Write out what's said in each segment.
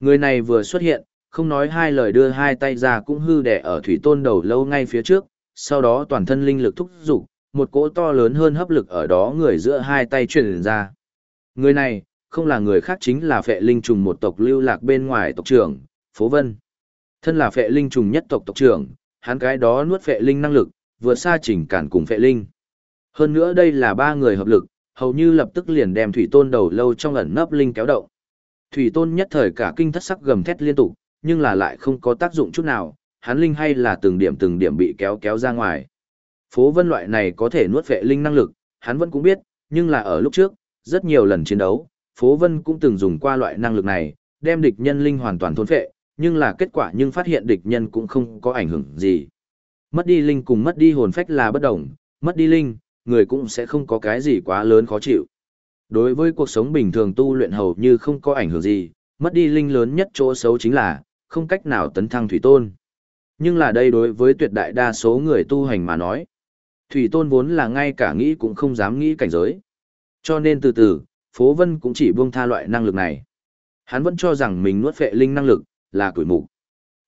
Người này vừa xuất hiện, không nói hai lời đưa hai tay ra cũng hư đẻ ở thủy tôn đầu lâu ngay phía trước, sau đó toàn thân linh lực thúc dục một cỗ to lớn hơn hấp lực ở đó người giữa hai tay truyền ra. Người này, không là người khác chính là phệ linh trùng một tộc lưu lạc bên ngoài tộc trưởng, Phố Vân. Thân là phệ linh trùng nhất tộc tộc trưởng, hắn cái đó nuốt phệ linh năng lực, vượt xa chỉnh cản cùng phệ linh. Hơn nữa đây là ba người hợp lực, hầu như lập tức liền đem thủy tôn đầu lâu trong ẩn nấp linh kéo động. Thủy tôn nhất thời cả kinh thất sắc gầm thét liên tục, nhưng là lại không có tác dụng chút nào, hắn linh hay là từng điểm từng điểm bị kéo kéo ra ngoài. Phố vân loại này có thể nuốt vệ linh năng lực, hắn vẫn cũng biết, nhưng là ở lúc trước, rất nhiều lần chiến đấu, phố vân cũng từng dùng qua loại năng lực này, đem địch nhân linh hoàn toàn thôn phệ, nhưng là kết quả nhưng phát hiện địch nhân cũng không có ảnh hưởng gì. Mất đi linh cùng mất đi hồn phách là bất đồng, mất đi linh, người cũng sẽ không có cái gì quá lớn khó chịu. Đối với cuộc sống bình thường tu luyện hầu như không có ảnh hưởng gì, mất đi linh lớn nhất chỗ xấu chính là, không cách nào tấn thăng thủy tôn. Nhưng là đây đối với tuyệt đại đa số người tu hành mà nói. Thủy tôn vốn là ngay cả nghĩ cũng không dám nghĩ cảnh giới. Cho nên từ từ, Phố Vân cũng chỉ buông tha loại năng lực này. Hắn vẫn cho rằng mình nuốt phệ linh năng lực, là tuổi mục.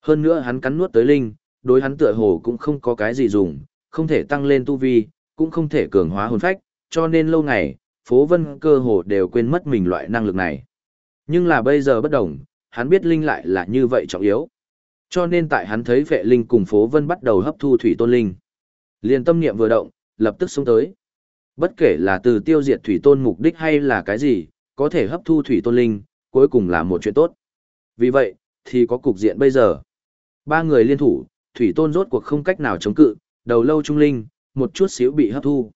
Hơn nữa hắn cắn nuốt tới linh, đối hắn tựa hồ cũng không có cái gì dùng, không thể tăng lên tu vi, cũng không thể cường hóa hồn phách, cho nên lâu ngày, Phố Vân cơ hồ đều quên mất mình loại năng lực này. Nhưng là bây giờ bất đồng, hắn biết linh lại là như vậy trọng yếu. Cho nên tại hắn thấy vệ linh cùng Phố Vân bắt đầu hấp thu thủy tôn linh. liền tâm niệm vừa động, lập tức xuống tới. Bất kể là từ tiêu diệt thủy tôn mục đích hay là cái gì, có thể hấp thu thủy tôn linh, cuối cùng là một chuyện tốt. Vì vậy, thì có cục diện bây giờ. Ba người liên thủ, thủy tôn rốt cuộc không cách nào chống cự, đầu lâu trung linh, một chút xíu bị hấp thu.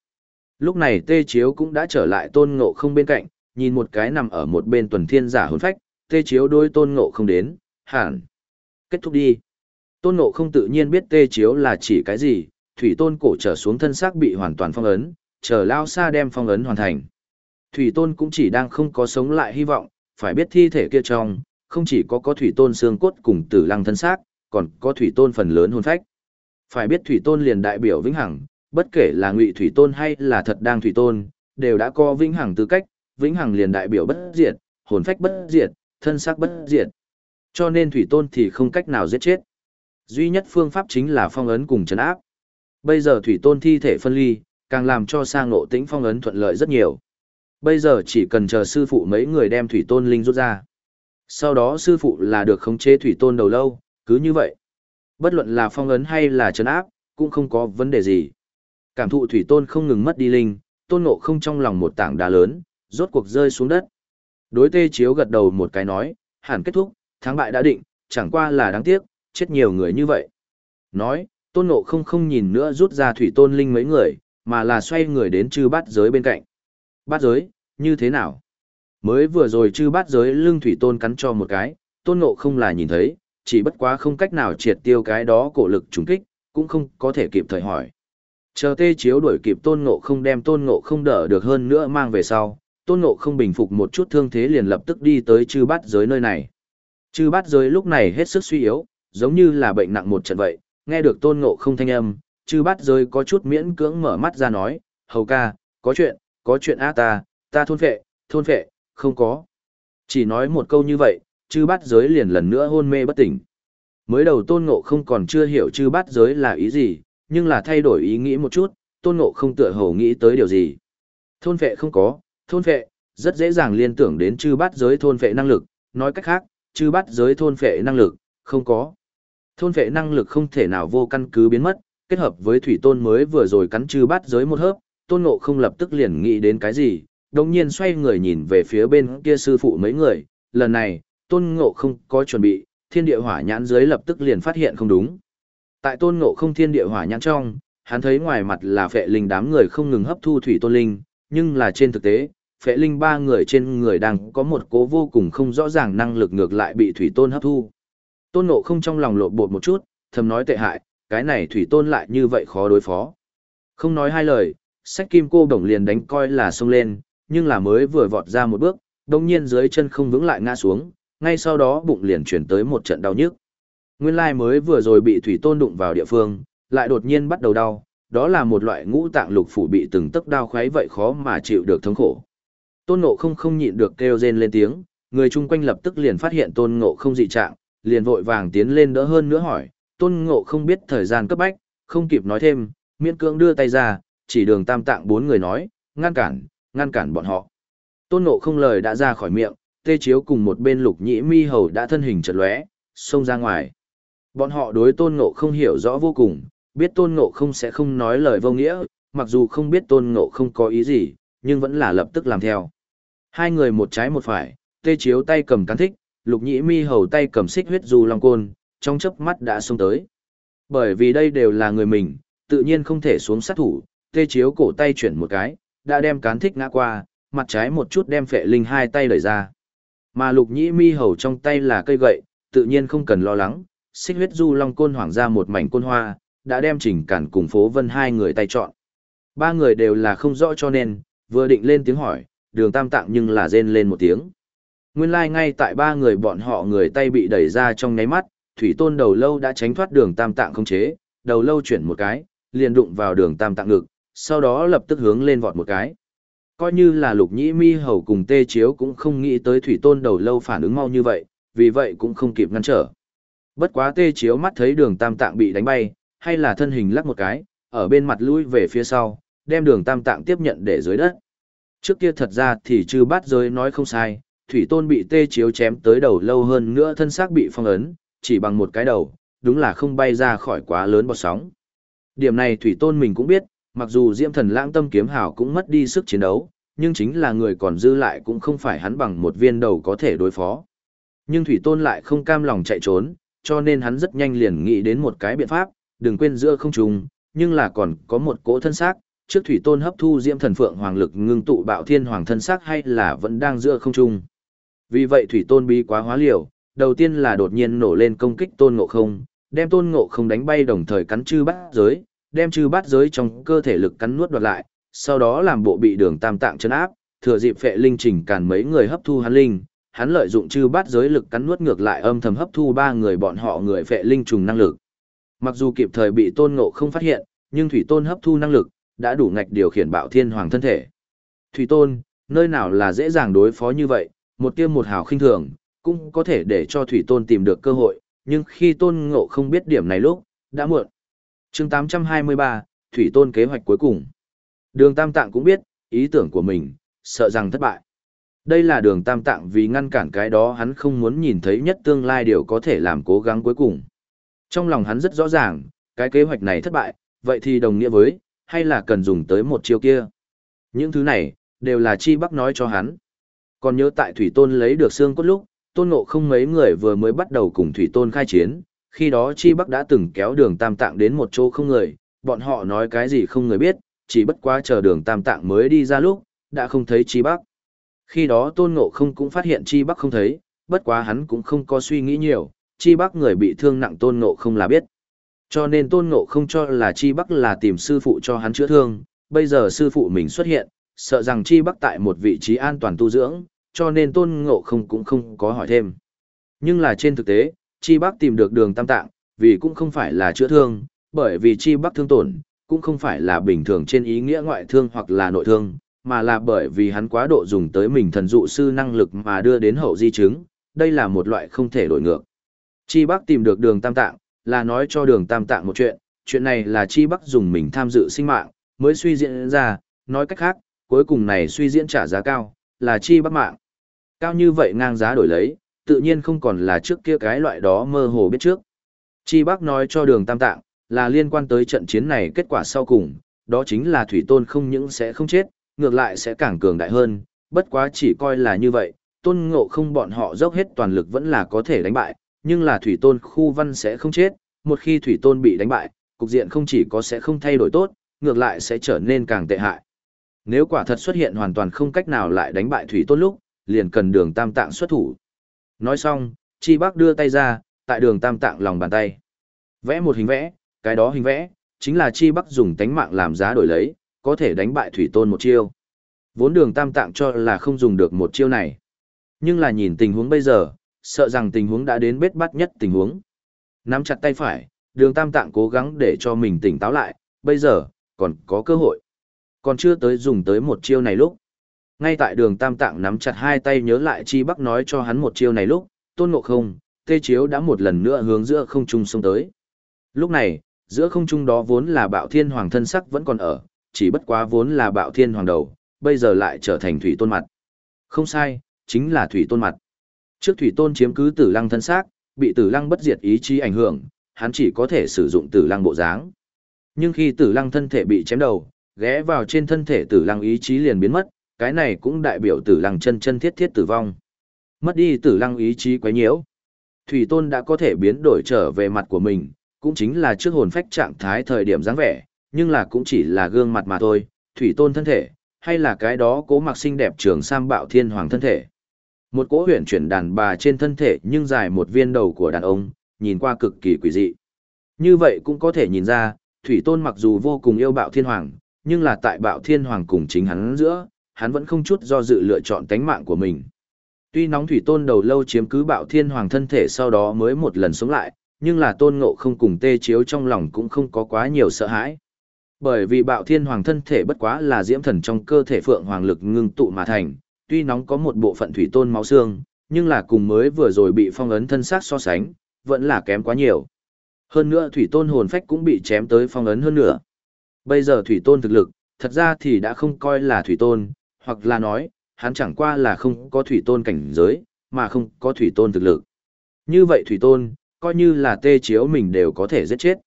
Lúc này tê chiếu cũng đã trở lại tôn ngộ không bên cạnh, nhìn một cái nằm ở một bên tuần thiên giả hồn phách, tê chiếu đôi tôn ngộ không đến, hẳn. Kết thúc đi. Tôn ngộ không tự nhiên biết tê chiếu là chỉ cái gì, thủy tôn cổ trở xuống thân xác bị hoàn toàn phong ấn, chờ lao xa đem phong ấn hoàn thành. Thủy tôn cũng chỉ đang không có sống lại hy vọng, phải biết thi thể kia trong, không chỉ có có thủy tôn xương cốt cùng tử lăng thân xác, còn có thủy tôn phần lớn hồn phách. Phải biết thủy tôn liền đại biểu vĩnh hằng, bất kể là ngụy thủy tôn hay là thật đang thủy tôn, đều đã có vĩnh hằng tư cách, vĩnh hằng liền đại biểu bất diệt, hồn phách bất diệt, thân xác bất diệt. Cho nên thủy tôn thì không cách nào giết chết. Duy nhất phương pháp chính là phong ấn cùng trấn áp. Bây giờ thủy tôn thi thể phân ly, càng làm cho sang ngộ tĩnh phong ấn thuận lợi rất nhiều. Bây giờ chỉ cần chờ sư phụ mấy người đem thủy tôn linh rút ra. Sau đó sư phụ là được khống chế thủy tôn đầu lâu, cứ như vậy. Bất luận là phong ấn hay là trấn áp, cũng không có vấn đề gì. Cảm thụ thủy tôn không ngừng mất đi linh, tôn ngộ không trong lòng một tảng đá lớn, rốt cuộc rơi xuống đất. Đối tê chiếu gật đầu một cái nói, hẳn kết thúc, thắng bại đã định, chẳng qua là đáng tiếc, chết nhiều người như vậy. Nói, tôn ngộ không không nhìn nữa rút ra thủy tôn linh mấy người, mà là xoay người đến chư bát giới bên cạnh. Bát giới, như thế nào? Mới vừa rồi chư bát giới lưng thủy tôn cắn cho một cái, tôn ngộ không là nhìn thấy, chỉ bất quá không cách nào triệt tiêu cái đó cổ lực trùng kích, cũng không có thể kịp thời hỏi. Chờ tê chiếu đuổi kịp tôn ngộ không đem tôn ngộ không đỡ được hơn nữa mang về sau, tôn ngộ không bình phục một chút thương thế liền lập tức đi tới chư bát giới nơi này. Chư bát giới lúc này hết sức suy yếu, giống như là bệnh nặng một trận vậy, nghe được tôn ngộ không thanh âm, chư bát giới có chút miễn cưỡng mở mắt ra nói, hầu ca, có chuyện, có chuyện á ta, ta thôn phệ, thôn phệ, không có. Chỉ nói một câu như vậy, chư bát giới liền lần nữa hôn mê bất tỉnh. Mới đầu tôn ngộ không còn chưa hiểu chư bát giới là ý gì, nhưng là thay đổi ý nghĩ một chút, tôn ngộ không tựa hồ nghĩ tới điều gì. Thôn vệ không có, thôn vệ rất dễ dàng liên tưởng đến chư bát giới thôn vệ năng lực, nói cách khác, chư bát giới thôn vệ năng lực, không có. Thôn vệ năng lực không thể nào vô căn cứ biến mất, kết hợp với thủy tôn mới vừa rồi cắn chư bát giới một hớp, tôn ngộ không lập tức liền nghĩ đến cái gì, đồng nhiên xoay người nhìn về phía bên kia sư phụ mấy người, lần này, tôn ngộ không có chuẩn bị, thiên địa hỏa nhãn dưới lập tức liền phát hiện không đúng. Tại tôn ngộ không thiên địa hỏa nhãn trong, hắn thấy ngoài mặt là phệ linh đám người không ngừng hấp thu thủy tôn linh, nhưng là trên thực tế, phệ linh ba người trên người đang có một cố vô cùng không rõ ràng năng lực ngược lại bị thủy tôn hấp thu. Tôn ngộ không trong lòng lộ bột một chút, thầm nói tệ hại, cái này thủy tôn lại như vậy khó đối phó. Không nói hai lời, sách kim cô đồng liền đánh coi là xông lên, nhưng là mới vừa vọt ra một bước, đồng nhiên dưới chân không vững lại ngã xuống, ngay sau đó bụng liền chuyển tới một trận đau nhức. Nguyên lai mới vừa rồi bị thủy tôn đụng vào địa phương, lại đột nhiên bắt đầu đau, đó là một loại ngũ tạng lục phủ bị từng tấc đau khoáy vậy khó mà chịu được thống khổ. Tôn Ngộ không không nhịn được kêu rên lên tiếng, người chung quanh lập tức liền phát hiện tôn ngộ không dị trạng, liền vội vàng tiến lên đỡ hơn nữa hỏi, tôn ngộ không biết thời gian cấp bách, không kịp nói thêm, miễn cưỡng đưa tay ra, chỉ đường tam tạng bốn người nói, ngăn cản, ngăn cản bọn họ. Tôn ngộ không lời đã ra khỏi miệng, tê chiếu cùng một bên lục nhĩ mi hầu đã thân hình chật lóe, xông ra ngoài. Bọn họ đối tôn ngộ không hiểu rõ vô cùng, biết tôn ngộ không sẽ không nói lời vô nghĩa, mặc dù không biết tôn ngộ không có ý gì, nhưng vẫn là lập tức làm theo. Hai người một trái một phải, tê chiếu tay cầm cán thích, lục nhĩ mi hầu tay cầm xích huyết du long côn, trong chớp mắt đã xông tới. Bởi vì đây đều là người mình, tự nhiên không thể xuống sát thủ, tê chiếu cổ tay chuyển một cái, đã đem cán thích ngã qua, mặt trái một chút đem phệ linh hai tay đẩy ra. Mà lục nhĩ mi hầu trong tay là cây gậy, tự nhiên không cần lo lắng, xích huyết du long côn hoàng ra một mảnh côn hoa, đã đem chỉnh cản cùng phố vân hai người tay chọn. Ba người đều là không rõ cho nên, vừa định lên tiếng hỏi, đường tam tạng nhưng là rên lên một tiếng. Nguyên lai like ngay tại ba người bọn họ người tay bị đẩy ra trong nháy mắt, thủy tôn đầu lâu đã tránh thoát đường tam tạng không chế, đầu lâu chuyển một cái, liền đụng vào đường tam tạng ngực, sau đó lập tức hướng lên vọt một cái. Coi như là lục nhĩ mi hầu cùng tê chiếu cũng không nghĩ tới thủy tôn đầu lâu phản ứng mau như vậy, vì vậy cũng không kịp ngăn trở. Bất quá tê chiếu mắt thấy đường tam tạng bị đánh bay, hay là thân hình lắc một cái, ở bên mặt lui về phía sau, đem đường tam tạng tiếp nhận để dưới đất. Trước kia thật ra thì chư bát giới nói không sai, thủy tôn bị tê chiếu chém tới đầu lâu hơn nữa thân xác bị phong ấn, chỉ bằng một cái đầu, đúng là không bay ra khỏi quá lớn bọt sóng. Điểm này thủy tôn mình cũng biết, mặc dù diễm thần lãng tâm kiếm hào cũng mất đi sức chiến đấu, nhưng chính là người còn dư lại cũng không phải hắn bằng một viên đầu có thể đối phó. Nhưng thủy tôn lại không cam lòng chạy trốn, cho nên hắn rất nhanh liền nghĩ đến một cái biện pháp, đừng quên giữa không trùng, nhưng là còn có một cỗ thân xác, trước thủy tôn hấp thu diễm thần phượng hoàng lực ngưng tụ bạo thiên hoàng thân xác hay là vẫn đang giữa không trung. Vì vậy thủy tôn bí quá hóa liều, đầu tiên là đột nhiên nổ lên công kích tôn ngộ không, đem tôn ngộ không đánh bay đồng thời cắn chư bát giới, đem chư bát giới trong cơ thể lực cắn nuốt đoạt lại, sau đó làm bộ bị đường tam tạng chấn áp, thừa dịp phệ linh trình càn mấy người hấp thu hắn linh, hắn lợi dụng chư bát giới lực cắn nuốt ngược lại âm thầm hấp thu ba người bọn họ người phệ linh trùng năng lực. Mặc dù kịp thời bị tôn ngộ không phát hiện, nhưng thủy tôn hấp thu năng lực, đã đủ ngạch điều khiển bạo thiên hoàng thân thể. Thủy tôn, nơi nào là dễ dàng đối phó như vậy, một tiêm một hào khinh thường, cũng có thể để cho thủy tôn tìm được cơ hội, nhưng khi tôn ngộ không biết điểm này lúc, đã muộn. chương 823, thủy tôn kế hoạch cuối cùng. Đường Tam Tạng cũng biết, ý tưởng của mình, sợ rằng thất bại. Đây là đường Tam Tạng vì ngăn cản cái đó hắn không muốn nhìn thấy nhất tương lai điều có thể làm cố gắng cuối cùng. Trong lòng hắn rất rõ ràng, cái kế hoạch này thất bại, vậy thì đồng nghĩa với, hay là cần dùng tới một chiêu kia. Những thứ này, đều là Chi Bắc nói cho hắn. Còn nhớ tại Thủy Tôn lấy được xương cốt lúc, Tôn Ngộ không mấy người vừa mới bắt đầu cùng Thủy Tôn khai chiến, khi đó Chi Bắc đã từng kéo đường Tam Tạng đến một chỗ không người, bọn họ nói cái gì không người biết, chỉ bất quá chờ đường Tam Tạng mới đi ra lúc, đã không thấy Chi Bắc. Khi đó Tôn Ngộ không cũng phát hiện Chi Bắc không thấy, bất quá hắn cũng không có suy nghĩ nhiều, Chi Bắc người bị thương nặng Tôn Ngộ không là biết. Cho nên Tôn Ngộ không cho là Chi Bắc là tìm sư phụ cho hắn chữa thương, bây giờ sư phụ mình xuất hiện, sợ rằng Chi Bắc tại một vị trí an toàn tu dưỡng, cho nên Tôn Ngộ không cũng không có hỏi thêm. Nhưng là trên thực tế, Chi Bắc tìm được đường tam tạng, vì cũng không phải là chữa thương, bởi vì Chi Bắc thương tổn, cũng không phải là bình thường trên ý nghĩa ngoại thương hoặc là nội thương, mà là bởi vì hắn quá độ dùng tới mình thần dụ sư năng lực mà đưa đến hậu di chứng, đây là một loại không thể đổi ngược. Chi Bắc tìm được đường tam tạng, là nói cho đường tam tạng một chuyện, chuyện này là Chi Bắc dùng mình tham dự sinh mạng, mới suy diễn ra, nói cách khác, cuối cùng này suy diễn trả giá cao, là Chi Bắc mạng. Cao như vậy ngang giá đổi lấy, tự nhiên không còn là trước kia cái loại đó mơ hồ biết trước. Chi Bắc nói cho đường tam tạng, là liên quan tới trận chiến này kết quả sau cùng, đó chính là Thủy Tôn không những sẽ không chết, ngược lại sẽ càng cường đại hơn, bất quá chỉ coi là như vậy, Tôn Ngộ không bọn họ dốc hết toàn lực vẫn là có thể đánh bại, nhưng là Thủy Tôn khu văn sẽ không chết, một khi Thủy Tôn bị đánh bại, cục diện không chỉ có sẽ không thay đổi tốt, ngược lại sẽ trở nên càng tệ hại. Nếu quả thật xuất hiện hoàn toàn không cách nào lại đánh bại Thủy Tôn lúc, liền cần đường tam tạng xuất thủ. Nói xong, Chi Bác đưa tay ra, tại đường tam tạng lòng bàn tay. Vẽ một hình vẽ, cái đó hình vẽ, chính là Chi Bắc dùng tánh mạng làm giá đổi lấy, có thể đánh bại Thủy Tôn một chiêu. Vốn đường tam tạng cho là không dùng được một chiêu này. Nhưng là nhìn tình huống bây giờ, sợ rằng tình huống đã đến bết bắt nhất tình huống. Nắm chặt tay phải, đường tam tạng cố gắng để cho mình tỉnh táo lại, bây giờ, còn có cơ hội. Còn chưa tới dùng tới một chiêu này lúc. Ngay tại đường Tam Tạng nắm chặt hai tay nhớ lại Chi Bắc nói cho hắn một chiêu này lúc, Tôn Ngộ Không, Tê Chiếu đã một lần nữa hướng giữa không trung xông tới. Lúc này, giữa không trung đó vốn là bạo thiên hoàng thân sắc vẫn còn ở, chỉ bất quá vốn là bạo thiên hoàng đầu, bây giờ lại trở thành thủy tôn mặt. Không sai, chính là thủy tôn mặt. Trước thủy tôn chiếm cứ tử lăng thân xác, bị tử lăng bất diệt ý chí ảnh hưởng, hắn chỉ có thể sử dụng tử lăng bộ dáng. Nhưng khi tử lăng thân thể bị chém đầu, ghé vào trên thân thể tử lăng ý chí liền biến mất, cái này cũng đại biểu tử lăng chân chân thiết thiết tử vong. Mất đi tử lăng ý chí quấy nhiễu. Thủy tôn đã có thể biến đổi trở về mặt của mình, cũng chính là trước hồn phách trạng thái thời điểm dáng vẻ, nhưng là cũng chỉ là gương mặt mà thôi, thủy tôn thân thể, hay là cái đó cố mặc xinh đẹp trường sam bạo thiên hoàng thân thể. Một cỗ huyền chuyển đàn bà trên thân thể nhưng dài một viên đầu của đàn ông, nhìn qua cực kỳ quỷ dị. Như vậy cũng có thể nhìn ra, thủy tôn mặc dù vô cùng yêu bạo thiên hoàng, nhưng là tại bạo thiên hoàng cùng chính hắn giữa, hắn vẫn không chút do dự lựa chọn tánh mạng của mình. Tuy nóng thủy tôn đầu lâu chiếm cứ bạo thiên hoàng thân thể sau đó mới một lần sống lại, nhưng là tôn ngộ không cùng tê chiếu trong lòng cũng không có quá nhiều sợ hãi. Bởi vì bạo thiên hoàng thân thể bất quá là diễm thần trong cơ thể phượng hoàng lực ngưng tụ mà thành, tuy nóng có một bộ phận thủy tôn máu xương, nhưng là cùng mới vừa rồi bị phong ấn thân xác so sánh, vẫn là kém quá nhiều. Hơn nữa thủy tôn hồn phách cũng bị chém tới phong ấn hơn nữa. Bây giờ thủy tôn thực lực, thật ra thì đã không coi là thủy tôn, hoặc là nói, hắn chẳng qua là không có thủy tôn cảnh giới, mà không có thủy tôn thực lực. Như vậy thủy tôn, coi như là tê chiếu mình đều có thể giết chết.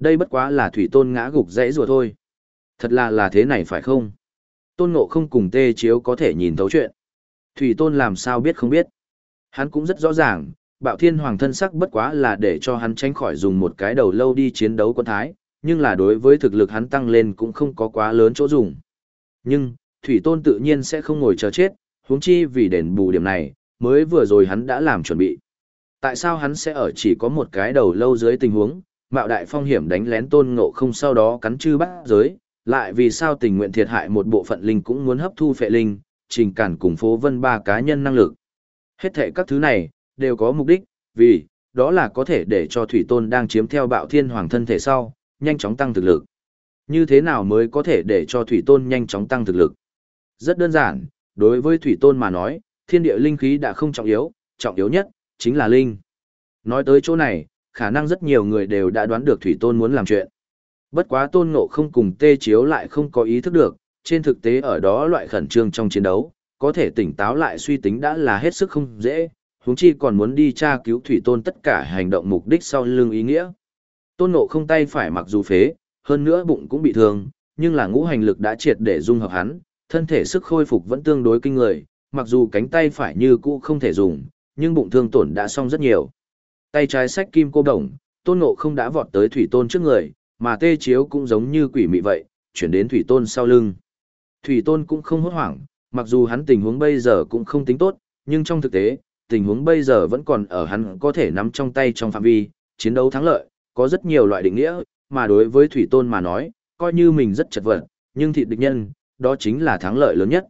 Đây bất quá là thủy tôn ngã gục dãy rùa thôi. Thật là là thế này phải không? Tôn ngộ không cùng tê chiếu có thể nhìn thấu chuyện. Thủy tôn làm sao biết không biết. Hắn cũng rất rõ ràng, bạo thiên hoàng thân sắc bất quá là để cho hắn tránh khỏi dùng một cái đầu lâu đi chiến đấu quân thái, nhưng là đối với thực lực hắn tăng lên cũng không có quá lớn chỗ dùng. Nhưng, thủy tôn tự nhiên sẽ không ngồi chờ chết, huống chi vì đền bù điểm này, mới vừa rồi hắn đã làm chuẩn bị. Tại sao hắn sẽ ở chỉ có một cái đầu lâu dưới tình huống, mạo đại phong hiểm đánh lén tôn ngộ không sau đó cắn chư bắt giới, lại vì sao tình nguyện thiệt hại một bộ phận linh cũng muốn hấp thu phệ linh, trình cản cùng phố vân ba cá nhân năng lực. Hết thể các thứ này, đều có mục đích, vì, đó là có thể để cho thủy tôn đang chiếm theo bạo thiên hoàng thân thể sau, nhanh chóng tăng thực lực. Như thế nào mới có thể để cho thủy tôn nhanh chóng tăng thực lực? Rất đơn giản, đối với thủy tôn mà nói, thiên địa linh khí đã không trọng yếu, trọng yếu nhất, chính là linh. Nói tới chỗ này, khả năng rất nhiều người đều đã đoán được thủy tôn muốn làm chuyện. Bất quá tôn ngộ không cùng tê chiếu lại không có ý thức được, trên thực tế ở đó loại khẩn trương trong chiến đấu, có thể tỉnh táo lại suy tính đã là hết sức không dễ, huống chi còn muốn đi tra cứu thủy tôn tất cả hành động mục đích sau lưng ý nghĩa. Tôn ngộ không tay phải mặc dù phế, hơn nữa bụng cũng bị thương, nhưng là ngũ hành lực đã triệt để dung hợp hắn, thân thể sức khôi phục vẫn tương đối kinh người, mặc dù cánh tay phải như cũ không thể dùng, nhưng bụng thương tổn đã xong rất nhiều. Tay trái sách kim cô đồng, tôn ngộ không đã vọt tới thủy tôn trước người, mà tê chiếu cũng giống như quỷ mị vậy, chuyển đến thủy tôn sau lưng. Thủy tôn cũng không hốt hoảng, mặc dù hắn tình huống bây giờ cũng không tính tốt, nhưng trong thực tế, tình huống bây giờ vẫn còn ở hắn có thể nắm trong tay trong phạm vi, chiến đấu thắng lợi, có rất nhiều loại định nghĩa, mà đối với thủy tôn mà nói, coi như mình rất chật vật, nhưng thịt địch nhân, đó chính là thắng lợi lớn nhất.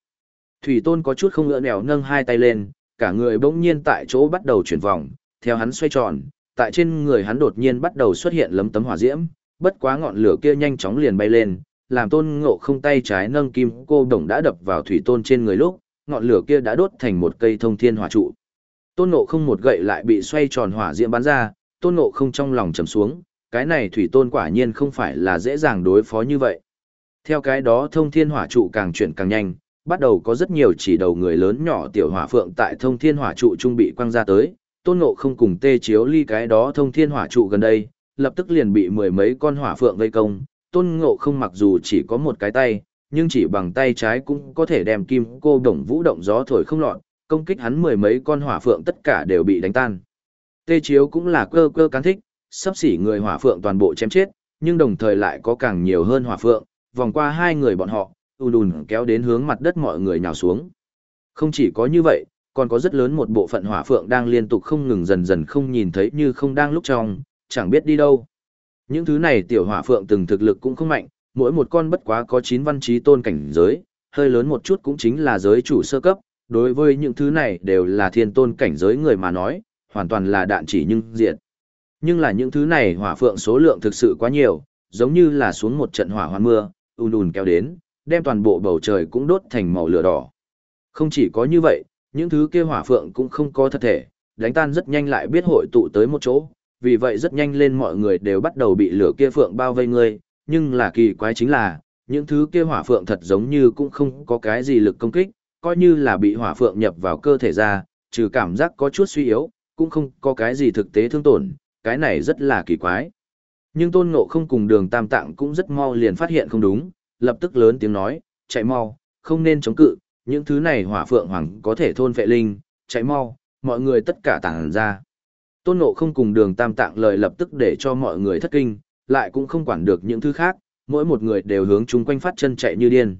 Thủy tôn có chút không ngỡ nèo nâng hai tay lên, cả người bỗng nhiên tại chỗ bắt đầu chuyển vòng, theo hắn xoay tròn, tại trên người hắn đột nhiên bắt đầu xuất hiện lấm tấm hỏa diễm, bất quá ngọn lửa kia nhanh chóng liền bay lên, làm tôn ngộ không tay trái nâng kim cô đồng đã đập vào thủy tôn trên người lúc, ngọn lửa kia đã đốt thành một cây thông thiên hỏa trụ. Tôn ngộ không một gậy lại bị xoay tròn hỏa diễm bắn ra, tôn ngộ không trong lòng trầm xuống, cái này thủy tôn quả nhiên không phải là dễ dàng đối phó như vậy. Theo cái đó thông thiên hỏa trụ càng chuyển càng nhanh, bắt đầu có rất nhiều chỉ đầu người lớn nhỏ tiểu hỏa phượng tại thông thiên hỏa trụ trung bị quăng ra tới, tôn ngộ không cùng tê chiếu ly cái đó thông thiên hỏa trụ gần đây, lập tức liền bị mười mấy con hỏa phượng vây công, tôn ngộ không mặc dù chỉ có một cái tay, nhưng chỉ bằng tay trái cũng có thể đem kim cô đồng vũ động gió thổi không lọt, công kích hắn mười mấy con hỏa phượng tất cả đều bị đánh tan. Tê chiếu cũng là cơ cơ cán thích, sắp xỉ người hỏa phượng toàn bộ chém chết, nhưng đồng thời lại có càng nhiều hơn hỏa phượng, vòng qua hai người bọn họ, ù đùn kéo đến hướng mặt đất mọi người nhào xuống. Không chỉ có như vậy, còn có rất lớn một bộ phận hỏa phượng đang liên tục không ngừng dần dần không nhìn thấy như không đang lúc trong, chẳng biết đi đâu. Những thứ này tiểu hỏa phượng từng thực lực cũng không mạnh, mỗi một con bất quá có 9 văn trí tôn cảnh giới, hơi lớn một chút cũng chính là giới chủ sơ cấp, đối với những thứ này đều là thiên tôn cảnh giới người mà nói, hoàn toàn là đạn chỉ nhưng diện. Nhưng là những thứ này hỏa phượng số lượng thực sự quá nhiều, giống như là xuống một trận hỏa hoan mưa, ùn ùn kéo đến, đem toàn bộ bầu trời cũng đốt thành màu lửa đỏ. Không chỉ có như vậy, những thứ kia hỏa phượng cũng không có thật thể, đánh tan rất nhanh lại biết hội tụ tới một chỗ, vì vậy rất nhanh lên mọi người đều bắt đầu bị lửa kia phượng bao vây ngươi, nhưng là kỳ quái chính là, những thứ kia hỏa phượng thật giống như cũng không có cái gì lực công kích, coi như là bị hỏa phượng nhập vào cơ thể ra, trừ cảm giác có chút suy yếu, cũng không có cái gì thực tế thương tổn, cái này rất là kỳ quái. Nhưng tôn ngộ không cùng đường tam tạng cũng rất mau liền phát hiện không đúng, lập tức lớn tiếng nói, chạy mau, không nên chống cự, những thứ này hỏa phượng hoàng có thể thôn vệ linh, chạy mau, mọi người tất cả tản ra. Tôn ngộ không cùng đường tam tạng lời lập tức để cho mọi người thất kinh, lại cũng không quản được những thứ khác, mỗi một người đều hướng chung quanh phát chân chạy như điên.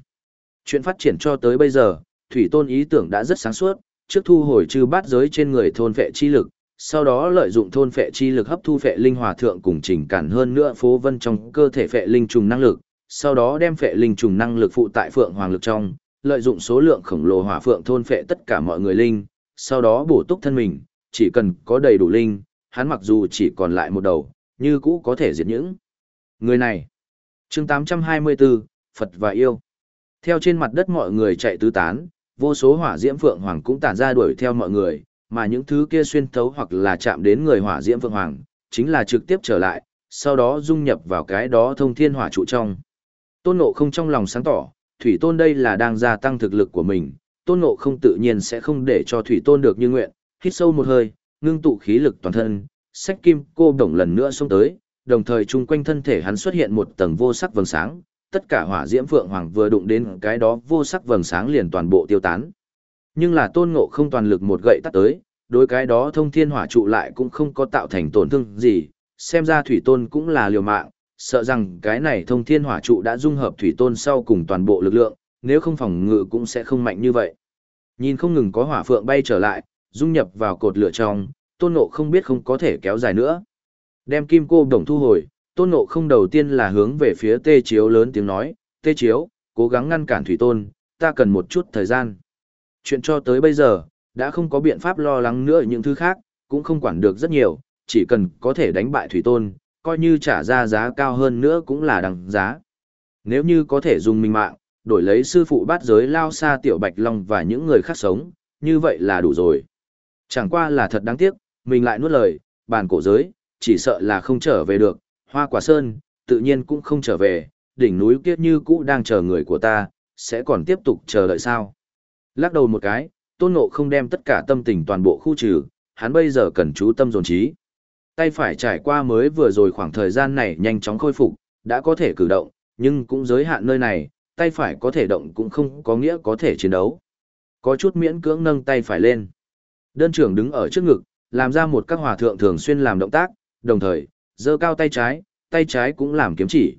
Chuyện phát triển cho tới bây giờ, Thủy Tôn ý tưởng đã rất sáng suốt, trước thu hồi trừ bát giới trên người thôn vệ chi lực, sau đó lợi dụng thôn phệ chi lực hấp thu phệ linh hòa thượng cùng trình cản hơn nữa phố vân trong cơ thể phệ linh trùng năng lực, sau đó đem phệ linh trùng năng lực phụ tại phượng hoàng lực trong, lợi dụng số lượng khổng lồ hỏa phượng thôn phệ tất cả mọi người linh, sau đó bổ túc thân mình, chỉ cần có đầy đủ linh, hắn mặc dù chỉ còn lại một đầu, như cũ có thể diệt những người này. Chương 824, Phật và yêu. Theo trên mặt đất mọi người chạy tứ tán, vô số hỏa diễm phượng hoàng cũng tản ra đuổi theo mọi người, mà những thứ kia xuyên thấu hoặc là chạm đến người hỏa diễm phượng hoàng, chính là trực tiếp trở lại, sau đó dung nhập vào cái đó thông thiên hỏa trụ trong. Tôn Ngộ không trong lòng sáng tỏ, Thủy Tôn đây là đang gia tăng thực lực của mình, Tôn Ngộ không tự nhiên sẽ không để cho Thủy Tôn được như nguyện, hít sâu một hơi, ngưng tụ khí lực toàn thân, sách kim cô đồng lần nữa xông tới, đồng thời chung quanh thân thể hắn xuất hiện một tầng vô sắc vầng sáng, tất cả hỏa diễm phượng hoàng vừa đụng đến cái đó vô sắc vầng sáng liền toàn bộ tiêu tán. Nhưng là tôn ngộ không toàn lực một gậy tắt tới, đối cái đó thông thiên hỏa trụ lại cũng không có tạo thành tổn thương gì, xem ra thủy tôn cũng là liều mạng, sợ rằng cái này thông thiên hỏa trụ đã dung hợp thủy tôn sau cùng toàn bộ lực lượng, nếu không phòng ngự cũng sẽ không mạnh như vậy. Nhìn không ngừng có hỏa phượng bay trở lại, dung nhập vào cột lửa trong, tôn ngộ không biết không có thể kéo dài nữa. Đem kim cô đồng thu hồi, tôn ngộ không đầu tiên là hướng về phía tê chiếu lớn tiếng nói, tê chiếu, cố gắng ngăn cản thủy tôn, ta cần một chút thời gian. Chuyện cho tới bây giờ, đã không có biện pháp lo lắng nữa những thứ khác, cũng không quản được rất nhiều, chỉ cần có thể đánh bại thủy tôn, coi như trả ra giá cao hơn nữa cũng là đằng giá. Nếu như có thể dùng mình mạng, đổi lấy sư phụ bát giới lao xa tiểu bạch long và những người khác sống, như vậy là đủ rồi. Chẳng qua là thật đáng tiếc, mình lại nuốt lời, bàn cổ giới, chỉ sợ là không trở về được, hoa quả sơn, tự nhiên cũng không trở về, đỉnh núi kiết như cũ đang chờ người của ta, sẽ còn tiếp tục chờ đợi sao. Lắc đầu một cái, tôn ngộ không đem tất cả tâm tình toàn bộ khu trừ, hắn bây giờ cần chú tâm dồn trí. Tay phải trải qua mới vừa rồi khoảng thời gian này nhanh chóng khôi phục, đã có thể cử động, nhưng cũng giới hạn nơi này, tay phải có thể động cũng không có nghĩa có thể chiến đấu. Có chút miễn cưỡng nâng tay phải lên. Đơn trưởng đứng ở trước ngực, làm ra một các hòa thượng thường xuyên làm động tác, đồng thời, giơ cao tay trái, tay trái cũng làm kiếm chỉ.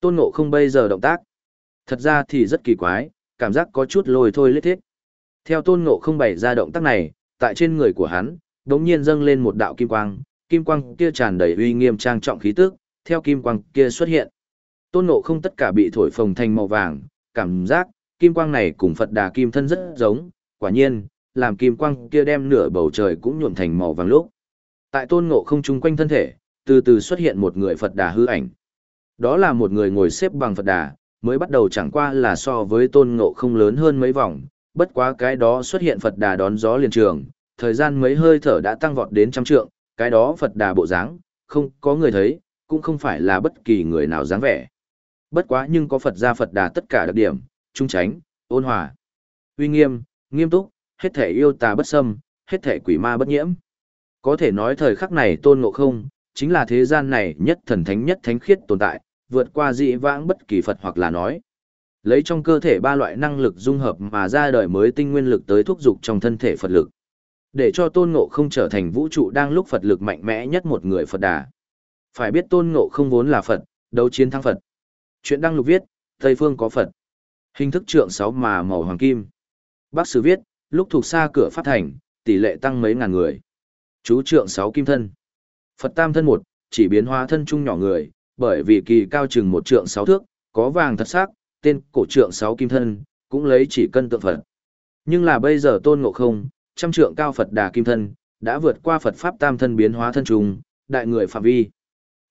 Tôn ngộ không bây giờ động tác. Thật ra thì rất kỳ quái, cảm giác có chút lôi thôi lết thiết. Theo tôn ngộ không bày ra động tác này, tại trên người của hắn, đống nhiên dâng lên một đạo kim quang, kim quang kia tràn đầy uy nghiêm trang trọng khí tức, theo kim quang kia xuất hiện. Tôn ngộ không tất cả bị thổi phồng thành màu vàng, cảm giác, kim quang này cùng Phật đà kim thân rất giống, quả nhiên, làm kim quang kia đem nửa bầu trời cũng nhuộm thành màu vàng lúc. Tại tôn ngộ không chung quanh thân thể, từ từ xuất hiện một người Phật đà hư ảnh. Đó là một người ngồi xếp bằng Phật đà, mới bắt đầu chẳng qua là so với tôn ngộ không lớn hơn mấy vòng, bất quá cái đó xuất hiện Phật đà đón gió liền trường, thời gian mấy hơi thở đã tăng vọt đến trăm trượng, cái đó Phật đà bộ dáng, không có người thấy, cũng không phải là bất kỳ người nào dáng vẻ. Bất quá nhưng có Phật gia Phật đà tất cả đặc điểm, trung tránh, ôn hòa, uy nghiêm, nghiêm túc, hết thể yêu tà bất xâm, hết thể quỷ ma bất nhiễm. Có thể nói thời khắc này tôn ngộ không, chính là thế gian này nhất thần thánh nhất thánh khiết tồn tại, vượt qua dị vãng bất kỳ Phật hoặc là nói. Lấy trong cơ thể ba loại năng lực dung hợp mà ra đời mới tinh nguyên lực tới thúc dục trong thân thể Phật lực. Để cho tôn ngộ không trở thành vũ trụ đang lúc Phật lực mạnh mẽ nhất một người Phật đà. Phải biết tôn ngộ không vốn là Phật, đấu chiến thắng Phật. Chuyện đăng lục viết, Tây Phương có Phật. Hình thức trượng sáu mà màu hoàng kim. Bác sử viết, lúc thuộc xa cửa phát thành, tỷ lệ tăng mấy ngàn người. Chú trượng sáu kim thân. Phật tam thân một, chỉ biến hóa thân trung nhỏ người, bởi vì kỳ cao chừng một trượng sáu thước, có vàng thật sắc, tên cổ trượng sáu kim thân, cũng lấy chỉ cân tượng Phật. Nhưng là bây giờ tôn ngộ không, trăm trượng cao Phật đà kim thân, đã vượt qua Phật Pháp tam thân biến hóa thân trùng, đại người phạm vi.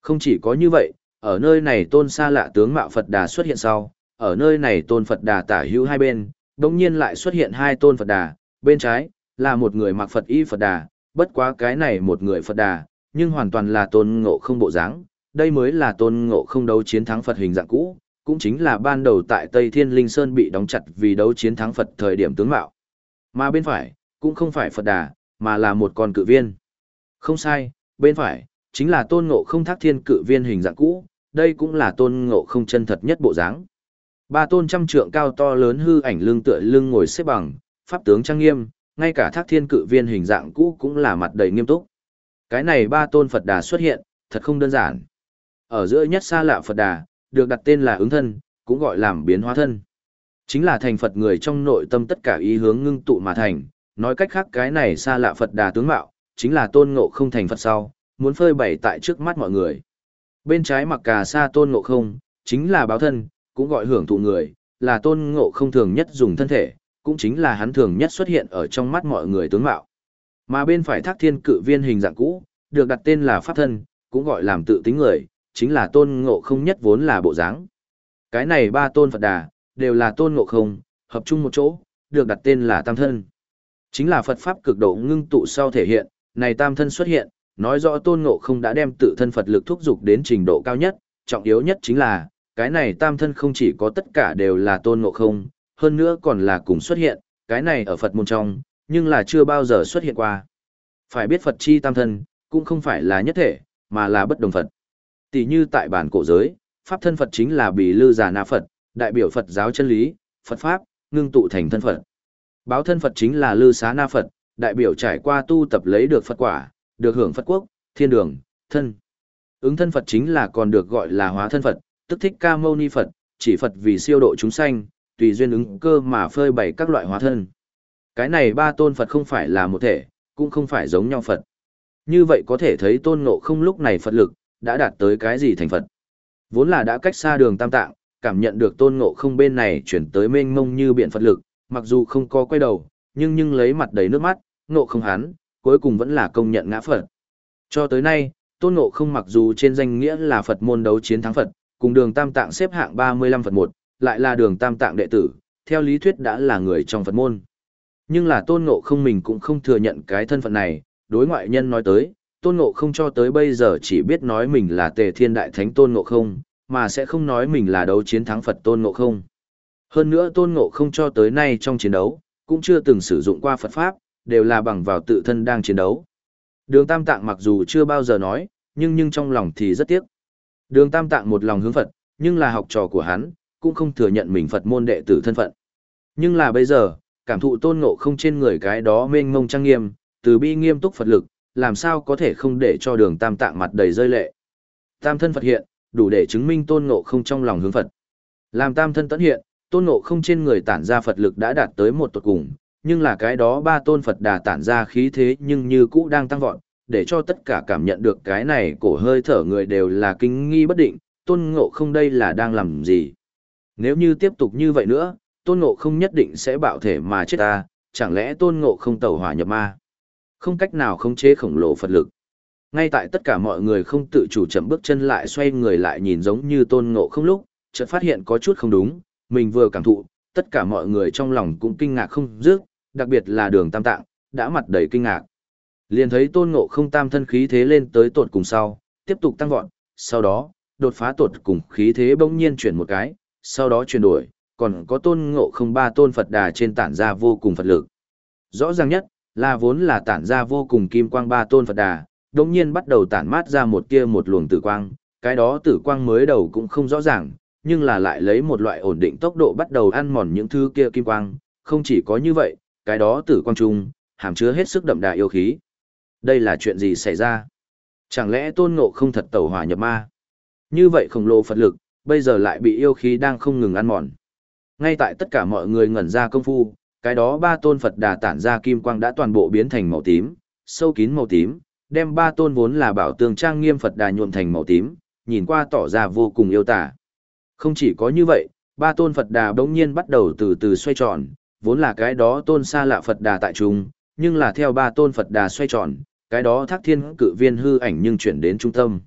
Không chỉ có như vậy, ở nơi này tôn xa lạ tướng mạo Phật đà xuất hiện sau, ở nơi này tôn Phật đà tả hữu hai bên, đồng nhiên lại xuất hiện hai tôn Phật đà, bên trái, là một người mặc Phật y Phật đà, bất quá cái này một người Phật đà, nhưng hoàn toàn là tôn ngộ không bộ dáng, đây mới là tôn ngộ không đấu chiến thắng Phật hình dạng cũ, cũng chính là ban đầu tại Tây Thiên Linh Sơn bị đóng chặt vì đấu chiến thắng Phật thời điểm tướng mạo. Mà bên phải, cũng không phải Phật đà, mà là một con cự viên. Không sai, bên phải, chính là tôn ngộ không thác thiên cự viên hình dạng cũ, đây cũng là tôn ngộ không chân thật nhất bộ dáng. Ba tôn trăm trượng cao to lớn hư ảnh lưng tựa lưng ngồi xếp bằng, pháp tướng trang nghiêm, ngay cả thác thiên cự viên hình dạng cũ cũng là mặt đầy nghiêm túc. Cái này ba tôn Phật đà xuất hiện, thật không đơn giản. Ở giữa nhất xa lạ Phật đà, được đặt tên là ứng thân, cũng gọi làm biến hóa thân. Chính là thành Phật người trong nội tâm tất cả ý hướng ngưng tụ mà thành, nói cách khác cái này xa lạ Phật đà tướng mạo, chính là tôn ngộ không thành Phật sau, muốn phơi bày tại trước mắt mọi người. Bên trái mặc cà sa tôn ngộ không, chính là báo thân, cũng gọi hưởng thụ người, là tôn ngộ không thường nhất dùng thân thể, cũng chính là hắn thường nhất xuất hiện ở trong mắt mọi người tướng mạo. Mà bên phải thác thiên cự viên hình dạng cũ, được đặt tên là pháp thân, cũng gọi làm tự tính người, chính là tôn ngộ không nhất vốn là bộ dáng. Cái này ba tôn Phật đà, đều là tôn ngộ không, hợp chung một chỗ, được đặt tên là tam thân. Chính là Phật Pháp cực độ ngưng tụ sau thể hiện, này tam thân xuất hiện, nói rõ tôn ngộ không đã đem tự thân Phật lực thúc dục đến trình độ cao nhất, trọng yếu nhất chính là, cái này tam thân không chỉ có tất cả đều là tôn ngộ không, hơn nữa còn là cùng xuất hiện, cái này ở Phật môn trong, nhưng là chưa bao giờ xuất hiện qua. Phải biết Phật chi tam thân, cũng không phải là nhất thể, mà là bất đồng Phật. Tỷ như tại bản cổ giới, Pháp thân Phật chính là bì lư giả na Phật, đại biểu Phật giáo chân lý, Phật Pháp, ngưng tụ thành thân Phật. Báo thân Phật chính là lư xá na Phật, đại biểu trải qua tu tập lấy được Phật quả, được hưởng Phật quốc, thiên đường, thân. Ứng thân Phật chính là còn được gọi là hóa thân Phật, tức thích ca mâu ni Phật, chỉ Phật vì siêu độ chúng sanh, tùy duyên ứng cơ mà phơi bày các loại hóa thân. Cái này ba tôn Phật không phải là một thể, cũng không phải giống nhau Phật. Như vậy có thể thấy tôn ngộ không lúc này Phật lực, đã đạt tới cái gì thành Phật. Vốn là đã cách xa đường tam tạng, cảm nhận được tôn ngộ không bên này chuyển tới mênh mông như biển Phật lực, mặc dù không có quay đầu, nhưng nhưng lấy mặt đầy nước mắt, ngộ không hắn, cuối cùng vẫn là công nhận ngã Phật. Cho tới nay, tôn ngộ không mặc dù trên danh nghĩa là Phật môn đấu chiến thắng Phật, cùng đường tam tạng xếp hạng 35 Phật 1, lại là đường tam tạng đệ tử, theo lý thuyết đã là người trong Phật môn. Nhưng là tôn ngộ không mình cũng không thừa nhận cái thân phận này, đối ngoại nhân nói tới, tôn ngộ không cho tới bây giờ chỉ biết nói mình là tề thiên đại thánh tôn ngộ không, mà sẽ không nói mình là đấu chiến thắng Phật tôn ngộ không. Hơn nữa tôn ngộ không cho tới nay trong chiến đấu, cũng chưa từng sử dụng qua Phật Pháp, đều là bằng vào tự thân đang chiến đấu. Đường Tam Tạng mặc dù chưa bao giờ nói, nhưng nhưng trong lòng thì rất tiếc. Đường Tam Tạng một lòng hướng Phật, nhưng là học trò của hắn, cũng không thừa nhận mình Phật môn đệ tử thân phận. Nhưng là bây giờ, cảm thụ tôn ngộ không trên người cái đó mênh mông trang nghiêm, từ bi nghiêm túc Phật lực, làm sao có thể không để cho đường tam tạng mặt đầy rơi lệ. Tam thân Phật hiện, đủ để chứng minh tôn ngộ không trong lòng hướng Phật. Làm tam thân tận hiện, tôn ngộ không trên người tản ra Phật lực đã đạt tới một tuột cùng, nhưng là cái đó ba tôn Phật đà tản ra khí thế nhưng như cũ đang tăng vọt, để cho tất cả cảm nhận được cái này cổ hơi thở người đều là kinh nghi bất định, tôn ngộ không đây là đang làm gì. Nếu như tiếp tục như vậy nữa, tôn ngộ không nhất định sẽ bạo thể mà chết ta, chẳng lẽ tôn ngộ không tẩu hỏa nhập ma. Không cách nào không chế khổng lồ Phật lực. Ngay tại tất cả mọi người không tự chủ chậm bước chân lại xoay người lại nhìn giống như tôn ngộ không lúc, chợt phát hiện có chút không đúng, mình vừa cảm thụ, tất cả mọi người trong lòng cũng kinh ngạc không dứt, đặc biệt là đường tam tạng, đã mặt đầy kinh ngạc. Liền thấy tôn ngộ không tam thân khí thế lên tới tột cùng sau, tiếp tục tăng vọt, sau đó, đột phá tột cùng khí thế bỗng nhiên chuyển một cái, sau đó chuyển đổi, còn có tôn ngộ không ba tôn Phật đà trên tản ra vô cùng Phật lực. Rõ ràng nhất, là vốn là tản ra vô cùng kim quang ba tôn Phật đà, đồng nhiên bắt đầu tản mát ra một kia một luồng tử quang, cái đó tử quang mới đầu cũng không rõ ràng, nhưng là lại lấy một loại ổn định tốc độ bắt đầu ăn mòn những thứ kia kim quang, không chỉ có như vậy, cái đó tử quang trung, hàm chứa hết sức đậm đà yêu khí. Đây là chuyện gì xảy ra? Chẳng lẽ tôn ngộ không thật tẩu hỏa nhập ma? Như vậy khổng lồ Phật lực, bây giờ lại bị yêu khí đang không ngừng ăn mòn. Ngay tại tất cả mọi người ngẩn ra công phu, cái đó ba tôn Phật đà tản ra kim quang đã toàn bộ biến thành màu tím, sâu kín màu tím, đem ba tôn vốn là bảo tường trang nghiêm Phật đà nhuộm thành màu tím, nhìn qua tỏ ra vô cùng yêu tả. Không chỉ có như vậy, ba tôn Phật đà bỗng nhiên bắt đầu từ từ xoay tròn, vốn là cái đó tôn xa lạ Phật đà tại trung, nhưng là theo ba tôn Phật đà xoay tròn, cái đó thác thiên cự viên hư ảnh nhưng chuyển đến trung tâm.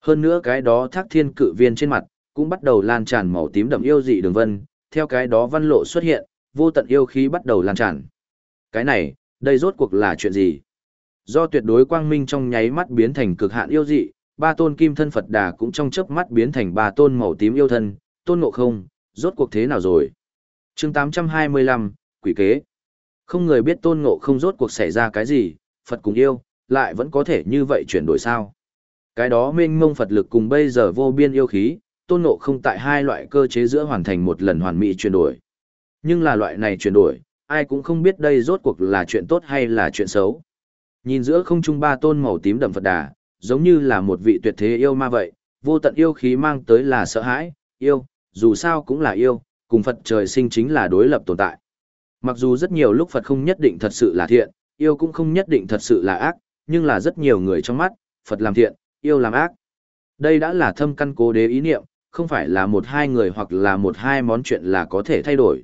Hơn nữa cái đó thác thiên cự viên trên mặt, cũng bắt đầu lan tràn màu tím đậm yêu dị đường vân, theo cái đó văn lộ xuất hiện, vô tận yêu khí bắt đầu lan tràn. Cái này, đây rốt cuộc là chuyện gì? Do tuyệt đối quang minh trong nháy mắt biến thành cực hạn yêu dị, ba tôn kim thân Phật Đà cũng trong chớp mắt biến thành ba tôn màu tím yêu thân, tôn ngộ không, rốt cuộc thế nào rồi? chương 825, quỷ kế. Không người biết tôn ngộ không rốt cuộc xảy ra cái gì, Phật cùng yêu, lại vẫn có thể như vậy chuyển đổi sao? Cái đó mênh mông Phật lực cùng bây giờ vô biên yêu khí, tôn ngộ không tại hai loại cơ chế giữa hoàn thành một lần hoàn mỹ chuyển đổi. Nhưng là loại này chuyển đổi, ai cũng không biết đây rốt cuộc là chuyện tốt hay là chuyện xấu. Nhìn giữa không trung ba tôn màu tím đậm Phật đà, giống như là một vị tuyệt thế yêu ma vậy, vô tận yêu khí mang tới là sợ hãi, yêu, dù sao cũng là yêu, cùng Phật trời sinh chính là đối lập tồn tại. Mặc dù rất nhiều lúc Phật không nhất định thật sự là thiện, yêu cũng không nhất định thật sự là ác, nhưng là rất nhiều người trong mắt, Phật làm thiện, yêu làm ác. Đây đã là thâm căn cố đế ý niệm, không phải là một hai người hoặc là một hai món chuyện là có thể thay đổi.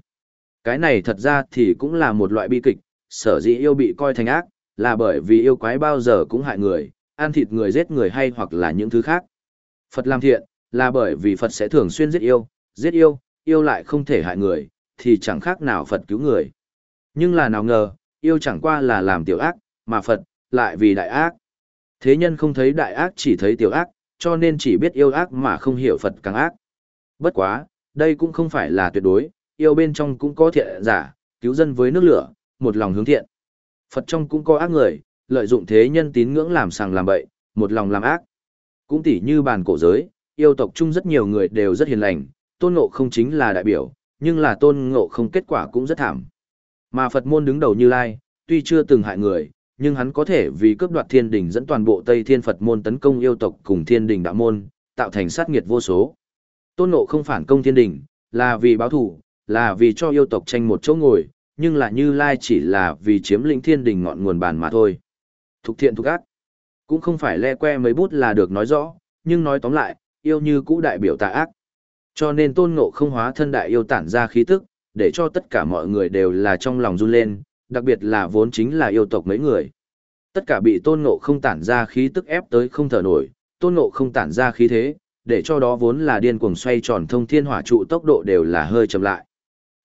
Cái này thật ra thì cũng là một loại bi kịch, sở dĩ yêu bị coi thành ác, là bởi vì yêu quái bao giờ cũng hại người, ăn thịt người giết người hay hoặc là những thứ khác. Phật làm thiện, là bởi vì Phật sẽ thường xuyên giết yêu, giết yêu, yêu lại không thể hại người, thì chẳng khác nào Phật cứu người. Nhưng là nào ngờ, yêu chẳng qua là làm tiểu ác, mà Phật, lại vì đại ác. Thế nhân không thấy đại ác chỉ thấy tiểu ác, cho nên chỉ biết yêu ác mà không hiểu Phật càng ác. Bất quá, đây cũng không phải là tuyệt đối, yêu bên trong cũng có thiện giả, cứu dân với nước lửa, một lòng hướng thiện. Phật trong cũng có ác người, lợi dụng thế nhân tín ngưỡng làm sàng làm bậy, một lòng làm ác. Cũng tỉ như bàn cổ giới, yêu tộc chung rất nhiều người đều rất hiền lành, tôn ngộ không chính là đại biểu, nhưng là tôn ngộ không kết quả cũng rất thảm. Mà Phật môn đứng đầu như Lai, tuy chưa từng hại người, nhưng hắn có thể vì cướp đoạt thiên đình dẫn toàn bộ Tây Thiên Phật môn tấn công yêu tộc cùng thiên đình đạo môn, tạo thành sát nghiệt vô số. Tôn ngộ không phản công thiên đình, là vì báo thủ, là vì cho yêu tộc tranh một chỗ ngồi, nhưng là như Lai chỉ là vì chiếm lĩnh thiên đình ngọn nguồn bàn mà thôi. Thục thiện thục ác, cũng không phải le que mấy bút là được nói rõ, nhưng nói tóm lại, yêu như cũ đại biểu tà ác. Cho nên tôn ngộ không hóa thân đại yêu tản ra khí tức, để cho tất cả mọi người đều là trong lòng run lên, đặc biệt là vốn chính là yêu tộc mấy người. Tất cả bị tôn ngộ không tản ra khí tức ép tới không thở nổi, tôn ngộ không tản ra khí thế, để cho đó vốn là điên cuồng xoay tròn thông thiên hỏa trụ tốc độ đều là hơi chậm lại.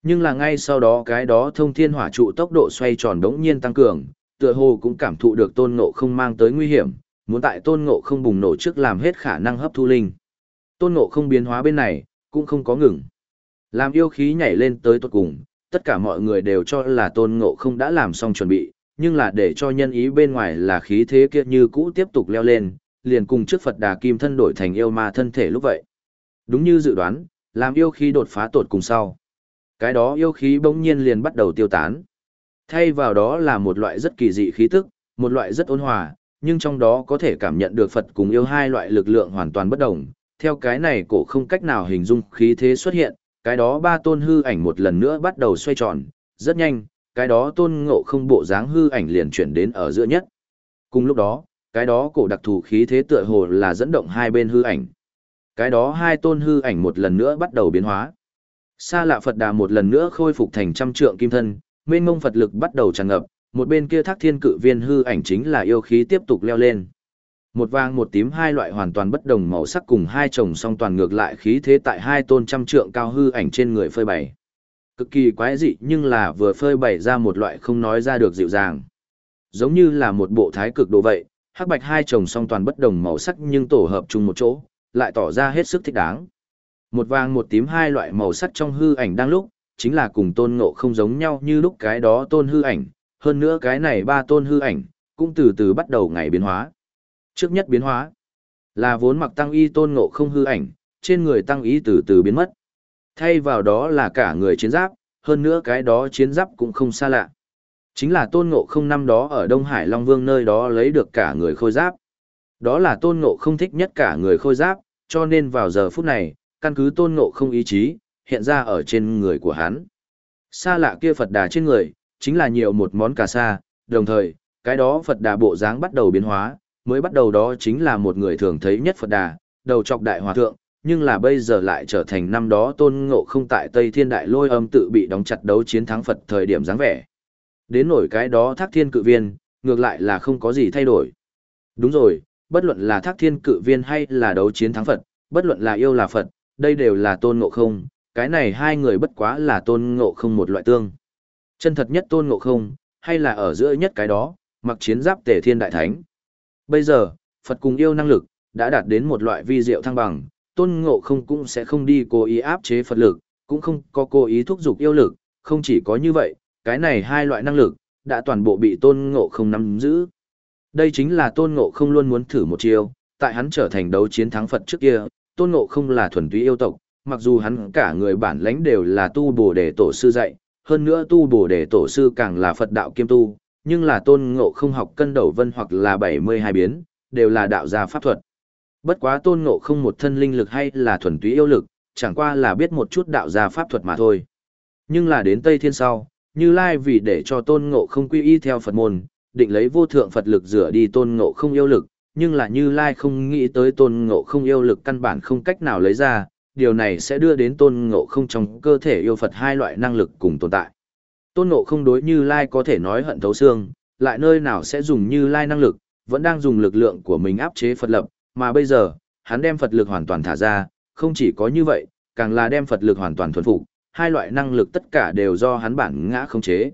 Nhưng là ngay sau đó cái đó thông thiên hỏa trụ tốc độ xoay tròn đống nhiên tăng cường, tựa hồ cũng cảm thụ được tôn ngộ không mang tới nguy hiểm, muốn tại tôn ngộ không bùng nổ trước làm hết khả năng hấp thu linh. Tôn ngộ không biến hóa bên này, cũng không có ngừng. Làm yêu khí nhảy lên tới tuột cùng, tất cả mọi người đều cho là tôn ngộ không đã làm xong chuẩn bị, nhưng là để cho nhân ý bên ngoài là khí thế kia như cũ tiếp tục leo lên, liền cùng trước Phật đà kim thân đổi thành yêu ma thân thể lúc vậy. Đúng như dự đoán, làm yêu khí đột phá tột cùng sau. Cái đó yêu khí bỗng nhiên liền bắt đầu tiêu tán. Thay vào đó là một loại rất kỳ dị khí tức, một loại rất ôn hòa, nhưng trong đó có thể cảm nhận được Phật cùng yêu hai loại lực lượng hoàn toàn bất đồng. Theo cái này cổ không cách nào hình dung khí thế xuất hiện, cái đó ba tôn hư ảnh một lần nữa bắt đầu xoay tròn, rất nhanh, cái đó tôn ngộ không bộ dáng hư ảnh liền chuyển đến ở giữa nhất. Cùng lúc đó, cái đó cổ đặc thù khí thế tựa hồ là dẫn động hai bên hư ảnh. Cái đó hai tôn hư ảnh một lần nữa bắt đầu biến hóa. Sa lạ Phật đà một lần nữa khôi phục thành trăm trượng kim thân, mênh mông Phật lực bắt đầu tràn ngập, một bên kia thác thiên cự viên hư ảnh chính là yêu khí tiếp tục leo lên. Một vàng một tím hai loại hoàn toàn bất đồng màu sắc cùng hai chồng song toàn ngược lại khí thế tại hai tôn trăm trượng cao hư ảnh trên người phơi bày. Cực kỳ quái dị nhưng là vừa phơi bày ra một loại không nói ra được dịu dàng. Giống như là một bộ thái cực đồ vậy, hắc bạch hai chồng song toàn bất đồng màu sắc nhưng tổ hợp chung một chỗ, lại tỏ ra hết sức thích đáng. Một vàng một tím hai loại màu sắc trong hư ảnh đang lúc, chính là cùng tôn ngộ không giống nhau như lúc cái đó tôn hư ảnh, hơn nữa cái này ba tôn hư ảnh, cũng từ từ bắt đầu ngày biến hóa. Trước nhất biến hóa, là vốn mặc tăng y tôn ngộ không hư ảnh, trên người tăng y từ từ biến mất. Thay vào đó là cả người chiến giáp, hơn nữa cái đó chiến giáp cũng không xa lạ. Chính là tôn ngộ không năm đó ở Đông Hải Long Vương nơi đó lấy được cả người khôi giáp. Đó là tôn ngộ không thích nhất cả người khôi giáp, cho nên vào giờ phút này, căn cứ tôn ngộ không ý chí, hiện ra ở trên người của hắn. Xa lạ kia Phật đà trên người, chính là nhiều một món cà sa, đồng thời, cái đó Phật đà bộ dáng bắt đầu biến hóa, mới bắt đầu đó chính là một người thường thấy nhất Phật đà, đầu trọc đại hòa thượng, nhưng là bây giờ lại trở thành năm đó tôn ngộ không tại Tây Thiên Đại lôi âm tự bị đóng chặt đấu chiến thắng Phật thời điểm dáng vẻ. Đến nổi cái đó thác thiên cự viên, ngược lại là không có gì thay đổi. Đúng rồi, bất luận là thác thiên cự viên hay là đấu chiến thắng Phật, bất luận là yêu là Phật, đây đều là tôn ngộ không, cái này hai người bất quá là tôn ngộ không một loại tương. Chân thật nhất tôn ngộ không, hay là ở giữa nhất cái đó, mặc chiến giáp tề thiên đại thánh. Bây giờ, Phật cùng yêu năng lực, đã đạt đến một loại vi diệu thăng bằng, tôn ngộ không cũng sẽ không đi cố ý áp chế Phật lực, cũng không có cố ý thúc giục yêu lực, không chỉ có như vậy, cái này hai loại năng lực, đã toàn bộ bị tôn ngộ không nắm giữ. Đây chính là tôn ngộ không luôn muốn thử một chiêu, tại hắn trở thành đấu chiến thắng Phật trước kia, tôn ngộ không là thuần túy yêu tộc, mặc dù hắn cả người bản lãnh đều là tu bồ đề tổ sư dạy, hơn nữa tu bồ đề tổ sư càng là Phật đạo kiêm tu, nhưng là tôn ngộ không học cân đầu vân hoặc là 72 biến, đều là đạo gia pháp thuật. Bất quá tôn ngộ không một thân linh lực hay là thuần túy yêu lực, chẳng qua là biết một chút đạo gia pháp thuật mà thôi. Nhưng là đến Tây Thiên sau, Như Lai vì để cho tôn ngộ không quy y theo Phật môn, định lấy vô thượng Phật lực rửa đi tôn ngộ không yêu lực, nhưng là Như Lai không nghĩ tới tôn ngộ không yêu lực căn bản không cách nào lấy ra, điều này sẽ đưa đến tôn ngộ không trong cơ thể yêu Phật hai loại năng lực cùng tồn tại. Tôn ngộ không đối Như Lai có thể nói hận thấu xương, lại nơi nào sẽ dùng Như Lai năng lực, vẫn đang dùng lực lượng của mình áp chế Phật lập, mà bây giờ, hắn đem Phật lực hoàn toàn thả ra, không chỉ có như vậy, càng là đem Phật lực hoàn toàn thuần phục, hai loại năng lực tất cả đều do hắn bản ngã không chế.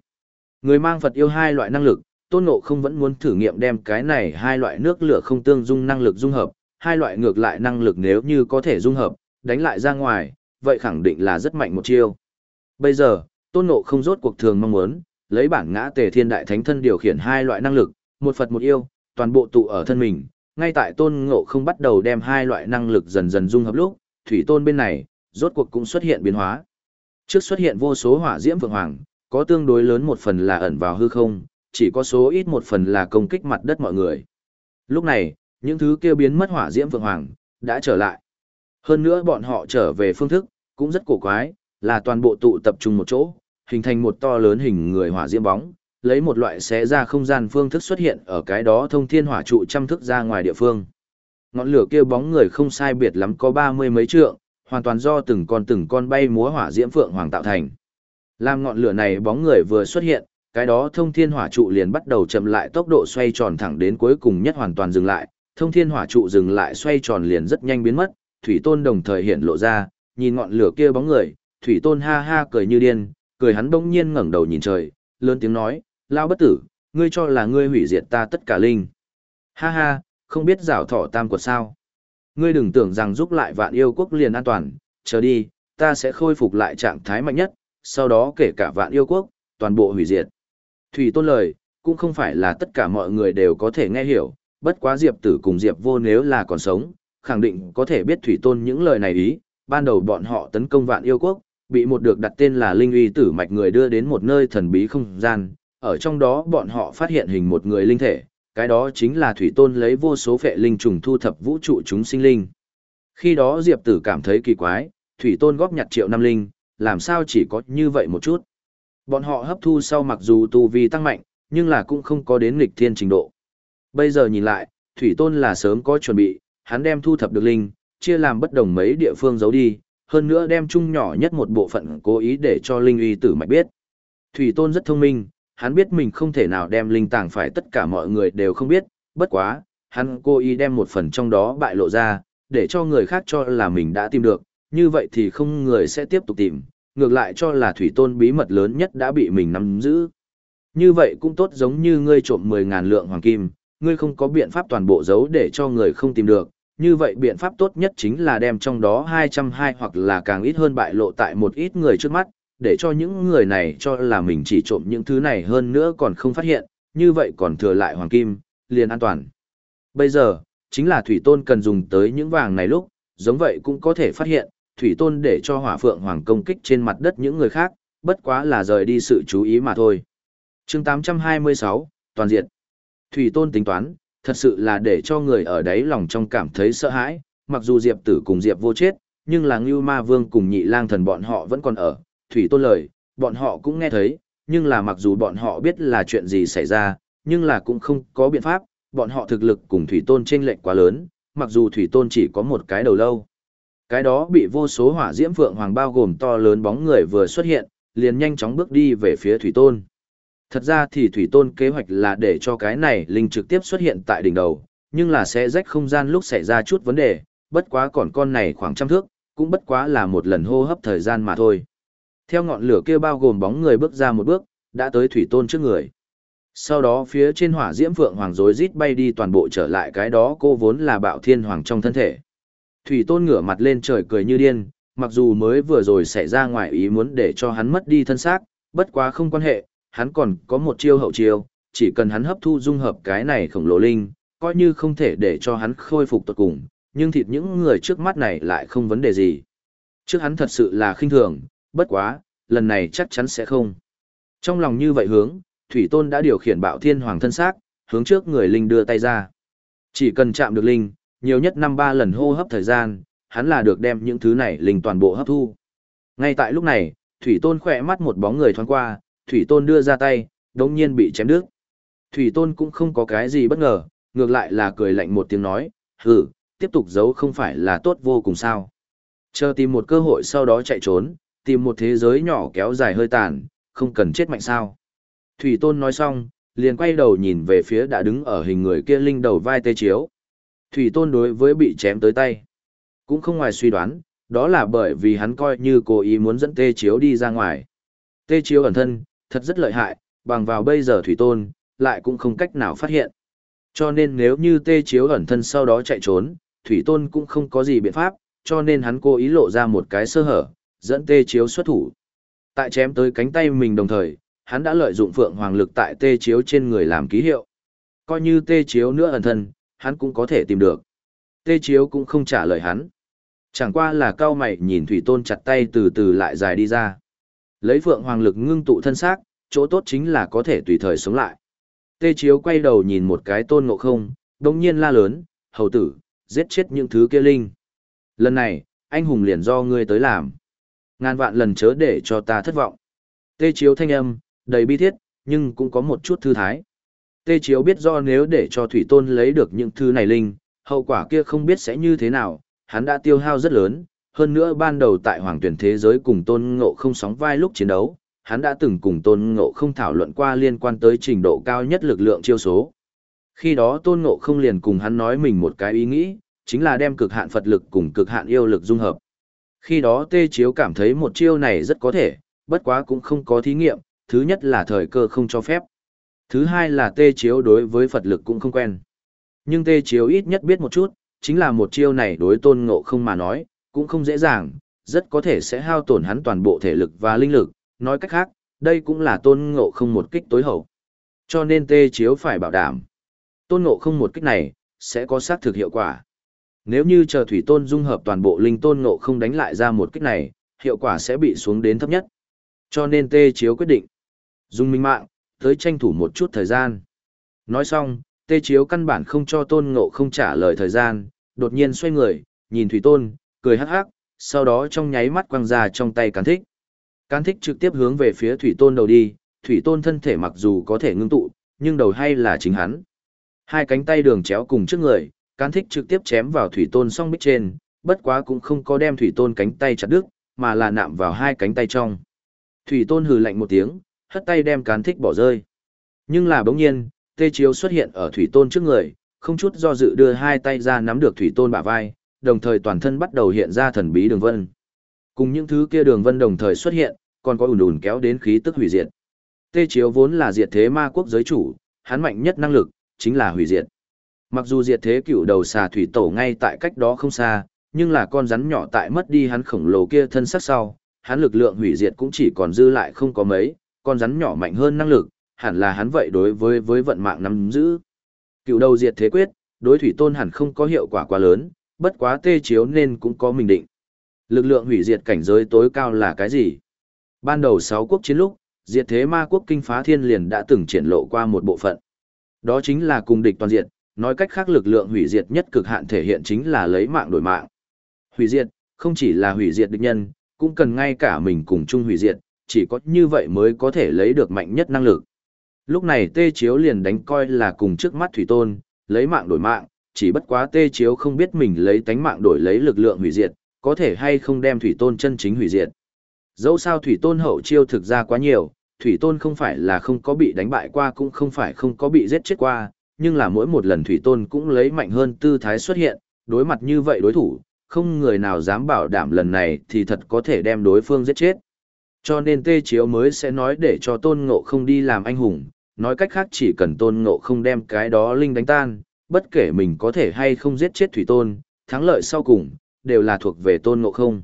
Người mang Phật yêu hai loại năng lực, Tôn Ngộ không vẫn muốn thử nghiệm đem cái này hai loại nước lửa không tương dung năng lực dung hợp, hai loại ngược lại năng lực nếu như có thể dung hợp, đánh lại ra ngoài, vậy khẳng định là rất mạnh một chiêu. Bây giờ, Tôn Ngộ không rốt cuộc thường mong muốn, lấy bản ngã tề thiên đại thánh thân điều khiển hai loại năng lực, một Phật một yêu, toàn bộ tụ ở thân mình, ngay tại Tôn Ngộ không bắt đầu đem hai loại năng lực dần dần dung hợp lúc, Thủy Tôn bên này, rốt cuộc cũng xuất hiện biến hóa. Trước xuất hiện vô số hỏa diễm vượng hoàng, có tương đối lớn một phần là ẩn vào hư không, chỉ có số ít một phần là công kích mặt đất mọi người. Lúc này, những thứ kêu biến mất hỏa diễm vượng hoàng, đã trở lại. Hơn nữa bọn họ trở về phương thức, cũng rất cổ quái, là toàn bộ tụ tập trung một chỗ, hình thành một to lớn hình người hỏa diễm bóng, lấy một loại xé ra không gian phương thức xuất hiện ở cái đó thông thiên hỏa trụ trăm thức ra ngoài địa phương. Ngọn lửa kia bóng người không sai biệt lắm có ba mươi mấy trượng, hoàn toàn do từng con từng con bay múa hỏa diễm phượng hoàng tạo thành. Làm ngọn lửa này bóng người vừa xuất hiện, cái đó thông thiên hỏa trụ liền bắt đầu chậm lại tốc độ xoay tròn thẳng đến cuối cùng nhất hoàn toàn dừng lại, thông thiên hỏa trụ dừng lại xoay tròn liền rất nhanh biến mất, thủy tôn đồng thời hiện lộ ra, nhìn ngọn lửa kia bóng người, thủy tôn ha ha cười như điên, cười hắn bỗng nhiên ngẩng đầu nhìn trời, lớn tiếng nói, lao bất tử, ngươi cho là ngươi hủy diệt ta tất cả linh. Ha ha, không biết rảo thọ tam quật sao. Ngươi đừng tưởng rằng giúp lại vạn yêu quốc liền an toàn, chờ đi, ta sẽ khôi phục lại trạng thái mạnh nhất, sau đó kể cả vạn yêu quốc, toàn bộ hủy diệt. Thủy tôn lời, cũng không phải là tất cả mọi người đều có thể nghe hiểu, bất quá Diệp tử cùng Diệp vô nếu là còn sống, khẳng định có thể biết Thủy tôn những lời này ý, ban đầu bọn họ tấn công vạn yêu quốc, bị một được đặt tên là Linh uy tử mạch người đưa đến một nơi thần bí không gian, ở trong đó bọn họ phát hiện hình một người linh thể, cái đó chính là Thủy tôn lấy vô số phệ linh trùng thu thập vũ trụ chúng sinh linh. Khi đó Diệp tử cảm thấy kỳ quái, Thủy tôn góp nhặt triệu năm linh, làm sao chỉ có như vậy một chút. Bọn họ hấp thu sau mặc dù tu vi tăng mạnh, nhưng là cũng không có đến nghịch thiên trình độ. Bây giờ nhìn lại, Thủy Tôn là sớm có chuẩn bị, hắn đem thu thập được linh, chia làm bất đồng mấy địa phương giấu đi, hơn nữa đem chung nhỏ nhất một bộ phận cố ý để cho linh uy tử mạch biết. Thủy Tôn rất thông minh, hắn biết mình không thể nào đem linh tàng phải tất cả mọi người đều không biết, bất quá, hắn cố ý đem một phần trong đó bại lộ ra, để cho người khác cho là mình đã tìm được, như vậy thì không người sẽ tiếp tục tìm, ngược lại cho là thủy tôn bí mật lớn nhất đã bị mình nắm giữ. Như vậy cũng tốt giống như ngươi trộm 10.000 lượng hoàng kim, ngươi không có biện pháp toàn bộ giấu để cho người không tìm được, như vậy biện pháp tốt nhất chính là đem trong đó 220 hoặc là càng ít hơn bại lộ tại một ít người trước mắt, để cho những người này cho là mình chỉ trộm những thứ này hơn nữa còn không phát hiện, như vậy còn thừa lại hoàng kim, liền an toàn. Bây giờ, chính là thủy tôn cần dùng tới những vàng này lúc, giống vậy cũng có thể phát hiện, thủy tôn để cho hỏa phượng hoàng công kích trên mặt đất những người khác, bất quá là rời đi sự chú ý mà thôi. chương 826, toàn diện. Thủy tôn tính toán, thật sự là để cho người ở đấy lòng trong cảm thấy sợ hãi, mặc dù Diệp tử cùng Diệp vô chết, nhưng là Ngưu Ma Vương cùng nhị lang thần bọn họ vẫn còn ở. Thủy tôn lời, bọn họ cũng nghe thấy, nhưng là mặc dù bọn họ biết là chuyện gì xảy ra, nhưng là cũng không có biện pháp, bọn họ thực lực cùng Thủy tôn chênh lệch quá lớn, mặc dù Thủy tôn chỉ có một cái đầu lâu. Cái đó bị vô số hỏa diễm phượng hoàng bao gồm to lớn bóng người vừa xuất hiện, liền nhanh chóng bước đi về phía Thủy Tôn. Thật ra thì Thủy Tôn kế hoạch là để cho cái này linh trực tiếp xuất hiện tại đỉnh đầu, nhưng là sẽ rách không gian lúc xảy ra chút vấn đề, bất quá còn con này khoảng trăm thước, cũng bất quá là một lần hô hấp thời gian mà thôi. Theo ngọn lửa kia bao gồm bóng người bước ra một bước, đã tới thủy tôn trước người. Sau đó phía trên hỏa diễm phượng hoàng rối rít bay đi toàn bộ trở lại cái đó cô vốn là bạo thiên hoàng trong thân thể. Thủy tôn ngửa mặt lên trời cười như điên, mặc dù mới vừa rồi xảy ra ngoài ý muốn để cho hắn mất đi thân xác, bất quá không quan hệ, hắn còn có một chiêu hậu chiêu, chỉ cần hắn hấp thu dung hợp cái này khổng lồ linh, coi như không thể để cho hắn khôi phục tốt cùng, nhưng thịt những người trước mắt này lại không vấn đề gì. Trước hắn thật sự là khinh thường, bất quá, lần này chắc chắn sẽ không. Trong lòng như vậy hướng, Thủy Tôn đã điều khiển bạo thiên hoàng thân xác, hướng trước người Linh đưa tay ra. Chỉ cần chạm được Linh, nhiều nhất năm ba lần hô hấp thời gian, hắn là được đem những thứ này Linh toàn bộ hấp thu. Ngay tại lúc này, Thủy Tôn khỏe mắt một bóng người thoáng qua, Thủy Tôn đưa ra tay, đống nhiên bị chém đứt. Thủy Tôn cũng không có cái gì bất ngờ, ngược lại là cười lạnh một tiếng nói, hừ, tiếp tục giấu không phải là tốt vô cùng sao. Chờ tìm một cơ hội sau đó chạy trốn, tìm một thế giới nhỏ kéo dài hơi tàn, không cần chết mạnh sao. Thủy Tôn nói xong, liền quay đầu nhìn về phía đã đứng ở hình người kia linh đầu vai tê chiếu. Thủy Tôn đối với bị chém tới tay. Cũng không ngoài suy đoán, đó là bởi vì hắn coi như cố ý muốn dẫn tê chiếu đi ra ngoài. Tê chiếu ẩn thân, thật rất lợi hại, bằng vào bây giờ Thủy Tôn, lại cũng không cách nào phát hiện. Cho nên nếu như tê chiếu ẩn thân sau đó chạy trốn, Thủy Tôn cũng không có gì biện pháp, cho nên hắn cố ý lộ ra một cái sơ hở, dẫn tê chiếu xuất thủ. Tại chém tới cánh tay mình đồng thời, hắn đã lợi dụng phượng hoàng lực tại tê chiếu trên người làm ký hiệu. Coi như tê chiếu nữa ẩn thân, hắn cũng có thể tìm được. Tê chiếu cũng không trả lời hắn. Chẳng qua là cao mày nhìn thủy tôn chặt tay từ từ lại dài đi ra. Lấy phượng hoàng lực ngưng tụ thân xác, chỗ tốt chính là có thể tùy thời sống lại. Tê chiếu quay đầu nhìn một cái tôn ngộ không, đồng nhiên la lớn, hầu tử, giết chết những thứ kia linh. Lần này, anh hùng liền do ngươi tới làm. Ngàn vạn lần chớ để cho ta thất vọng. Tê chiếu thanh âm, đầy bi thiết, nhưng cũng có một chút thư thái. Tê chiếu biết do nếu để cho thủy tôn lấy được những thứ này linh, hậu quả kia không biết sẽ như thế nào, hắn đã tiêu hao rất lớn, hơn nữa ban đầu tại hoàng tuyển thế giới cùng tôn ngộ không sóng vai lúc chiến đấu, hắn đã từng cùng tôn ngộ không thảo luận qua liên quan tới trình độ cao nhất lực lượng chiêu số. Khi đó tôn ngộ không liền cùng hắn nói mình một cái ý nghĩ, chính là đem cực hạn Phật lực cùng cực hạn yêu lực dung hợp. Khi đó tê chiếu cảm thấy một chiêu này rất có thể, bất quá cũng không có thí nghiệm, thứ nhất là thời cơ không cho phép. Thứ hai là tê chiếu đối với Phật lực cũng không quen. Nhưng tê chiếu ít nhất biết một chút, chính là một chiêu này đối tôn ngộ không mà nói, cũng không dễ dàng, rất có thể sẽ hao tổn hắn toàn bộ thể lực và linh lực, nói cách khác, đây cũng là tôn ngộ không một kích tối hậu. Cho nên tê chiếu phải bảo đảm. Tôn ngộ không một kích này, sẽ có sát thực hiệu quả. Nếu như chờ thủy tôn dung hợp toàn bộ linh tôn ngộ không đánh lại ra một kích này, hiệu quả sẽ bị xuống đến thấp nhất. Cho nên tê chiếu quyết định. Dùng minh mạng, tới tranh thủ một chút thời gian. Nói xong, tê chiếu căn bản không cho tôn ngộ không trả lời thời gian, đột nhiên xoay người, nhìn thủy tôn, cười hắc hắc, sau đó trong nháy mắt quăng ra trong tay cán thích. Cán thích trực tiếp hướng về phía thủy tôn đầu đi, thủy tôn thân thể mặc dù có thể ngưng tụ, nhưng đầu hay là chính hắn. Hai cánh tay đường chéo cùng trước người, cán thích trực tiếp chém vào thủy tôn song bích trên, bất quá cũng không có đem thủy tôn cánh tay chặt đứt, mà là nạm vào hai cánh tay trong. Thủy tôn hừ lạnh một tiếng, hất tay đem cán thích bỏ rơi. Nhưng là bỗng nhiên, tê chiếu xuất hiện ở thủy tôn trước người, không chút do dự đưa hai tay ra nắm được thủy tôn bả vai, đồng thời toàn thân bắt đầu hiện ra thần bí đường vân. Cùng những thứ kia đường vân đồng thời xuất hiện, còn có ùn ùn kéo đến khí tức hủy diệt. Tê chiếu vốn là diệt thế ma quốc giới chủ, hắn mạnh nhất năng lực, chính là hủy diệt. Mặc dù diệt thế cựu đầu xà thủy tổ ngay tại cách đó không xa, nhưng là con rắn nhỏ tại mất đi hắn khổng lồ kia thân sắc sau, hắn lực lượng hủy diệt cũng chỉ còn dư lại không có mấy, con rắn nhỏ mạnh hơn năng lực, hẳn là hắn vậy đối với với vận mạng nắm giữ. Cựu đầu diệt thế quyết, đối thủy tôn hẳn không có hiệu quả quá lớn, bất quá tê chiếu nên cũng có mình định. Lực lượng hủy diệt cảnh giới tối cao là cái gì? Ban đầu sáu quốc chiến lúc, diệt thế ma quốc kinh phá thiên liền đã từng triển lộ qua một bộ phận. Đó chính là cùng địch toàn diện, nói cách khác lực lượng hủy diệt nhất cực hạn thể hiện chính là lấy mạng đổi mạng. Hủy diệt, không chỉ là hủy diệt địch nhân, cũng cần ngay cả mình cùng chung hủy diệt, chỉ có như vậy mới có thể lấy được mạnh nhất năng lực. Lúc này Tê Chiếu liền đánh coi là cùng trước mắt Thủy Tôn, lấy mạng đổi mạng, chỉ bất quá Tê Chiếu không biết mình lấy tánh mạng đổi lấy lực lượng hủy diệt, có thể hay không đem Thủy Tôn chân chính hủy diệt. Dẫu sao Thủy Tôn hậu chiêu thực ra quá nhiều, Thủy Tôn không phải là không có bị đánh bại qua cũng không phải không có bị giết chết qua, nhưng là mỗi một lần Thủy Tôn cũng lấy mạnh hơn tư thái xuất hiện, đối mặt như vậy đối thủ, không người nào dám bảo đảm lần này thì thật có thể đem đối phương giết chết. Cho nên tê chiếu mới sẽ nói để cho tôn ngộ không đi làm anh hùng, nói cách khác chỉ cần tôn ngộ không đem cái đó linh đánh tan, bất kể mình có thể hay không giết chết thủy tôn, thắng lợi sau cùng, đều là thuộc về tôn ngộ không.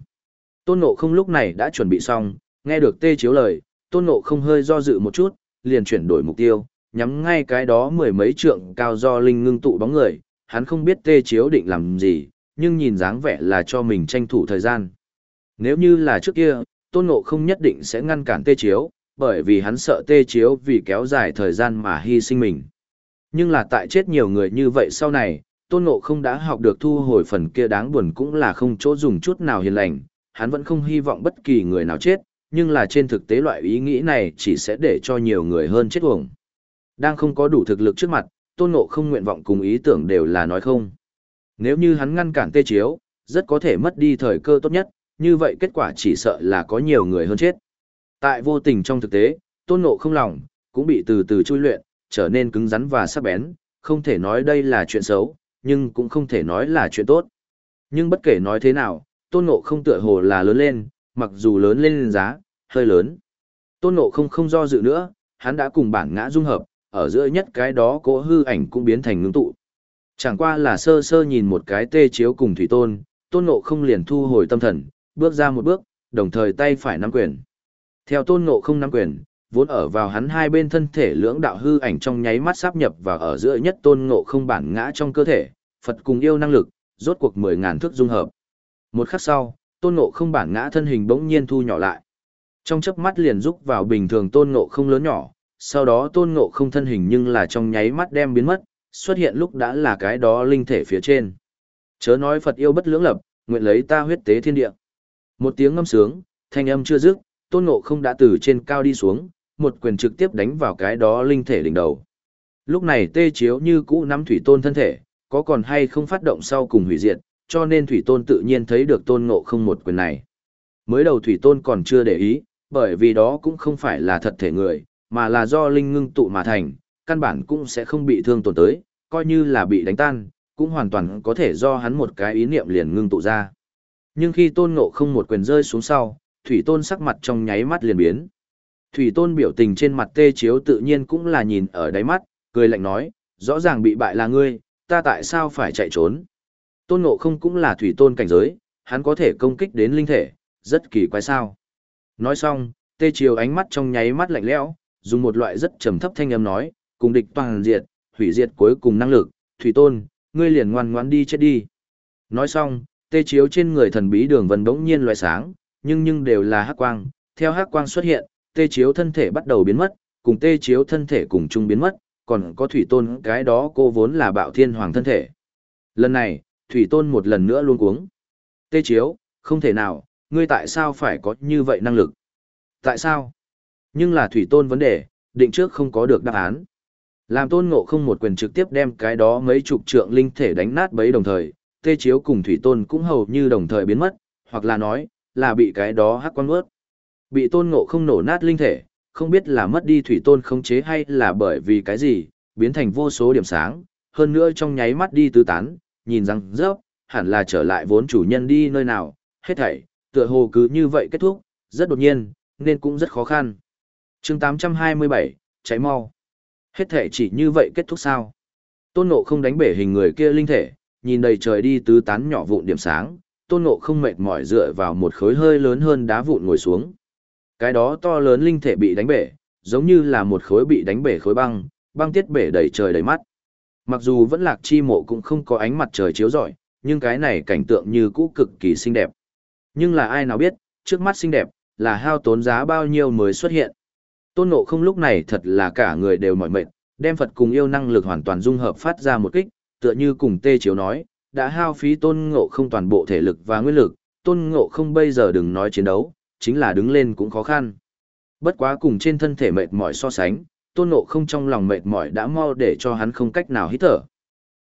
Tôn ngộ không lúc này đã chuẩn bị xong, nghe được tê chiếu lời, tôn ngộ không hơi do dự một chút, liền chuyển đổi mục tiêu, nhắm ngay cái đó mười mấy trượng cao do linh ngưng tụ bóng người, hắn không biết tê chiếu định làm gì, nhưng nhìn dáng vẻ là cho mình tranh thủ thời gian. Nếu như là trước kia, tôn ngộ không nhất định sẽ ngăn cản tê chiếu, bởi vì hắn sợ tê chiếu vì kéo dài thời gian mà hy sinh mình. Nhưng là tại chết nhiều người như vậy sau này, tôn ngộ không đã học được thu hồi phần kia đáng buồn cũng là không chỗ dùng chút nào hiền lành, hắn vẫn không hy vọng bất kỳ người nào chết, nhưng là trên thực tế loại ý nghĩ này chỉ sẽ để cho nhiều người hơn chết uổng. Đang không có đủ thực lực trước mặt, tôn ngộ không nguyện vọng cùng ý tưởng đều là nói không. Nếu như hắn ngăn cản tê chiếu, rất có thể mất đi thời cơ tốt nhất, như vậy kết quả chỉ sợ là có nhiều người hơn chết. Tại vô tình trong thực tế, tôn ngộ không lòng, cũng bị từ từ chui luyện, trở nên cứng rắn và sắc bén, không thể nói đây là chuyện xấu, nhưng cũng không thể nói là chuyện tốt. Nhưng bất kể nói thế nào, tôn ngộ không tựa hồ là lớn lên, mặc dù lớn lên giá, hơi lớn. Tôn ngộ không không do dự nữa, hắn đã cùng bản ngã dung hợp, ở giữa nhất cái đó cỗ hư ảnh cũng biến thành ngưng tụ. Chẳng qua là sơ sơ nhìn một cái tê chiếu cùng thủy tôn, tôn ngộ không liền thu hồi tâm thần, bước ra một bước, đồng thời tay phải nắm quyền. Theo tôn ngộ không nắm quyền, vốn ở vào hắn hai bên thân thể lưỡng đạo hư ảnh trong nháy mắt sáp nhập và ở giữa nhất tôn ngộ không bản ngã trong cơ thể, Phật cùng yêu năng lực, rốt cuộc mười ngàn thước dung hợp. Một khắc sau, tôn ngộ không bản ngã thân hình bỗng nhiên thu nhỏ lại. Trong chớp mắt liền rúc vào bình thường tôn ngộ không lớn nhỏ, sau đó tôn ngộ không thân hình nhưng là trong nháy mắt đem biến mất, xuất hiện lúc đã là cái đó linh thể phía trên. Chớ nói Phật yêu bất lưỡng lập, nguyện lấy ta huyết tế thiên địa. Một tiếng ngâm sướng, thanh âm chưa dứt, tôn ngộ không đã từ trên cao đi xuống, một quyền trực tiếp đánh vào cái đó linh thể đỉnh đầu. Lúc này tê chiếu như cũ nắm thủy tôn thân thể, có còn hay không phát động sau cùng hủy diệt, cho nên thủy tôn tự nhiên thấy được tôn ngộ không một quyền này. Mới đầu thủy tôn còn chưa để ý, bởi vì đó cũng không phải là thật thể người, mà là do linh ngưng tụ mà thành, căn bản cũng sẽ không bị thương tổn tới, coi như là bị đánh tan, cũng hoàn toàn có thể do hắn một cái ý niệm liền ngưng tụ ra. Nhưng khi tôn ngộ không một quyền rơi xuống sau, thủy tôn sắc mặt trong nháy mắt liền biến. Thủy tôn biểu tình trên mặt tê chiếu tự nhiên cũng là nhìn ở đáy mắt, cười lạnh nói, rõ ràng bị bại là ngươi, ta tại sao phải chạy trốn. Tôn ngộ không cũng là thủy tôn cảnh giới, hắn có thể công kích đến linh thể, rất kỳ quái sao. Nói xong, tê chiếu ánh mắt trong nháy mắt lạnh lẽo, dùng một loại rất trầm thấp thanh âm nói, cùng địch toàn diệt, hủy diệt cuối cùng năng lực, thủy tôn, ngươi liền ngoan ngoãn đi chết đi. Nói xong, tê chiếu trên người thần bí đường vân bỗng nhiên loại sáng, nhưng nhưng đều là hắc quang, theo hắc quang xuất hiện, tê chiếu thân thể bắt đầu biến mất, cùng tê chiếu thân thể cùng chung biến mất, còn có thủy tôn cái đó cô vốn là bạo thiên hoàng thân thể. Lần này, thủy tôn một lần nữa luôn cuống. Tê chiếu, không thể nào, ngươi tại sao phải có như vậy năng lực? Tại sao? Nhưng là thủy tôn vấn đề, định trước không có được đáp án. Làm tôn ngộ không một quyền trực tiếp đem cái đó mấy chục trượng linh thể đánh nát bấy đồng thời, tê chiếu cùng thủy tôn cũng hầu như đồng thời biến mất, hoặc là nói, là bị cái đó hắc quan ướt. Bị tôn ngộ không nổ nát linh thể, không biết là mất đi thủy tôn không chế hay là bởi vì cái gì, biến thành vô số điểm sáng, hơn nữa trong nháy mắt đi tứ tán, nhìn rằng rớp, hẳn là trở lại vốn chủ nhân đi nơi nào, hết thảy, tựa hồ cứ như vậy kết thúc, rất đột nhiên, nên cũng rất khó khăn. chương 827, cháy mau. Hết thảy chỉ như vậy kết thúc sao? Tôn ngộ không đánh bể hình người kia linh thể, nhìn đầy trời đi tứ tán nhỏ vụn điểm sáng, tôn ngộ không mệt mỏi dựa vào một khối hơi lớn hơn đá vụn ngồi xuống. Cái đó to lớn linh thể bị đánh bể, giống như là một khối bị đánh bể khối băng, băng tiết bể đầy trời đầy mắt. Mặc dù vẫn lạc chi mộ cũng không có ánh mặt trời chiếu rọi, nhưng cái này cảnh tượng như cũ cực kỳ xinh đẹp. Nhưng là ai nào biết, trước mắt xinh đẹp, là hao tốn giá bao nhiêu mới xuất hiện. Tôn ngộ không lúc này thật là cả người đều mỏi mệt, đem Phật cùng yêu năng lực hoàn toàn dung hợp phát ra một kích, tựa như cùng tê chiếu nói, đã hao phí tôn ngộ không toàn bộ thể lực và nguyên lực, tôn ngộ không bây giờ đừng nói chiến đấu, chính là đứng lên cũng khó khăn. Bất quá cùng trên thân thể mệt mỏi so sánh, tôn ngộ không trong lòng mệt mỏi đã mau để cho hắn không cách nào hít thở.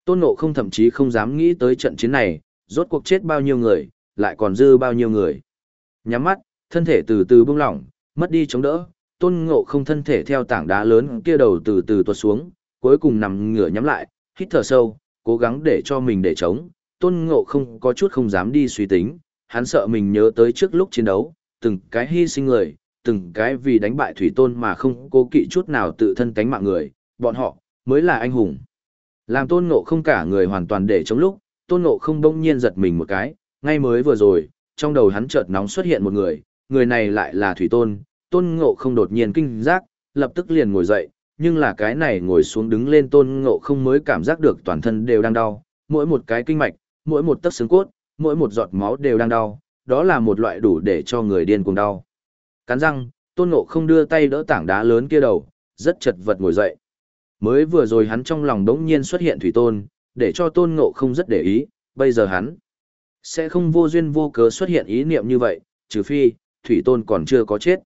Tôn ngộ không thậm chí không dám nghĩ tới trận chiến này, rốt cuộc chết bao nhiêu người, lại còn dư bao nhiêu người. Nhắm mắt, thân thể từ từ buông lỏng, mất đi chống đỡ, tôn ngộ không thân thể theo tảng đá lớn kia đầu từ từ tuột xuống, cuối cùng nằm ngửa nhắm lại, hít thở sâu, cố gắng để cho mình để chống, tôn ngộ không có chút không dám đi suy tính, hắn sợ mình nhớ tới trước lúc chiến đấu, từng cái hy sinh người, từng cái vì đánh bại thủy tôn mà không cố kỵ chút nào tự thân cánh mạng người, bọn họ, mới là anh hùng. Làm tôn ngộ không cả người hoàn toàn để chống lúc, tôn ngộ không bỗng nhiên giật mình một cái, ngay mới vừa rồi, trong đầu hắn chợt nóng xuất hiện một người, người này lại là thủy tôn, tôn ngộ không đột nhiên kinh giác, lập tức liền ngồi dậy, nhưng là cái này ngồi xuống đứng lên tôn ngộ không mới cảm giác được toàn thân đều đang đau, mỗi một cái kinh mạch, mỗi một tấc xương cốt, mỗi một giọt máu đều đang đau, đó là một loại đủ để cho người điên cuồng đau. Cắn răng, tôn ngộ không đưa tay đỡ tảng đá lớn kia đầu, rất chật vật ngồi dậy. Mới vừa rồi hắn trong lòng đống nhiên xuất hiện thủy tôn, để cho tôn ngộ không rất để ý, bây giờ hắn sẽ không vô duyên vô cớ xuất hiện ý niệm như vậy, trừ phi, thủy tôn còn chưa có chết.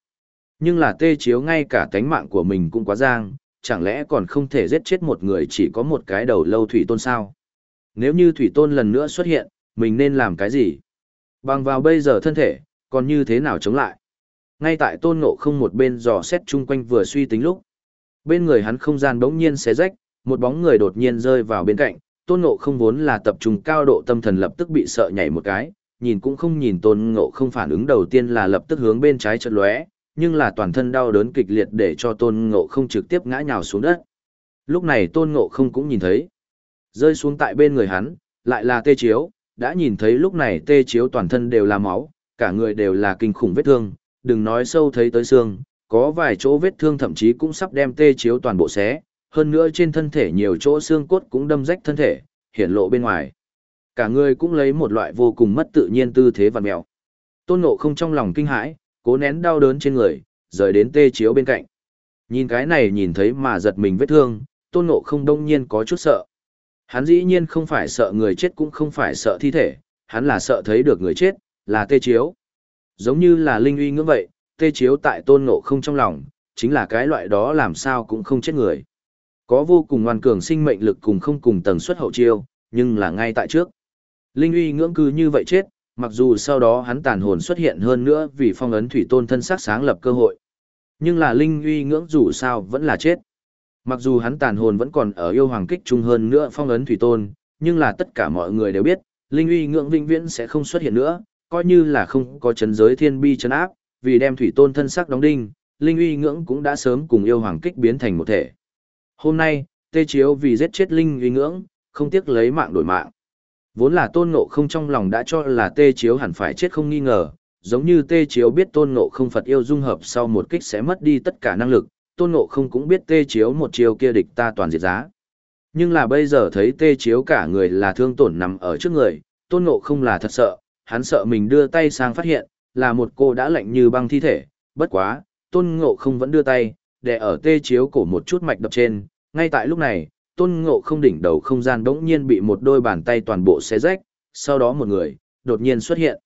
Nhưng là tê chiếu ngay cả tánh mạng của mình cũng quá giang, chẳng lẽ còn không thể giết chết một người chỉ có một cái đầu lâu thủy tôn sao? Nếu như thủy tôn lần nữa xuất hiện, mình nên làm cái gì? Bằng vào bây giờ thân thể, còn như thế nào chống lại? Ngay tại tôn ngộ không một bên dò xét chung quanh vừa suy tính lúc. Bên người hắn không gian bỗng nhiên xé rách, một bóng người đột nhiên rơi vào bên cạnh, tôn ngộ không vốn là tập trung cao độ tâm thần lập tức bị sợ nhảy một cái, nhìn cũng không nhìn tôn ngộ không phản ứng đầu tiên là lập tức hướng bên trái chợt lóe, nhưng là toàn thân đau đớn kịch liệt để cho tôn ngộ không trực tiếp ngã nhào xuống đất. Lúc này tôn ngộ không cũng nhìn thấy, rơi xuống tại bên người hắn, lại là tê chiếu, đã nhìn thấy lúc này tê chiếu toàn thân đều là máu, cả người đều là kinh khủng vết thương, đừng nói sâu thấy tới xương, có vài chỗ vết thương thậm chí cũng sắp đem tê chiếu toàn bộ xé, hơn nữa trên thân thể nhiều chỗ xương cốt cũng đâm rách thân thể, hiển lộ bên ngoài. Cả người cũng lấy một loại vô cùng mất tự nhiên tư thế vặn mèo. Tôn Ngộ không trong lòng kinh hãi, cố nén đau đớn trên người, rời đến tê chiếu bên cạnh. Nhìn cái này nhìn thấy mà giật mình vết thương, Tôn Ngộ không đông nhiên có chút sợ. Hắn dĩ nhiên không phải sợ người chết cũng không phải sợ thi thể, hắn là sợ thấy được người chết, là tê chiếu. Giống như là linh uy ngưỡng vậy, tê chiếu tại tôn ngộ không trong lòng, chính là cái loại đó làm sao cũng không chết người. Có vô cùng ngoan cường sinh mệnh lực cùng không cùng tần suất hậu chiêu, nhưng là ngay tại trước. Linh uy ngưỡng cư như vậy chết, mặc dù sau đó hắn tàn hồn xuất hiện hơn nữa vì phong ấn thủy tôn thân sắc sáng lập cơ hội. Nhưng là linh uy ngưỡng dù sao vẫn là chết. Mặc dù hắn tàn hồn vẫn còn ở yêu hoàng kích trung hơn nữa phong ấn thủy tôn, nhưng là tất cả mọi người đều biết, linh uy ngưỡng vĩnh viễn sẽ không xuất hiện nữa, coi như là không có chấn giới thiên bi chấn áp, vì đem thủy tôn thân sắc đóng đinh, linh uy ngưỡng cũng đã sớm cùng yêu hoàng kích biến thành một thể. Hôm nay, tê chiếu vì giết chết linh uy ngưỡng, không tiếc lấy mạng đổi mạng. Vốn là tôn ngộ không trong lòng đã cho là tê chiếu hẳn phải chết không nghi ngờ, giống như tê chiếu biết tôn ngộ không Phật yêu dung hợp sau một kích sẽ mất đi tất cả năng lực, tôn ngộ không cũng biết tê chiếu một chiều kia địch ta toàn diệt giá. Nhưng là bây giờ thấy tê chiếu cả người là thương tổn nằm ở trước người, tôn ngộ không là thật sợ, hắn sợ mình đưa tay sang phát hiện, là một cô đã lạnh như băng thi thể, bất quá, tôn ngộ không vẫn đưa tay, để ở tê chiếu cổ một chút mạch đập trên, ngay tại lúc này, tôn ngộ không đỉnh đầu không gian đống nhiên bị một đôi bàn tay toàn bộ xé rách, sau đó một người, đột nhiên xuất hiện.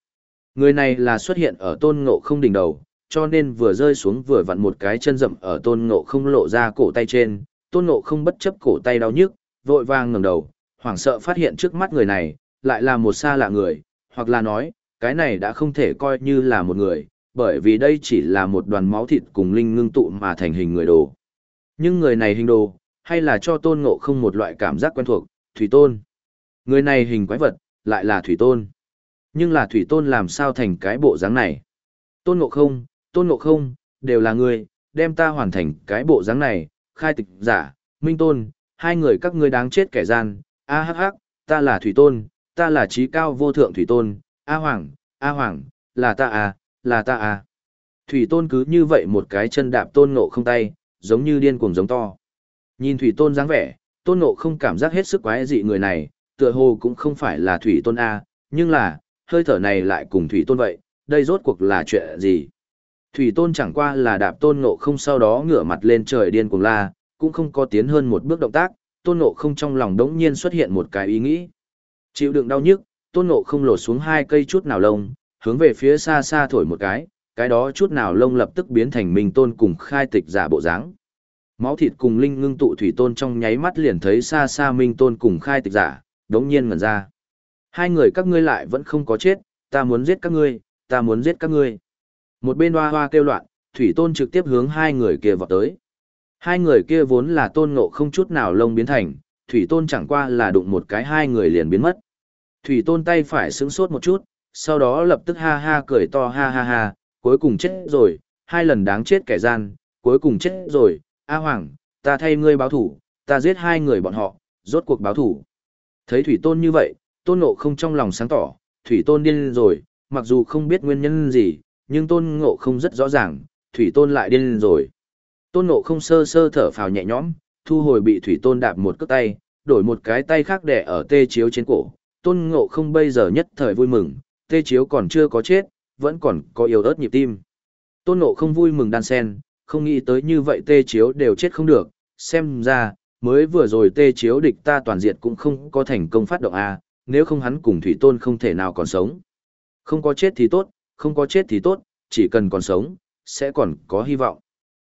Người này là xuất hiện ở tôn ngộ không đỉnh đầu, cho nên vừa rơi xuống vừa vặn một cái chân rậm ở tôn ngộ không lộ ra cổ tay trên, tôn ngộ không bất chấp cổ tay đau nhức, vội vàng ngẩng đầu, hoảng sợ phát hiện trước mắt người này, lại là một xa lạ người, hoặc là nói, cái này đã không thể coi như là một người, bởi vì đây chỉ là một đoàn máu thịt cùng linh ngưng tụ mà thành hình người đồ. Nhưng người này hình đồ, hay là cho tôn ngộ không một loại cảm giác quen thuộc, thủy tôn. Người này hình quái vật, lại là thủy tôn. Nhưng là thủy tôn làm sao thành cái bộ dáng này? Tôn ngộ không, tôn ngộ không, đều là người, đem ta hoàn thành cái bộ dáng này, khai tịch giả, minh tôn, hai người các ngươi đáng chết kẻ gian, a hắc hắc, ta là thủy tôn, ta là trí cao vô thượng thủy tôn, A Hoàng, A Hoàng, là ta à, là ta à. Thủy tôn cứ như vậy một cái chân đạp tôn ngộ không tay, giống như điên cuồng giống to. Nhìn thủy tôn dáng vẻ, tôn ngộ không cảm giác hết sức quái dị người này, tựa hồ cũng không phải là thủy tôn A, nhưng là, hơi thở này lại cùng thủy tôn vậy, đây rốt cuộc là chuyện gì? Thủy tôn chẳng qua là đạp tôn ngộ không sau đó ngửa mặt lên trời điên cuồng la, cũng không có tiến hơn một bước động tác, tôn ngộ không trong lòng đống nhiên xuất hiện một cái ý nghĩ. Chịu đựng đau nhức, tôn ngộ không lột xuống hai cây chút nào lông, hướng về phía xa xa thổi một cái, cái đó chút nào lông lập tức biến thành minh tôn cùng khai tịch giả bộ dáng. Máu thịt cùng linh ngưng tụ thủy tôn trong nháy mắt liền thấy xa xa minh tôn cùng khai tịch giả, đống nhiên ngẩn ra. Hai người các ngươi lại vẫn không có chết, ta muốn giết các ngươi, ta muốn giết các ngươi. Một bên hoa hoa kêu loạn, thủy tôn trực tiếp hướng hai người kia vọt tới. Hai người kia vốn là tôn ngộ không chút nào lông biến thành, thủy tôn chẳng qua là đụng một cái hai người liền biến mất. Thủy tôn tay phải sững sốt một chút, sau đó lập tức ha ha cười to ha ha ha, cuối cùng chết rồi, hai lần đáng chết kẻ gian, cuối cùng chết rồi, A Hoàng, ta thay ngươi báo thủ, ta giết hai người bọn họ, rốt cuộc báo thủ. Thấy Thủy tôn như vậy, tôn ngộ không trong lòng sáng tỏ, Thủy tôn điên rồi, mặc dù không biết nguyên nhân gì, nhưng tôn ngộ không rất rõ ràng, Thủy tôn lại điên rồi. Tôn ngộ không sơ sơ thở phào nhẹ nhõm, thu hồi bị Thủy tôn đạp một cước tay, đổi một cái tay khác đè ở tê chiếu trên cổ. Tôn ngộ không bây giờ nhất thời vui mừng, tê chiếu còn chưa có chết, vẫn còn có yếu ớt nhịp tim. Tôn ngộ không vui mừng đan sen, không nghĩ tới như vậy tê chiếu đều chết không được, xem ra, mới vừa rồi tê chiếu địch ta toàn diệt cũng không có thành công phát động A, nếu không hắn cùng Thủy Tôn không thể nào còn sống. Không có chết thì tốt, không có chết thì tốt, chỉ cần còn sống, sẽ còn có hy vọng.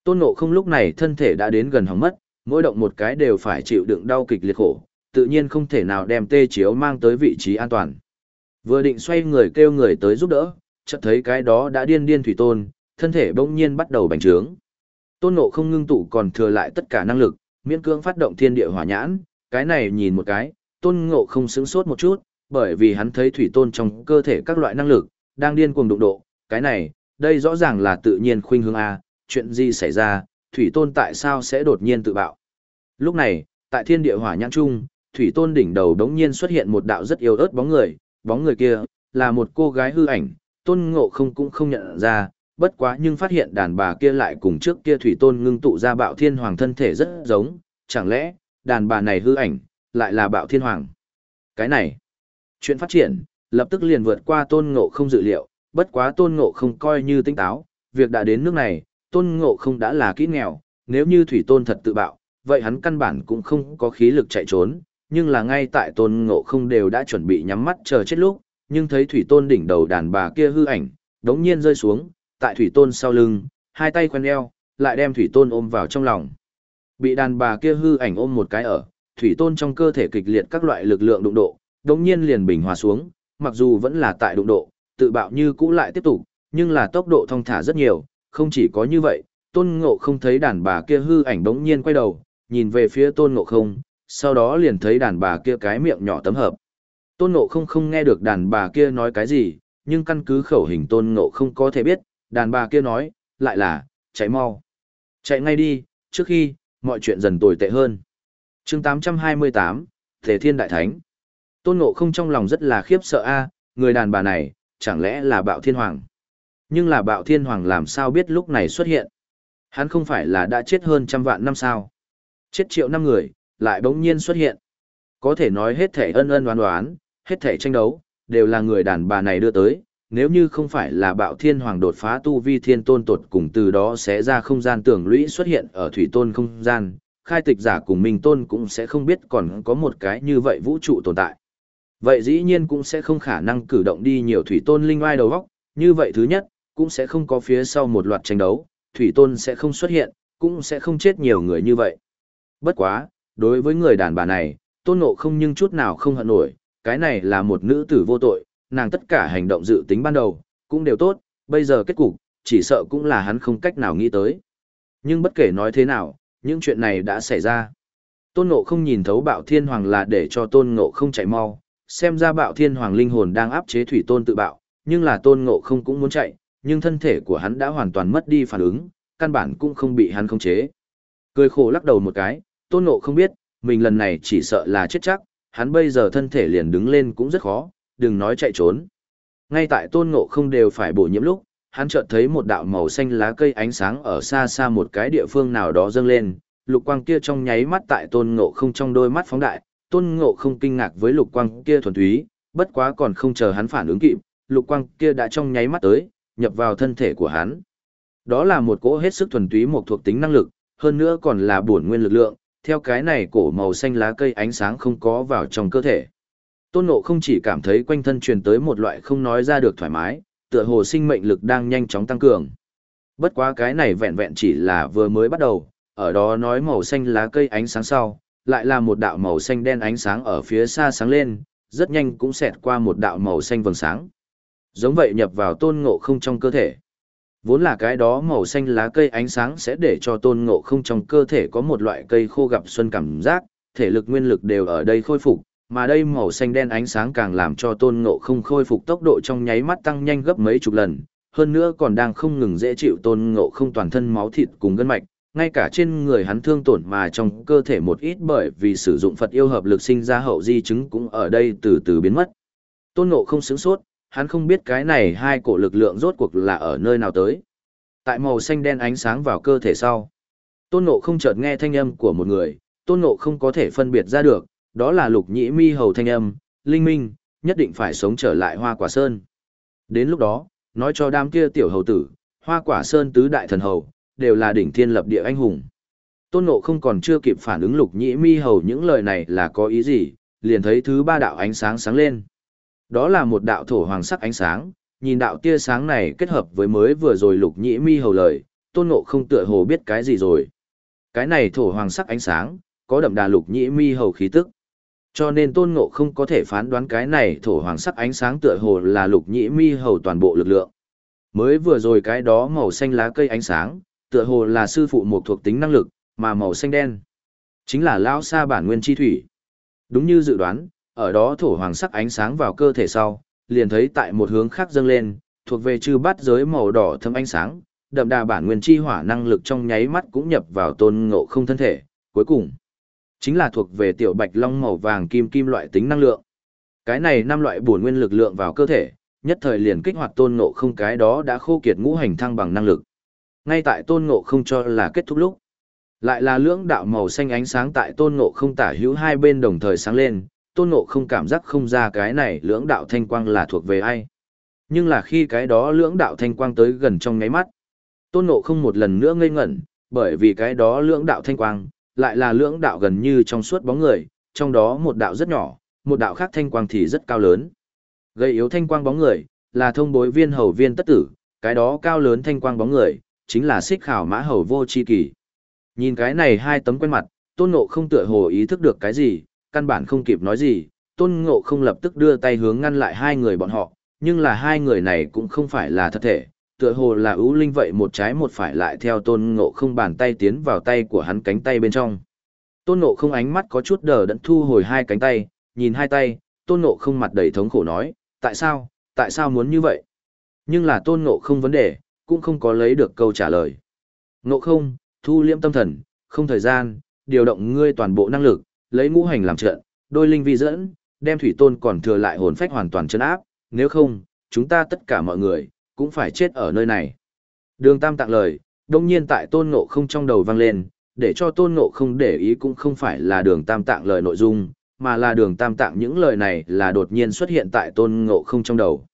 Tôn Ngộ không lúc này thân thể đã đến gần hỏng mất, mỗi động một cái đều phải chịu đựng đau kịch liệt khổ, tự nhiên không thể nào đem tê chiếu mang tới vị trí an toàn. Vừa định xoay người kêu người tới giúp đỡ, chợt thấy cái đó đã điên điên thủy tôn, thân thể bỗng nhiên bắt đầu bành trướng. Tôn Ngộ không ngưng tụ còn thừa lại tất cả năng lực, miễn cưỡng phát động thiên địa hỏa nhãn, cái này nhìn một cái, Tôn Ngộ không sững sốt một chút, bởi vì hắn thấy thủy tôn trong cơ thể các loại năng lực đang điên cuồng đụng độ, cái này, đây rõ ràng là tự nhiên khuynh hướng a, chuyện gì xảy ra, thủy tôn tại sao sẽ đột nhiên tự bạo. Lúc này, tại thiên địa hỏa nhãn trung, thủy tôn đỉnh đầu đống nhiên xuất hiện một đạo rất yếu ớt bóng người, bóng người kia, là một cô gái hư ảnh, tôn ngộ không cũng không nhận ra, bất quá nhưng phát hiện đàn bà kia lại cùng trước kia thủy tôn ngưng tụ ra bạo thiên hoàng thân thể rất giống, chẳng lẽ, đàn bà này hư ảnh, lại là bạo thiên hoàng. Cái này, chuyện phát triển, lập tức liền vượt qua tôn ngộ không dự liệu, bất quá tôn ngộ không coi như tinh táo, việc đã đến nước này, tôn ngộ không đã là kỹ nghèo, nếu như thủy tôn thật tự bạo, vậy hắn căn bản cũng không có khí lực chạy trốn, nhưng là ngay tại tôn ngộ không đều đã chuẩn bị nhắm mắt chờ chết lúc, nhưng thấy thủy tôn đỉnh đầu đàn bà kia hư ảnh, đống nhiên rơi xuống, tại thủy tôn sau lưng, hai tay khoen eo, lại đem thủy tôn ôm vào trong lòng. Bị đàn bà kia hư ảnh ôm một cái ở, thủy tôn trong cơ thể kịch liệt các loại lực lượng đụng độ, đống nhiên liền bình hòa xuống, mặc dù vẫn là tại đụng độ, tự bạo như cũ lại tiếp tục, nhưng là tốc độ thông thả rất nhiều, không chỉ có như vậy, tôn ngộ không thấy đàn bà kia hư ảnh đống nhiên quay đầu, nhìn về phía tôn ngộ không, sau đó liền thấy đàn bà kia cái miệng nhỏ tấm hợp. Tôn ngộ không không nghe được đàn bà kia nói cái gì, nhưng căn cứ khẩu hình tôn ngộ không có thể biết, đàn bà kia nói, lại là, chạy mau. Chạy ngay đi, trước khi, mọi chuyện dần tồi tệ hơn. chương 828, Thể Thiên Đại Thánh. Tôn ngộ không trong lòng rất là khiếp sợ a người đàn bà này, chẳng lẽ là bạo thiên hoàng. Nhưng là bạo thiên hoàng làm sao biết lúc này xuất hiện. Hắn không phải là đã chết hơn trăm vạn năm sao. Chết triệu năm người, lại bỗng nhiên xuất hiện. Có thể nói hết thể ân ân đoán đoán, hết thể tranh đấu, đều là người đàn bà này đưa tới. Nếu như không phải là bạo thiên hoàng đột phá tu vi thiên tôn tột cùng từ đó sẽ ra không gian tưởng lũy xuất hiện ở thủy tôn không gian, khai tịch giả cùng minh tôn cũng sẽ không biết còn có một cái như vậy vũ trụ tồn tại. Vậy dĩ nhiên cũng sẽ không khả năng cử động đi nhiều thủy tôn linh oai đầu góc, như vậy thứ nhất, cũng sẽ không có phía sau một loạt tranh đấu, thủy tôn sẽ không xuất hiện, cũng sẽ không chết nhiều người như vậy. Bất quá, đối với người đàn bà này, tôn ngộ không nhưng chút nào không hận nổi, cái này là một nữ tử vô tội, nàng tất cả hành động dự tính ban đầu, cũng đều tốt, bây giờ kết cục, chỉ sợ cũng là hắn không cách nào nghĩ tới. Nhưng bất kể nói thế nào, những chuyện này đã xảy ra. Tôn ngộ không nhìn thấu bạo thiên hoàng là để cho tôn ngộ không chạy mau, xem ra bạo thiên hoàng linh hồn đang áp chế thủy tôn tự bạo, nhưng là tôn ngộ không cũng muốn chạy, nhưng thân thể của hắn đã hoàn toàn mất đi phản ứng, căn bản cũng không bị hắn khống chế. Cười khổ lắc đầu một cái, tôn ngộ không biết, mình lần này chỉ sợ là chết chắc, hắn bây giờ thân thể liền đứng lên cũng rất khó, đừng nói chạy trốn. Ngay tại tôn ngộ không đều phải bổ nhiễm lúc, hắn chợt thấy một đạo màu xanh lá cây ánh sáng ở xa xa một cái địa phương nào đó dâng lên, lục quang kia trong nháy mắt tại tôn ngộ không trong đôi mắt phóng đại, tôn ngộ không kinh ngạc với lục quang kia thuần túy, bất quá còn không chờ hắn phản ứng kịp, lục quang kia đã trong nháy mắt tới, nhập vào thân thể của hắn. Đó là một cỗ hết sức thuần túy một thuộc tính năng lực, hơn nữa còn là bổn nguyên lực lượng, theo cái này cổ màu xanh lá cây ánh sáng không có vào trong cơ thể. Tôn Ngộ không chỉ cảm thấy quanh thân truyền tới một loại không nói ra được thoải mái, tựa hồ sinh mệnh lực đang nhanh chóng tăng cường. Bất quá cái này vẹn vẹn chỉ là vừa mới bắt đầu, ở đó nói màu xanh lá cây ánh sáng sau, lại là một đạo màu xanh đen ánh sáng ở phía xa sáng lên, rất nhanh cũng xẹt qua một đạo màu xanh vầng sáng. Giống vậy nhập vào tôn ngộ không trong cơ thể. Vốn là cái đó màu xanh lá cây ánh sáng sẽ để cho tôn ngộ không trong cơ thể có một loại cây khô gặp xuân cảm giác, thể lực nguyên lực đều ở đây khôi phục, Mà đây màu xanh đen ánh sáng càng làm cho tôn ngộ không khôi phục tốc độ trong nháy mắt tăng nhanh gấp mấy chục lần, hơn nữa còn đang không ngừng dễ chịu tôn ngộ không toàn thân máu thịt cùng gân mạch, ngay cả trên người hắn thương tổn mà trong cơ thể một ít bởi vì sử dụng Phật yêu hợp lực sinh ra hậu di chứng cũng ở đây từ từ biến mất. Tôn ngộ không sướng sốt, hắn không biết cái này hai cổ lực lượng rốt cuộc là ở nơi nào tới. Tại màu xanh đen ánh sáng vào cơ thể sau. Tôn ngộ không chợt nghe thanh âm của một người, tôn ngộ không có thể phân biệt ra được, đó là lục nhĩ mi hầu thanh âm, linh minh, nhất định phải sống trở lại hoa quả sơn. Đến lúc đó, nói cho đám kia tiểu hầu tử, hoa quả sơn tứ đại thần hầu, đều là đỉnh thiên lập địa anh hùng. Tôn Ngộ không còn chưa kịp phản ứng lục nhĩ mi hầu những lời này là có ý gì, liền thấy thứ ba đạo ánh sáng sáng lên. Đó là một đạo thổ hoàng sắc ánh sáng, nhìn đạo tia sáng này kết hợp với mới vừa rồi lục nhĩ mi hầu lời, Tôn Ngộ không tựa hồ biết cái gì rồi. Cái này thổ hoàng sắc ánh sáng, có đậm đà lục nhĩ mi hầu khí tức. Cho nên Tôn Ngộ không có thể phán đoán cái này thổ hoàng sắc ánh sáng tựa hồ là lục nhĩ mi hầu toàn bộ lực lượng. Mới vừa rồi cái đó màu xanh lá cây ánh sáng, tựa hồ là sư phụ một thuộc tính năng lực, mà màu xanh đen chính là lão sa bản nguyên chi thủy. Đúng như dự đoán, ở đó thổ hoàng sắc ánh sáng vào cơ thể sau, liền thấy tại một hướng khác dâng lên, thuộc về chư bát giới màu đỏ thâm ánh sáng, đậm đà bản nguyên chi hỏa năng lực trong nháy mắt cũng nhập vào tôn ngộ không thân thể, cuối cùng chính là thuộc về tiểu bạch long màu vàng kim kim loại tính năng lượng. Cái này năm loại bổn nguyên lực lượng vào cơ thể, nhất thời liền kích hoạt tôn ngộ không cái đó đã khô kiệt ngũ hành thăng bằng năng lực. Ngay tại tôn ngộ không cho là kết thúc lúc. Lại là lưỡng đạo màu xanh ánh sáng tại tôn ngộ không tả hữu hai bên đồng thời sáng lên, tôn ngộ không cảm giác không ra cái này lưỡng đạo thanh quang là thuộc về ai. Nhưng là khi cái đó lưỡng đạo thanh quang tới gần trong ngáy mắt, tôn ngộ không một lần nữa ngây ngẩn, bởi vì cái đó lưỡng đạo thanh quang, lại là lưỡng đạo gần như trong suốt bóng người, trong đó một đạo rất nhỏ, một đạo khác thanh quang thì rất cao lớn. Gây yếu thanh quang bóng người, là thông bối viên hầu viên tất tử, cái đó cao lớn thanh quang bóng người, chính là xích khảo mã hầu vô chi kỳ. Nhìn cái này hai tấm quen mặt, tôn ngộ không tựa hồ ý thức được cái gì, căn bản không kịp nói gì, tôn ngộ không lập tức đưa tay hướng ngăn lại hai người bọn họ, nhưng là hai người này cũng không phải là thật thể, tựa hồ là ưu linh vậy một trái một phải lại theo tôn ngộ không bàn tay tiến vào tay của hắn cánh tay bên trong. Tôn ngộ không ánh mắt có chút đờ đẫn thu hồi hai cánh tay, nhìn hai tay, tôn ngộ không mặt đầy thống khổ nói, tại sao, tại sao muốn như vậy? Nhưng là tôn ngộ không vấn đề, cũng không có lấy được câu trả lời. Ngộ không, thu liễm tâm thần, không thời gian, điều động ngươi toàn bộ năng lực, lấy ngũ hành làm trận, đôi linh vi dẫn, đem thủy tôn còn thừa lại hồn phách hoàn toàn chân áp, nếu không, chúng ta tất cả mọi người, cũng phải chết ở nơi này. Đường tam tặng lời, đông nhiên tại tôn ngộ không trong đầu vang lên, để cho tôn ngộ không để ý cũng không phải là đường tam tạng lời nội dung, mà là đường tam tạng những lời này là đột nhiên xuất hiện tại tôn ngộ không trong đầu.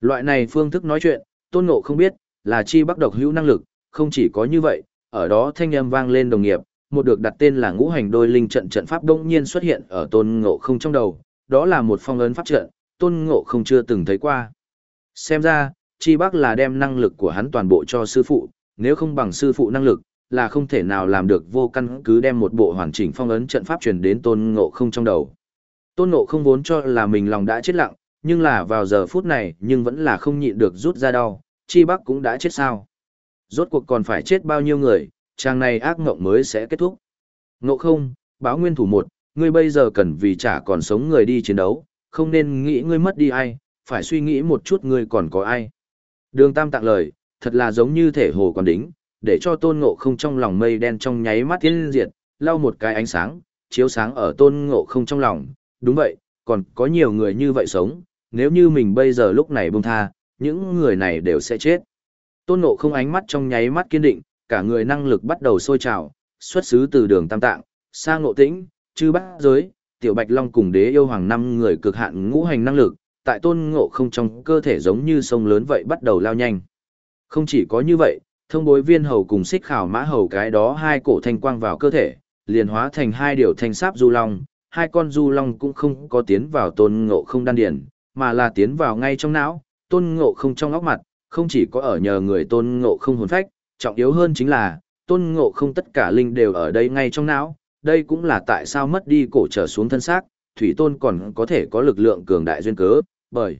Loại này phương thức nói chuyện, tôn ngộ không biết, là chi bắc độc hữu năng lực, không chỉ có như vậy, ở đó thanh âm vang lên đồng nghiệp, một được đặt tên là ngũ hành đôi linh trận trận pháp đông nhiên xuất hiện ở tôn ngộ không trong đầu, đó là một phong ấn pháp trận, tôn ngộ không chưa từng thấy qua. Xem ra, chi bắc là đem năng lực của hắn toàn bộ cho sư phụ, nếu không bằng sư phụ năng lực, là không thể nào làm được vô căn cứ đem một bộ hoàn chỉnh phong ấn trận pháp truyền đến tôn ngộ không trong đầu. Tôn ngộ không vốn cho là mình lòng đã chết lặng, nhưng là vào giờ phút này nhưng vẫn là không nhịn được rút ra đau, chi bắc cũng đã chết sao. Rốt cuộc còn phải chết bao nhiêu người, chàng này ác ngộng mới sẽ kết thúc. Ngộ không, báo nguyên thủ một, ngươi bây giờ cần vì chả còn sống người đi chiến đấu, không nên nghĩ ngươi mất đi ai, phải suy nghĩ một chút ngươi còn có ai. Đường Tam tặng lời, thật là giống như thể hồ còn đính, để cho tôn ngộ không trong lòng mây đen trong nháy mắt tiến diệt, lau một cái ánh sáng, chiếu sáng ở tôn ngộ không trong lòng. Đúng vậy, còn có nhiều người như vậy sống, nếu như mình bây giờ lúc này buông tha, những người này đều sẽ chết. Tôn ngộ không ánh mắt trong nháy mắt kiên định, cả người năng lực bắt đầu sôi trào, xuất xứ từ đường tam tạng, sang ngộ tĩnh, chư bát giới, tiểu bạch long cùng đế yêu hoàng năm người cực hạn ngũ hành năng lực, tại tôn ngộ không trong cơ thể giống như sông lớn vậy bắt đầu lao nhanh. Không chỉ có như vậy, thông bối viên hầu cùng xích khảo mã hầu cái đó hai cổ thanh quang vào cơ thể, liền hóa thành hai điều thanh sáp du long, hai con du long cũng không có tiến vào tôn ngộ không đan điển, mà là tiến vào ngay trong não, tôn ngộ không trong óc mặt, không chỉ có ở nhờ người tôn ngộ không hồn phách, trọng yếu hơn chính là, tôn ngộ không tất cả linh đều ở đây ngay trong não, đây cũng là tại sao mất đi cổ trở xuống thân xác, thủy tôn còn có thể có lực lượng cường đại duyên cớ, bởi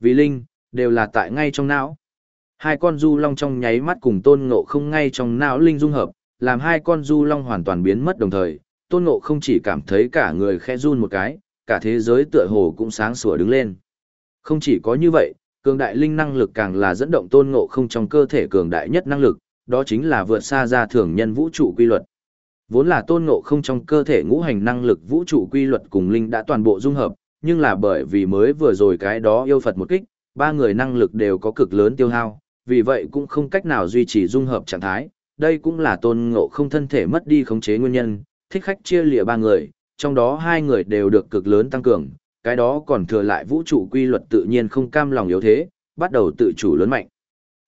vì linh, đều là tại ngay trong não. Hai con du long trong nháy mắt cùng tôn ngộ không ngay trong não linh dung hợp, làm hai con du long hoàn toàn biến mất đồng thời, tôn ngộ không chỉ cảm thấy cả người khẽ run một cái, cả thế giới tựa hồ cũng sáng sủa đứng lên. Không chỉ có như vậy, cường đại linh năng lực càng là dẫn động tôn ngộ không trong cơ thể cường đại nhất năng lực, đó chính là vượt xa ra thường nhân vũ trụ quy luật. Vốn là tôn ngộ không trong cơ thể ngũ hành năng lực vũ trụ quy luật cùng linh đã toàn bộ dung hợp, nhưng là bởi vì mới vừa rồi cái đó yêu Phật một kích, ba người năng lực đều có cực lớn tiêu hao, vì vậy cũng không cách nào duy trì dung hợp trạng thái. Đây cũng là tôn ngộ không thân thể mất đi khống chế nguyên nhân, thích khách chia lìa ba người, trong đó hai người đều được cực lớn tăng cường, cái đó còn thừa lại vũ trụ quy luật tự nhiên không cam lòng yếu thế, bắt đầu tự chủ lớn mạnh.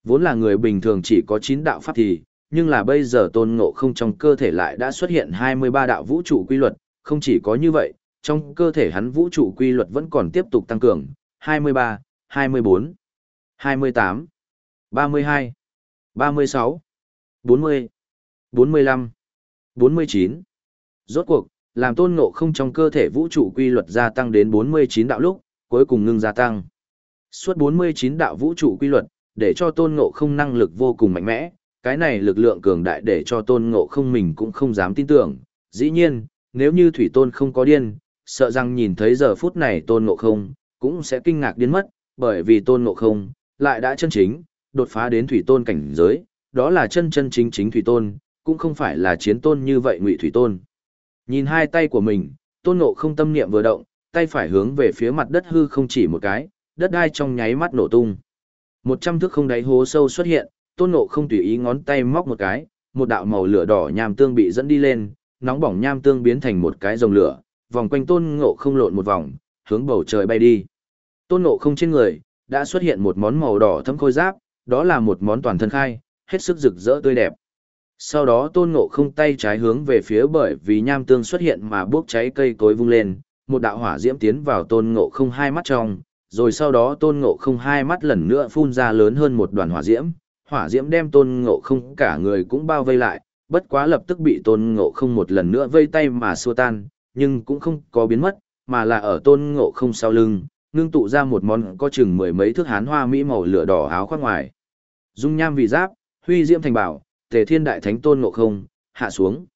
Vốn là người bình thường chỉ có 9 đạo pháp thì, nhưng là bây giờ tôn ngộ không trong cơ thể lại đã xuất hiện 23 đạo vũ trụ quy luật, không chỉ có như vậy, trong cơ thể hắn vũ trụ quy luật vẫn còn tiếp tục tăng cường, 23, 24, 28, 32, 36, 40, 45, 49. Rốt cuộc, làm tôn ngộ không trong cơ thể vũ trụ quy luật gia tăng đến 49 đạo lúc, cuối cùng ngưng gia tăng. Suốt 49 đạo vũ trụ quy luật, để cho tôn ngộ không năng lực vô cùng mạnh mẽ, cái này lực lượng cường đại để cho tôn ngộ không mình cũng không dám tin tưởng. Dĩ nhiên, nếu như thủy tôn không có điên, sợ rằng nhìn thấy giờ phút này tôn ngộ không, cũng sẽ kinh ngạc điên mất, bởi vì tôn ngộ không, lại đã chân chính, đột phá đến thủy tôn cảnh giới, đó là chân chân chính chính thủy tôn, cũng không phải là chiến tôn như vậy ngụy thủy tôn. Nhìn hai tay của mình, tôn ngộ không tâm niệm vừa động, tay phải hướng về phía mặt đất hư không chỉ một cái, đất đai trong nháy mắt nổ tung. Một trăm thước không đáy hố sâu xuất hiện, tôn ngộ không tùy ý ngón tay móc một cái, một đạo màu lửa đỏ nham tương bị dẫn đi lên, nóng bỏng nham tương biến thành một cái rồng lửa, vòng quanh tôn ngộ không lộn một vòng, hướng bầu trời bay đi. Tôn ngộ không trên người, đã xuất hiện một món màu đỏ thâm khôi giáp, đó là một món toàn thân khai, hết sức rực rỡ tươi đẹp. Sau đó tôn ngộ không tay trái hướng về phía bởi vì nham tương xuất hiện mà bốc cháy cây cối vung lên, một đạo hỏa diễm tiến vào tôn ngộ không hai mắt trong, rồi sau đó tôn ngộ không hai mắt lần nữa phun ra lớn hơn một đoàn hỏa diễm, hỏa diễm đem tôn ngộ không cả người cũng bao vây lại, bất quá lập tức bị tôn ngộ không một lần nữa vây tay mà xua tan, nhưng cũng không có biến mất, mà là ở tôn ngộ không sau lưng, ngưng tụ ra một món có chừng mười mấy thước hán hoa mỹ màu lửa đỏ áo khoác ngoài. Dung nham vì giáp, huy diễm thành bảo, tề thiên đại thánh tôn ngộ không, hạ xuống.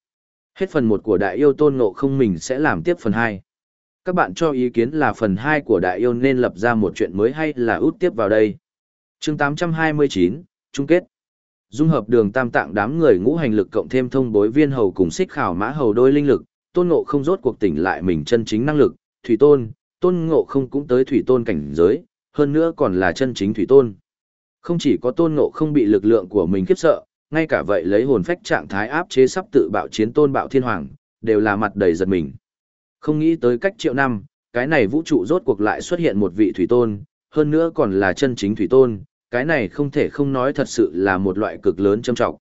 Hết phần một của đại yêu tôn ngộ không mình sẽ làm tiếp phần hai. Các bạn cho ý kiến là phần hai của đại yêu nên lập ra một chuyện mới hay là út tiếp vào đây. chương 829, chung kết. Dung hợp đường tam tạng đám người ngũ hành lực cộng thêm thông bối viên hầu cùng xích khảo mã hầu đôi linh lực, tôn ngộ không rốt cuộc tỉnh lại mình chân chính năng lực, thủy tôn, tôn ngộ không cũng tới thủy tôn cảnh giới, hơn nữa còn là chân chính thủy tôn. Không chỉ có tôn ngộ không bị lực lượng của mình khiếp sợ, ngay cả vậy lấy hồn phách trạng thái áp chế sắp tự bạo chiến tôn bạo thiên hoàng, đều là mặt đầy giật mình. Không nghĩ tới cách triệu năm, cái này vũ trụ rốt cuộc lại xuất hiện một vị thủy tôn, hơn nữa còn là chân chính thủy tôn, cái này không thể không nói thật sự là một loại cực lớn châm trọng.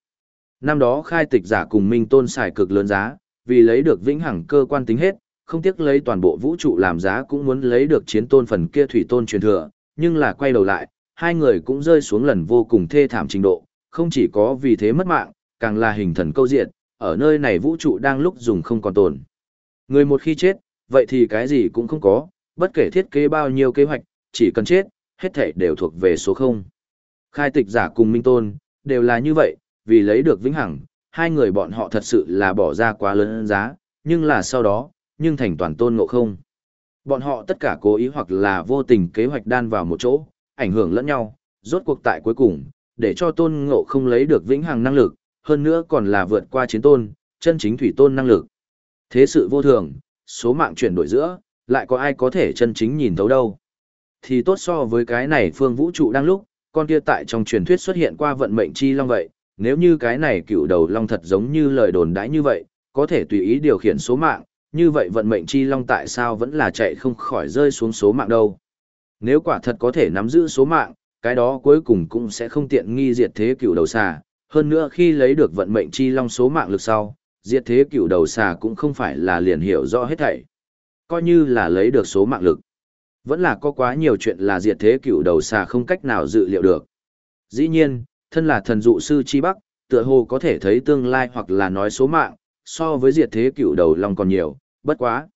Năm đó khai tịch giả cùng minh tôn xài cực lớn giá, vì lấy được vĩnh hằng cơ quan tính hết, không tiếc lấy toàn bộ vũ trụ làm giá cũng muốn lấy được chiến tôn phần kia thủy tôn truyền thừa, nhưng là quay đầu lại, hai người cũng rơi xuống lần vô cùng thê thảm trình độ, không chỉ có vì thế mất mạng, càng là hình thần câu diện, ở nơi này vũ trụ đang lúc dùng không còn tồn. Người một khi chết, vậy thì cái gì cũng không có, bất kể thiết kế bao nhiêu kế hoạch, chỉ cần chết, hết thảy đều thuộc về số 0. Khai tịch giả cùng Minh Tôn, đều là như vậy, vì lấy được vĩnh hằng, hai người bọn họ thật sự là bỏ ra quá lớn giá, nhưng là sau đó, nhưng thành toàn tôn ngộ không. Bọn họ tất cả cố ý hoặc là vô tình kế hoạch đan vào một chỗ, ảnh hưởng lẫn nhau, rốt cuộc tại cuối cùng, để cho tôn ngộ không lấy được vĩnh hằng năng lực, hơn nữa còn là vượt qua chiến tôn, chân chính thủy tôn năng lực. Thế sự vô thường, số mạng chuyển đổi giữa, lại có ai có thể chân chính nhìn thấu đâu. Thì tốt so với cái này phương vũ trụ đang lúc, con kia tại trong truyền thuyết xuất hiện qua vận mệnh chi long vậy, nếu như cái này cựu đầu long thật giống như lời đồn đãi như vậy, có thể tùy ý điều khiển số mạng, như vậy vận mệnh chi long tại sao vẫn là chạy không khỏi rơi xuống số mạng đâu. Nếu quả thật có thể nắm giữ số mạng, cái đó cuối cùng cũng sẽ không tiện nghi diệt thế cựu đầu xà, hơn nữa khi lấy được vận mệnh chi long số mạng lực sau, diệt thế cựu đầu xà cũng không phải là liền hiểu rõ hết thảy. Coi như là lấy được số mạng lực. Vẫn là có quá nhiều chuyện là diệt thế cựu đầu xà không cách nào dự liệu được. Dĩ nhiên, thân là thần dụ sư chi bắc, tựa hồ có thể thấy tương lai hoặc là nói số mạng, so với diệt thế cựu đầu long còn nhiều, bất quá.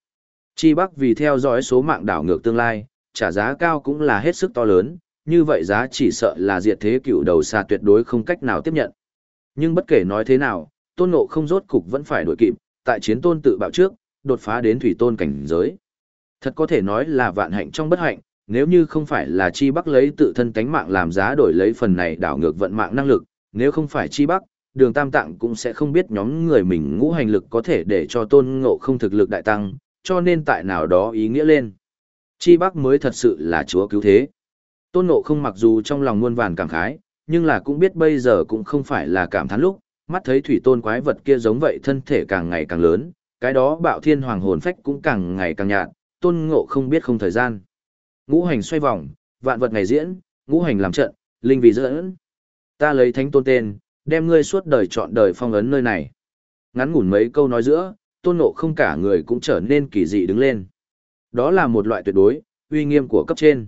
Chi bắc vì theo dõi số mạng đảo ngược tương lai, trả giá cao cũng là hết sức to lớn, như vậy giá chỉ sợ là diệt thế cựu đầu xà tuyệt đối không cách nào tiếp nhận. Nhưng bất kể nói thế nào, tôn ngộ không rốt cục vẫn phải đổi kịp, tại chiến tôn tự bạo trước, đột phá đến thủy tôn cảnh giới. Thật có thể nói là vạn hạnh trong bất hạnh, nếu như không phải là Chi Bắc lấy tự thân tánh mạng làm giá đổi lấy phần này đảo ngược vận mạng năng lực, nếu không phải Chi Bắc, đường Tam Tạng cũng sẽ không biết nhóm người mình ngũ hành lực có thể để cho tôn ngộ không thực lực đại tăng, cho nên tại nào đó ý nghĩa lên. Chi Bắc mới thật sự là chúa cứu thế. Tôn ngộ không mặc dù trong lòng muôn vàn cảm khái, nhưng là cũng biết bây giờ cũng không phải là cảm thán lúc, mắt thấy thủy tôn quái vật kia giống vậy thân thể càng ngày càng lớn, cái đó bạo thiên hoàng hồn phách cũng càng ngày càng nhạt, tôn ngộ không biết không thời gian. Ngũ hành xoay vòng, vạn vật ngày diễn, ngũ hành làm trận, linh vì dẫn. Ta lấy thánh tôn tên, đem ngươi suốt đời chọn đời phong ấn nơi này. Ngắn ngủn mấy câu nói giữa, tôn ngộ không cả người cũng trở nên kỳ dị đứng lên. Đó là một loại tuyệt đối, uy nghiêm của cấp trên.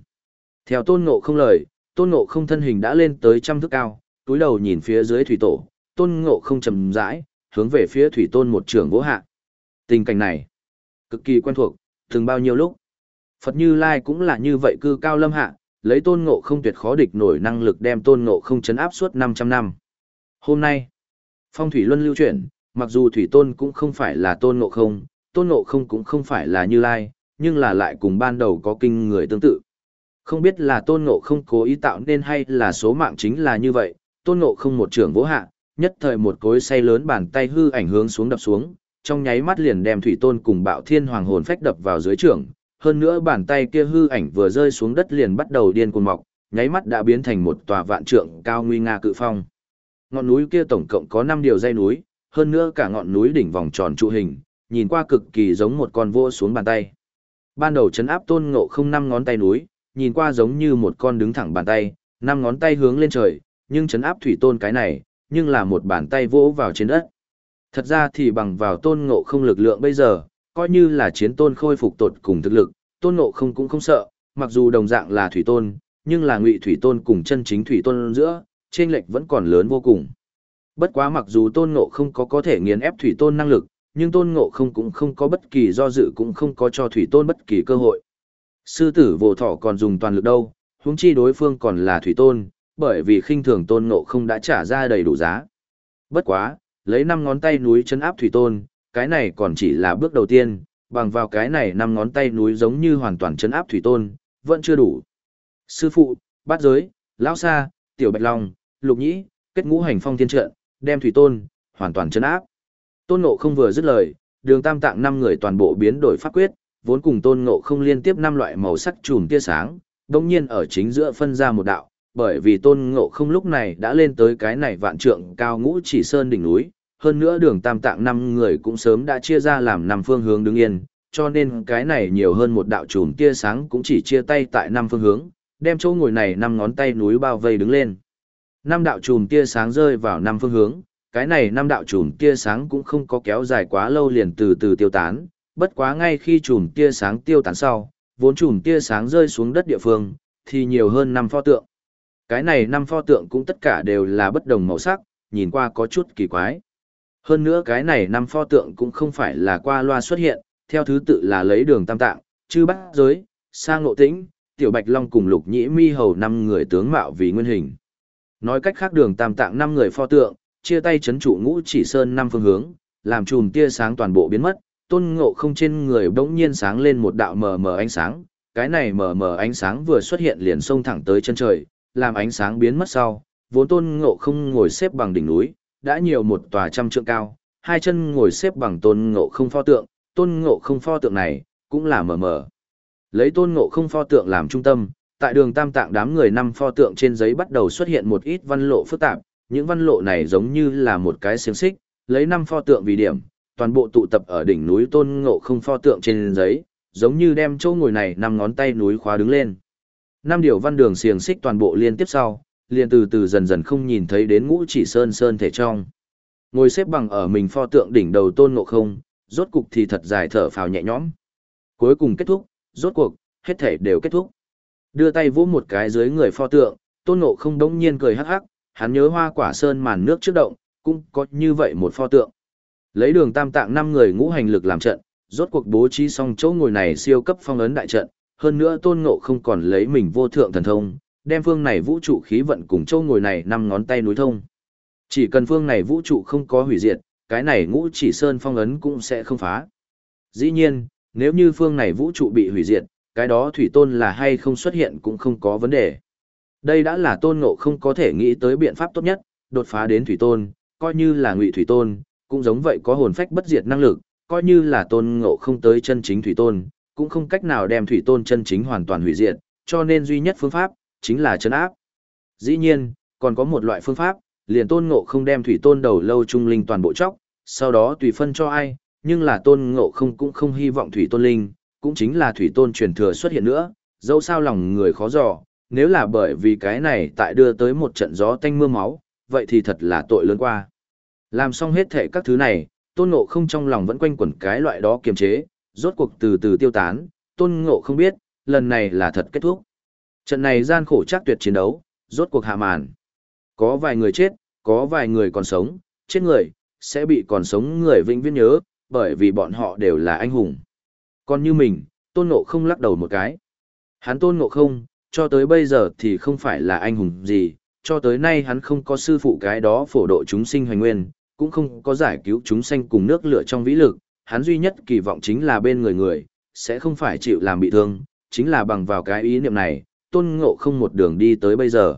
Theo tôn ngộ không lời, tôn ngộ không thân hình đã lên tới trăm thước cao, túi đầu nhìn phía dưới thủy tổ, tôn ngộ không chầm rãi, hướng về phía thủy tôn một trường vỗ hạ. Tình cảnh này, cực kỳ quen thuộc, từng bao nhiêu lúc. Phật Như Lai cũng là như vậy cư cao lâm hạ, lấy tôn ngộ không tuyệt khó địch nổi năng lực đem tôn ngộ không chấn áp suốt 500 năm. Hôm nay, phong thủy luân lưu chuyển, mặc dù thủy tôn cũng không phải là tôn ngộ không, tôn ngộ không cũng không phải là Như Lai, nhưng là lại cùng ban đầu có kinh người tương tự. Không biết là tôn ngộ không cố ý tạo nên hay là số mạng chính là như vậy, tôn ngộ không một trưởng vỗ hạ, nhất thời một cối say lớn bàn tay hư ảnh hướng xuống đập xuống, trong nháy mắt liền đem thủy tôn cùng bạo thiên hoàng hồn phách đập vào dưới trưởng. Hơn nữa bàn tay kia hư ảnh vừa rơi xuống đất liền bắt đầu điên cuồng mọc, nháy mắt đã biến thành một tòa vạn trượng cao nguy nga cự phong. Ngọn núi kia tổng cộng có 5 điều dây núi, hơn nữa cả ngọn núi đỉnh vòng tròn trụ hình, nhìn qua cực kỳ giống một con vô xuống bàn tay. Ban đầu chấn áp tôn ngộ không năm ngón tay núi, nhìn qua giống như một con đứng thẳng bàn tay, năm ngón tay hướng lên trời, nhưng chấn áp thủy tôn cái này, nhưng là một bàn tay vỗ vào trên đất. Thật ra thì bằng vào tôn ngộ không lực lượng bây giờ, coi như là chiến tôn khôi phục tột cùng thực lực, tôn ngộ không cũng không sợ, mặc dù đồng dạng là thủy tôn, nhưng là ngụy thủy tôn cùng chân chính thủy tôn giữa, trên lệch vẫn còn lớn vô cùng. Bất quá mặc dù tôn ngộ không có có thể nghiền ép thủy tôn năng lực, nhưng tôn ngộ không cũng không có bất kỳ do dự cũng không có cho thủy tôn bất kỳ cơ hội. Sư tử vô thọ còn dùng toàn lực đâu, huống chi đối phương còn là thủy tôn, bởi vì khinh thường tôn ngộ không đã trả ra đầy đủ giá. Bất quá, lấy năm ngón tay núi chấn áp thủy tôn, cái này còn chỉ là bước đầu tiên, bằng vào cái này năm ngón tay núi giống như hoàn toàn chấn áp thủy tôn, vẫn chưa đủ. Sư phụ, bát giới, lão sa, tiểu bạch long, lục nhĩ, kết ngũ hành phong thiên trận, đem thủy tôn, hoàn toàn chấn áp. Tôn ngộ không vừa dứt lời, đường tam tạng năm người toàn bộ biến đổi pháp quyết, vốn cùng tôn ngộ không liên tiếp năm loại màu sắc chùm tia sáng, đồng nhiên ở chính giữa phân ra một đạo, bởi vì tôn ngộ không lúc này đã lên tới cái này vạn trượng cao ngũ chỉ sơn đỉnh núi, hơn nữa đường tam tạng năm người cũng sớm đã chia ra làm năm phương hướng đứng yên, cho nên cái này nhiều hơn một đạo chùm tia sáng cũng chỉ chia tay tại năm phương hướng, đem chỗ ngồi này năm ngón tay núi bao vây đứng lên. Năm đạo chùm tia sáng rơi vào năm phương hướng, cái này năm đạo chùm tia sáng cũng không có kéo dài quá lâu liền từ từ tiêu tán, bất quá ngay khi chùm tia sáng tiêu tán sau, vốn chùm tia sáng rơi xuống đất địa phương, thì nhiều hơn năm pho tượng. Cái này năm pho tượng cũng tất cả đều là bất đồng màu sắc, nhìn qua có chút kỳ quái. Hơn nữa cái này năm pho tượng cũng không phải là qua loa xuất hiện, theo thứ tự là lấy đường tam tạng, chư bát giới, sang ngộ tĩnh, tiểu bạch long cùng lục nhĩ mi hầu năm người tướng mạo vì nguyên hình. Nói cách khác đường tam tạng năm người pho tượng, chia tay chấn trụ ngũ chỉ sơn năm phương hướng, làm chùm tia sáng toàn bộ biến mất, tôn ngộ không trên người bỗng nhiên sáng lên một đạo mờ mờ ánh sáng, cái này mờ mờ ánh sáng vừa xuất hiện liền xông thẳng tới chân trời, làm ánh sáng biến mất sau, vốn tôn ngộ không ngồi xếp bằng đỉnh núi, đã nhiều một tòa trăm trượng cao, hai chân ngồi xếp bằng tôn ngộ không pho tượng, tôn ngộ không pho tượng này, cũng là mờ mờ. Lấy tôn ngộ không pho tượng làm trung tâm, tại đường tam tạng đám người năm pho tượng trên giấy bắt đầu xuất hiện một ít văn lộ phức tạp, những văn lộ này giống như là một cái xiềng xích, lấy năm pho tượng vì điểm, toàn bộ tụ tập ở đỉnh núi tôn ngộ không pho tượng trên giấy, giống như đem chỗ ngồi này năm ngón tay núi khóa đứng lên. Năm điều văn đường xiềng xích toàn bộ liên tiếp sau, liền từ từ dần dần không nhìn thấy đến ngũ chỉ sơn sơn thể trong. Ngồi xếp bằng ở mình pho tượng đỉnh đầu tôn ngộ không, rốt cục thì thật dài thở phào nhẹ nhõm. Cuối cùng kết thúc, rốt cuộc, hết thể đều kết thúc. Đưa tay vỗ một cái dưới người pho tượng, tôn ngộ không đống nhiên cười hắc hắc, hắn nhớ hoa quả sơn màn nước trước động, cũng có như vậy một pho tượng. Lấy đường tam tạng năm người ngũ hành lực làm trận, rốt cuộc bố trí xong chỗ ngồi này siêu cấp phong ấn đại trận, hơn nữa tôn ngộ không còn lấy mình vô thượng thần thông, đem phương này vũ trụ khí vận cùng chỗ ngồi này năm ngón tay núi thông. Chỉ cần phương này vũ trụ không có hủy diệt, cái này ngũ chỉ sơn phong ấn cũng sẽ không phá. Dĩ nhiên, nếu như phương này vũ trụ bị hủy diệt, cái đó thủy tôn là hay không xuất hiện cũng không có vấn đề. Đây đã là tôn ngộ không có thể nghĩ tới biện pháp tốt nhất, đột phá đến thủy tôn, coi như là ngụy thủy tôn, cũng giống vậy có hồn phách bất diệt năng lực, coi như là tôn ngộ không tới chân chính thủy tôn, cũng không cách nào đem thủy tôn chân chính hoàn toàn hủy diệt, cho nên duy nhất phương pháp, chính là chấn áp. Dĩ nhiên, còn có một loại phương pháp, liền tôn ngộ không đem thủy tôn đầu lâu trung linh toàn bộ chóc, sau đó tùy phân cho ai, nhưng là tôn ngộ không cũng không hy vọng thủy tôn linh, cũng chính là thủy tôn truyền thừa xuất hiện nữa, dẫu sao lòng người khó dò, nếu là bởi vì cái này tại đưa tới một trận gió tanh mưa máu, vậy thì thật là tội lớn qua. Làm xong hết thể các thứ này, tôn ngộ không trong lòng vẫn quanh quẩn cái loại đó kiềm chế, rốt cuộc từ từ tiêu tán, tôn ngộ không biết, lần này là thật kết thúc. Trận này gian khổ chắc tuyệt chiến đấu, rốt cuộc hạ màn. Có vài người chết, có vài người còn sống, chết người, sẽ bị còn sống người vĩnh viễn nhớ, bởi vì bọn họ đều là anh hùng. Còn như mình, tôn ngộ không lắc đầu một cái. Hắn tôn ngộ không, cho tới bây giờ thì không phải là anh hùng gì, cho tới nay hắn không có sư phụ cái đó phổ độ chúng sinh hoành nguyên, cũng không có giải cứu chúng sanh cùng nước lửa trong vĩ lực, hắn duy nhất kỳ vọng chính là bên người người, sẽ không phải chịu làm bị thương, chính là bằng vào cái ý niệm này, tôn ngộ không một đường đi tới bây giờ.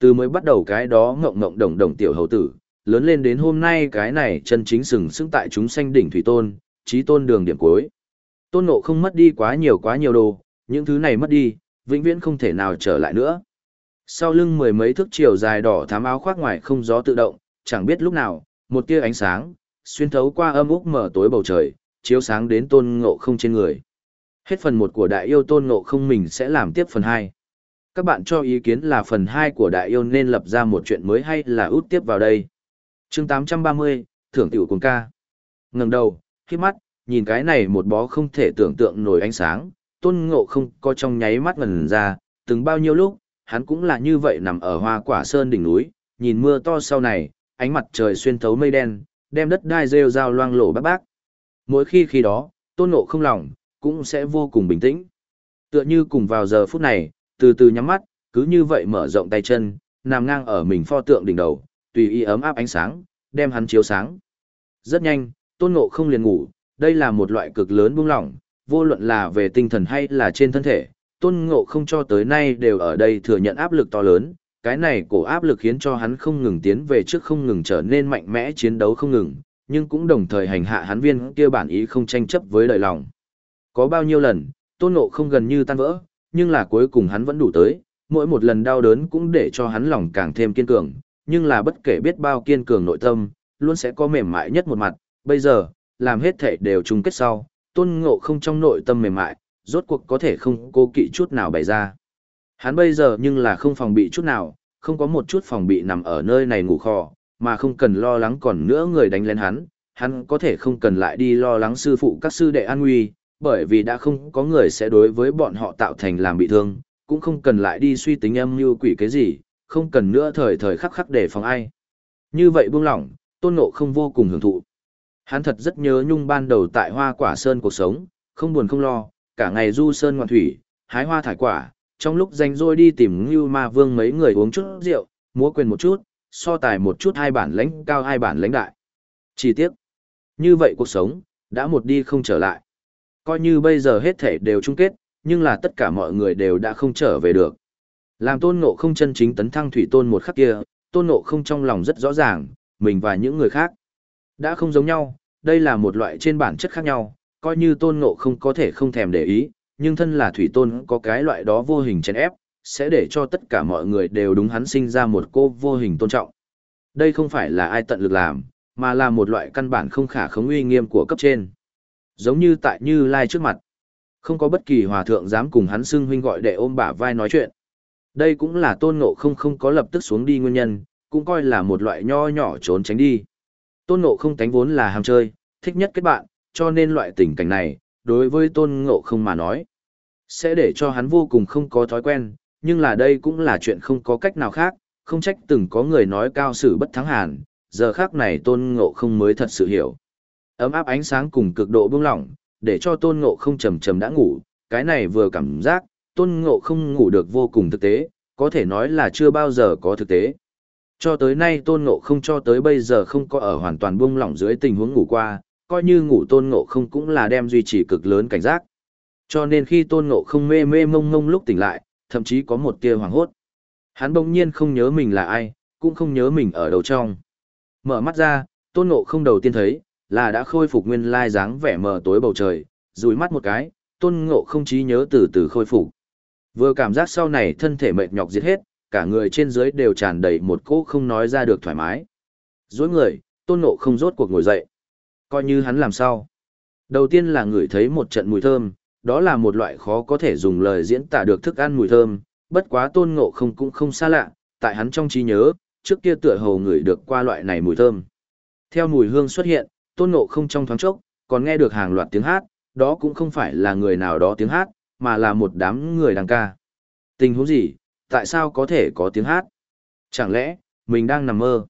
Từ mới bắt đầu cái đó ngộng ngộng đồng đồng tiểu hầu tử, lớn lên đến hôm nay cái này chân chính sừng sững tại chúng sanh đỉnh thủy tôn, trí tôn đường điểm cuối. Tôn ngộ không mất đi quá nhiều quá nhiều đồ, những thứ này mất đi, vĩnh viễn không thể nào trở lại nữa. Sau lưng mười mấy thước chiều dài đỏ thám áo khoác ngoài không gió tự động, chẳng biết lúc nào, một tia ánh sáng, xuyên thấu qua âm úc mở tối bầu trời, chiếu sáng đến tôn ngộ không trên người. Hết phần một của đại yêu tôn ngộ không mình sẽ làm tiếp phần hai. Các bạn cho ý kiến là phần hai của đại yêu nên lập ra một chuyện mới hay là út tiếp vào đây. chương 830, Thưởng tiểu cùng ca. ngẩng đầu, khi mắt, nhìn cái này một bó không thể tưởng tượng nổi ánh sáng, tôn ngộ không có trong nháy mắt ngần ra, từng bao nhiêu lúc, hắn cũng là như vậy nằm ở hoa quả sơn đỉnh núi, nhìn mưa to sau này, ánh mặt trời xuyên thấu mây đen, đem đất đai rêu rao loang lổ bác bác. Mỗi khi khi đó, tôn ngộ không lòng, cũng sẽ vô cùng bình tĩnh. Tựa như cùng vào giờ phút này, từ từ nhắm mắt, cứ như vậy mở rộng tay chân, nằm ngang ở mình pho tượng đỉnh đầu, tùy ý ấm áp ánh sáng, đem hắn chiếu sáng. Rất nhanh, tôn ngộ không liền ngủ, đây là một loại cực lớn buông lỏng, vô luận là về tinh thần hay là trên thân thể, tôn ngộ không cho tới nay đều ở đây thừa nhận áp lực to lớn, cái này cổ áp lực khiến cho hắn không ngừng tiến về trước không ngừng trở nên mạnh mẽ chiến đấu không ngừng, nhưng cũng đồng thời hành hạ hắn viên kia bản ý không tranh chấp với lời lòng. Có bao nhiêu lần, tôn ngộ không gần như tan vỡ, nhưng là cuối cùng hắn vẫn đủ tới, mỗi một lần đau đớn cũng để cho hắn lòng càng thêm kiên cường, nhưng là bất kể biết bao kiên cường nội tâm, luôn sẽ có mềm mại nhất một mặt, bây giờ, làm hết thể đều chung kết sau, tôn ngộ không trong nội tâm mềm mại, rốt cuộc có thể không cố kỵ chút nào bày ra. Hắn bây giờ nhưng là không phòng bị chút nào, không có một chút phòng bị nằm ở nơi này ngủ khò, mà không cần lo lắng còn nữa người đánh lên hắn, hắn có thể không cần lại đi lo lắng sư phụ các sư đệ an nguy, bởi vì đã không có người sẽ đối với bọn họ tạo thành làm bị thương, cũng không cần lại đi suy tính âm như quỷ cái gì, không cần nữa thời thời khắc khắc để phòng ai. Như vậy buông lỏng, tôn ngộ không vô cùng hưởng thụ. Hắn thật rất nhớ nhung ban đầu tại hoa quả sơn cuộc sống, không buồn không lo, cả ngày du sơn ngoạn thủy, hái hoa thải quả, trong lúc danh rôi đi tìm Ngưu Ma Vương mấy người uống chút rượu, múa quyền một chút, so tài một chút hai bản lãnh cao hai bản lãnh đại. Chỉ tiếc, như vậy cuộc sống, đã một đi không trở lại. Coi như bây giờ hết thể đều chung kết, nhưng là tất cả mọi người đều đã không trở về được. Làm tôn ngộ không chân chính tấn thăng thủy tôn một khắc kia, tôn ngộ không trong lòng rất rõ ràng, mình và những người khác đã không giống nhau, đây là một loại trên bản chất khác nhau, coi như tôn ngộ không có thể không thèm để ý, nhưng thân là thủy tôn có cái loại đó vô hình chèn ép, sẽ để cho tất cả mọi người đều đúng hắn sinh ra một cô vô hình tôn trọng. Đây không phải là ai tận lực làm, mà là một loại căn bản không khả khống uy nghiêm của cấp trên. Giống như tại Như Lai trước mặt. Không có bất kỳ hòa thượng dám cùng hắn xưng huynh gọi để ôm bả vai nói chuyện. Đây cũng là tôn ngộ không không có lập tức xuống đi nguyên nhân, cũng coi là một loại nho nhỏ trốn tránh đi. Tôn ngộ không tánh vốn là ham chơi, thích nhất kết bạn, cho nên loại tình cảnh này, đối với tôn ngộ không mà nói, sẽ để cho hắn vô cùng không có thói quen, nhưng là đây cũng là chuyện không có cách nào khác, không trách từng có người nói cao sử bất thắng hàn, giờ khác này tôn ngộ không mới thật sự hiểu. Ấm áp ánh sáng cùng cực độ bông lỏng, để cho tôn ngộ không trầm trầm đã ngủ, cái này vừa cảm giác, tôn ngộ không ngủ được vô cùng thực tế, có thể nói là chưa bao giờ có thực tế. Cho tới nay tôn ngộ không cho tới bây giờ không có ở hoàn toàn buông lỏng dưới tình huống ngủ qua, coi như ngủ tôn ngộ không cũng là đem duy trì cực lớn cảnh giác. Cho nên khi tôn ngộ không mê mê mông mông lúc tỉnh lại, thậm chí có một tia hoàng hốt. Hắn bỗng nhiên không nhớ mình là ai, cũng không nhớ mình ở đầu trong. Mở mắt ra, tôn ngộ không đầu tiên thấy, là đã khôi phục nguyên lai dáng vẻ mờ tối bầu trời, rùi mắt một cái, tôn ngộ không trí nhớ từ từ khôi phục. Vừa cảm giác sau này thân thể mệt nhọc giết hết, cả người trên dưới đều tràn đầy một cỗ không nói ra được thoải mái. Dối người, tôn ngộ không rốt cuộc ngồi dậy. Coi như hắn làm sao. Đầu tiên là ngửi thấy một trận mùi thơm, đó là một loại khó có thể dùng lời diễn tả được thức ăn mùi thơm, bất quá tôn ngộ không cũng không xa lạ, tại hắn trong trí nhớ, trước kia tựa hồ ngửi được qua loại này mùi thơm. Theo mùi hương xuất hiện, tôn ngộ không trong thoáng chốc, còn nghe được hàng loạt tiếng hát, đó cũng không phải là người nào đó tiếng hát, mà là một đám người đang ca. Tình huống gì, tại sao có thể có tiếng hát? Chẳng lẽ, mình đang nằm mơ?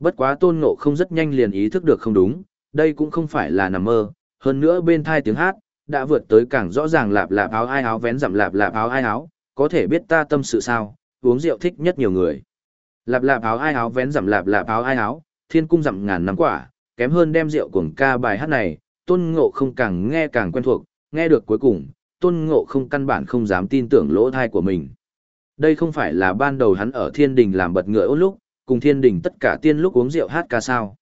Bất quá tôn ngộ không rất nhanh liền ý thức được không đúng, đây cũng không phải là nằm mơ, hơn nữa bên thai tiếng hát, đã vượt tới càng rõ ràng lạp lạp áo ai áo vén dặm lạp lạp áo ai áo, có thể biết ta tâm sự sao, uống rượu thích nhất nhiều người. Lạp lạp áo ai áo vén dặm lạp lạp áo ai áo, thiên cung dặm ngàn năm quả, kém hơn đem rượu cuồng ca bài hát này, tôn ngộ không càng nghe càng quen thuộc, nghe được cuối cùng, tôn ngộ không căn bản không dám tin tưởng lỗ thai của mình. Đây không phải là ban đầu hắn ở thiên đình làm bật ngựa ôn lúc, cùng thiên đình tất cả tiên lúc uống rượu hát ca sao.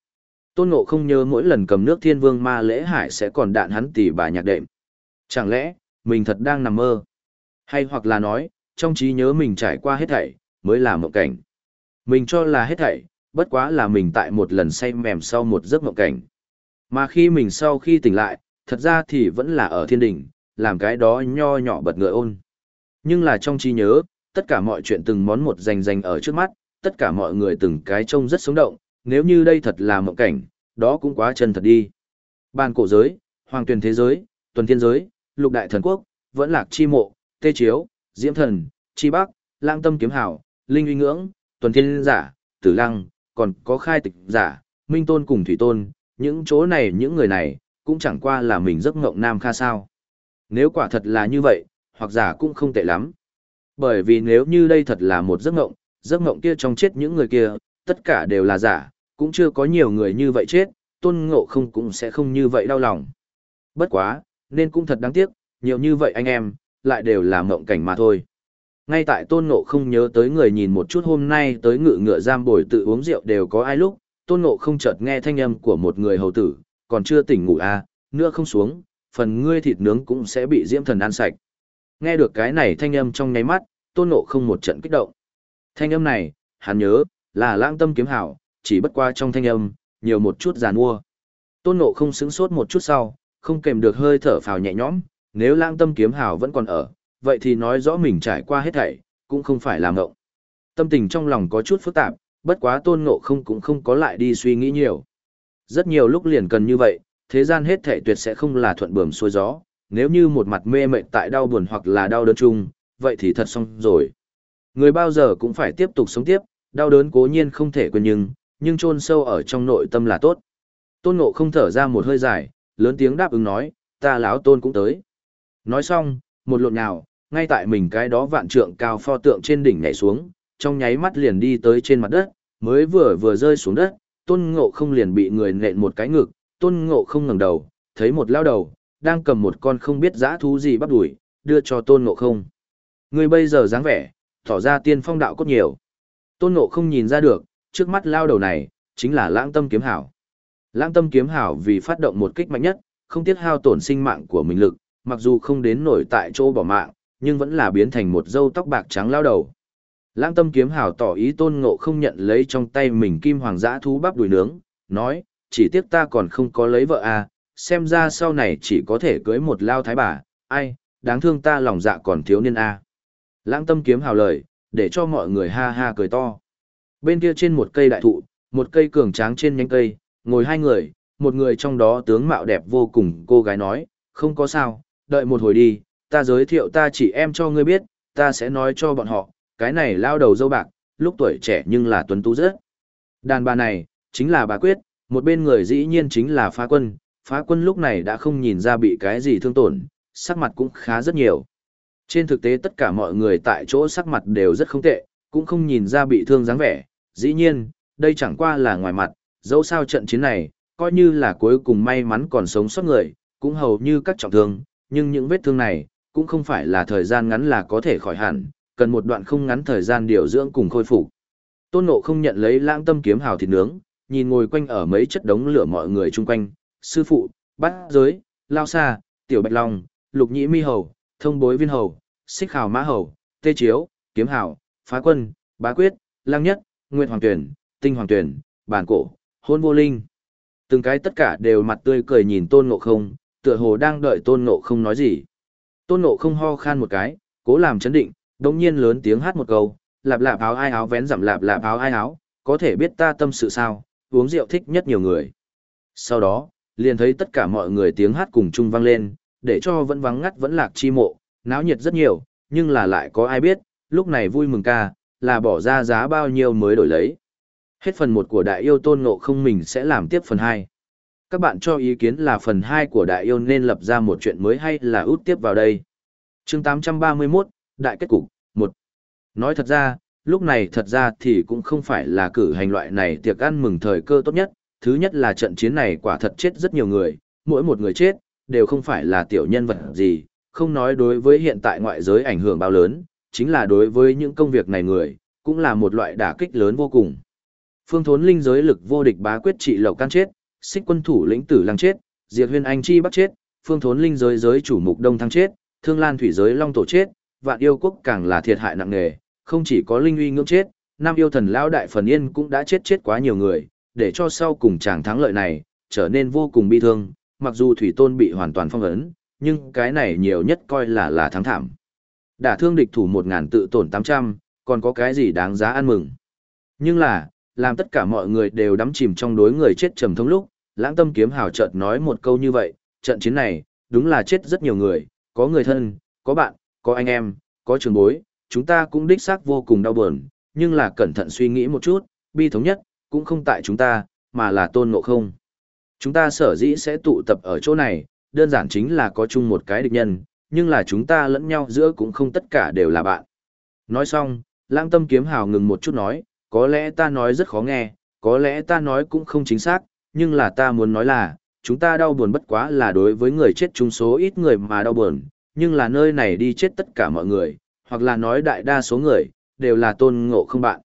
Tôn ngộ không nhớ mỗi lần cầm nước thiên vương ma lễ hải sẽ còn đạn hắn tỉ bà nhạc đệm. Chẳng lẽ, mình thật đang nằm mơ? Hay hoặc là nói, trong trí nhớ mình trải qua hết thảy, mới là mộng cảnh. Mình cho là hết thảy, bất quá là mình tại một lần say mềm sau một giấc mộng cảnh. Mà khi mình sau khi tỉnh lại, thật ra thì vẫn là ở thiên đỉnh, làm cái đó nho nhỏ bật ngựa ôn. Nhưng là trong trí nhớ, tất cả mọi chuyện từng món một rành rành ở trước mắt, tất cả mọi người từng cái trông rất sống động, nếu như đây thật là mộng cảnh, đó cũng quá chân thật đi. Bàn cổ giới, hoàng tuyển thế giới, tuần thiên giới, lục đại thần quốc, vẫn lạc chi mộ, tê chiếu, diễm thần, chi bắc, lang tâm kiếm hảo, linh uy ngưỡng, tuần thiên giả, tử lăng, còn có khai tịch giả, minh tôn cùng thủy tôn, những chỗ này những người này, cũng chẳng qua là mình giấc ngộng nam kha sao. Nếu quả thật là như vậy, hoặc giả cũng không tệ lắm. Bởi vì nếu như đây thật là một giấc ngộng, giấc ngộng kia trong chết những người kia, tất cả đều là giả, cũng chưa có nhiều người như vậy chết, tôn ngộ không cũng sẽ không như vậy đau lòng. Bất quá, nên cũng thật đáng tiếc, nhiều như vậy anh em, lại đều là mộng cảnh mà thôi. Ngay tại tôn ngộ không nhớ tới người nhìn một chút hôm nay tới ngự ngựa giam bồi tự uống rượu đều có ai lúc, tôn ngộ không chợt nghe thanh âm của một người hầu tử, còn chưa tỉnh ngủ à, nữa không xuống, phần ngươi thịt nướng cũng sẽ bị diễm thần ăn sạch. Nghe được cái này thanh âm trong nháy mắt, tôn ngộ không một trận kích động. Thanh âm này, hắn nhớ, là lãng tâm kiếm hảo, chỉ bất qua trong thanh âm, nhiều một chút giàn mua. Tôn nộ không xứng sốt một chút sau, không kèm được hơi thở phào nhẹ nhõm, nếu lãng tâm kiếm hảo vẫn còn ở, vậy thì nói rõ mình trải qua hết thảy, cũng không phải là ngộng. Tâm tình trong lòng có chút phức tạp, bất quá tôn ngộ không cũng không có lại đi suy nghĩ nhiều. Rất nhiều lúc liền cần như vậy, thế gian hết thảy tuyệt sẽ không là thuận bườm xuôi gió, nếu như một mặt mê mệt tại đau buồn hoặc là đau đớn chung, vậy thì thật xong rồi. Người bao giờ cũng phải tiếp tục sống tiếp, đau đớn cố nhiên không thể quên nhưng, nhưng chôn sâu ở trong nội tâm là tốt. Tôn Ngộ không thở ra một hơi dài, lớn tiếng đáp ứng nói, ta lão tôn cũng tới. Nói xong, một lộn nhào, ngay tại mình cái đó vạn trượng cao pho tượng trên đỉnh nhảy xuống, trong nháy mắt liền đi tới trên mặt đất, mới vừa vừa rơi xuống đất, tôn ngộ không liền bị người nện một cái ngực, tôn ngộ không ngẩng đầu, thấy một lao đầu, đang cầm một con không biết dã thú gì bắt đuổi, đưa cho tôn ngộ không. Người bây giờ dáng vẻ, tỏ ra tiên phong đạo cốt nhiều. Tôn ngộ không nhìn ra được, trước mắt lao đầu này, chính là lãng tâm kiếm hảo. Lãng tâm kiếm hảo vì phát động một kích mạnh nhất, không tiếc hao tổn sinh mạng của mình lực, mặc dù không đến nổi tại chỗ bỏ mạng, nhưng vẫn là biến thành một dâu tóc bạc trắng lao đầu. Lãng tâm kiếm hảo tỏ ý tôn ngộ không nhận lấy trong tay mình kim hoàng giã thú bắp đùi nướng, nói, chỉ tiếc ta còn không có lấy vợ à, xem ra sau này chỉ có thể cưới một lao thái bà, ai, đáng thương ta lòng dạ còn thiếu niên à. Lãng tâm kiếm hào lời, để cho mọi người ha ha cười to. Bên kia trên một cây đại thụ, một cây cường tráng trên nhánh cây, ngồi hai người, một người trong đó tướng mạo đẹp vô cùng cô gái nói, không có sao, đợi một hồi đi, ta giới thiệu ta chỉ em cho ngươi biết, ta sẽ nói cho bọn họ, cái này lao đầu dâu bạc, lúc tuổi trẻ nhưng là tuấn tú rất. Đàn bà này, chính là bà Quyết, một bên người dĩ nhiên chính là phá quân, phá quân lúc này đã không nhìn ra bị cái gì thương tổn, sắc mặt cũng khá rất nhiều. Trên thực tế tất cả mọi người tại chỗ sắc mặt đều rất không tệ, cũng không nhìn ra bị thương dáng vẻ, dĩ nhiên, đây chẳng qua là ngoài mặt, dẫu sao trận chiến này, coi như là cuối cùng may mắn còn sống sót người, cũng hầu như các trọng thương, nhưng những vết thương này, cũng không phải là thời gian ngắn là có thể khỏi hẳn, cần một đoạn không ngắn thời gian điều dưỡng cùng khôi phục. Tôn Ngộ không nhận lấy lãng tâm kiếm hào thịt nướng, nhìn ngồi quanh ở mấy chất đống lửa mọi người chung quanh, sư phụ, bát giới, lao xa, tiểu bạch long, lục nhĩ mi hầu, thông bối viên hầu, xích hào mã hầu, tê chiếu, kiếm hào, phá quân, bá quyết, lang nhất, nguyệt hoàng tuyển, tinh hoàng tuyển, bản cổ, hôn vô linh. Từng cái tất cả đều mặt tươi cười nhìn tôn ngộ không, tựa hồ đang đợi tôn ngộ không nói gì. Tôn ngộ không ho khan một cái, cố làm chấn định, đồng nhiên lớn tiếng hát một câu, lạp lạp áo ai áo vén giảm lạp lạp áo ai áo, có thể biết ta tâm sự sao, uống rượu thích nhất nhiều người. Sau đó, liền thấy tất cả mọi người tiếng hát cùng chung vang lên, để cho vẫn vắng ngắt vẫn lạc chi mộ, náo nhiệt rất nhiều, nhưng là lại có ai biết, lúc này vui mừng ca, là bỏ ra giá bao nhiêu mới đổi lấy. Hết phần 1 của đại yêu tôn ngộ không mình sẽ làm tiếp phần 2. Các bạn cho ý kiến là phần 2 của đại yêu nên lập ra một chuyện mới hay là út tiếp vào đây. chương 831, Đại kết cục, 1. Nói thật ra, lúc này thật ra thì cũng không phải là cử hành loại này tiệc ăn mừng thời cơ tốt nhất. Thứ nhất là trận chiến này quả thật chết rất nhiều người, mỗi một người chết, đều không phải là tiểu nhân vật gì, không nói đối với hiện tại ngoại giới ảnh hưởng bao lớn, chính là đối với những công việc này người, cũng là một loại đả kích lớn vô cùng. Phương thốn linh giới lực vô địch bá quyết trị lộc can chết, xích quân thủ lĩnh tử lăng chết, diệt huyền anh chi bắt chết, phương thốn linh giới giới chủ mục đông thăng chết, thương lan thủy giới long tổ chết, vạn yêu quốc càng là thiệt hại nặng nề, không chỉ có linh uy ngưỡng chết, nam yêu thần lão đại phần yên cũng đã chết chết quá nhiều người, để cho sau cùng chàng thắng lợi này, trở nên vô cùng bi thương, mặc dù thủy tôn bị hoàn toàn phong ấn, nhưng cái này nhiều nhất coi là là thắng thảm. Đả thương địch thủ 1.000 tự tổn 800, còn có cái gì đáng giá ăn mừng. Nhưng là, làm tất cả mọi người đều đắm chìm trong đối người chết trầm thống lúc, lãng tâm kiếm hào chợt nói một câu như vậy, trận chiến này, đúng là chết rất nhiều người, có người thân, có bạn, có anh em, có trường bối, chúng ta cũng đích xác vô cùng đau buồn, nhưng là cẩn thận suy nghĩ một chút, bi thống nhất, cũng không tại chúng ta, mà là tôn ngộ không. Chúng ta sở dĩ sẽ tụ tập ở chỗ này, đơn giản chính là có chung một cái địch nhân, nhưng là chúng ta lẫn nhau giữa cũng không tất cả đều là bạn. Nói xong, lãng tâm kiếm hào ngừng một chút nói, có lẽ ta nói rất khó nghe, có lẽ ta nói cũng không chính xác, nhưng là ta muốn nói là, chúng ta đau buồn bất quá là đối với người chết chung số ít người mà đau buồn, nhưng là nơi này đi chết tất cả mọi người, hoặc là nói đại đa số người, đều là tôn ngộ không bạn.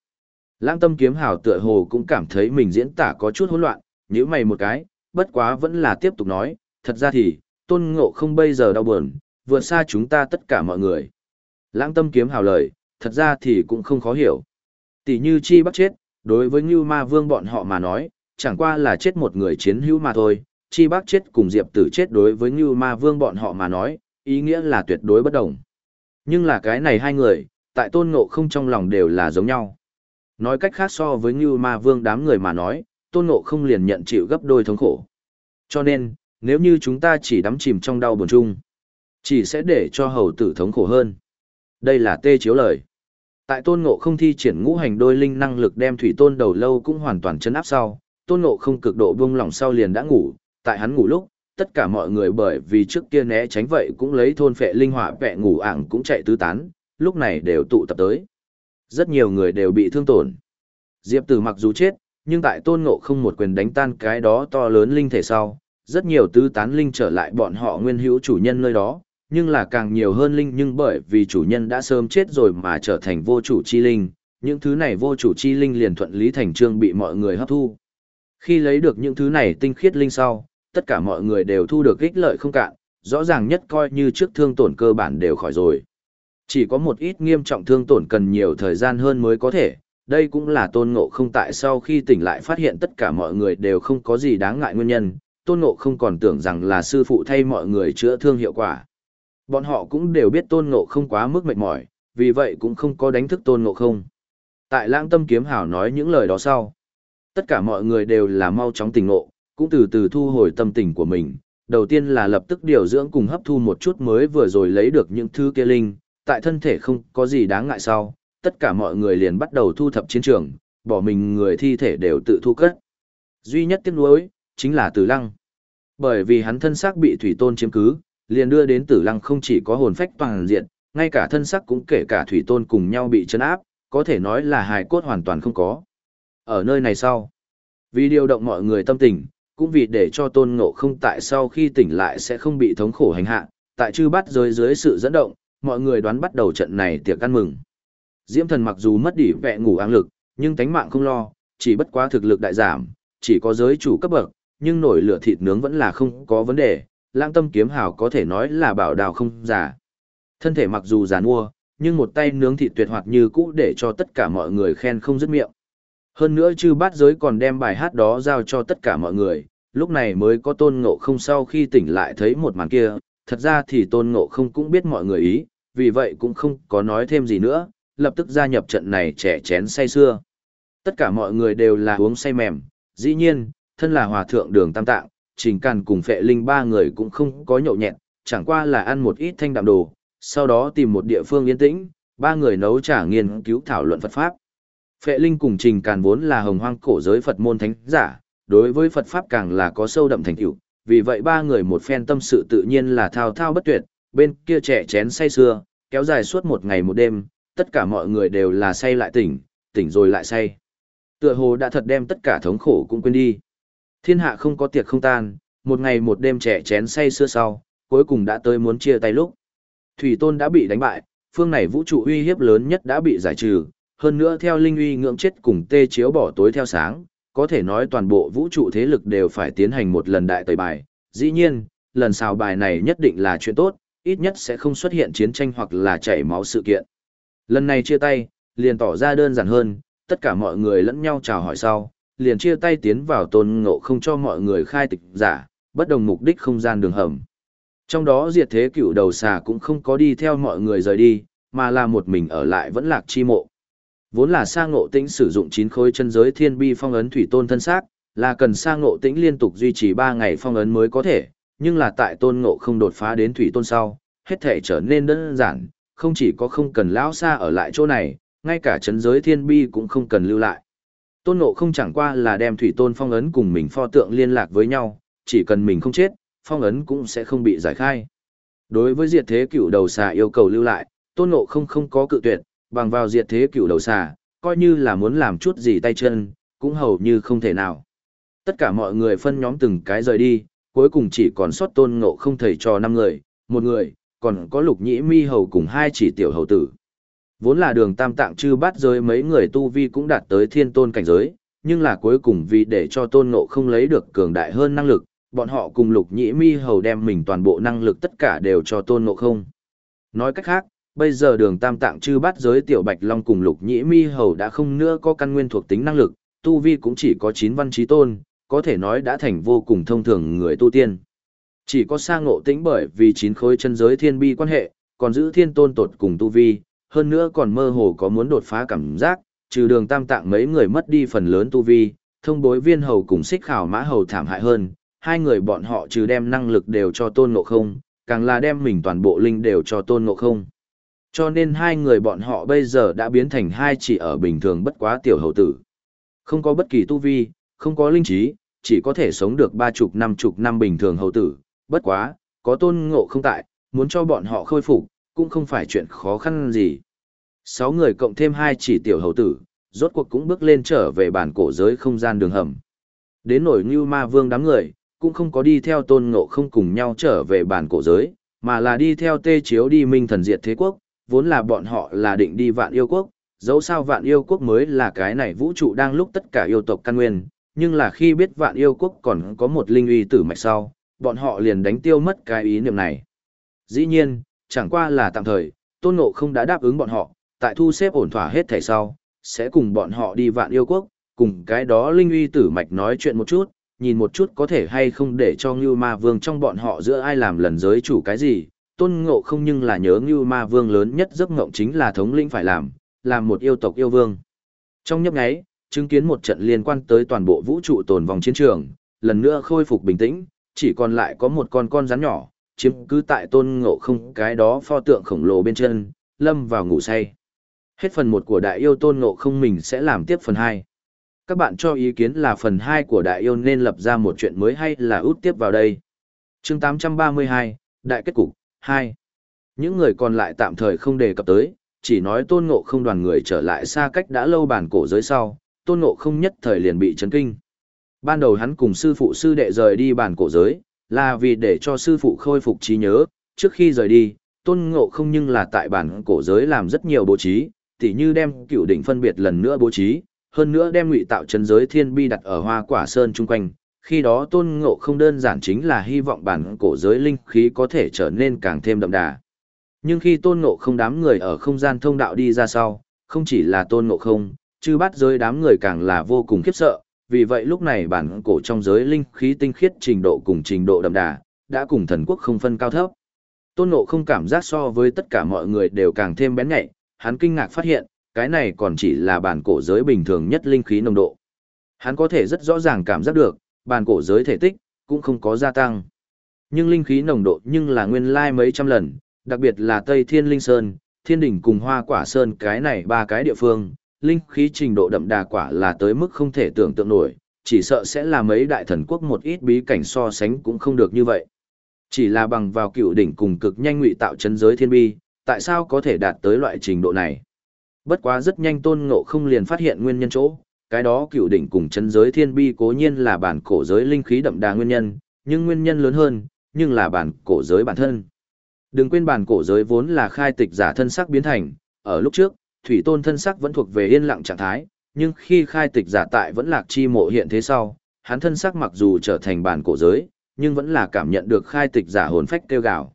Lãng tâm kiếm hào tựa hồ cũng cảm thấy mình diễn tả có chút hỗn loạn, nhíu mày một cái, bất quá vẫn là tiếp tục nói, thật ra thì, tôn ngộ không bây giờ đau buồn, vượt xa chúng ta tất cả mọi người. Lãng tâm kiếm hào lời, thật ra thì cũng không khó hiểu. Tỷ như chi bắt chết, đối với Ngưu Ma Vương bọn họ mà nói, chẳng qua là chết một người chiến hữu mà thôi, chi bác chết cùng Diệp Tử chết đối với Ngưu Ma Vương bọn họ mà nói, ý nghĩa là tuyệt đối bất đồng. Nhưng là cái này hai người, tại tôn ngộ không trong lòng đều là giống nhau. Nói cách khác so với Ngưu Ma Vương đám người mà nói, tôn ngộ không liền nhận chịu gấp đôi thống khổ. Cho nên, nếu như chúng ta chỉ đắm chìm trong đau buồn chung, chỉ sẽ để cho hầu tử thống khổ hơn. Đây là tê chiếu lời. Tại tôn ngộ không thi triển ngũ hành đôi linh năng lực đem thủy tôn đầu lâu cũng hoàn toàn chấn áp sau, tôn ngộ không cực độ buông lỏng sau liền đã ngủ, tại hắn ngủ lúc, tất cả mọi người bởi vì trước kia né tránh vậy cũng lấy thôn phệ linh hỏa vẹ ngủ ảng cũng chạy tứ tán, lúc này đều tụ tập tới. Rất nhiều người đều bị thương tổn. Diệp Tử mặc dù chết, nhưng tại tôn ngộ không một quyền đánh tan cái đó to lớn linh thể sau, rất nhiều tứ tán linh trở lại bọn họ nguyên hữu chủ nhân nơi đó, nhưng là càng nhiều hơn linh nhưng bởi vì chủ nhân đã sớm chết rồi mà trở thành vô chủ chi linh, những thứ này vô chủ chi linh liền thuận lý thành trương bị mọi người hấp thu. Khi lấy được những thứ này tinh khiết linh sau, tất cả mọi người đều thu được ích lợi không cạn, rõ ràng nhất coi như trước thương tổn cơ bản đều khỏi rồi. Chỉ có một ít nghiêm trọng thương tổn cần nhiều thời gian hơn mới có thể, đây cũng là tôn ngộ không tại sau khi tỉnh lại phát hiện tất cả mọi người đều không có gì đáng ngại nguyên nhân, tôn ngộ không còn tưởng rằng là sư phụ thay mọi người chữa thương hiệu quả. Bọn họ cũng đều biết tôn ngộ không quá mức mệt mỏi, vì vậy cũng không có đánh thức tôn ngộ không. Tại lãng tâm kiếm hảo nói những lời đó sau. Tất cả mọi người đều là mau chóng tỉnh ngộ, cũng từ từ thu hồi tâm tình của mình. Đầu tiên là lập tức điều dưỡng cùng hấp thu một chút mới vừa rồi lấy được những thứ kia linh, tại thân thể không có gì đáng ngại sau, tất cả mọi người liền bắt đầu thu thập chiến trường, bỏ mình người thi thể đều tự thu cất. Duy nhất tiếc nuối, chính là Tử Lăng. Bởi vì hắn thân xác bị thủy tôn chiếm cứ, liền đưa đến tử lăng không chỉ có hồn phách toàn diện, ngay cả thân sắc cũng kể cả thủy tôn cùng nhau bị chấn áp, có thể nói là hài cốt hoàn toàn không có. Ở nơi này sau, vì điều động mọi người tâm tình, cũng vì để cho tôn ngộ không tại sau khi tỉnh lại sẽ không bị thống khổ hành hạ, tại chư bắt giới dưới sự dẫn động, mọi người đoán bắt đầu trận này tiệc ăn mừng. Diễm thần mặc dù mất đi vẹ ngủ áng lực, nhưng tánh mạng không lo, chỉ bất quá thực lực đại giảm, chỉ có giới chủ cấp bậc, nhưng nổi lửa thịt nướng vẫn là không có vấn đề, lãng tâm kiếm hào có thể nói là bảo đào không giả. Thân thể mặc dù giàn mua, nhưng một tay nướng thịt tuyệt hoạt như cũ để cho tất cả mọi người khen không dứt miệng. Hơn nữa chư bát giới còn đem bài hát đó giao cho tất cả mọi người, lúc này mới có tôn ngộ không sau khi tỉnh lại thấy một màn kia, thật ra thì tôn ngộ không cũng biết mọi người ý, vì vậy cũng không có nói thêm gì nữa, lập tức gia nhập trận này trẻ chén say xưa. Tất cả mọi người đều là uống say mềm, dĩ nhiên, thân là hòa thượng đường tam tạng, trình càn cùng phệ linh ba người cũng không có nhậu nhẹn, chẳng qua là ăn một ít thanh đạm đồ, sau đó tìm một địa phương yên tĩnh, ba người nấu trà nghiên cứu thảo luận Phật Pháp. Phệ Linh cùng Trình Càn vốn là hồng hoang cổ giới Phật môn thánh giả, đối với Phật Pháp càng là có sâu đậm thành tựu, vì vậy ba người một phen tâm sự tự nhiên là thao thao bất tuyệt, bên kia trẻ chén say sưa, kéo dài suốt một ngày một đêm, tất cả mọi người đều là say lại tỉnh, tỉnh rồi lại say. Tựa hồ đã thật đem tất cả thống khổ cũng quên đi. Thiên hạ không có tiệc không tan, một ngày một đêm trẻ chén say xưa sau, cuối cùng đã tới muốn chia tay lúc. Thủy Tôn đã bị đánh bại, phương này vũ trụ uy hiếp lớn nhất đã bị giải trừ, hơn nữa theo linh uy ngưỡng chết cùng tê chiếu bỏ tối theo sáng, có thể nói toàn bộ vũ trụ thế lực đều phải tiến hành một lần đại tẩy bài. Dĩ nhiên, lần xào bài này nhất định là chuyện tốt, ít nhất sẽ không xuất hiện chiến tranh hoặc là chảy máu sự kiện. Lần này chia tay, liền tỏ ra đơn giản hơn, tất cả mọi người lẫn nhau chào hỏi sau, liền chia tay tiến vào tôn ngộ không cho mọi người khai tịch giả, bất đồng mục đích không gian đường hầm. Trong đó diệt thế cựu đầu xà cũng không có đi theo mọi người rời đi, mà là một mình ở lại vẫn lạc chi mộ. Vốn là sa ngộ tĩnh sử dụng chín khối chân giới thiên bi phong ấn thủy tôn thân xác, là cần sa ngộ tĩnh liên tục duy trì 3 ngày phong ấn mới có thể, nhưng là tại tôn ngộ không đột phá đến thủy tôn sau, hết thể trở nên đơn giản, không chỉ có không cần lão xa ở lại chỗ này, ngay cả chân giới thiên bi cũng không cần lưu lại. Tôn ngộ không chẳng qua là đem thủy tôn phong ấn cùng mình pho tượng liên lạc với nhau, chỉ cần mình không chết, phong ấn cũng sẽ không bị giải khai. Đối với diệt thế cựu đầu xà yêu cầu lưu lại, tôn ngộ không không có cự tuyệt, bằng vào diệt thế cựu đầu xà, coi như là muốn làm chút gì tay chân, cũng hầu như không thể nào. Tất cả mọi người phân nhóm từng cái rời đi, cuối cùng chỉ còn sót tôn ngộ không thầy cho năm người, một người, còn có lục nhĩ mi hầu cùng hai chỉ tiểu hầu tử. Vốn là đường tam tạng chư bắt giới mấy người tu vi cũng đạt tới thiên tôn cảnh giới, nhưng là cuối cùng vì để cho tôn ngộ không lấy được cường đại hơn năng lực, bọn họ cùng lục nhĩ mi hầu đem mình toàn bộ năng lực tất cả đều cho tôn ngộ không. Nói cách khác, bây giờ đường tam tạng chư bắt giới tiểu bạch long cùng lục nhĩ mi hầu đã không nữa có căn nguyên thuộc tính năng lực, tu vi cũng chỉ có chín văn trí tôn, có thể nói đã thành vô cùng thông thường người tu tiên. Chỉ có Sa ngộ tĩnh bởi vì chín khối chân giới thiên bi quan hệ, còn giữ thiên tôn tột cùng tu vi, hơn nữa còn mơ hồ có muốn đột phá cảm giác, trừ đường tam tạng mấy người mất đi phần lớn tu vi, thông bối viên hầu cùng xích khảo mã hầu thảm hại hơn, hai người bọn họ trừ đem năng lực đều cho tôn ngộ không, càng là đem mình toàn bộ linh đều cho tôn ngộ không. Cho nên hai người bọn họ bây giờ đã biến thành hai chỉ ở bình thường bất quá tiểu hậu tử. Không có bất kỳ tu vi, không có linh trí, chỉ có thể sống được ba chục năm chục năm bình thường hậu tử. Bất quá, có tôn ngộ không tại, muốn cho bọn họ khôi phục, cũng không phải chuyện khó khăn gì. Sáu người cộng thêm hai chỉ tiểu hầu tử, rốt cuộc cũng bước lên trở về bản cổ giới không gian đường hầm. Đến nổi như ma vương đám người, cũng không có đi theo tôn ngộ không cùng nhau trở về bản cổ giới, mà là đi theo tê chiếu đi minh thần diệt thế quốc, vốn là bọn họ là định đi vạn yêu quốc, dẫu sao vạn yêu quốc mới là cái này vũ trụ đang lúc tất cả yêu tộc căn nguyên, nhưng là khi biết vạn yêu quốc còn có một linh uy tử mạch sau, bọn họ liền đánh tiêu mất cái ý niệm này. Dĩ nhiên, chẳng qua là tạm thời, tôn ngộ không đã đáp ứng bọn họ, tại thu xếp ổn thỏa hết thẻ sau, sẽ cùng bọn họ đi vạn yêu quốc, cùng cái đó linh uy tử mạch nói chuyện một chút, nhìn một chút có thể hay không để cho Ngưu Ma Vương trong bọn họ giữa ai làm lần giới chủ cái gì, tôn ngộ không nhưng là nhớ Ngưu Ma Vương lớn nhất giấc ngộng chính là thống lĩnh phải làm, làm một yêu tộc yêu vương. Trong nhấp nháy, chứng kiến một trận liên quan tới toàn bộ vũ trụ tồn vòng chiến trường, lần nữa khôi phục bình tĩnh, chỉ còn lại có một con con rắn nhỏ, chiếm cứ tại tôn ngộ không cái đó pho tượng khổng lồ bên chân, lâm vào ngủ say. Hết phần một của đại yêu tôn ngộ không mình sẽ làm tiếp phần hai các bạn cho ý kiến là phần 2 của đại yêu nên lập ra một chuyện mới hay là út tiếp vào đây. chương 832, Đại kết cục, 2. Những người còn lại tạm thời không đề cập tới, chỉ nói tôn ngộ không đoàn người trở lại xa cách đã lâu bản cổ giới sau, tôn ngộ không nhất thời liền bị chấn kinh. Ban đầu hắn cùng sư phụ sư đệ rời đi bản cổ giới, là vì để cho sư phụ khôi phục trí nhớ, trước khi rời đi, tôn ngộ không nhưng là tại bản cổ giới làm rất nhiều bố trí, tỉ như đem cựu đỉnh phân biệt lần nữa bố trí, hơn nữa đem ngụy tạo chân giới thiên bi đặt ở hoa quả sơn chung quanh. Khi đó tôn ngộ không đơn giản chính là hy vọng bản cổ giới linh khí có thể trở nên càng thêm đậm đà. Nhưng khi tôn ngộ không đám người ở không gian thông đạo đi ra sau, không chỉ là tôn ngộ không, chứ bắt giới đám người càng là vô cùng khiếp sợ, vì vậy lúc này bản cổ trong giới linh khí tinh khiết trình độ cùng trình độ đậm đà, đã cùng thần quốc không phân cao thấp. Tôn ngộ không cảm giác so với tất cả mọi người đều càng thêm bén nhạy, hắn kinh ngạc phát hiện, cái này còn chỉ là bản cổ giới bình thường nhất linh khí nồng độ. Hắn có thể rất rõ ràng cảm giác được, bản cổ giới thể tích, cũng không có gia tăng. Nhưng linh khí nồng độ nhưng là nguyên lai mấy trăm lần, đặc biệt là Tây Thiên Linh Sơn, Thiên Đỉnh cùng Hoa Quả Sơn cái này ba cái địa phương, linh khí trình độ đậm đà quả là tới mức không thể tưởng tượng nổi, chỉ sợ sẽ là mấy đại thần quốc một ít bí cảnh so sánh cũng không được như vậy. Chỉ là bằng vào cựu đỉnh cùng cực nhanh ngụy tạo chân giới thiên bi, tại sao có thể đạt tới loại trình độ này? Bất quá rất nhanh tôn ngộ không liền phát hiện nguyên nhân chỗ, cái đó cựu đỉnh cùng chân giới thiên bi cố nhiên là bản cổ giới linh khí đậm đà nguyên nhân, nhưng nguyên nhân lớn hơn, nhưng là bản cổ giới bản thân. Đừng quên bản cổ giới vốn là khai tịch giả thân sắc biến thành, ở lúc trước, thủy tôn thân sắc vẫn thuộc về yên lặng trạng thái, nhưng khi khai tịch giả tại vẫn lạc chi mộ hiện thế sau, hắn thân sắc mặc dù trở thành bản cổ giới, nhưng vẫn là cảm nhận được khai tịch giả hồn phách kêu gào.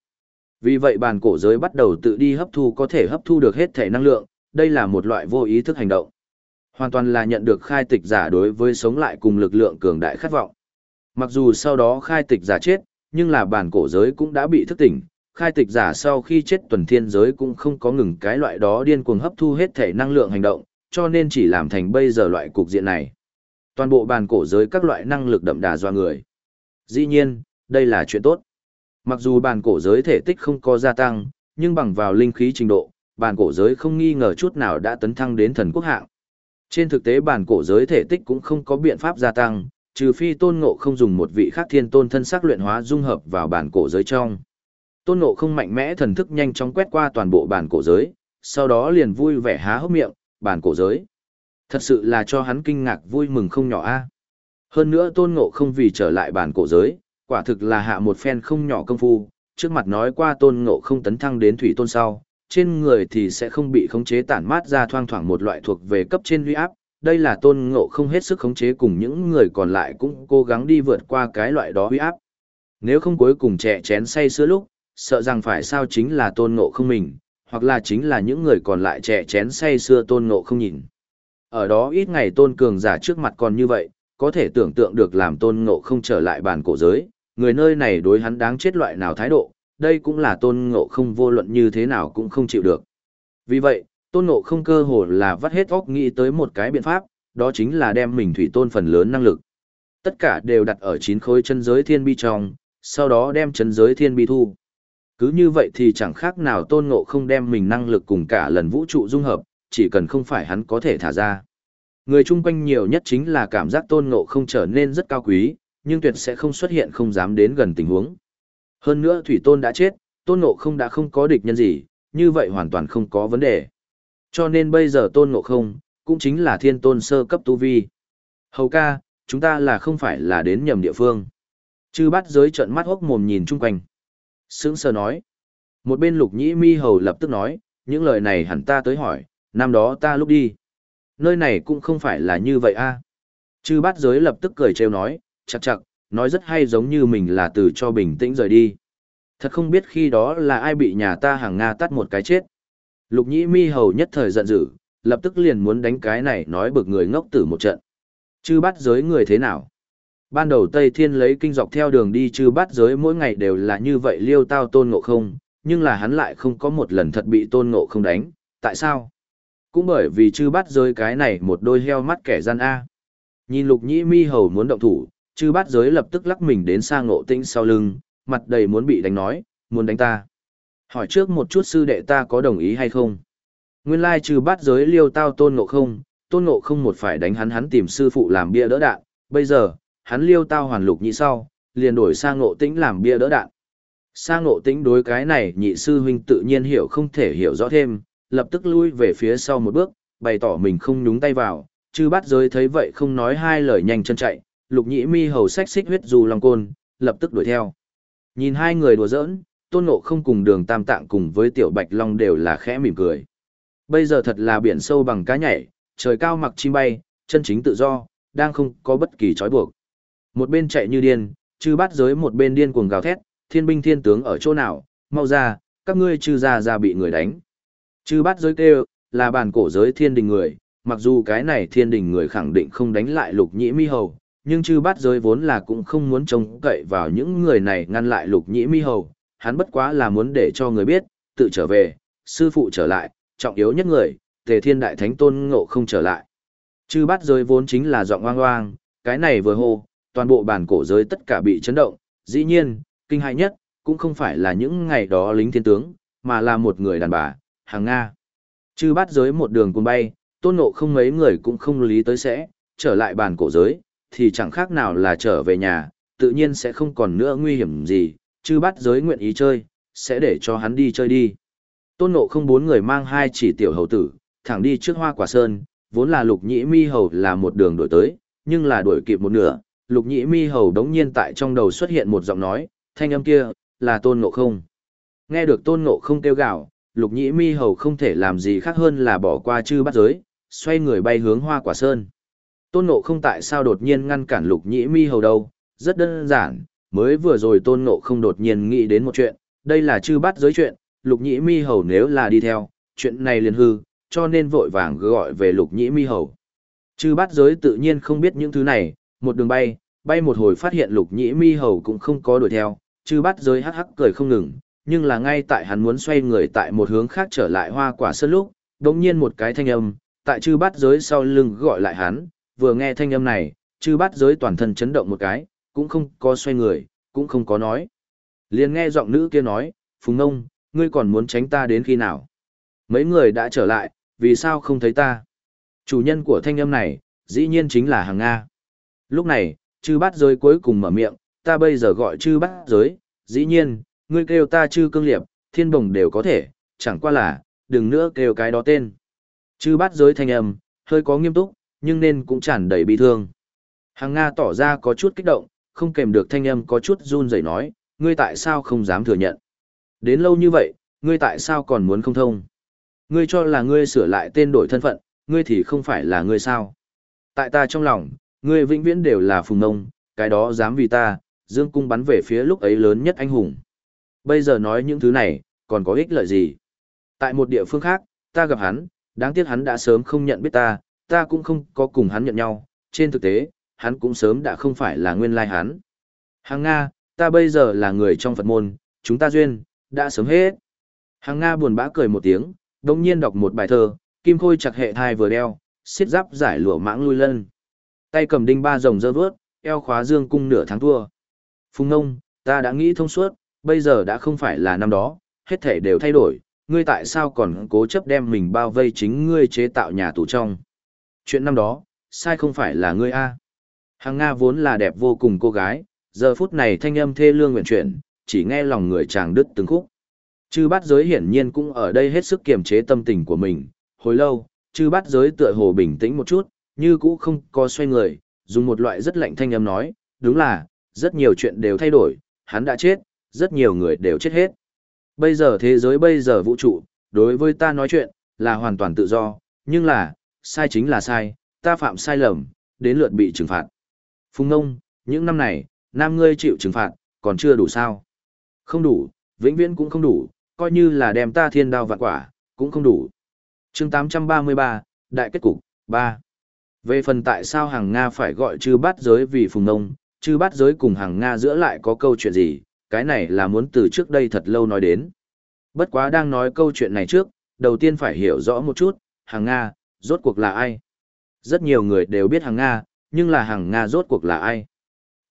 Vì vậy bản cổ giới bắt đầu tự đi hấp thu có thể hấp thu được hết thể năng lượng, đây là một loại vô ý thức hành động. Hoàn toàn là nhận được khai tịch giả đối với sống lại cùng lực lượng cường đại khát vọng. Mặc dù sau đó khai tịch giả chết, nhưng là bản cổ giới cũng đã bị thức tỉnh, khai tịch giả sau khi chết tuần thiên giới cũng không có ngừng cái loại đó điên cuồng hấp thu hết thể năng lượng hành động, cho nên chỉ làm thành bây giờ loại cục diện này. Toàn bộ bàn cổ giới các loại năng lực đậm đà doa người. Dĩ nhiên, đây là chuyện tốt. Mặc dù bàn cổ giới thể tích không có gia tăng, nhưng bằng vào linh khí trình độ, bàn cổ giới không nghi ngờ chút nào đã tấn thăng đến thần quốc hạng. Trên thực tế bàn cổ giới thể tích cũng không có biện pháp gia tăng, trừ phi tôn ngộ không dùng một vị khác thiên tôn thân sắc luyện hóa dung hợp vào bàn cổ giới trong tôn ngộ không mạnh mẽ thần thức nhanh chóng quét qua toàn bộ bản cổ giới, sau đó liền vui vẻ há hốc miệng, bản cổ giới. Thật sự là cho hắn kinh ngạc vui mừng không nhỏ a. Hơn nữa tôn ngộ không vì trở lại bản cổ giới, quả thực là hạ một phen không nhỏ công phu, trước mặt nói qua tôn ngộ không tấn thăng đến thủy tôn sau, trên người thì sẽ không bị khống chế tản mát ra thoang thoảng một loại thuộc về cấp trên huy áp. Đây là tôn ngộ không hết sức khống chế cùng những người còn lại cũng cố gắng đi vượt qua cái loại đó huy áp. Nếu không cuối cùng trẻ chén say sữa lúc, sợ rằng phải sao chính là tôn ngộ không mình, hoặc là chính là những người còn lại trẻ chén say xưa tôn ngộ không nhìn. Ở đó ít ngày tôn cường giả trước mặt còn như vậy, có thể tưởng tượng được làm tôn ngộ không trở lại bàn cổ giới, người nơi này đối hắn đáng chết loại nào thái độ, đây cũng là tôn ngộ không vô luận như thế nào cũng không chịu được. Vì vậy, tôn ngộ không cơ hồ là vắt hết óc nghĩ tới một cái biện pháp, đó chính là đem mình thủy tôn phần lớn năng lực. Tất cả đều đặt ở chín khối chân giới thiên bi trong, sau đó đem chân giới thiên bi thu. Cứ như vậy thì chẳng khác nào tôn ngộ không đem mình năng lực cùng cả lần vũ trụ dung hợp, chỉ cần không phải hắn có thể thả ra. Người chung quanh nhiều nhất chính là cảm giác tôn ngộ không trở nên rất cao quý, nhưng tuyệt sẽ không xuất hiện không dám đến gần tình huống. Hơn nữa thủy tôn đã chết, tôn ngộ không đã không có địch nhân gì, như vậy hoàn toàn không có vấn đề. Cho nên bây giờ tôn ngộ không, cũng chính là thiên tôn sơ cấp tu vi. Hầu ca, chúng ta là không phải là đến nhầm địa phương. Chư bắt giới trận mắt hốc mồm nhìn chung quanh. Sướng sờ nói. Một bên lục nhĩ mi hầu lập tức nói, những lời này hẳn ta tới hỏi, năm đó ta lúc đi. Nơi này cũng không phải là như vậy a. Chư bát giới lập tức cười trêu nói, chặt chặt, nói rất hay giống như mình là từ cho bình tĩnh rời đi. Thật không biết khi đó là ai bị nhà ta hàng Nga tắt một cái chết. Lục nhĩ mi hầu nhất thời giận dữ, lập tức liền muốn đánh cái này nói bực người ngốc tử một trận. Chư bát giới người thế nào? Ban đầu Tây Thiên lấy kinh dọc theo đường đi chư bát giới mỗi ngày đều là như vậy liêu tao tôn ngộ không, nhưng là hắn lại không có một lần thật bị tôn ngộ không đánh, tại sao? Cũng bởi vì chư bát giới cái này một đôi heo mắt kẻ gian A. Nhìn lục nhĩ mi hầu muốn động thủ, chư bát giới lập tức lắc mình đến sang ngộ tĩnh sau lưng, mặt đầy muốn bị đánh nói, muốn đánh ta. Hỏi trước một chút sư đệ ta có đồng ý hay không? Nguyên lai trừ bát giới liêu tao tôn ngộ không, tôn ngộ không một phải đánh hắn hắn tìm sư phụ làm bia đỡ đạn, bây giờ, hắn liêu tao hoàn lục nhị sau, liền đổi sang ngộ tĩnh làm bia đỡ đạn. Sang ngộ tĩnh đối cái này nhị sư huynh tự nhiên hiểu không thể hiểu rõ thêm, lập tức lui về phía sau một bước, bày tỏ mình không nhúng tay vào, chư bắt giới thấy vậy không nói hai lời nhanh chân chạy, lục nhĩ mi hầu sách xích huyết dù long côn, lập tức đuổi theo. Nhìn hai người đùa giỡn, tôn ngộ không cùng đường tam tạng cùng với tiểu bạch long đều là khẽ mỉm cười. Bây giờ thật là biển sâu bằng cá nhảy, trời cao mặc chim bay, chân chính tự do, đang không có bất kỳ trói buộc. Một bên chạy như điên, chư bắt giới một bên điên cuồng gào thét, thiên binh thiên tướng ở chỗ nào, mau ra, các ngươi chư ra ra bị người đánh. Chư bắt giới kêu, là bản cổ giới thiên đình người, mặc dù cái này thiên đình người khẳng định không đánh lại lục nhĩ mi hầu, nhưng chư bắt giới vốn là cũng không muốn trông cậy vào những người này ngăn lại lục nhĩ mi hầu, hắn bất quá là muốn để cho người biết, tự trở về, sư phụ trở lại, trọng yếu nhất người, tề thiên đại thánh tôn ngộ không trở lại. Chư bắt giới vốn chính là giọng oang oang, cái này vừa hô, toàn bộ bản cổ giới tất cả bị chấn động, dĩ nhiên, kinh hại nhất, cũng không phải là những ngày đó lính thiên tướng, mà là một người đàn bà, hàng Nga. Chư bát giới một đường cùng bay, tôn ngộ không mấy người cũng không lý tới sẽ, trở lại bản cổ giới, thì chẳng khác nào là trở về nhà, tự nhiên sẽ không còn nữa nguy hiểm gì, chư bát giới nguyện ý chơi, sẽ để cho hắn đi chơi đi. Tôn ngộ không bốn người mang hai chỉ tiểu hầu tử, thẳng đi trước hoa quả sơn, vốn là lục nhĩ mi hầu là một đường đổi tới, nhưng là đuổi kịp một nửa, lục nhĩ mi hầu đống nhiên tại trong đầu xuất hiện một giọng nói, thanh âm kia, là tôn ngộ không. Nghe được tôn ngộ không kêu gạo, lục nhĩ mi hầu không thể làm gì khác hơn là bỏ qua chư bắt giới, xoay người bay hướng hoa quả sơn. Tôn ngộ không tại sao đột nhiên ngăn cản lục nhĩ mi hầu đâu, rất đơn giản, mới vừa rồi tôn ngộ không đột nhiên nghĩ đến một chuyện, đây là chư bắt giới chuyện, lục nhĩ mi hầu nếu là đi theo, chuyện này liền hư, cho nên vội vàng gọi về lục nhĩ mi hầu. Chư bắt giới tự nhiên không biết những thứ này, một đường bay, bay một hồi phát hiện lục nhĩ mi hầu cũng không có đuổi theo, chư bắt giới hắc hắc cười không ngừng, nhưng là ngay tại hắn muốn xoay người tại một hướng khác trở lại hoa quả sơn lúc, đống nhiên một cái thanh âm, tại chư bắt giới sau lưng gọi lại hắn, vừa nghe thanh âm này, chư bắt giới toàn thân chấn động một cái, cũng không có xoay người, cũng không có nói. liền nghe giọng nữ kia nói, Phùng Ngông, ngươi còn muốn tránh ta đến khi nào? Mấy người đã trở lại, vì sao không thấy ta? Chủ nhân của thanh âm này, dĩ nhiên chính là hàng Nga. Lúc này, chư bát giới cuối cùng mở miệng, ta bây giờ gọi chư bát giới, dĩ nhiên, ngươi kêu ta chư cương liệp, thiên bồng đều có thể, chẳng qua là, đừng nữa kêu cái đó tên. Chư bát giới thanh âm, hơi có nghiêm túc, nhưng nên cũng tràn đầy bi thương. Hàng Nga tỏ ra có chút kích động, không kèm được thanh âm có chút run rẩy nói, ngươi tại sao không dám thừa nhận? Đến lâu như vậy, ngươi tại sao còn muốn không thông? Ngươi cho là ngươi sửa lại tên đổi thân phận, ngươi thì không phải là ngươi sao? Tại ta trong lòng, ngươi vĩnh viễn đều là phùng nông, cái đó dám vì ta, dương cung bắn về phía lúc ấy lớn nhất anh hùng. Bây giờ nói những thứ này, còn có ích lợi gì? Tại một địa phương khác, ta gặp hắn, đáng tiếc hắn đã sớm không nhận biết ta, ta cũng không có cùng hắn nhận nhau, trên thực tế, hắn cũng sớm đã không phải là nguyên lai hắn. Hàng Nga, ta bây giờ là người trong Phật môn, chúng ta duyên, đã sớm hết. Hàng Nga buồn bã cười một tiếng, đồng nhiên đọc một bài thơ, kim khôi chặt hệ thai vừa đeo, xiết giáp giải lụa mãng lui lân. Tay cầm đinh ba rồng dơ vớt, eo khóa dương cung nửa tháng thua. Phùng nông, ta đã nghĩ thông suốt, bây giờ đã không phải là năm đó, hết thể đều thay đổi, ngươi tại sao còn cố chấp đem mình bao vây chính ngươi chế tạo nhà tù trong. Chuyện năm đó, sai không phải là ngươi a. Hàng Nga vốn là đẹp vô cùng cô gái, giờ phút này thanh âm thê lương nguyện chuyển, chỉ nghe lòng người chàng đứt từng khúc. Chư bát giới hiển nhiên cũng ở đây hết sức kiềm chế tâm tình của mình, hồi lâu, chư bát giới tựa hồ bình tĩnh một chút, như cũ không có xoay người, dùng một loại rất lạnh thanh âm nói, đúng là, rất nhiều chuyện đều thay đổi, hắn đã chết, rất nhiều người đều chết hết. Bây giờ thế giới bây giờ vũ trụ, đối với ta nói chuyện, là hoàn toàn tự do, nhưng là, sai chính là sai, ta phạm sai lầm, đến lượt bị trừng phạt. Phùng nông những năm này, nam ngươi chịu trừng phạt, còn chưa đủ sao? Không đủ, vĩnh viễn cũng không đủ, coi như là đem ta thiên đao vạn quả, cũng không đủ. chương 833, Đại kết cục, 3. Về phần tại sao hàng Nga phải gọi chư bát giới vì phùng nông, chư bát giới cùng hàng Nga giữa lại có câu chuyện gì, cái này là muốn từ trước đây thật lâu nói đến. Bất quá đang nói câu chuyện này trước, đầu tiên phải hiểu rõ một chút, hàng Nga, rốt cuộc là ai? Rất nhiều người đều biết hàng Nga, nhưng là hàng Nga rốt cuộc là ai?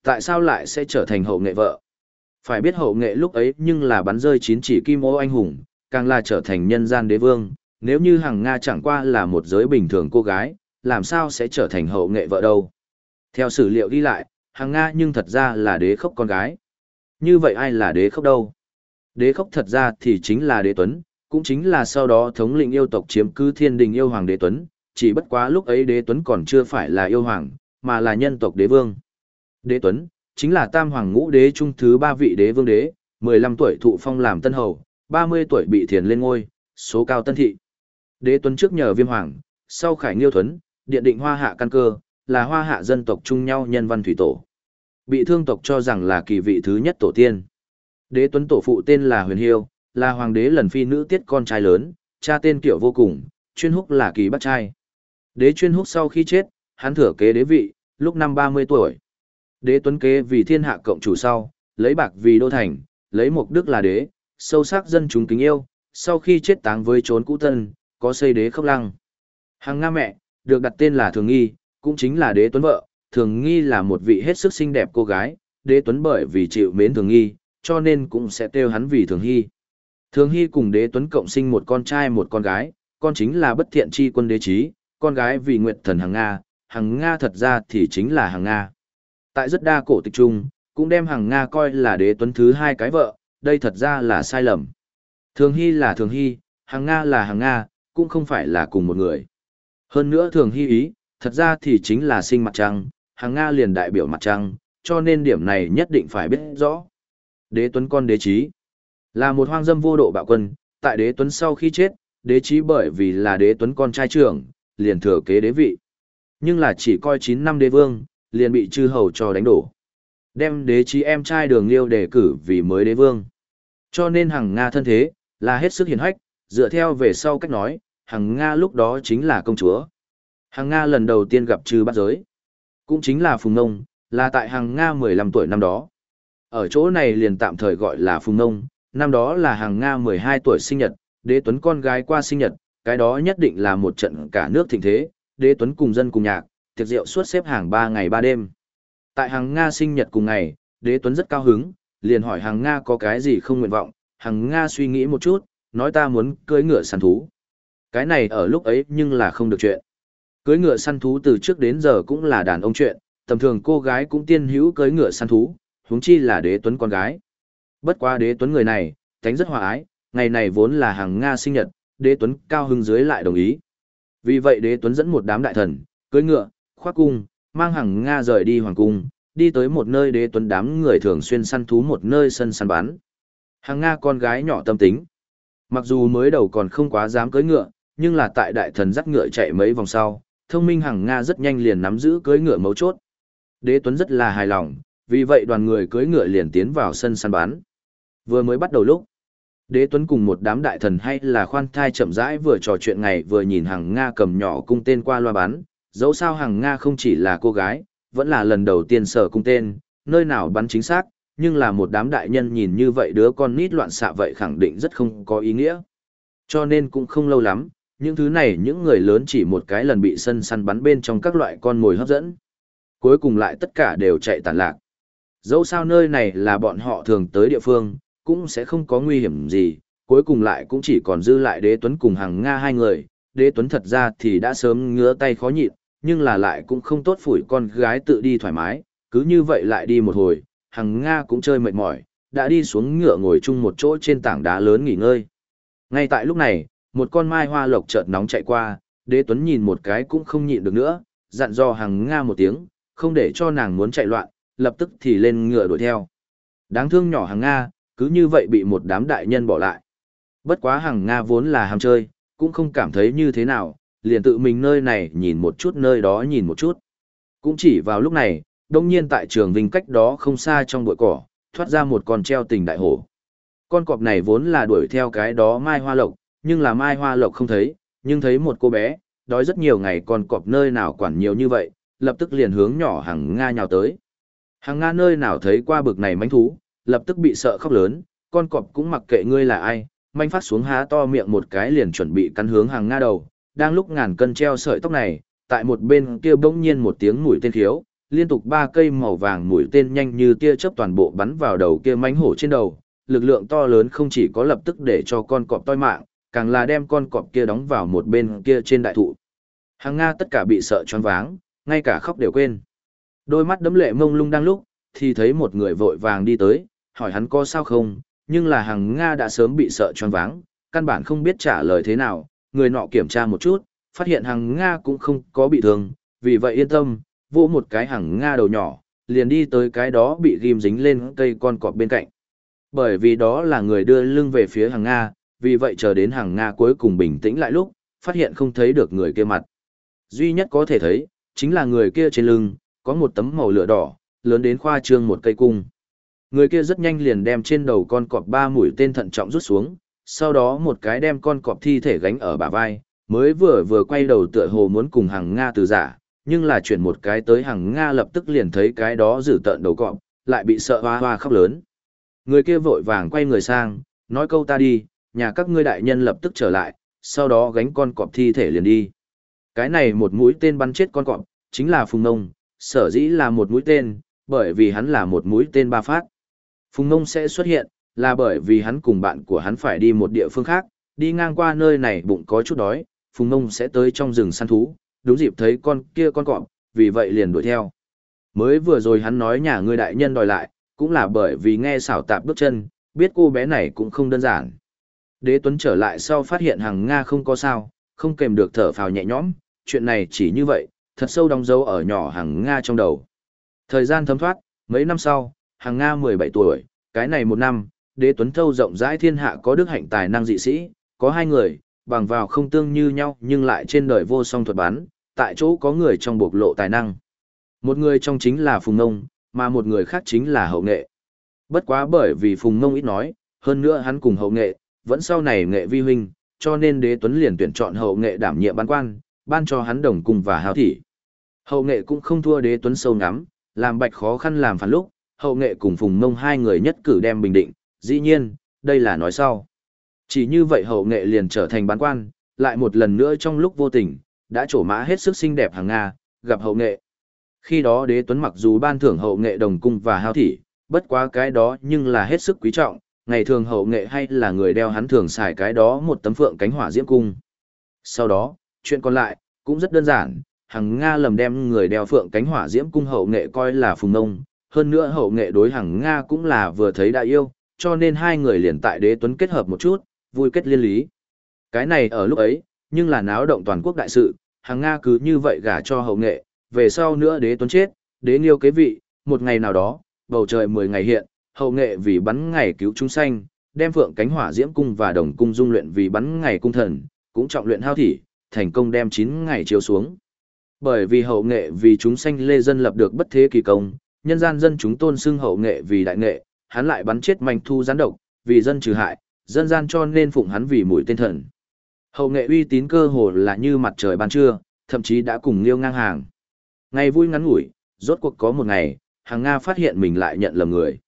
Tại sao lại sẽ trở thành hậu nghệ vợ? Phải biết hậu nghệ lúc ấy nhưng là bắn rơi chín chỉ kim ô anh hùng, càng là trở thành nhân gian đế vương, nếu như hàng Nga chẳng qua là một giới bình thường cô gái, làm sao sẽ trở thành hậu nghệ vợ đâu. Theo sử liệu đi lại, hàng Nga nhưng thật ra là đế khốc con gái. Như vậy ai là đế khốc đâu? Đế khốc thật ra thì chính là đế tuấn, cũng chính là sau đó thống lĩnh yêu tộc chiếm cứ thiên đình yêu hoàng đế tuấn, chỉ bất quá lúc ấy đế tuấn còn chưa phải là yêu hoàng, mà là nhân tộc đế vương. Đế Tuấn, chính là tam hoàng ngũ đế trung thứ ba vị đế vương đế, 15 tuổi thụ phong làm tân hầu, 30 tuổi bị thiền lên ngôi, số cao tân thị. Đế Tuấn trước nhờ viêm hoàng, sau khải nghiêu thuấn, điện định hoa hạ căn cơ, là hoa hạ dân tộc chung nhau nhân văn thủy tổ. Bị thương tộc cho rằng là kỳ vị thứ nhất tổ tiên. Đế Tuấn tổ phụ tên là Huyền Hiêu, là hoàng đế lần phi nữ tiết con trai lớn, cha tên kiểu vô cùng, chuyên húc là kỳ bắt trai. Đế chuyên húc sau khi chết, hắn thừa kế đế vị, lúc năm 30 tuổi. Đế Tuấn kế vì thiên hạ cộng chủ sau, lấy bạc vì đô thành, lấy mục đức là đế, sâu sắc dân chúng kính yêu, sau khi chết táng với trốn cũ tân, có xây đế khốc lăng. Hàng Nga mẹ, được đặt tên là Thường Nghi, cũng chính là đế tuấn vợ, Thường Nghi là một vị hết sức xinh đẹp cô gái, đế tuấn bởi vì chịu mến Thường Nghi, cho nên cũng sẽ kêu hắn vì Thường Hy. Thường Hy cùng đế tuấn cộng sinh một con trai một con gái, con chính là bất thiện chi quân đế trí, con gái vì Nguyệt thần hàng Nga, hàng Nga thật ra thì chính là hàng Nga. Tại rất đa cổ tịch trung, cũng đem hàng Nga coi là đế tuấn thứ hai cái vợ, đây thật ra là sai lầm. Thường Hy là Thường Hy, hàng Nga là hàng Nga, cũng không phải là cùng một người. Hơn nữa Thường Hy ý, thật ra thì chính là sinh mặt trăng, hàng Nga liền đại biểu mặt trăng, cho nên điểm này nhất định phải biết rõ. Đế Tuấn con đế trí là một hoang dâm vô độ bạo quân, tại đế Tuấn sau khi chết, đế trí bởi vì là đế Tuấn con trai trưởng, liền thừa kế đế vị. Nhưng là chỉ coi 9 năm đế vương, liền bị chư hầu cho đánh đổ. Đem đế trí em trai đường liêu đề cử vì mới đế vương. Cho nên hàng Nga thân thế, là hết sức hiền hách, dựa theo về sau cách nói, Hằng Nga lúc đó chính là công chúa. Hằng Nga lần đầu tiên gặp trừ bát giới. Cũng chính là Phùng Nông, là tại hằng Nga 15 tuổi năm đó. Ở chỗ này liền tạm thời gọi là Phùng Nông, năm đó là hằng Nga 12 tuổi sinh nhật, đế tuấn con gái qua sinh nhật, cái đó nhất định là một trận cả nước thịnh thế, đế tuấn cùng dân cùng nhạc, tiệc rượu suốt xếp hàng 3 ngày 3 đêm. Tại hàng Nga sinh nhật cùng ngày, đế tuấn rất cao hứng, liền hỏi hàng Nga có cái gì không nguyện vọng, hàng Nga suy nghĩ một chút, nói ta muốn cưới ngựa săn thú. Cái này ở lúc ấy nhưng là không được chuyện. Cưới ngựa săn thú từ trước đến giờ cũng là đàn ông chuyện, tầm thường cô gái cũng tiên hữu cưới ngựa săn thú, huống chi là đế tuấn con gái. Bất quá đế tuấn người này, tánh rất hòa ái, ngày này vốn là hàng Nga sinh nhật, đế tuấn cao hưng dưới lại đồng ý. Vì vậy đế tuấn dẫn một đám đại thần, cưới ngựa, khoác cung, mang hàng Nga rời đi hoàng cung, đi tới một nơi đế tuấn đám người thường xuyên săn thú một nơi sân săn bắn. Hàng Nga con gái nhỏ tâm tính. Mặc dù mới đầu còn không quá dám cưỡi ngựa, nhưng là tại đại thần dắt ngựa chạy mấy vòng sau, thông minh hằng Nga rất nhanh liền nắm giữ cưỡi ngựa mấu chốt. Đế Tuấn rất là hài lòng, vì vậy đoàn người cưỡi ngựa liền tiến vào sân săn bắn. Vừa mới bắt đầu lúc, Đế Tuấn cùng một đám đại thần hay là khoan thai chậm rãi vừa trò chuyện ngày vừa nhìn hằng Nga cầm nhỏ cung tên qua loa bắn, dẫu sao hằng Nga không chỉ là cô gái, vẫn là lần đầu tiên sở cung tên, nơi nào bắn chính xác, nhưng là một đám đại nhân nhìn như vậy đứa con nít loạn xạ vậy khẳng định rất không có ý nghĩa. Cho nên cũng không lâu lắm, những thứ này những người lớn chỉ một cái lần bị sân săn bắn bên trong các loại con mồi hấp dẫn. Cuối cùng lại tất cả đều chạy tàn lạc. Dẫu sao nơi này là bọn họ thường tới địa phương, cũng sẽ không có nguy hiểm gì, cuối cùng lại cũng chỉ còn dư lại đế tuấn cùng hàng Nga hai người. Đế tuấn thật ra thì đã sớm ngứa tay khó nhịn, nhưng là lại cũng không tốt phủi con gái tự đi thoải mái, cứ như vậy lại đi một hồi, hàng Nga cũng chơi mệt mỏi, đã đi xuống ngựa ngồi chung một chỗ trên tảng đá lớn nghỉ ngơi. Ngay tại lúc này, một con mai hoa lộc chợt nóng chạy qua, đế tuấn nhìn một cái cũng không nhịn được nữa, dặn dò hàng Nga một tiếng, không để cho nàng muốn chạy loạn, lập tức thì lên ngựa đuổi theo. Đáng thương nhỏ hàng Nga, cứ như vậy bị một đám đại nhân bỏ lại. Bất quá hàng Nga vốn là ham chơi, cũng không cảm thấy như thế nào, liền tự mình nơi này nhìn một chút nơi đó nhìn một chút. Cũng chỉ vào lúc này, đông nhiên tại trường vinh cách đó không xa trong bụi cỏ, thoát ra một con treo tình đại hổ. Con cọp này vốn là đuổi theo cái đó mai hoa lộc, nhưng là mai hoa lộc không thấy, nhưng thấy một cô bé, đói rất nhiều ngày con cọp nơi nào quản nhiều như vậy, lập tức liền hướng nhỏ hàng Nga nhào tới. Hàng Nga nơi nào thấy qua bực này mánh thú, lập tức bị sợ khóc lớn, con cọp cũng mặc kệ ngươi là ai, manh phát xuống há to miệng một cái liền chuẩn bị cắn hướng hàng Nga đầu, đang lúc ngàn cân treo sợi tóc này, tại một bên kia bỗng nhiên một tiếng mũi tên thiếu, liên tục ba cây màu vàng mũi tên nhanh như tia chớp toàn bộ bắn vào đầu kia mánh hổ trên đầu, lực lượng to lớn không chỉ có lập tức để cho con cọp toi mạng, càng là đem con cọp kia đóng vào một bên kia trên đại thụ. Hàng Nga tất cả bị sợ choáng váng, ngay cả khóc đều quên. Đôi mắt đấm lệ mông lung đang lúc, thì thấy một người vội vàng đi tới, hỏi hắn có sao không, nhưng là hàng Nga đã sớm bị sợ choáng váng, căn bản không biết trả lời thế nào, người nọ kiểm tra một chút, phát hiện hàng Nga cũng không có bị thương, vì vậy yên tâm, vỗ một cái hàng Nga đầu nhỏ, liền đi tới cái đó bị ghim dính lên cây con cọp bên cạnh. Bởi vì đó là người đưa lưng về phía hàng Nga, vì vậy chờ đến hàng Nga cuối cùng bình tĩnh lại lúc, phát hiện không thấy được người kia mặt. Duy nhất có thể thấy, chính là người kia trên lưng, có một tấm màu lửa đỏ, lớn đến khoa trương một cây cung. Người kia rất nhanh liền đem trên đầu con cọp ba mũi tên thận trọng rút xuống, sau đó một cái đem con cọp thi thể gánh ở bả vai, mới vừa vừa quay đầu tựa hồ muốn cùng hàng Nga từ giả, nhưng là chuyển một cái tới hàng Nga lập tức liền thấy cái đó giữ tợn đầu cọp, lại bị sợ hoa hoa khóc lớn. Người kia vội vàng quay người sang, nói câu ta đi, nhà các ngươi đại nhân lập tức trở lại, sau đó gánh con cọp thi thể liền đi. Cái này một mũi tên bắn chết con cọp, chính là Phùng Nông, sở dĩ là một mũi tên, bởi vì hắn là một mũi tên ba phát. Phùng Nông sẽ xuất hiện, là bởi vì hắn cùng bạn của hắn phải đi một địa phương khác, đi ngang qua nơi này bụng có chút đói, Phùng Nông sẽ tới trong rừng săn thú, đúng dịp thấy con kia con cọp, vì vậy liền đuổi theo. Mới vừa rồi hắn nói nhà ngươi đại nhân đòi lại, cũng là bởi vì nghe xảo tạp bước chân, biết cô bé này cũng không đơn giản. Đế Tuấn trở lại sau phát hiện hàng Nga không có sao, không kèm được thở phào nhẹ nhõm, chuyện này chỉ như vậy, thật sâu đóng dấu ở nhỏ hàng Nga trong đầu. Thời gian thấm thoát, mấy năm sau, hàng Nga 17 tuổi, cái này một năm, đế tuấn thâu rộng rãi thiên hạ có đức hạnh tài năng dị sĩ, có hai người, bằng vào không tương như nhau nhưng lại trên đời vô song thuật bán, tại chỗ có người trong bộc lộ tài năng. Một người trong chính là Phùng Nông, mà một người khác chính là Hậu Nghệ. Bất quá bởi vì Phùng Nông ít nói, hơn nữa hắn cùng Hậu Nghệ, vẫn sau này Nghệ vi huynh, cho nên đế tuấn liền tuyển chọn Hậu Nghệ đảm nhiệm ban quan, ban cho hắn đồng cung và hào thị. Hậu Nghệ cũng không thua đế tuấn sâu ngắm, làm bạch khó khăn làm phản lúc, Hậu Nghệ cùng Phùng mông hai người nhất cử đem bình định, dĩ nhiên, đây là nói sau. Chỉ như vậy hậu nghệ liền trở thành bán quan, lại một lần nữa trong lúc vô tình, đã trổ mã hết sức xinh đẹp hàng Nga, gặp hậu nghệ. Khi đó đế tuấn mặc dù ban thưởng hậu nghệ đồng cung và hao thị bất quá cái đó nhưng là hết sức quý trọng, ngày thường hậu nghệ hay là người đeo hắn thường xài cái đó một tấm phượng cánh hỏa diễm cung. Sau đó, chuyện còn lại, cũng rất đơn giản, Hằng Nga lầm đem người đeo phượng cánh hỏa diễm cung hậu nghệ coi là phùng nông, hơn nữa hậu nghệ đối hằng Nga cũng là vừa thấy đã yêu, cho nên hai người liền tại đế tuấn kết hợp một chút, vui kết liên lý. Cái này ở lúc ấy, nhưng là náo động toàn quốc đại sự, Hằng Nga cứ như vậy gả cho hậu nghệ, về sau nữa đế tuấn chết, đế nghiêu kế vị, một ngày nào đó, bầu trời mười ngày hiện, hậu nghệ vì bắn ngày cứu chúng sanh, đem phượng cánh hỏa diễm cung và đồng cung dung luyện vì bắn ngày cung thần, cũng trọng luyện hao thỉ, thành công đem 9 ngày chiếu xuống. Bởi vì hậu nghệ vì chúng sanh lê dân lập được bất thế kỳ công, nhân gian dân chúng tôn xưng hậu nghệ vì đại nghệ, hắn lại bắn chết manh thu gián độc, vì dân trừ hại, dân gian cho nên phụng hắn vì mũi tên thần. Hậu nghệ uy tín cơ hồ là như mặt trời ban trưa, thậm chí đã cùng liêu ngang hàng. Ngày vui ngắn ngủi, rốt cuộc có một ngày, hàng Nga phát hiện mình lại nhận lầm người.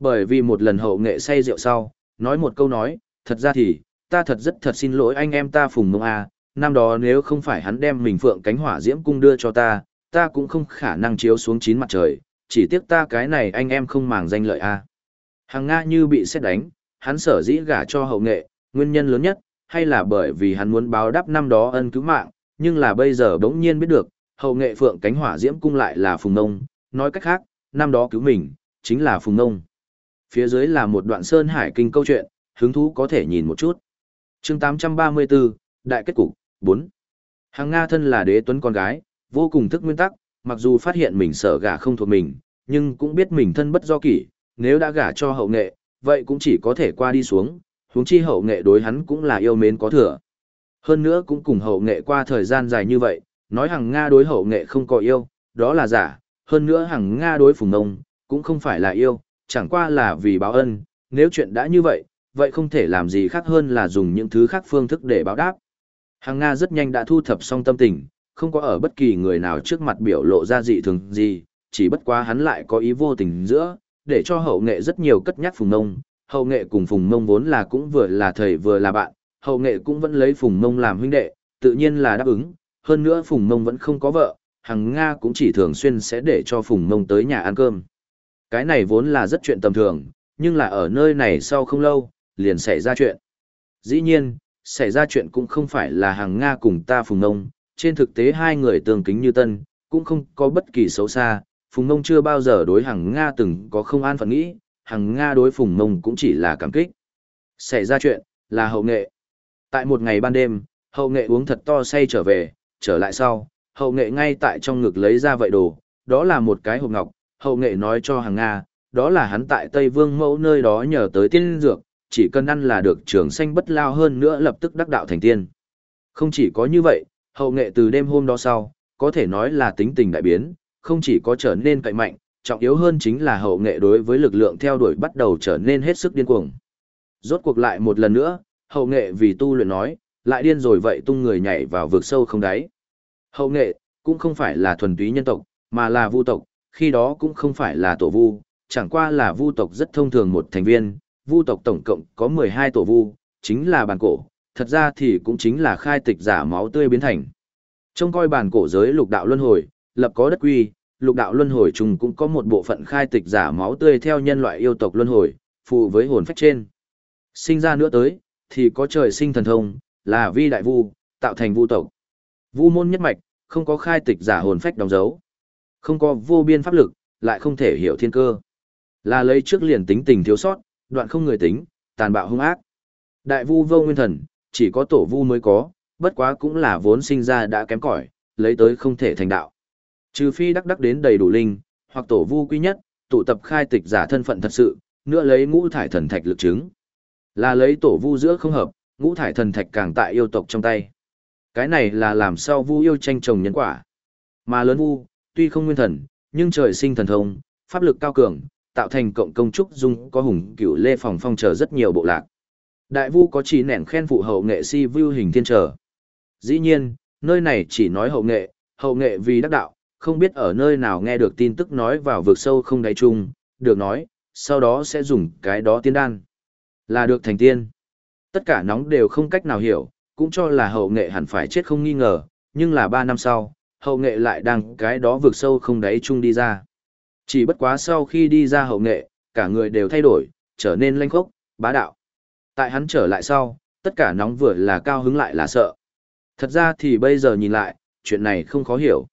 Bởi vì một lần hậu nghệ say rượu sau, nói một câu nói, thật ra thì, ta thật rất thật xin lỗi anh em ta phùng mông a năm đó nếu không phải hắn đem mình phượng cánh hỏa diễm cung đưa cho ta, ta cũng không khả năng chiếu xuống chín mặt trời, chỉ tiếc ta cái này anh em không màng danh lợi a Hàng Nga như bị xét đánh, hắn sở dĩ gả cho hậu nghệ, nguyên nhân lớn nhất, hay là bởi vì hắn muốn báo đáp năm đó ân cứu mạng, nhưng là bây giờ bỗng nhiên biết được, hậu nghệ phượng cánh hỏa diễm cung lại là phùng nông, nói cách khác, năm đó cứu mình, chính là phùng nông. Phía dưới là một đoạn sơn hải kinh câu chuyện, hứng thú có thể nhìn một chút. chương 834, Đại kết cục, 4. Hàng Nga thân là đế tuấn con gái, vô cùng thức nguyên tắc, mặc dù phát hiện mình sợ gả không thuộc mình, nhưng cũng biết mình thân bất do kỷ, nếu đã gả cho hậu nghệ, vậy cũng chỉ có thể qua đi xuống, huống chi hậu nghệ đối hắn cũng là yêu mến có thừa. Hơn nữa cũng cùng hậu nghệ qua thời gian dài như vậy, nói hằng Nga đối hậu nghệ không có yêu, đó là giả, hơn nữa hằng Nga đối phùng ông, cũng không phải là yêu, chẳng qua là vì báo ân, nếu chuyện đã như vậy, vậy không thể làm gì khác hơn là dùng những thứ khác phương thức để báo đáp. Hằng Nga rất nhanh đã thu thập xong tâm tình, không có ở bất kỳ người nào trước mặt biểu lộ ra dị thường gì, chỉ bất quá hắn lại có ý vô tình giữa, để cho hậu nghệ rất nhiều cất nhắc phùng nông. Hậu nghệ cùng phùng nông vốn là cũng vừa là thầy vừa là bạn, hậu nghệ cũng vẫn lấy phùng nông làm huynh đệ, tự nhiên là đáp ứng. Hơn nữa phùng nông vẫn không có vợ, hằng Nga cũng chỉ thường xuyên sẽ để cho phùng nông tới nhà ăn cơm. Cái này vốn là rất chuyện tầm thường, nhưng là ở nơi này sau không lâu, liền xảy ra chuyện. Dĩ nhiên, xảy ra chuyện cũng không phải là hằng Nga cùng ta phùng nông, trên thực tế hai người tương kính như tân, cũng không có bất kỳ xấu xa, Phùng nông chưa bao giờ đối Hằng Nga từng có không an phận nghĩ, Hằng Nga đối Phùng nông cũng chỉ là cảm kích. Xảy ra chuyện, là hậu nghệ. Tại một ngày ban đêm, hậu nghệ uống thật to say trở về, trở lại sau, hậu nghệ ngay tại trong ngực lấy ra vậy đồ, đó là một cái hộp ngọc, hậu nghệ nói cho hàng Nga, đó là hắn tại Tây Vương mẫu nơi đó nhờ tới tiên dược, chỉ cần ăn là được trường xanh bất lao hơn nữa lập tức đắc đạo thành tiên. Không chỉ có như vậy, hậu nghệ từ đêm hôm đó sau, có thể nói là tính tình đại biến, không chỉ có trở nên cậy mạnh, trọng yếu hơn chính là hậu nghệ đối với lực lượng theo đuổi bắt đầu trở nên hết sức điên cuồng. Rốt cuộc lại một lần nữa, hậu nghệ vì tu luyện nói, lại điên rồi vậy tung người nhảy vào vực sâu không đáy. Hậu nghệ, cũng không phải là thuần túy nhân tộc, mà là vu tộc, khi đó cũng không phải là tổ vu, chẳng qua là vu tộc rất thông thường một thành viên, vu tộc tổng cộng có 12 tổ vu, chính là bàn cổ, thật ra thì cũng chính là khai tịch giả máu tươi biến thành. trong coi bàn cổ giới lục đạo luân hồi, lập có đất quy, lục đạo luân hồi chung cũng có một bộ phận khai tịch giả máu tươi theo nhân loại yêu tộc luân hồi, phụ với hồn phách trên. Sinh ra nữa tới, thì có trời sinh thần thông, là vi đại vu, tạo thành vu tộc. Vu môn nhất mạch, không có khai tịch giả hồn phách đóng dấu. Không có vô biên pháp lực, lại không thể hiểu thiên cơ. Là lấy trước liền tính tình thiếu sót, đoạn không người tính, tàn bạo hung ác. Đại vu vô nguyên thần, chỉ có tổ vu mới có, bất quá cũng là vốn sinh ra đã kém cỏi, lấy tới không thể thành đạo. Trừ phi đắc đắc đến đầy đủ linh, hoặc tổ vu quý nhất, tụ tập khai tịch giả thân phận thật sự, nữa lấy ngũ thải thần thạch lực chứng. Là lấy tổ vu giữa không hợp, ngũ thải thần thạch càng tại yêu tộc trong tay. Cái này là làm sao vu yêu tranh chồng nhân quả. Mà lớn vu, tuy không nguyên thần, nhưng trời sinh thần thông, pháp lực cao cường, tạo thành cộng công trúc dung có hùng cửu lê phòng phong chờ rất nhiều bộ lạc. Đại vu có chỉ nẻn khen phụ hậu nghệ si view hình thiên trở. Dĩ nhiên, nơi này chỉ nói hậu nghệ, hậu nghệ vì đắc đạo, không biết ở nơi nào nghe được tin tức nói vào vực sâu không đáy chung, được nói, sau đó sẽ dùng cái đó tiên đan. Là được thành tiên. Tất cả nóng đều không cách nào hiểu, cũng cho là hậu nghệ hẳn phải chết không nghi ngờ, nhưng là ba năm sau, hậu nghệ lại đang cái đó vượt sâu không đáy chung đi ra. Chỉ bất quá sau khi đi ra hậu nghệ, cả người đều thay đổi, trở nên lanh khốc, bá đạo. Tại hắn trở lại sau, tất cả nóng vừa là cao hứng lại là sợ. Thật ra thì bây giờ nhìn lại, chuyện này không khó hiểu.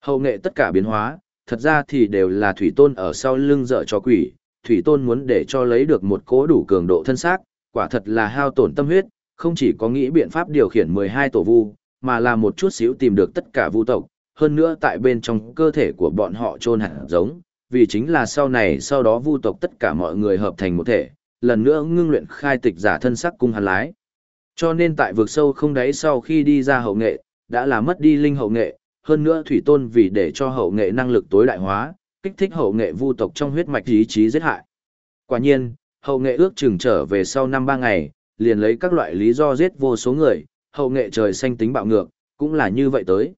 Hậu nghệ tất cả biến hóa, thật ra thì đều là thủy tôn ở sau lưng dở cho quỷ, thủy tôn muốn để cho lấy được một cố đủ cường độ thân xác, quả thật là hao tổn tâm huyết, không chỉ có nghĩ biện pháp điều khiển 12 tổ vu, mà là một chút xíu tìm được tất cả vu tộc, hơn nữa tại bên trong cơ thể của bọn họ trôn hạt giống, vì chính là sau này sau đó vu tộc tất cả mọi người hợp thành một thể, lần nữa ngưng luyện khai tịch giả thân sắc cung hắn lái. Cho nên tại vực sâu không đáy sau khi đi ra hậu nghệ, đã là mất đi linh hậu nghệ, hơn nữa thủy tôn vì để cho hậu nghệ năng lực tối đại hóa, kích thích hậu nghệ vu tộc trong huyết mạch ý chí giết hại. Quả nhiên, hậu nghệ ước chừng trở về sau năm ba ngày, liền lấy các loại lý do giết vô số người, hậu nghệ trời xanh tính bạo ngược, cũng là như vậy tới.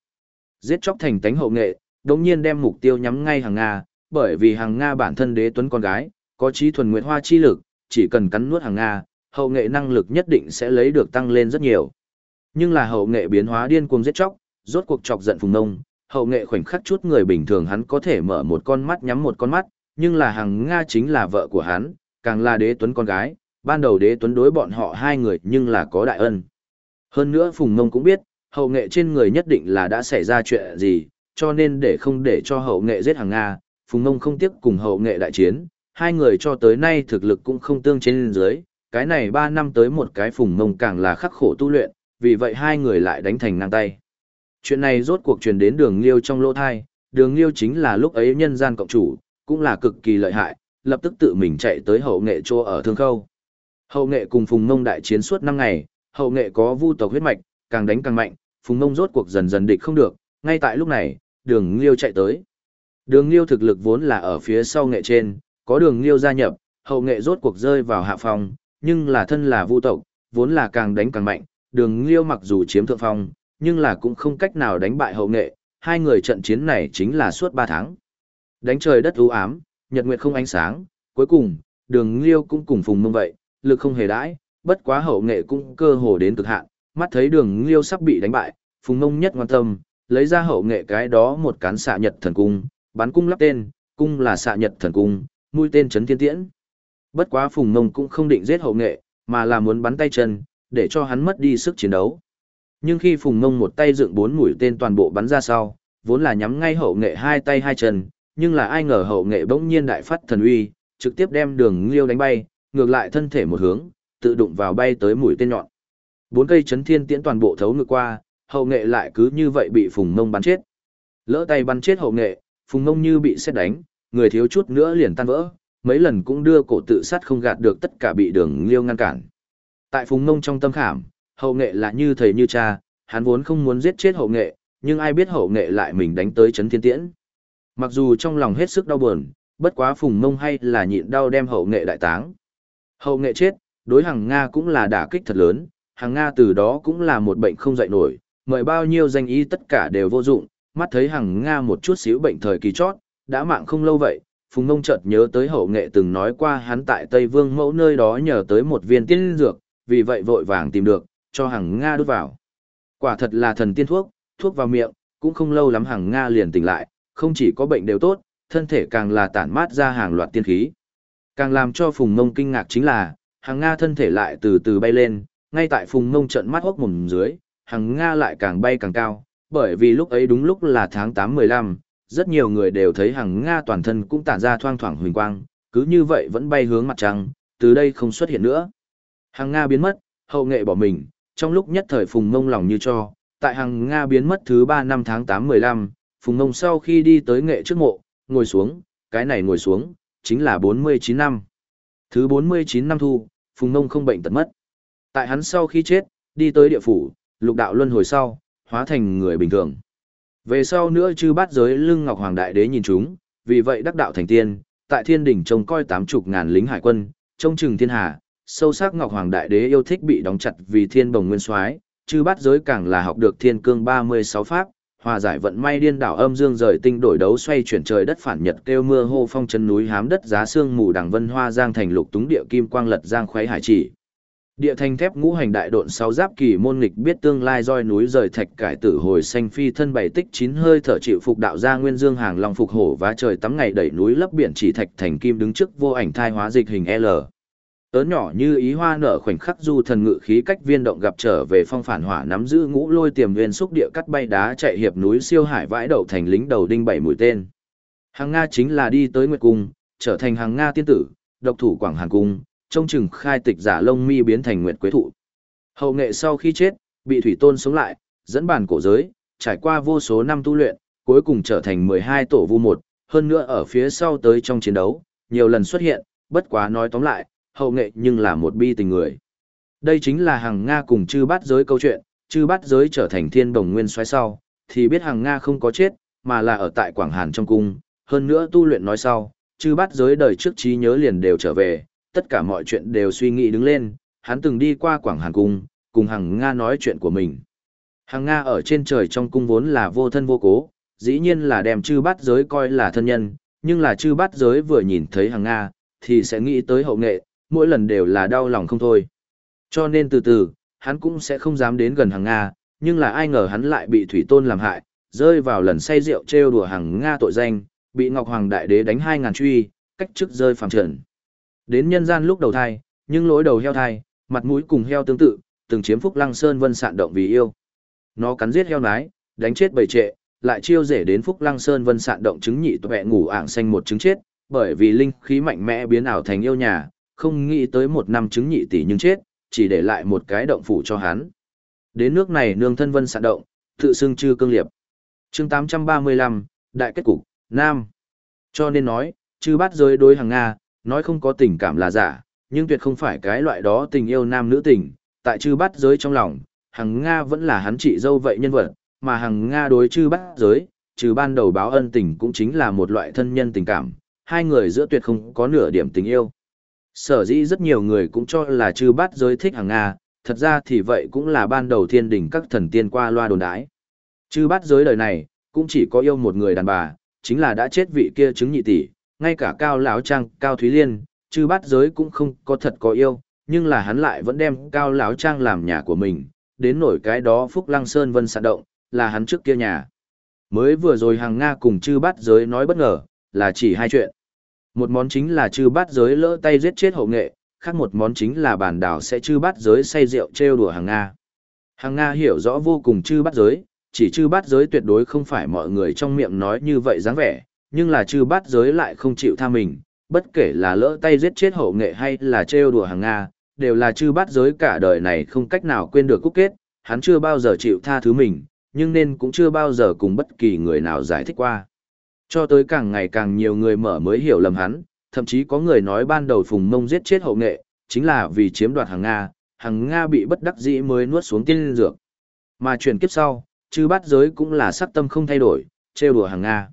Giết chóc thành tánh hậu nghệ, đồng nhiên đem mục tiêu nhắm ngay hàng Nga, bởi vì hàng Nga bản thân đế tuấn con gái, có trí thuần nguyện hoa chi lực, chỉ cần cắn nuốt hàng Nga, hậu nghệ năng lực nhất định sẽ lấy được tăng lên rất nhiều. Nhưng là hậu nghệ biến hóa điên cuồng giết chóc, rốt cuộc chọc giận phùng nông, hậu nghệ khoảnh khắc chút người bình thường hắn có thể mở một con mắt nhắm một con mắt, nhưng là hàng Nga chính là vợ của hắn, càng là đế tuấn con gái, ban đầu đế tuấn đối bọn họ hai người nhưng là có đại ân. Hơn nữa phùng nông cũng biết, hậu nghệ trên người nhất định là đã xảy ra chuyện gì, cho nên để không để cho hậu nghệ giết hàng Nga, phùng nông không tiếc cùng hậu nghệ đại chiến, hai người cho tới nay thực lực cũng không tương trên dưới, cái này ba năm tới một cái phùng nông càng là khắc khổ tu luyện, vì vậy hai người lại đánh thành ngang tay chuyện này rốt cuộc truyền đến đường liêu trong lỗ thai, đường liêu chính là lúc ấy nhân gian cộng chủ, cũng là cực kỳ lợi hại, lập tức tự mình chạy tới hậu nghệ chỗ ở thương khâu. Hậu nghệ cùng phùng mông đại chiến suốt 5 ngày, hậu nghệ có vu tộc huyết mạch, càng đánh càng mạnh, phùng mông rốt cuộc dần dần địch không được, ngay tại lúc này, đường liêu chạy tới. Đường liêu thực lực vốn là ở phía sau nghệ trên, có đường liêu gia nhập, hậu nghệ rốt cuộc rơi vào hạ phòng, nhưng là thân là vu tộc, vốn là càng đánh càng mạnh, đường liêu mặc dù chiếm thượng phong, nhưng là cũng không cách nào đánh bại hậu nghệ, hai người trận chiến này chính là suốt 3 tháng. Đánh trời đất u ám, nhật nguyệt không ánh sáng, cuối cùng, đường liêu cũng cùng phùng mông vậy, lực không hề đãi, bất quá hậu nghệ cũng cơ hồ đến cực hạn, mắt thấy đường liêu sắp bị đánh bại, phùng mông nhất quan tâm, lấy ra hậu nghệ cái đó một cán xạ nhật thần cung, bắn cung lắp tên, cung là xạ nhật thần cung, mũi tên chấn thiên tiễn. Bất quá phùng mông cũng không định giết hậu nghệ, mà là muốn bắn tay chân, để cho hắn mất đi sức chiến đấu. Nhưng khi Phùng mông một tay dựng bốn mũi tên toàn bộ bắn ra sau, vốn là nhắm ngay hậu nghệ hai tay hai chân, nhưng là ai ngờ hậu nghệ bỗng nhiên đại phát thần uy, trực tiếp đem đường liêu đánh bay, ngược lại thân thể một hướng, tự đụng vào bay tới mũi tên nhọn. Bốn cây chấn thiên tiễn toàn bộ thấu ngược qua, hậu nghệ lại cứ như vậy bị Phùng Ngông bắn chết. Lỡ tay bắn chết hậu nghệ, Phùng Ngông như bị xét đánh, người thiếu chút nữa liền tan vỡ, mấy lần cũng đưa cổ tự sát không gạt được tất cả bị đường liêu ngăn cản. Tại Phùng Ngông trong tâm khảm, hậu nghệ là như thầy như cha, hắn vốn không muốn giết chết hậu nghệ, nhưng ai biết hậu nghệ lại mình đánh tới chấn thiên tiễn. Mặc dù trong lòng hết sức đau buồn, bất quá Phùng Ngông hay là nhịn đau đem hậu nghệ đại táng. Hậu nghệ chết, đối hàng Nga cũng là đả kích thật lớn, hàng Nga từ đó cũng là một bệnh không dậy nổi, mời bao nhiêu danh y tất cả đều vô dụng, mắt thấy hàng Nga một chút xíu bệnh thời kỳ chót, đã mạng không lâu vậy, Phùng Ngông chợt nhớ tới hậu nghệ từng nói qua hắn tại Tây Vương mẫu nơi đó nhờ tới một viên tiên dược, vì vậy vội vàng tìm được, cho hàng Nga đút vào. Quả thật là thần tiên thuốc, thuốc vào miệng, cũng không lâu lắm hàng Nga liền tỉnh lại, không chỉ có bệnh đều tốt, thân thể càng là tản mát ra hàng loạt tiên khí. Càng làm cho Phùng Ngông kinh ngạc chính là, hàng Nga thân thể lại từ từ bay lên, ngay tại Phùng Mông trận mắt hốc mồm dưới, hàng Nga lại càng bay càng cao, bởi vì lúc ấy đúng lúc là tháng 8-15, rất nhiều người đều thấy hàng Nga toàn thân cũng tản ra thoang thoảng huỳnh quang, cứ như vậy vẫn bay hướng mặt trăng, từ đây không xuất hiện nữa. Hàng Nga biến mất, hậu nghệ bỏ mình, trong lúc nhất thời Phùng Mông lòng như cho, tại hàng Nga biến mất thứ 3 năm tháng 8-15, Phùng Mông sau khi đi tới nghệ trước mộ, ngồi xuống, cái này ngồi xuống, chính là 49 năm. Thứ 49 năm thu, Phùng Mông không bệnh tật mất. Tại hắn sau khi chết, đi tới địa phủ, lục đạo luân hồi sau, hóa thành người bình thường. Về sau nữa chư bát giới lưng Ngọc Hoàng Đại Đế nhìn chúng, vì vậy đắc đạo thành tiên, tại thiên đỉnh trông coi tám chục ngàn lính hải quân, trông chừng thiên hà, sâu sắc Ngọc Hoàng Đại Đế yêu thích bị đóng chặt vì thiên bồng nguyên soái, chư bát giới càng là học được thiên cương 36 pháp, hòa giải vận may điên đảo âm dương rời tinh đổi đấu xoay chuyển trời đất phản nhật kêu mưa hô phong chân núi hám đất giá xương mù đằng vân hoa giang thành lục túng địa kim quang lật giang khoái hải chỉ. Địa thành thép ngũ hành đại độn sáu giáp kỳ môn nghịch biết tương lai roi núi rời thạch cải tử hồi xanh phi thân bảy tích chín hơi thở chịu phục đạo gia nguyên dương hàng long phục hổ và trời tắm ngày đẩy núi lấp biển chỉ thạch thành kim đứng trước vô ảnh thai hóa dịch hình l ớn nhỏ như ý hoa nở khoảnh khắc du thần ngự khí cách viên động gặp trở về phong phản hỏa nắm giữ ngũ lôi tiềm nguyên xúc địa cắt bay đá chạy hiệp núi siêu hải vãi đậu thành lính đầu đinh bảy mũi tên. Hàng nga chính là đi tới nguyệt cung, trở thành hàng nga tiên tử, độc thủ quảng hàn cung, trông chừng khai tịch giả lông mi biến thành nguyệt quế thụ. Hậu nghệ sau khi chết, bị thủy tôn sống lại, dẫn bản cổ giới, trải qua vô số năm tu luyện, cuối cùng trở thành mười hai tổ vu một, hơn nữa ở phía sau tới trong chiến đấu, nhiều lần xuất hiện, bất quá nói tóm lại hậu nghệ nhưng là một bi tình người. Đây chính là hàng Nga cùng chư bát giới câu chuyện, chư bát giới trở thành thiên đồng nguyên xoáy sau, thì biết hàng Nga không có chết, mà là ở tại Quảng Hàn trong cung, hơn nữa tu luyện nói sau, chư bát giới đời trước trí nhớ liền đều trở về, tất cả mọi chuyện đều suy nghĩ đứng lên, hắn từng đi qua Quảng Hàn cung, cùng hàng Nga nói chuyện của mình. Hàng Nga ở trên trời trong cung vốn là vô thân vô cố, dĩ nhiên là đem chư bát giới coi là thân nhân, nhưng là chư bát giới vừa nhìn thấy hàng Nga, thì sẽ nghĩ tới hậu nghệ, mỗi lần đều là đau lòng không thôi. Cho nên từ từ, hắn cũng sẽ không dám đến gần hàng Nga, nhưng là ai ngờ hắn lại bị Thủy Tôn làm hại, rơi vào lần say rượu trêu đùa hàng Nga tội danh, bị Ngọc Hoàng Đại Đế đánh hai ngàn truy, cách chức rơi phàm trần. Đến nhân gian lúc đầu thai, nhưng lỗi đầu heo thai, mặt mũi cùng heo tương tự, từng chiếm phúc lăng sơn vân sạn động vì yêu. Nó cắn giết heo nái, đánh chết bầy trệ, lại chiêu rể đến phúc lăng sơn vân sạn động trứng nhị tuệ ngủ ảng xanh một trứng chết, bởi vì linh khí mạnh mẽ biến ảo thành yêu nhà, không nghĩ tới một năm chứng nhị tỷ nhưng chết, chỉ để lại một cái động phủ cho hắn. Đến nước này nương thân vân sạn động, tự xưng chư cương liệp. chương 835, Đại kết cục, Nam. Cho nên nói, chư bát giới đối hàng Nga, nói không có tình cảm là giả, nhưng tuyệt không phải cái loại đó tình yêu nam nữ tình, tại chư bát giới trong lòng, hàng Nga vẫn là hắn chị dâu vậy nhân vật, mà hàng Nga đối chư bát giới, trừ ban đầu báo ân tình cũng chính là một loại thân nhân tình cảm, hai người giữa tuyệt không có nửa điểm tình yêu. Sở dĩ rất nhiều người cũng cho là chư bát giới thích hàng Nga, thật ra thì vậy cũng là ban đầu thiên đình các thần tiên qua loa đồn đái. Chư bát giới đời này, cũng chỉ có yêu một người đàn bà, chính là đã chết vị kia chứng nhị tỷ, ngay cả cao lão trang, cao thúy liên, chư bát giới cũng không có thật có yêu, nhưng là hắn lại vẫn đem cao lão trang làm nhà của mình, đến nổi cái đó phúc lăng sơn vân sạn động, là hắn trước kia nhà. Mới vừa rồi hàng Nga cùng chư bát giới nói bất ngờ, là chỉ hai chuyện. Một món chính là chư bát giới lỡ tay giết chết hậu nghệ, khác một món chính là bản đảo sẽ chư bát giới say rượu trêu đùa hàng Nga. Hàng Nga hiểu rõ vô cùng chư bát giới, chỉ chư bát giới tuyệt đối không phải mọi người trong miệng nói như vậy dáng vẻ, nhưng là chư bát giới lại không chịu tha mình, bất kể là lỡ tay giết chết hậu nghệ hay là trêu đùa hàng Nga, đều là chư bát giới cả đời này không cách nào quên được cúc kết, hắn chưa bao giờ chịu tha thứ mình, nhưng nên cũng chưa bao giờ cùng bất kỳ người nào giải thích qua. Cho tới càng ngày càng nhiều người mở mới hiểu lầm hắn, thậm chí có người nói ban đầu Phùng Mông giết chết hậu nghệ, chính là vì chiếm đoạt hàng Nga, hàng Nga bị bất đắc dĩ mới nuốt xuống tiên dược. Mà chuyển kiếp sau, chư bát giới cũng là sắc tâm không thay đổi, trêu đùa hàng Nga.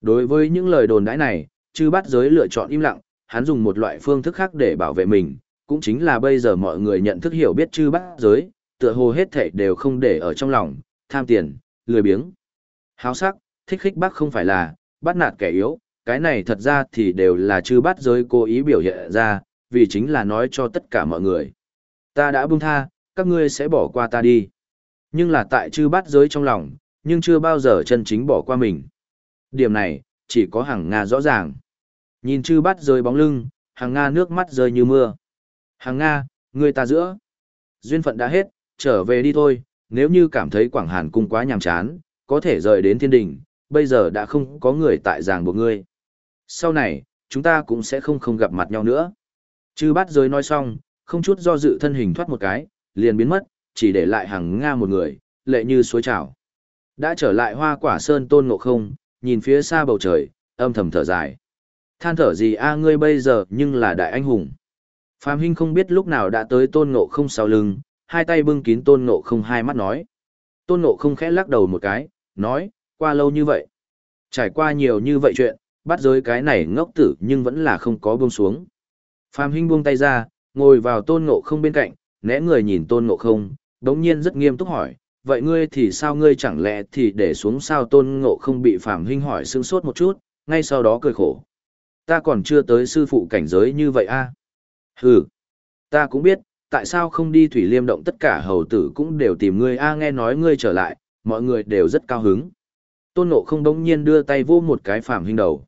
Đối với những lời đồn đãi này, chư bát giới lựa chọn im lặng, hắn dùng một loại phương thức khác để bảo vệ mình, cũng chính là bây giờ mọi người nhận thức hiểu biết chư bát giới, tựa hồ hết thảy đều không để ở trong lòng, tham tiền, lười biếng. Háo sắc, thích khích bác không phải là, bắt nạt kẻ yếu, cái này thật ra thì đều là chư bát giới cố ý biểu hiện ra, vì chính là nói cho tất cả mọi người. Ta đã buông tha, các ngươi sẽ bỏ qua ta đi. Nhưng là tại chư bát giới trong lòng, nhưng chưa bao giờ chân chính bỏ qua mình. Điểm này, chỉ có hàng Nga rõ ràng. Nhìn chư bát rơi bóng lưng, hàng Nga nước mắt rơi như mưa. Hàng Nga, người ta giữa. Duyên phận đã hết, trở về đi thôi, nếu như cảm thấy Quảng Hàn cung quá nhàm chán, có thể rời đến thiên đình, bây giờ đã không có người tại giảng buộc ngươi. Sau này, chúng ta cũng sẽ không không gặp mặt nhau nữa. Chư bát giới nói xong, không chút do dự thân hình thoát một cái, liền biến mất, chỉ để lại hàng Nga một người, lệ như suối trào. Đã trở lại hoa quả sơn tôn ngộ không, nhìn phía xa bầu trời, âm thầm thở dài. Than thở gì a ngươi bây giờ nhưng là đại anh hùng. Phạm Hinh không biết lúc nào đã tới tôn ngộ không sau lưng, hai tay bưng kín tôn ngộ không hai mắt nói. Tôn ngộ không khẽ lắc đầu một cái, nói, qua lâu như vậy. Trải qua nhiều như vậy chuyện, bắt giới cái này ngốc tử nhưng vẫn là không có buông xuống. Phạm Hinh buông tay ra, ngồi vào tôn ngộ không bên cạnh, né người nhìn tôn ngộ không, đống nhiên rất nghiêm túc hỏi, vậy ngươi thì sao ngươi chẳng lẽ thì để xuống sao tôn ngộ không bị Phạm Hinh hỏi sương sốt một chút, ngay sau đó cười khổ. Ta còn chưa tới sư phụ cảnh giới như vậy a Hừ, ta cũng biết, tại sao không đi thủy liêm động tất cả hầu tử cũng đều tìm ngươi a nghe nói ngươi trở lại, mọi người đều rất cao hứng. Tôn Ngộ không đống nhiên đưa tay vô một cái Phạm Hinh đầu.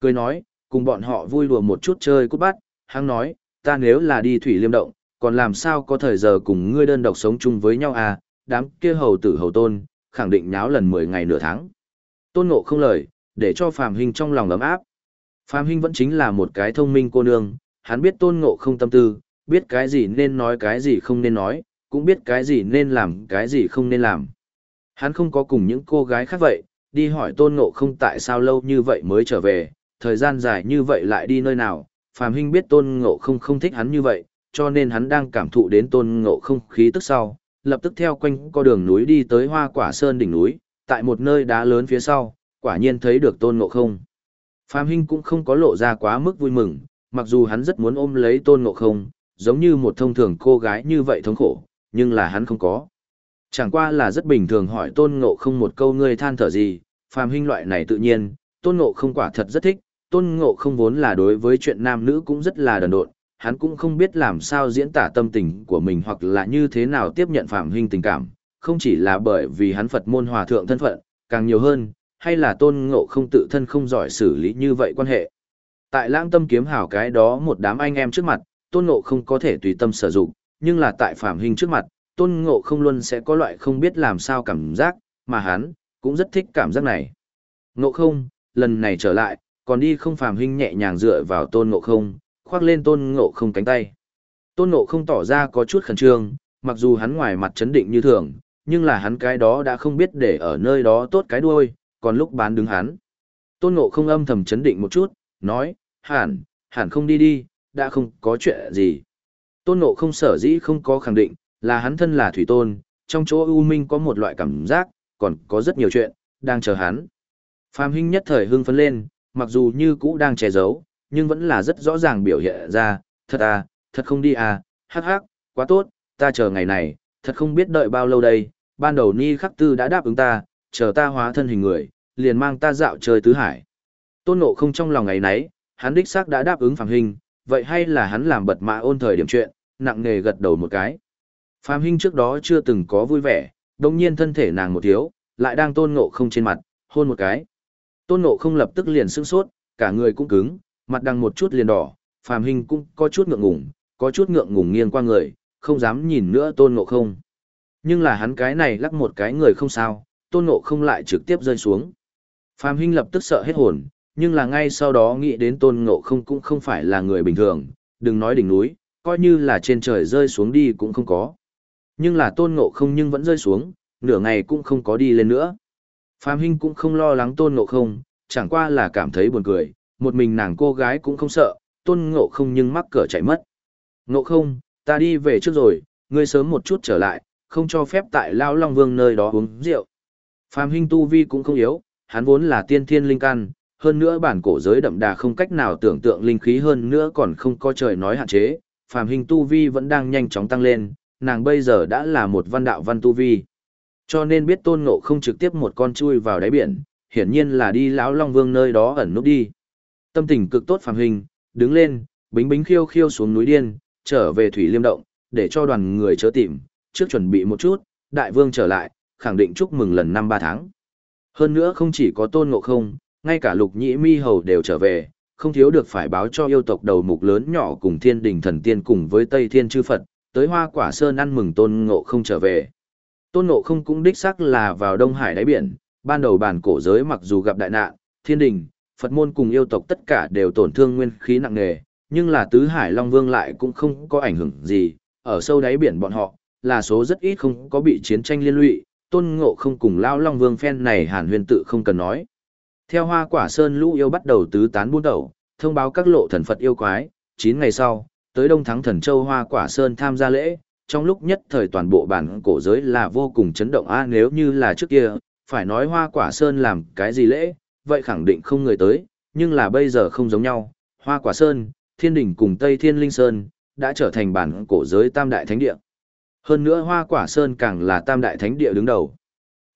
Cười nói, cùng bọn họ vui đùa một chút chơi cút bắt, hắn nói, ta nếu là đi thủy liêm động, còn làm sao có thời giờ cùng ngươi đơn độc sống chung với nhau à, đám kia hầu tử hầu tôn, khẳng định nháo lần 10 ngày nửa tháng. Tôn ngộ không lời, để cho Phạm Hinh trong lòng ấm áp. Phạm Hinh vẫn chính là một cái thông minh cô nương, hắn biết tôn ngộ không tâm tư, biết cái gì nên nói cái gì không nên nói, cũng biết cái gì nên làm cái gì không nên làm. Hắn không có cùng những cô gái khác vậy, đi hỏi tôn ngộ không tại sao lâu như vậy mới trở về, thời gian dài như vậy lại đi nơi nào, phàm Hinh biết tôn ngộ không không thích hắn như vậy, cho nên hắn đang cảm thụ đến tôn ngộ không khí tức sau, lập tức theo quanh co đường núi đi tới hoa quả sơn đỉnh núi, tại một nơi đá lớn phía sau, quả nhiên thấy được tôn ngộ không. Phạm Hinh cũng không có lộ ra quá mức vui mừng, mặc dù hắn rất muốn ôm lấy tôn ngộ không, giống như một thông thường cô gái như vậy thống khổ, nhưng là hắn không có. Chẳng qua là rất bình thường hỏi tôn ngộ không một câu ngươi than thở gì, Phạm Hinh loại này tự nhiên, tôn ngộ không quả thật rất thích, tôn ngộ không vốn là đối với chuyện nam nữ cũng rất là đần độn, hắn cũng không biết làm sao diễn tả tâm tình của mình hoặc là như thế nào tiếp nhận Phạm Hinh tình cảm, không chỉ là bởi vì hắn Phật môn hòa thượng thân phận, càng nhiều hơn, hay là tôn ngộ không tự thân không giỏi xử lý như vậy quan hệ. Tại lãng tâm kiếm hảo cái đó một đám anh em trước mặt, tôn ngộ không có thể tùy tâm sử dụng, nhưng là tại Phạm Hinh trước mặt, tôn ngộ không luôn sẽ có loại không biết làm sao cảm giác, mà hắn, cũng rất thích cảm giác này. Ngộ không, lần này trở lại, còn đi không phàm huynh nhẹ nhàng dựa vào tôn ngộ không, khoác lên tôn ngộ không cánh tay. Tôn ngộ không tỏ ra có chút khẩn trương, mặc dù hắn ngoài mặt chấn định như thường, nhưng là hắn cái đó đã không biết để ở nơi đó tốt cái đuôi, còn lúc bán đứng hắn. Tôn ngộ không âm thầm chấn định một chút, nói, hẳn, hẳn không đi đi, đã không có chuyện gì. Tôn ngộ không sở dĩ không có khẳng định, là hắn thân là thủy tôn, trong chỗ U Minh có một loại cảm giác, còn có rất nhiều chuyện, đang chờ hắn. Phạm Hinh nhất thời hưng phấn lên, mặc dù như cũ đang che giấu, nhưng vẫn là rất rõ ràng biểu hiện ra, thật à, thật không đi à, hắc hắc, quá tốt, ta chờ ngày này, thật không biết đợi bao lâu đây, ban đầu Ni Khắc Tư đã đáp ứng ta, chờ ta hóa thân hình người, liền mang ta dạo chơi tứ hải. Tôn nộ không trong lòng ngày nấy, hắn đích xác đã đáp ứng Phạm Hinh. vậy hay là hắn làm bật mạ ôn thời điểm chuyện, nặng nề gật đầu một cái. Phạm Hinh trước đó chưa từng có vui vẻ, đồng nhiên thân thể nàng một thiếu, lại đang Tôn Ngộ không trên mặt, hôn một cái. Tôn Ngộ không lập tức liền sững sốt, cả người cũng cứng, Mặt đằng một chút liền đỏ, phàm hình cũng có chút ngượng ngùng, có chút ngượng ngùng nghiêng qua người, không dám nhìn nữa tôn ngộ không. Nhưng là hắn cái này lắc một cái người không sao, tôn ngộ không lại trực tiếp rơi xuống. Phàm hình lập tức sợ hết hồn, nhưng là ngay sau đó nghĩ đến tôn ngộ không cũng không phải là người bình thường, đừng nói đỉnh núi, coi như là trên trời rơi xuống đi cũng không có. Nhưng là tôn ngộ không nhưng vẫn rơi xuống, nửa ngày cũng không có đi lên nữa. Phàm hinh cũng không lo lắng tôn ngộ không, chẳng qua là cảm thấy buồn cười, một mình nàng cô gái cũng không sợ, tôn ngộ không nhưng mắc cỡ chạy mất. Ngộ không, ta đi về trước rồi, ngươi sớm một chút trở lại, không cho phép tại Lao Long Vương nơi đó uống rượu. Phạm Hinh Tu Vi cũng không yếu, hắn vốn là tiên thiên linh căn, hơn nữa bản cổ giới đậm đà không cách nào tưởng tượng linh khí hơn nữa còn không có trời nói hạn chế, Phạm Hinh Tu Vi vẫn đang nhanh chóng tăng lên, nàng bây giờ đã là một văn đạo văn Tu Vi. Cho nên biết tôn ngộ không trực tiếp một con chui vào đáy biển, hiển nhiên là đi lão Long Vương nơi đó ẩn núp đi. Tâm tình cực tốt phàm Hình, đứng lên, bính bính khiêu khiêu xuống núi điên, trở về Thủy Liêm Động, để cho đoàn người chớ tìm, trước chuẩn bị một chút, đại vương trở lại, khẳng định chúc mừng lần năm ba tháng. Hơn nữa không chỉ có tôn ngộ không, ngay cả lục nhĩ mi hầu đều trở về, không thiếu được phải báo cho yêu tộc đầu mục lớn nhỏ cùng thiên đình thần tiên cùng với Tây Thiên chư Phật, tới hoa quả sơn ăn mừng tôn ngộ không trở về. Tôn ngộ không cũng đích xác là vào Đông Hải đáy biển, ban đầu bản cổ giới mặc dù gặp đại nạn, thiên đình, Phật môn cùng yêu tộc tất cả đều tổn thương nguyên khí nặng nề, nhưng là tứ hải Long Vương lại cũng không có ảnh hưởng gì, ở sâu đáy biển bọn họ, là số rất ít không có bị chiến tranh liên lụy, tôn ngộ không cùng lao Long Vương phen này hàn huyền tự không cần nói. Theo hoa quả sơn lũ yêu bắt đầu tứ tán buôn đầu, thông báo các lộ thần Phật yêu quái, 9 ngày sau, tới Đông Thắng Thần Châu Hoa Quả Sơn tham gia lễ, trong lúc nhất thời toàn bộ bản cổ giới là vô cùng chấn động a nếu như là trước kia, phải nói Hoa Quả Sơn làm cái gì lễ, vậy khẳng định không người tới, nhưng là bây giờ không giống nhau, Hoa Quả Sơn, Thiên Đỉnh cùng Tây Thiên Linh Sơn, đã trở thành bản cổ giới tam đại thánh địa. Hơn nữa Hoa Quả Sơn càng là tam đại thánh địa đứng đầu.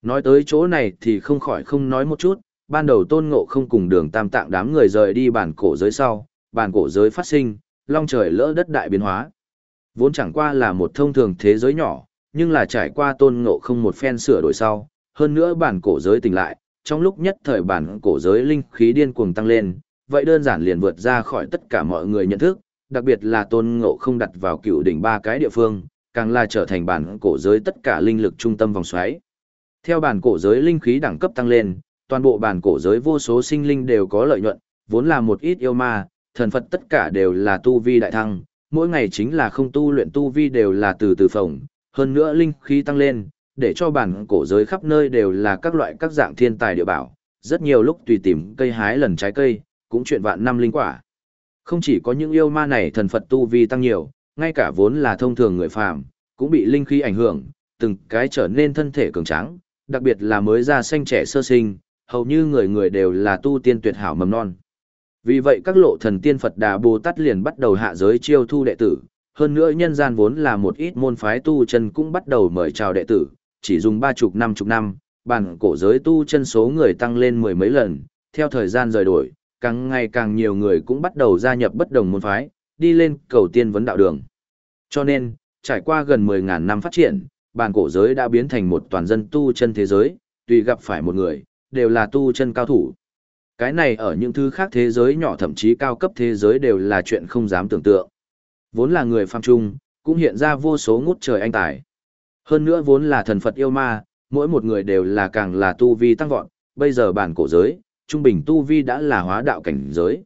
Nói tới chỗ này thì không khỏi không nói một chút, ban đầu tôn ngộ không cùng đường tam tạng đám người rời đi bản cổ giới sau, bản cổ giới phát sinh, long trời lỡ đất đại biến hóa. Vốn chẳng qua là một thông thường thế giới nhỏ, nhưng là trải qua tôn ngộ không một phen sửa đổi sau, hơn nữa bản cổ giới tỉnh lại, trong lúc nhất thời bản cổ giới linh khí điên cuồng tăng lên, vậy đơn giản liền vượt ra khỏi tất cả mọi người nhận thức, đặc biệt là tôn ngộ không đặt vào cựu đỉnh ba cái địa phương, càng là trở thành bản cổ giới tất cả linh lực trung tâm vòng xoáy. Theo bản cổ giới linh khí đẳng cấp tăng lên, toàn bộ bản cổ giới vô số sinh linh đều có lợi nhuận, vốn là một ít yêu ma, thần Phật tất cả đều là tu vi đại thăng, mỗi ngày chính là không tu luyện tu vi đều là từ từ phồng, hơn nữa linh khí tăng lên, để cho bản cổ giới khắp nơi đều là các loại các dạng thiên tài địa bảo, rất nhiều lúc tùy tìm cây hái lần trái cây, cũng chuyện vạn năm linh quả. Không chỉ có những yêu ma này thần Phật tu vi tăng nhiều, ngay cả vốn là thông thường người phàm, cũng bị linh khí ảnh hưởng, từng cái trở nên thân thể cường tráng, đặc biệt là mới ra xanh trẻ sơ sinh, hầu như người người đều là tu tiên tuyệt hảo mầm non. Vì vậy các lộ thần tiên Phật Đà Bồ Tát liền bắt đầu hạ giới chiêu thu đệ tử, hơn nữa nhân gian vốn là một ít môn phái tu chân cũng bắt đầu mời chào đệ tử, chỉ dùng ba chục năm chục năm, bản cổ giới tu chân số người tăng lên mười mấy lần, theo thời gian rời đổi, càng ngày càng nhiều người cũng bắt đầu gia nhập bất đồng môn phái, đi lên cầu tiên vấn đạo đường. Cho nên, trải qua gần 10.000 năm phát triển, bản cổ giới đã biến thành một toàn dân tu chân thế giới, tùy gặp phải một người, đều là tu chân cao thủ. Cái này ở những thứ khác thế giới nhỏ thậm chí cao cấp thế giới đều là chuyện không dám tưởng tượng. Vốn là người phàm trung, cũng hiện ra vô số ngút trời anh tài. Hơn nữa vốn là thần Phật yêu ma, mỗi một người đều là càng là tu vi tăng vọt, bây giờ bản cổ giới, trung bình tu vi đã là hóa đạo cảnh giới.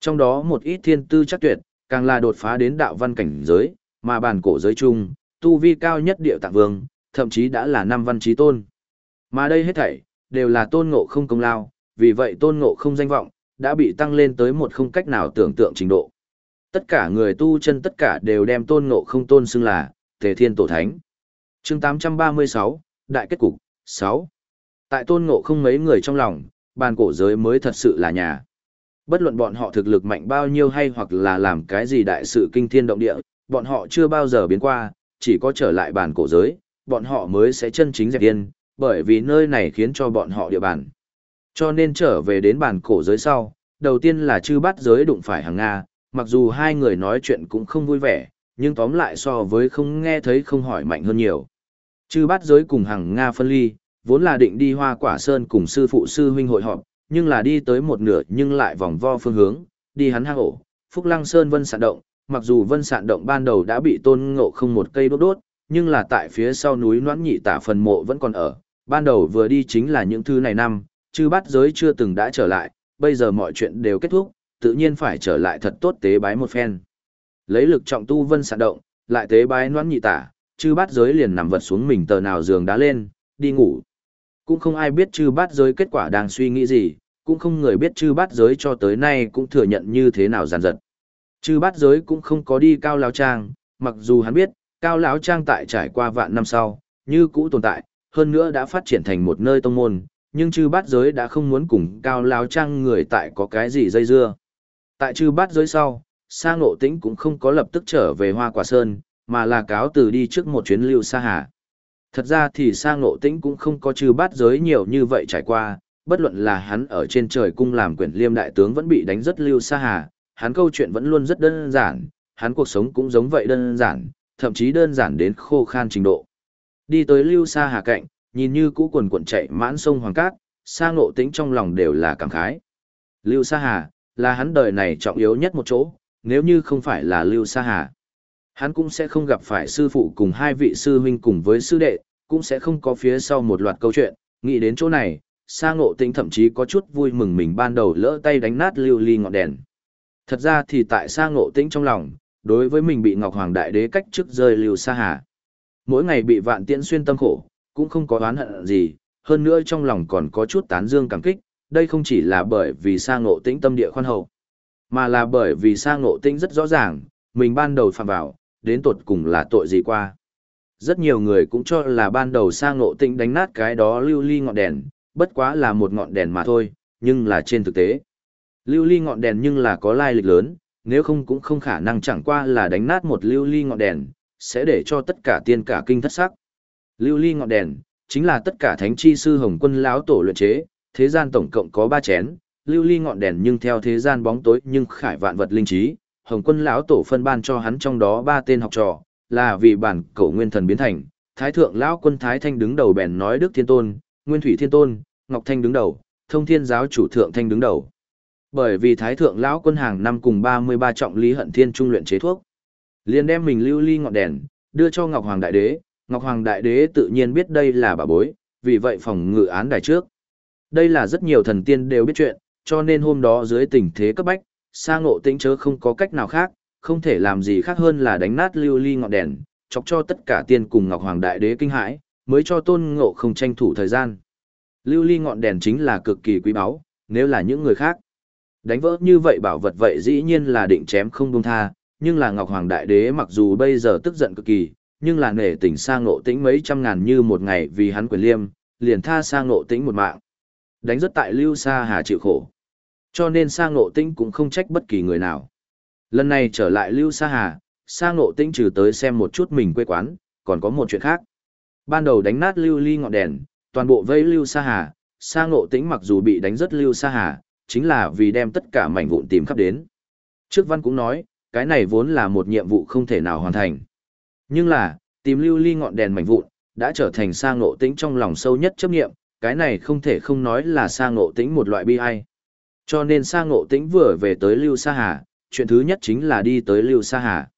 Trong đó một ít thiên tư chắc tuyệt, càng là đột phá đến đạo văn cảnh giới, mà bản cổ giới trung tu vi cao nhất địa tạng vương, thậm chí đã là năm văn trí tôn. Mà đây hết thảy, đều là tôn ngộ không công lao, vì vậy tôn ngộ không danh vọng, đã bị tăng lên tới một không cách nào tưởng tượng trình độ. Tất cả người tu chân tất cả đều đem tôn ngộ không tôn xưng là, Tề Thiên Tổ Thánh. chương 836, Đại kết cục, 6. Tại tôn ngộ không mấy người trong lòng, bàn cổ giới mới thật sự là nhà. Bất luận bọn họ thực lực mạnh bao nhiêu hay hoặc là làm cái gì đại sự kinh thiên động địa, bọn họ chưa bao giờ biến qua, chỉ có trở lại bàn cổ giới, bọn họ mới sẽ chân chính dẹp yên, bởi vì nơi này khiến cho bọn họ địa bàn. Cho nên trở về đến bản cổ giới sau, đầu tiên là chư bắt giới đụng phải hàng Nga, mặc dù hai người nói chuyện cũng không vui vẻ, nhưng tóm lại so với không nghe thấy không hỏi mạnh hơn nhiều. Chư bắt giới cùng hàng Nga phân ly, vốn là định đi hoa quả sơn cùng sư phụ sư huynh hội họp, nhưng là đi tới một nửa nhưng lại vòng vo phương hướng, đi hắn hang ổ, Phúc Lăng Sơn Vân Sạn Động, mặc dù Vân Sạn Động ban đầu đã bị tôn ngộ không một cây đốt đốt, nhưng là tại phía sau núi noãn nhị tả phần mộ vẫn còn ở, ban đầu vừa đi chính là những thứ này năm, chư bắt giới chưa từng đã trở lại, bây giờ mọi chuyện đều kết thúc, tự nhiên phải trở lại thật tốt tế bái một phen. Lấy lực trọng tu vân sạn động, lại tế bái noãn nhị tả, chư bát giới liền nằm vật xuống mình tờ nào giường đá lên, đi ngủ. Cũng không ai biết chư bát giới kết quả đang suy nghĩ gì, cũng không người biết chư bát giới cho tới nay cũng thừa nhận như thế nào giàn giật. Chư bát giới cũng không có đi cao lão trang, mặc dù hắn biết, cao lão trang tại trải qua vạn năm sau, như cũ tồn tại, hơn nữa đã phát triển thành một nơi tông môn, nhưng chư bát giới đã không muốn cùng cao lao trang người tại có cái gì dây dưa. Tại chư bát giới sau, Sa Ngộ Tĩnh cũng không có lập tức trở về Hoa Quả Sơn, mà là cáo từ đi trước một chuyến lưu Sa Hà. Thật ra thì Sa Ngộ Tĩnh cũng không có chư bát giới nhiều như vậy trải qua, bất luận là hắn ở trên trời cung làm quyển liêm đại tướng vẫn bị đánh rất lưu Sa Hà, hắn câu chuyện vẫn luôn rất đơn giản, hắn cuộc sống cũng giống vậy đơn giản, thậm chí đơn giản đến khô khan trình độ. Đi tới lưu Sa Hà cạnh, nhìn như cũ quần cuộn chạy mãn sông Hoàng Cát, Sang Ngộ Tĩnh trong lòng đều là cảm khái. Lưu Sa Hà, là hắn đời này trọng yếu nhất một chỗ, nếu như không phải là Lưu Sa Hà. Hắn cũng sẽ không gặp phải sư phụ cùng hai vị sư huynh cùng với sư đệ, cũng sẽ không có phía sau một loạt câu chuyện, nghĩ đến chỗ này, Sa Ngộ Tĩnh thậm chí có chút vui mừng mình ban đầu lỡ tay đánh nát lưu ly ngọn đèn. Thật ra thì tại Sa Ngộ Tĩnh trong lòng, đối với mình bị Ngọc Hoàng Đại Đế cách chức rơi Lưu Sa Hà. Mỗi ngày bị vạn tiễn xuyên tâm khổ, cũng không có oán hận gì, hơn nữa trong lòng còn có chút tán dương cảm kích, đây không chỉ là bởi vì Sa Ngộ Tĩnh tâm địa khoan hậu, mà là bởi vì Sa Ngộ Tĩnh rất rõ ràng, mình ban đầu phạm vào, đến tột cùng là tội gì qua. Rất nhiều người cũng cho là ban đầu Sa Ngộ Tĩnh đánh nát cái đó lưu ly ngọn đèn, bất quá là một ngọn đèn mà thôi, nhưng là trên thực tế. Lưu ly ngọn đèn nhưng là có lai lịch lớn, nếu không cũng không khả năng chẳng qua là đánh nát một lưu ly ngọn đèn, sẽ để cho tất cả tiên cả kinh thất sắc. Lưu ly ngọn đèn, chính là tất cả thánh chi sư hồng quân lão tổ luyện chế, thế gian tổng cộng có ba chén, lưu ly ngọn đèn nhưng theo thế gian bóng tối nhưng khải vạn vật linh trí, hồng quân lão tổ phân ban cho hắn trong đó ba tên học trò, là vì bản cổ nguyên thần biến thành, thái thượng lão quân thái thanh đứng đầu bèn nói đức thiên tôn, nguyên thủy thiên tôn, ngọc thanh đứng đầu, thông thiên giáo chủ thượng thanh đứng đầu. Bởi vì thái thượng lão quân hàng năm cùng 33 trọng lý hận thiên trung luyện chế thuốc, liền đem mình lưu ly ngọn đèn, đưa cho Ngọc Hoàng Đại Đế, Ngọc Hoàng Đại Đế tự nhiên biết đây là bà bối, vì vậy phòng ngự án đài trước. Đây là rất nhiều thần tiên đều biết chuyện, cho nên hôm đó dưới tình thế cấp bách, sa ngộ tĩnh chớ không có cách nào khác, không thể làm gì khác hơn là đánh nát lưu ly ngọn đèn, chọc cho tất cả tiên cùng Ngọc Hoàng Đại Đế kinh hãi, mới cho tôn ngộ không tranh thủ thời gian. Lưu ly ngọn đèn chính là cực kỳ quý báu, nếu là những người khác. Đánh vỡ như vậy bảo vật vậy dĩ nhiên là định chém không buông tha, nhưng là Ngọc Hoàng Đại Đế mặc dù bây giờ tức giận cực kỳ, nhưng là nể tình sang ngộ tĩnh mấy trăm ngàn như một ngày vì hắn quyền liêm, liền tha sang ngộ tĩnh một mạng. Đánh rất tại Lưu Sa Hà chịu khổ. Cho nên sang ngộ tĩnh cũng không trách bất kỳ người nào. Lần này trở lại Lưu Sa Hà, sang ngộ tĩnh trừ tới xem một chút mình quê quán, còn có một chuyện khác. Ban đầu đánh nát Lưu Ly ngọn đèn, toàn bộ vây Lưu Sa Hà, sang ngộ tĩnh mặc dù bị đánh rất Lưu Sa Hà, chính là vì đem tất cả mảnh vụn tìm khắp đến. Trước văn cũng nói, cái này vốn là một nhiệm vụ không thể nào hoàn thành. Nhưng là, tìm lưu ly ngọn đèn mảnh vụn, đã trở thành sang ngộ tĩnh trong lòng sâu nhất chấp nghiệm, cái này không thể không nói là sang ngộ tĩnh một loại bi ai. Cho nên sang ngộ tĩnh vừa về tới lưu sa hà, chuyện thứ nhất chính là đi tới lưu sa hà.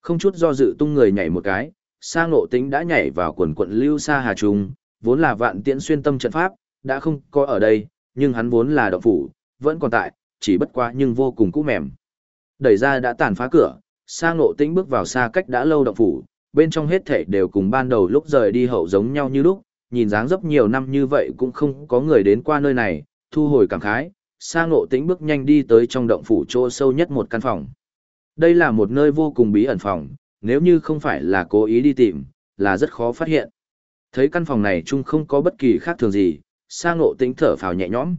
Không chút do dự tung người nhảy một cái, sang ngộ tĩnh đã nhảy vào quần quận lưu sa hà trùng vốn là vạn tiễn xuyên tâm trận pháp, đã không có ở đây, nhưng hắn vốn là động phủ, vẫn còn tại, chỉ bất quá nhưng vô cùng cũ mềm. Đẩy ra đã tàn phá cửa, sang Ngộ Tĩnh bước vào xa cách đã lâu động phủ, bên trong hết thảy đều cùng ban đầu lúc rời đi hậu giống nhau như lúc, nhìn dáng dấp nhiều năm như vậy cũng không có người đến qua nơi này, thu hồi cảm khái, Sa Ngộ Tĩnh bước nhanh đi tới trong động phủ chỗ sâu nhất một căn phòng. Đây là một nơi vô cùng bí ẩn phòng, nếu như không phải là cố ý đi tìm, là rất khó phát hiện. Thấy căn phòng này chung không có bất kỳ khác thường gì, Sa Ngộ Tĩnh thở phào nhẹ nhõm.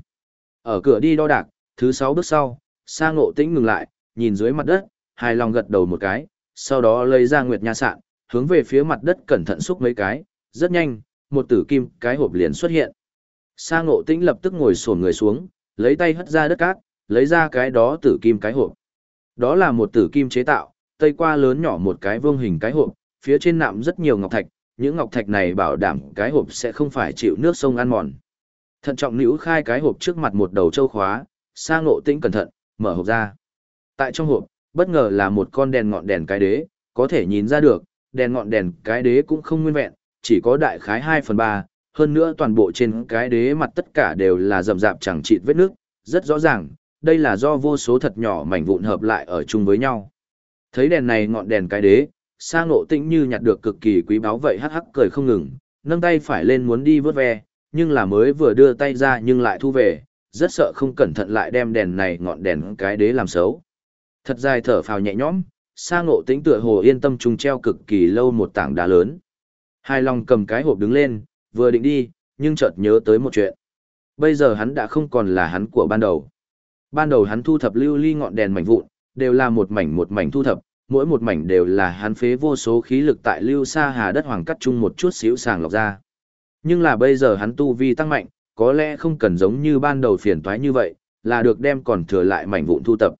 Ở cửa đi đo đạc, thứ sáu bước sau, Sa Ngộ Tĩnh ngừng lại, nhìn dưới mặt đất, hài lòng gật đầu một cái, sau đó lấy ra nguyệt nha sạn, hướng về phía mặt đất cẩn thận xúc mấy cái, rất nhanh, một tử kim cái hộp liền xuất hiện. Sa Ngộ Tĩnh lập tức ngồi xổm người xuống, lấy tay hất ra đất cát, lấy ra cái đó tử kim cái hộp. Đó là một tử kim chế tạo, tây qua lớn nhỏ một cái vương hình cái hộp, phía trên nạm rất nhiều ngọc thạch, những ngọc thạch này bảo đảm cái hộp sẽ không phải chịu nước sông ăn mòn. Thận trọng níu khai cái hộp trước mặt một đầu châu khóa, Sa Ngộ Tĩnh cẩn thận, mở hộp ra. Tại trong hộp, bất ngờ là một con đèn ngọn đèn cái đế, có thể nhìn ra được, đèn ngọn đèn cái đế cũng không nguyên vẹn, chỉ có đại khái 2 phần 3, hơn nữa toàn bộ trên cái đế mặt tất cả đều là rậm rạp chẳng chịt vết nước, rất rõ ràng, đây là do vô số thật nhỏ mảnh vụn hợp lại ở chung với nhau. Thấy đèn này ngọn đèn cái đế, sang ngộ tĩnh như nhặt được cực kỳ quý báu vậy hắc hắc cười không ngừng, nâng tay phải lên muốn đi vớt ve, nhưng là mới vừa đưa tay ra nhưng lại thu về, rất sợ không cẩn thận lại đem đèn này ngọn đèn cái đế làm xấu. Thật dài thở phào nhẹ nhõm, Sa Ngộ Tĩnh tựa hồ yên tâm trùng treo cực kỳ lâu một tảng đá lớn. Hai lòng cầm cái hộp đứng lên, vừa định đi, nhưng chợt nhớ tới một chuyện. Bây giờ hắn đã không còn là hắn của ban đầu. Ban đầu hắn thu thập lưu ly ngọn đèn mảnh vụn, đều là một mảnh một mảnh thu thập, mỗi một mảnh đều là hắn phế vô số khí lực tại lưu sa hà đất hoàng cắt chung một chút xíu sàng lọc ra. Nhưng là bây giờ hắn tu vi tăng mạnh, có lẽ không cần giống như ban đầu phiền toái như vậy, là được đem còn thừa lại mảnh vụn thu tập.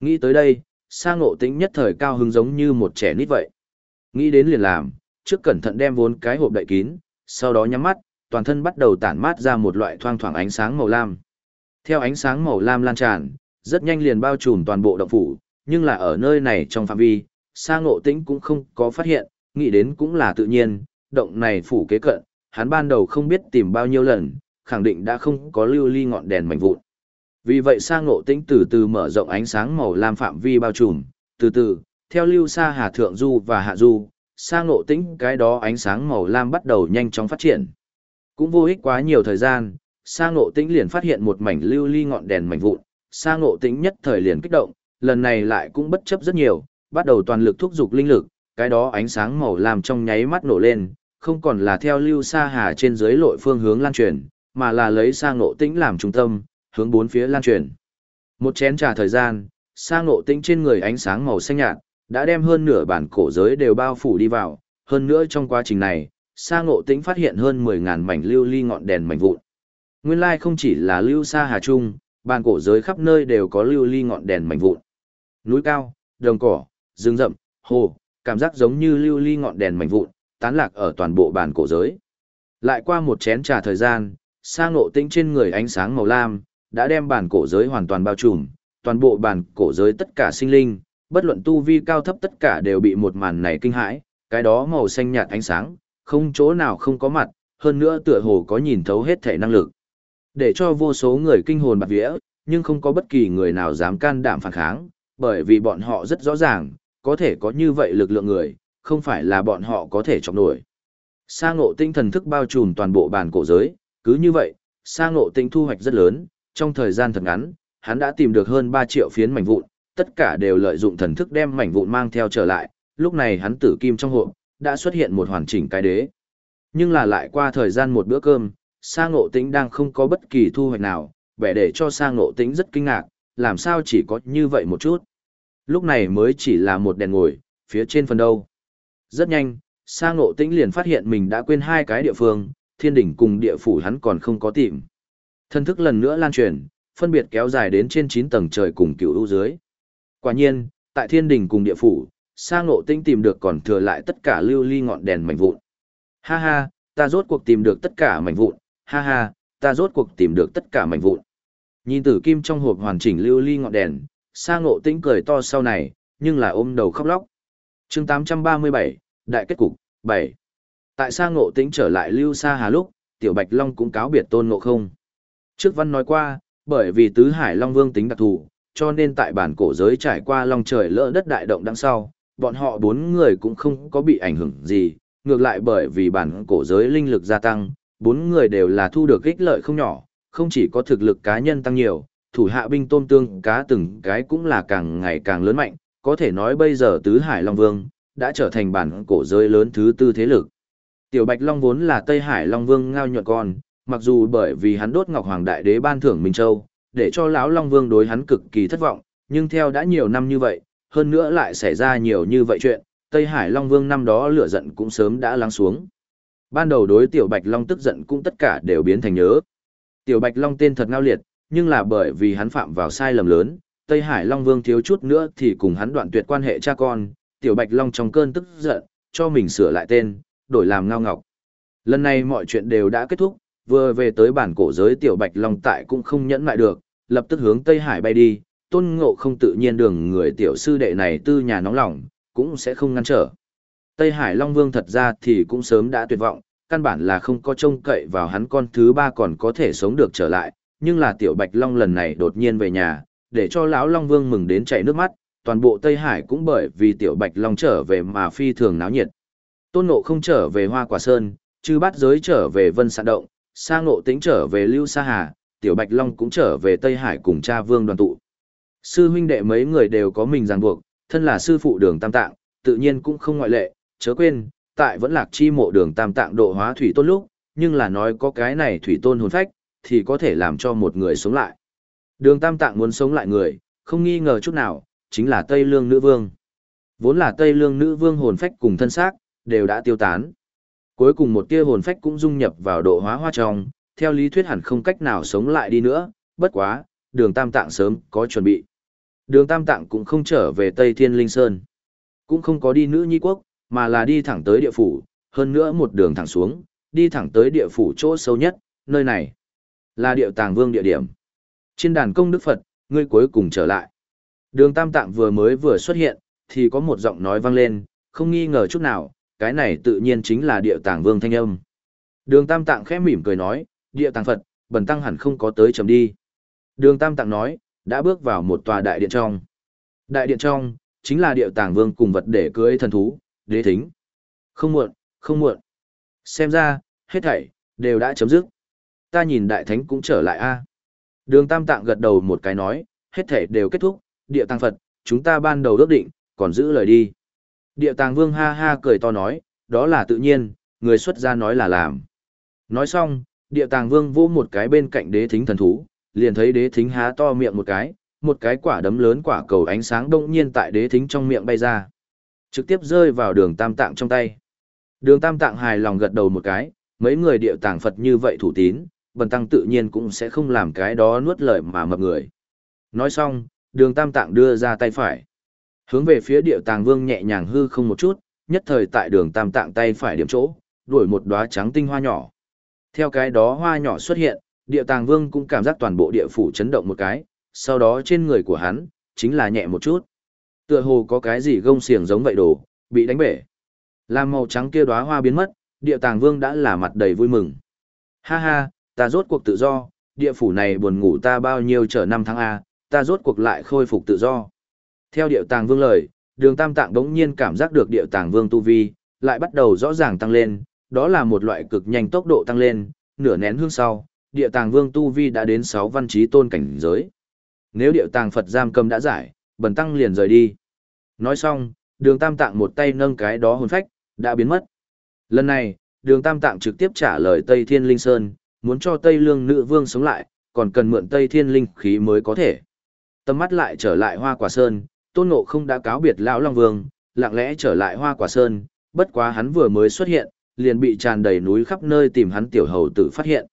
Nghĩ tới đây, sa ngộ tính nhất thời cao hứng giống như một trẻ nít vậy. Nghĩ đến liền làm, trước cẩn thận đem vốn cái hộp đậy kín, sau đó nhắm mắt, toàn thân bắt đầu tản mát ra một loại thoang thoảng ánh sáng màu lam. Theo ánh sáng màu lam lan tràn, rất nhanh liền bao trùm toàn bộ động phủ, nhưng là ở nơi này trong phạm vi, sa ngộ tĩnh cũng không có phát hiện, nghĩ đến cũng là tự nhiên, động này phủ kế cận, hắn ban đầu không biết tìm bao nhiêu lần, khẳng định đã không có lưu ly ngọn đèn mảnh vụn. Vì vậy sa ngộ tĩnh từ từ mở rộng ánh sáng màu lam phạm vi bao trùm, từ từ, theo lưu sa hà thượng du và hạ du, sa ngộ tĩnh cái đó ánh sáng màu lam bắt đầu nhanh chóng phát triển. Cũng vô ích quá nhiều thời gian, sa ngộ tĩnh liền phát hiện một mảnh lưu ly ngọn đèn mảnh vụn, sa ngộ tĩnh nhất thời liền kích động, lần này lại cũng bất chấp rất nhiều, bắt đầu toàn lực thúc giục linh lực, cái đó ánh sáng màu lam trong nháy mắt nổ lên, không còn là theo lưu sa hà trên dưới lội phương hướng lan truyền, mà là lấy sa ngộ tĩnh làm trung tâm, hướng bốn phía lan truyền. Một chén trà thời gian, Sang ngộ tĩnh trên người ánh sáng màu xanh nhạt, đã đem hơn nửa bản cổ giới đều bao phủ đi vào, hơn nữa trong quá trình này, Sang ngộ tĩnh phát hiện hơn 10.000 mảnh lưu ly ngọn đèn mảnh vụn. Nguyên lai không chỉ là lưu sa hà trung, bản cổ giới khắp nơi đều có lưu ly ngọn đèn mảnh vụn. Núi cao, đồng cỏ, rừng rậm, hồ, cảm giác giống như lưu ly ngọn đèn mảnh vụn, tán lạc ở toàn bộ bản cổ giới. Lại qua một chén trà thời gian, Sang ngộ tĩnh trên người ánh sáng màu lam, đã đem bản cổ giới hoàn toàn bao trùm, toàn bộ bản cổ giới tất cả sinh linh, bất luận tu vi cao thấp tất cả đều bị một màn này kinh hãi, cái đó màu xanh nhạt ánh sáng, không chỗ nào không có mặt, hơn nữa tựa hồ có nhìn thấu hết thể năng lực. Để cho vô số người kinh hồn bạc vía, nhưng không có bất kỳ người nào dám can đảm phản kháng, bởi vì bọn họ rất rõ ràng, có thể có như vậy lực lượng người, không phải là bọn họ có thể chọc nổi. Sa ngộ tinh thần thức bao trùm toàn bộ bản cổ giới, cứ như vậy, sa ngộ tinh thu hoạch rất lớn, trong thời gian thật ngắn, hắn đã tìm được hơn 3 triệu phiến mảnh vụn, tất cả đều lợi dụng thần thức đem mảnh vụn mang theo trở lại, lúc này hắn tử kim trong hộp, đã xuất hiện một hoàn chỉnh cái đế. Nhưng là lại qua thời gian một bữa cơm, sa ngộ tĩnh đang không có bất kỳ thu hoạch nào, vẻ để cho sa ngộ tĩnh rất kinh ngạc, làm sao chỉ có như vậy một chút. Lúc này mới chỉ là một đèn ngồi, phía trên phần đâu. Rất nhanh, sa ngộ tĩnh liền phát hiện mình đã quên hai cái địa phương, thiên đỉnh cùng địa phủ hắn còn không có tìm. Thân thức lần nữa lan truyền, phân biệt kéo dài đến trên 9 tầng trời cùng cựu ưu dưới. Quả nhiên, tại thiên đình cùng địa phủ, sa ngộ Tinh tìm được còn thừa lại tất cả lưu ly ngọn đèn mảnh vụn. Ha ha, ta rốt cuộc tìm được tất cả mảnh vụn, ha ha, ta rốt cuộc tìm được tất cả mảnh vụn. Nhìn tử kim trong hộp hoàn chỉnh lưu ly ngọn đèn, sa ngộ Tinh cười to sau này, nhưng là ôm đầu khóc lóc. chương 837, Đại kết cục, 7. Tại sa ngộ Tinh trở lại lưu sa hà lúc, tiểu bạch long cũng cáo biệt tôn ngộ không. Trước văn nói qua, bởi vì tứ hải long vương tính đặc thù, cho nên tại bản cổ giới trải qua long trời lỡ đất đại động đằng sau, bọn họ bốn người cũng không có bị ảnh hưởng gì, ngược lại bởi vì bản cổ giới linh lực gia tăng, bốn người đều là thu được ích lợi không nhỏ, không chỉ có thực lực cá nhân tăng nhiều, thủ hạ binh tôm tương cá từng cái cũng là càng ngày càng lớn mạnh, có thể nói bây giờ tứ hải long vương đã trở thành bản cổ giới lớn thứ tư thế lực. Tiểu Bạch Long vốn là Tây Hải Long Vương ngao nhuận con, mặc dù bởi vì hắn đốt Ngọc Hoàng Đại Đế ban thưởng Minh Châu, để cho lão Long Vương đối hắn cực kỳ thất vọng, nhưng theo đã nhiều năm như vậy, hơn nữa lại xảy ra nhiều như vậy chuyện, Tây Hải Long Vương năm đó lửa giận cũng sớm đã lắng xuống. Ban đầu đối Tiểu Bạch Long tức giận cũng tất cả đều biến thành nhớ. Tiểu Bạch Long tên thật ngao liệt, nhưng là bởi vì hắn phạm vào sai lầm lớn, Tây Hải Long Vương thiếu chút nữa thì cùng hắn đoạn tuyệt quan hệ cha con, Tiểu Bạch Long trong cơn tức giận, cho mình sửa lại tên, đổi làm ngao ngọc. Lần này mọi chuyện đều đã kết thúc, vừa về tới bản cổ giới Tiểu Bạch Long tại cũng không nhẫn lại được, lập tức hướng Tây Hải bay đi, tôn ngộ không tự nhiên đường người tiểu sư đệ này tư nhà nóng lòng, cũng sẽ không ngăn trở. Tây Hải Long Vương thật ra thì cũng sớm đã tuyệt vọng, căn bản là không có trông cậy vào hắn con thứ ba còn có thể sống được trở lại, nhưng là tiểu Bạch Long lần này đột nhiên về nhà, để cho lão Long Vương mừng đến chảy nước mắt, toàn bộ Tây Hải cũng bởi vì tiểu Bạch Long trở về mà phi thường náo nhiệt. Tôn Ngộ không trở về Hoa Quả Sơn, chư bát giới trở về Vân Sạn Động, Sa Ngộ Tĩnh trở về Lưu Sa Hà, Tiểu Bạch Long cũng trở về Tây Hải cùng cha Vương đoàn tụ. Sư huynh đệ mấy người đều có mình ràng buộc, thân là sư phụ đường Tam Tạng, tự nhiên cũng không ngoại lệ, chớ quên, tại vẫn lạc chi mộ đường Tam Tạng độ hóa thủy tôn lúc, nhưng là nói có cái này thủy tôn hồn phách, thì có thể làm cho một người sống lại. Đường Tam Tạng muốn sống lại người, không nghi ngờ chút nào, chính là Tây Lương Nữ Vương. Vốn là Tây Lương Nữ Vương hồn phách cùng thân xác, đều đã tiêu tán. Cuối cùng một tia hồn phách cũng dung nhập vào độ hóa hoa trong, theo lý thuyết hẳn không cách nào sống lại đi nữa, bất quá, đường Tam Tạng sớm có chuẩn bị. Đường Tam Tạng cũng không trở về Tây Thiên Linh Sơn, cũng không có đi nữ nhi quốc, mà là đi thẳng tới địa phủ, hơn nữa một đường thẳng xuống, đi thẳng tới địa phủ chỗ sâu nhất, nơi này là địa tàng vương địa điểm. Trên đàn công đức Phật, ngươi cuối cùng trở lại. Đường Tam Tạng vừa mới vừa xuất hiện, thì có một giọng nói vang lên, không nghi ngờ chút nào, cái này tự nhiên chính là địa tàng vương thanh âm. Đường Tam Tạng khẽ mỉm cười nói, địa tàng Phật, bần tăng hẳn không có tới chấm đi. Đường Tam Tạng nói, đã bước vào một tòa đại điện trong. Đại điện trong, chính là địa tàng vương cùng vật để cưới thần thú, đế thính. Không muộn, không muộn. Xem ra, hết thảy, đều đã chấm dứt. Ta nhìn đại thánh cũng trở lại a. Đường Tam Tạng gật đầu một cái nói, hết thảy đều kết thúc, địa tàng Phật, chúng ta ban đầu ước định, còn giữ lời đi. Địa tàng vương ha ha cười to nói, đó là tự nhiên, người xuất gia nói là làm. Nói xong, địa tàng vương vô một cái bên cạnh đế thính thần thú, liền thấy đế thính há to miệng một cái, một cái quả đấm lớn quả cầu ánh sáng đông nhiên tại đế thính trong miệng bay ra. Trực tiếp rơi vào đường tam tạng trong tay. Đường tam tạng hài lòng gật đầu một cái, mấy người địa tàng Phật như vậy thủ tín, bần tăng tự nhiên cũng sẽ không làm cái đó nuốt lời mà mập người. Nói xong, đường tam tạng đưa ra tay phải. Hướng về phía địa tàng vương nhẹ nhàng hư không một chút, nhất thời tại đường tam tạng tay phải điểm chỗ, đuổi một đóa trắng tinh hoa nhỏ. Theo cái đó hoa nhỏ xuất hiện, địa tàng vương cũng cảm giác toàn bộ địa phủ chấn động một cái, sau đó trên người của hắn, chính là nhẹ một chút. Tựa hồ có cái gì gông xiềng giống vậy đồ, bị đánh bể. Làm màu trắng kia đóa hoa biến mất, địa tàng vương đã là mặt đầy vui mừng. Ha ha, ta rốt cuộc tự do, địa phủ này buồn ngủ ta bao nhiêu trở năm tháng A, ta rốt cuộc lại khôi phục tự do. Theo điệu tàng vương lời, đường tam tạng đống nhiên cảm giác được điệu tàng vương tu vi, lại bắt đầu rõ ràng tăng lên, đó là một loại cực nhanh tốc độ tăng lên, nửa nén hương sau, địa tàng vương tu vi đã đến 6 văn trí tôn cảnh giới. Nếu địa tàng Phật giam cầm đã giải, bần tăng liền rời đi. Nói xong, đường tam tạng một tay nâng cái đó hồn phách, đã biến mất. Lần này, đường tam tạng trực tiếp trả lời Tây Thiên Linh Sơn, muốn cho Tây Lương Nữ Vương sống lại, còn cần mượn Tây Thiên Linh khí mới có thể. Tâm mắt lại trở lại Hoa Quả Sơn, Tôn Ngộ không đã cáo biệt Lão Long Vương, lặng lẽ trở lại Hoa Quả Sơn, bất quá hắn vừa mới xuất hiện, liền bị tràn đầy núi khắp nơi tìm hắn tiểu hầu tử phát hiện.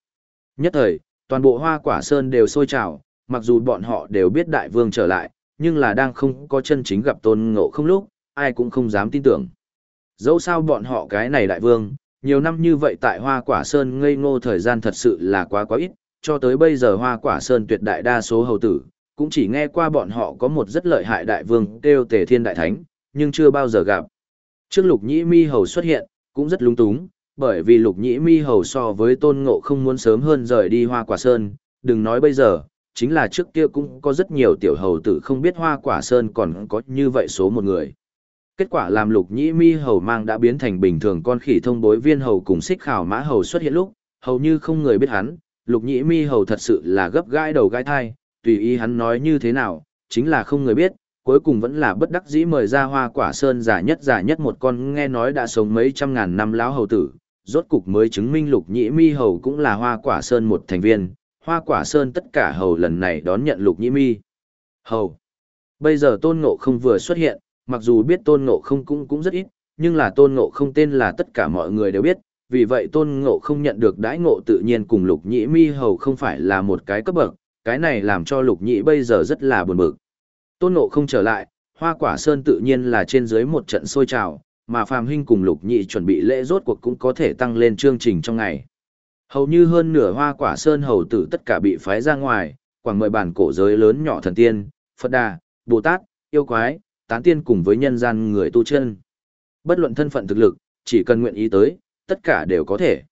Nhất thời, toàn bộ Hoa Quả Sơn đều sôi trào, mặc dù bọn họ đều biết Đại Vương trở lại, nhưng là đang không có chân chính gặp Tôn Ngộ không lúc, ai cũng không dám tin tưởng. Dẫu sao bọn họ cái này Đại Vương, nhiều năm như vậy tại Hoa Quả Sơn ngây ngô thời gian thật sự là quá quá ít, cho tới bây giờ Hoa Quả Sơn tuyệt đại đa số hầu tử, cũng chỉ nghe qua bọn họ có một rất lợi hại đại vương kêu tề thiên đại thánh, nhưng chưa bao giờ gặp. Trước lục nhĩ mi hầu xuất hiện, cũng rất lung túng, bởi vì lục nhĩ mi hầu so với tôn ngộ không muốn sớm hơn rời đi hoa quả sơn, đừng nói bây giờ, chính là trước kia cũng có rất nhiều tiểu hầu tử không biết hoa quả sơn còn có như vậy số một người. Kết quả làm lục nhĩ mi hầu mang đã biến thành bình thường con khỉ thông bối viên hầu cùng xích khảo mã hầu xuất hiện lúc, hầu như không người biết hắn, lục nhĩ mi hầu thật sự là gấp gai đầu gai thai, tùy ý hắn nói như thế nào, chính là không người biết, cuối cùng vẫn là bất đắc dĩ mời ra hoa quả sơn giả nhất giả nhất một con nghe nói đã sống mấy trăm ngàn năm lão hầu tử, rốt cục mới chứng minh lục nhĩ mi hầu cũng là hoa quả sơn một thành viên, hoa quả sơn tất cả hầu lần này đón nhận lục nhĩ mi. Hầu. Bây giờ tôn ngộ không vừa xuất hiện, mặc dù biết tôn ngộ không cũng cũng rất ít, nhưng là tôn ngộ không tên là tất cả mọi người đều biết, vì vậy tôn ngộ không nhận được đãi ngộ tự nhiên cùng lục nhĩ mi hầu không phải là một cái cấp bậc, cái này làm cho lục nhĩ bây giờ rất là buồn bực. Tôn ngộ không trở lại, hoa quả sơn tự nhiên là trên dưới một trận sôi trào, mà phàm Hinh cùng lục nhị chuẩn bị lễ rốt cuộc cũng có thể tăng lên chương trình trong ngày. Hầu như hơn nửa hoa quả sơn hầu tử tất cả bị phái ra ngoài, quảng mời bản cổ giới lớn nhỏ thần tiên, Phật Đà, Bồ Tát, yêu quái, tán tiên cùng với nhân gian người tu chân. Bất luận thân phận thực lực, chỉ cần nguyện ý tới, tất cả đều có thể.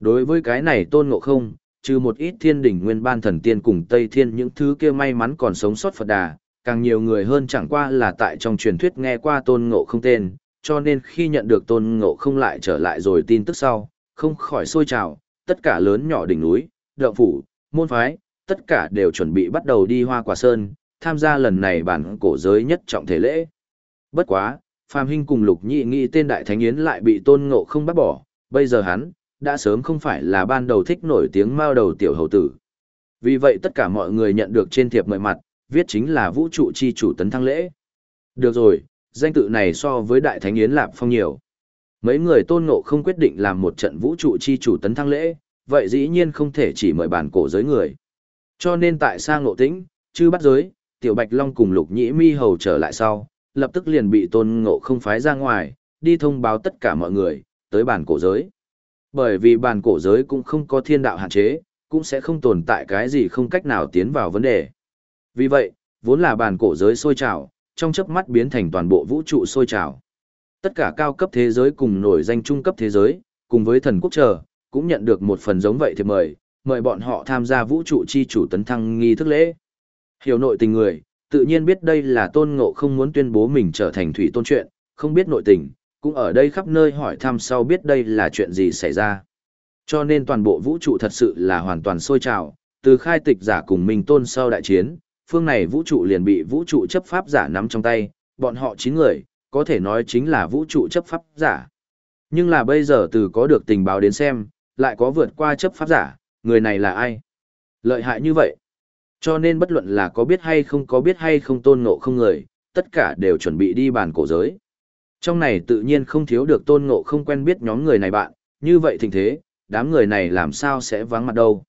Đối với cái này tôn ngộ không, trừ một ít thiên đỉnh nguyên ban thần tiên cùng Tây Thiên những thứ kia may mắn còn sống sót Phật Đà, càng nhiều người hơn chẳng qua là tại trong truyền thuyết nghe qua tôn ngộ không tên, cho nên khi nhận được tôn ngộ không lại trở lại rồi tin tức sau, không khỏi sôi trào, tất cả lớn nhỏ đỉnh núi, đậu phủ, môn phái, tất cả đều chuẩn bị bắt đầu đi hoa quả sơn, tham gia lần này bản cổ giới nhất trọng thể lễ. Bất quá, Phạm Hinh cùng Lục Nhị nghĩ tên Đại Thánh Yến lại bị tôn ngộ không bắt bỏ, bây giờ hắn, đã sớm không phải là ban đầu thích nổi tiếng mao đầu tiểu hầu tử. Vì vậy tất cả mọi người nhận được trên thiệp mời mặt, viết chính là vũ trụ chi chủ tấn thăng lễ. Được rồi, danh tự này so với Đại Thánh Yến Lạp Phong nhiều. Mấy người tôn ngộ không quyết định làm một trận vũ trụ chi chủ tấn thăng lễ, vậy dĩ nhiên không thể chỉ mời bản cổ giới người. Cho nên tại sang ngộ tĩnh, chư bắt giới, tiểu bạch long cùng lục nhĩ mi hầu trở lại sau, lập tức liền bị tôn ngộ không phái ra ngoài, đi thông báo tất cả mọi người, tới bản cổ giới. Bởi vì bản cổ giới cũng không có thiên đạo hạn chế, cũng sẽ không tồn tại cái gì không cách nào tiến vào vấn đề. Vì vậy, vốn là bản cổ giới sôi trào, trong chớp mắt biến thành toàn bộ vũ trụ sôi trào. Tất cả cao cấp thế giới cùng nổi danh trung cấp thế giới, cùng với thần quốc chờ, cũng nhận được một phần giống vậy thì mời, mời bọn họ tham gia vũ trụ chi chủ tấn thăng nghi thức lễ. Hiểu nội tình người, tự nhiên biết đây là tôn ngộ không muốn tuyên bố mình trở thành thủy tôn chuyện, không biết nội tình, cũng ở đây khắp nơi hỏi thăm sau biết đây là chuyện gì xảy ra. Cho nên toàn bộ vũ trụ thật sự là hoàn toàn sôi trào, từ khai tịch giả cùng Minh tôn sau đại chiến, phương này vũ trụ liền bị vũ trụ chấp pháp giả nắm trong tay, bọn họ 9 người, có thể nói chính là vũ trụ chấp pháp giả. Nhưng là bây giờ từ có được tình báo đến xem, lại có vượt qua chấp pháp giả, người này là ai? Lợi hại như vậy. Cho nên bất luận là có biết hay không có biết hay không tôn ngộ không người, tất cả đều chuẩn bị đi bàn cổ giới. Trong này tự nhiên không thiếu được tôn ngộ không quen biết nhóm người này bạn, như vậy thình thế, đám người này làm sao sẽ vắng mặt đâu.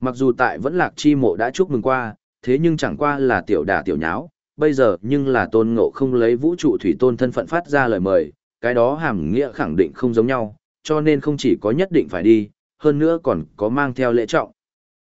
Mặc dù tại vẫn lạc chi mộ đã chúc mừng qua, thế nhưng chẳng qua là tiểu đà tiểu nháo, bây giờ nhưng là tôn ngộ không lấy vũ trụ thủy tôn thân phận phát ra lời mời, cái đó hàm nghĩa khẳng định không giống nhau, cho nên không chỉ có nhất định phải đi, hơn nữa còn có mang theo lễ trọng.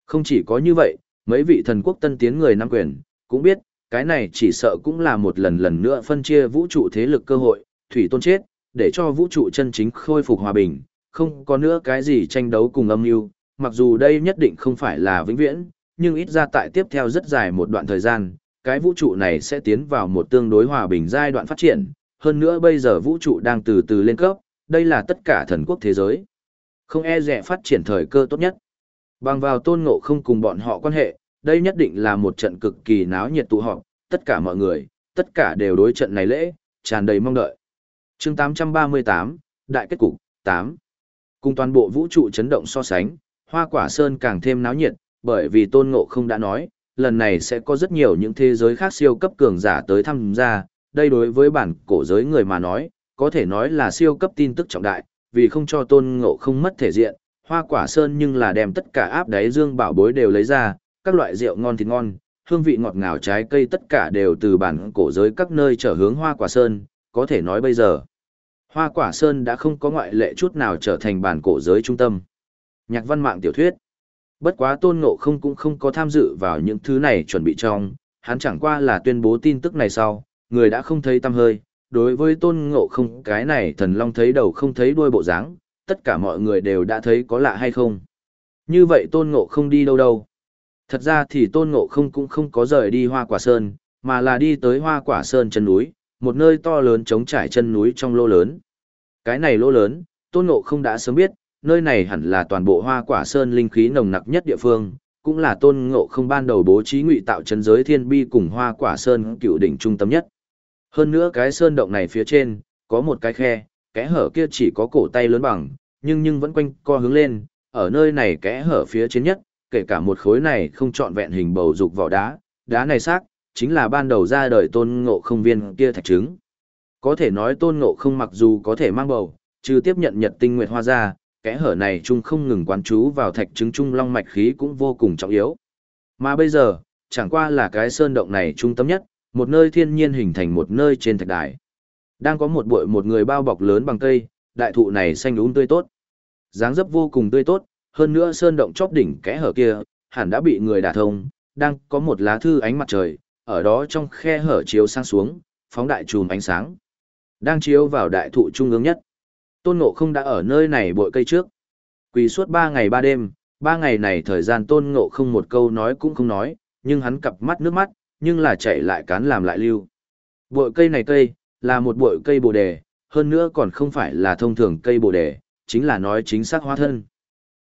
Không chỉ có như vậy, mấy vị thần quốc tân tiến người nam quyền, cũng biết, cái này chỉ sợ cũng là một lần lần nữa phân chia vũ trụ thế lực cơ hội, thủy tôn chết, để cho vũ trụ chân chính khôi phục hòa bình, không có nữa cái gì tranh đấu cùng âm mưu mặc dù đây nhất định không phải là vĩnh viễn, nhưng ít ra tại tiếp theo rất dài một đoạn thời gian, cái vũ trụ này sẽ tiến vào một tương đối hòa bình giai đoạn phát triển, hơn nữa bây giờ vũ trụ đang từ từ lên cấp, đây là tất cả thần quốc thế giới. Không e dè phát triển thời cơ tốt nhất. Bằng vào tôn ngộ không cùng bọn họ quan hệ, đây nhất định là một trận cực kỳ náo nhiệt tụ họp, tất cả mọi người, tất cả đều đối trận này lễ, tràn đầy mong đợi chương 838, Đại kết cục, 8. Cùng toàn bộ vũ trụ chấn động so sánh, hoa quả sơn càng thêm náo nhiệt, bởi vì tôn ngộ không đã nói, lần này sẽ có rất nhiều những thế giới khác siêu cấp cường giả tới tham gia, đây đối với bản cổ giới người mà nói, có thể nói là siêu cấp tin tức trọng đại, vì không cho tôn ngộ không mất thể diện, hoa quả sơn nhưng là đem tất cả áp đáy dương bảo bối đều lấy ra, các loại rượu ngon thịt ngon, hương vị ngọt ngào trái cây tất cả đều từ bản cổ giới các nơi trở hướng hoa quả sơn, có thể nói bây giờ. Hoa quả sơn đã không có ngoại lệ chút nào trở thành bản cổ giới trung tâm. Nhạc văn mạng tiểu thuyết. Bất quá tôn ngộ không cũng không có tham dự vào những thứ này chuẩn bị trong, hắn chẳng qua là tuyên bố tin tức này sau, người đã không thấy tâm hơi. Đối với tôn ngộ không cái này thần long thấy đầu không thấy đuôi bộ dáng, tất cả mọi người đều đã thấy có lạ hay không. Như vậy tôn ngộ không đi đâu đâu. Thật ra thì tôn ngộ không cũng không có rời đi hoa quả sơn, mà là đi tới hoa quả sơn chân núi, một nơi to lớn chống trải chân núi trong lô lớn. Cái này lô lớn, tôn ngộ không đã sớm biết, nơi này hẳn là toàn bộ hoa quả sơn linh khí nồng nặc nhất địa phương, cũng là tôn ngộ không ban đầu bố trí ngụy tạo chân giới thiên bi cùng hoa quả sơn cựu đỉnh trung tâm nhất. Hơn nữa cái sơn động này phía trên, có một cái khe, kẽ hở kia chỉ có cổ tay lớn bằng, nhưng nhưng vẫn quanh co hướng lên, ở nơi này kẽ hở phía trên nhất, kể cả một khối này không trọn vẹn hình bầu dục vỏ đá, đá này xác chính là ban đầu ra đời tôn ngộ không viên kia thạch trứng. Có thể nói tôn ngộ không mặc dù có thể mang bầu, trừ tiếp nhận nhật tinh nguyệt hoa ra, kẽ hở này chung không ngừng quán chú vào thạch trứng trung long mạch khí cũng vô cùng trọng yếu. Mà bây giờ, chẳng qua là cái sơn động này trung tâm nhất, một nơi thiên nhiên hình thành một nơi trên thạch đài. Đang có một bụi một người bao bọc lớn bằng cây, đại thụ này xanh đúng tươi tốt. dáng dấp vô cùng tươi tốt, hơn nữa sơn động chóp đỉnh kẽ hở kia, hẳn đã bị người đả thông, đang có một lá thư ánh mặt trời, ở đó trong khe hở chiếu sang xuống, phóng đại chùm ánh sáng. Đang chiếu vào đại thụ trung ương nhất. Tôn Ngộ không đã ở nơi này bội cây trước. Quỳ suốt ba ngày ba đêm, ba ngày này thời gian Tôn Ngộ không một câu nói cũng không nói, nhưng hắn cặp mắt nước mắt, nhưng là chạy lại cán làm lại lưu. Bội cây này cây, là một bội cây bồ đề, hơn nữa còn không phải là thông thường cây bồ đề, chính là nói chính xác hóa thân.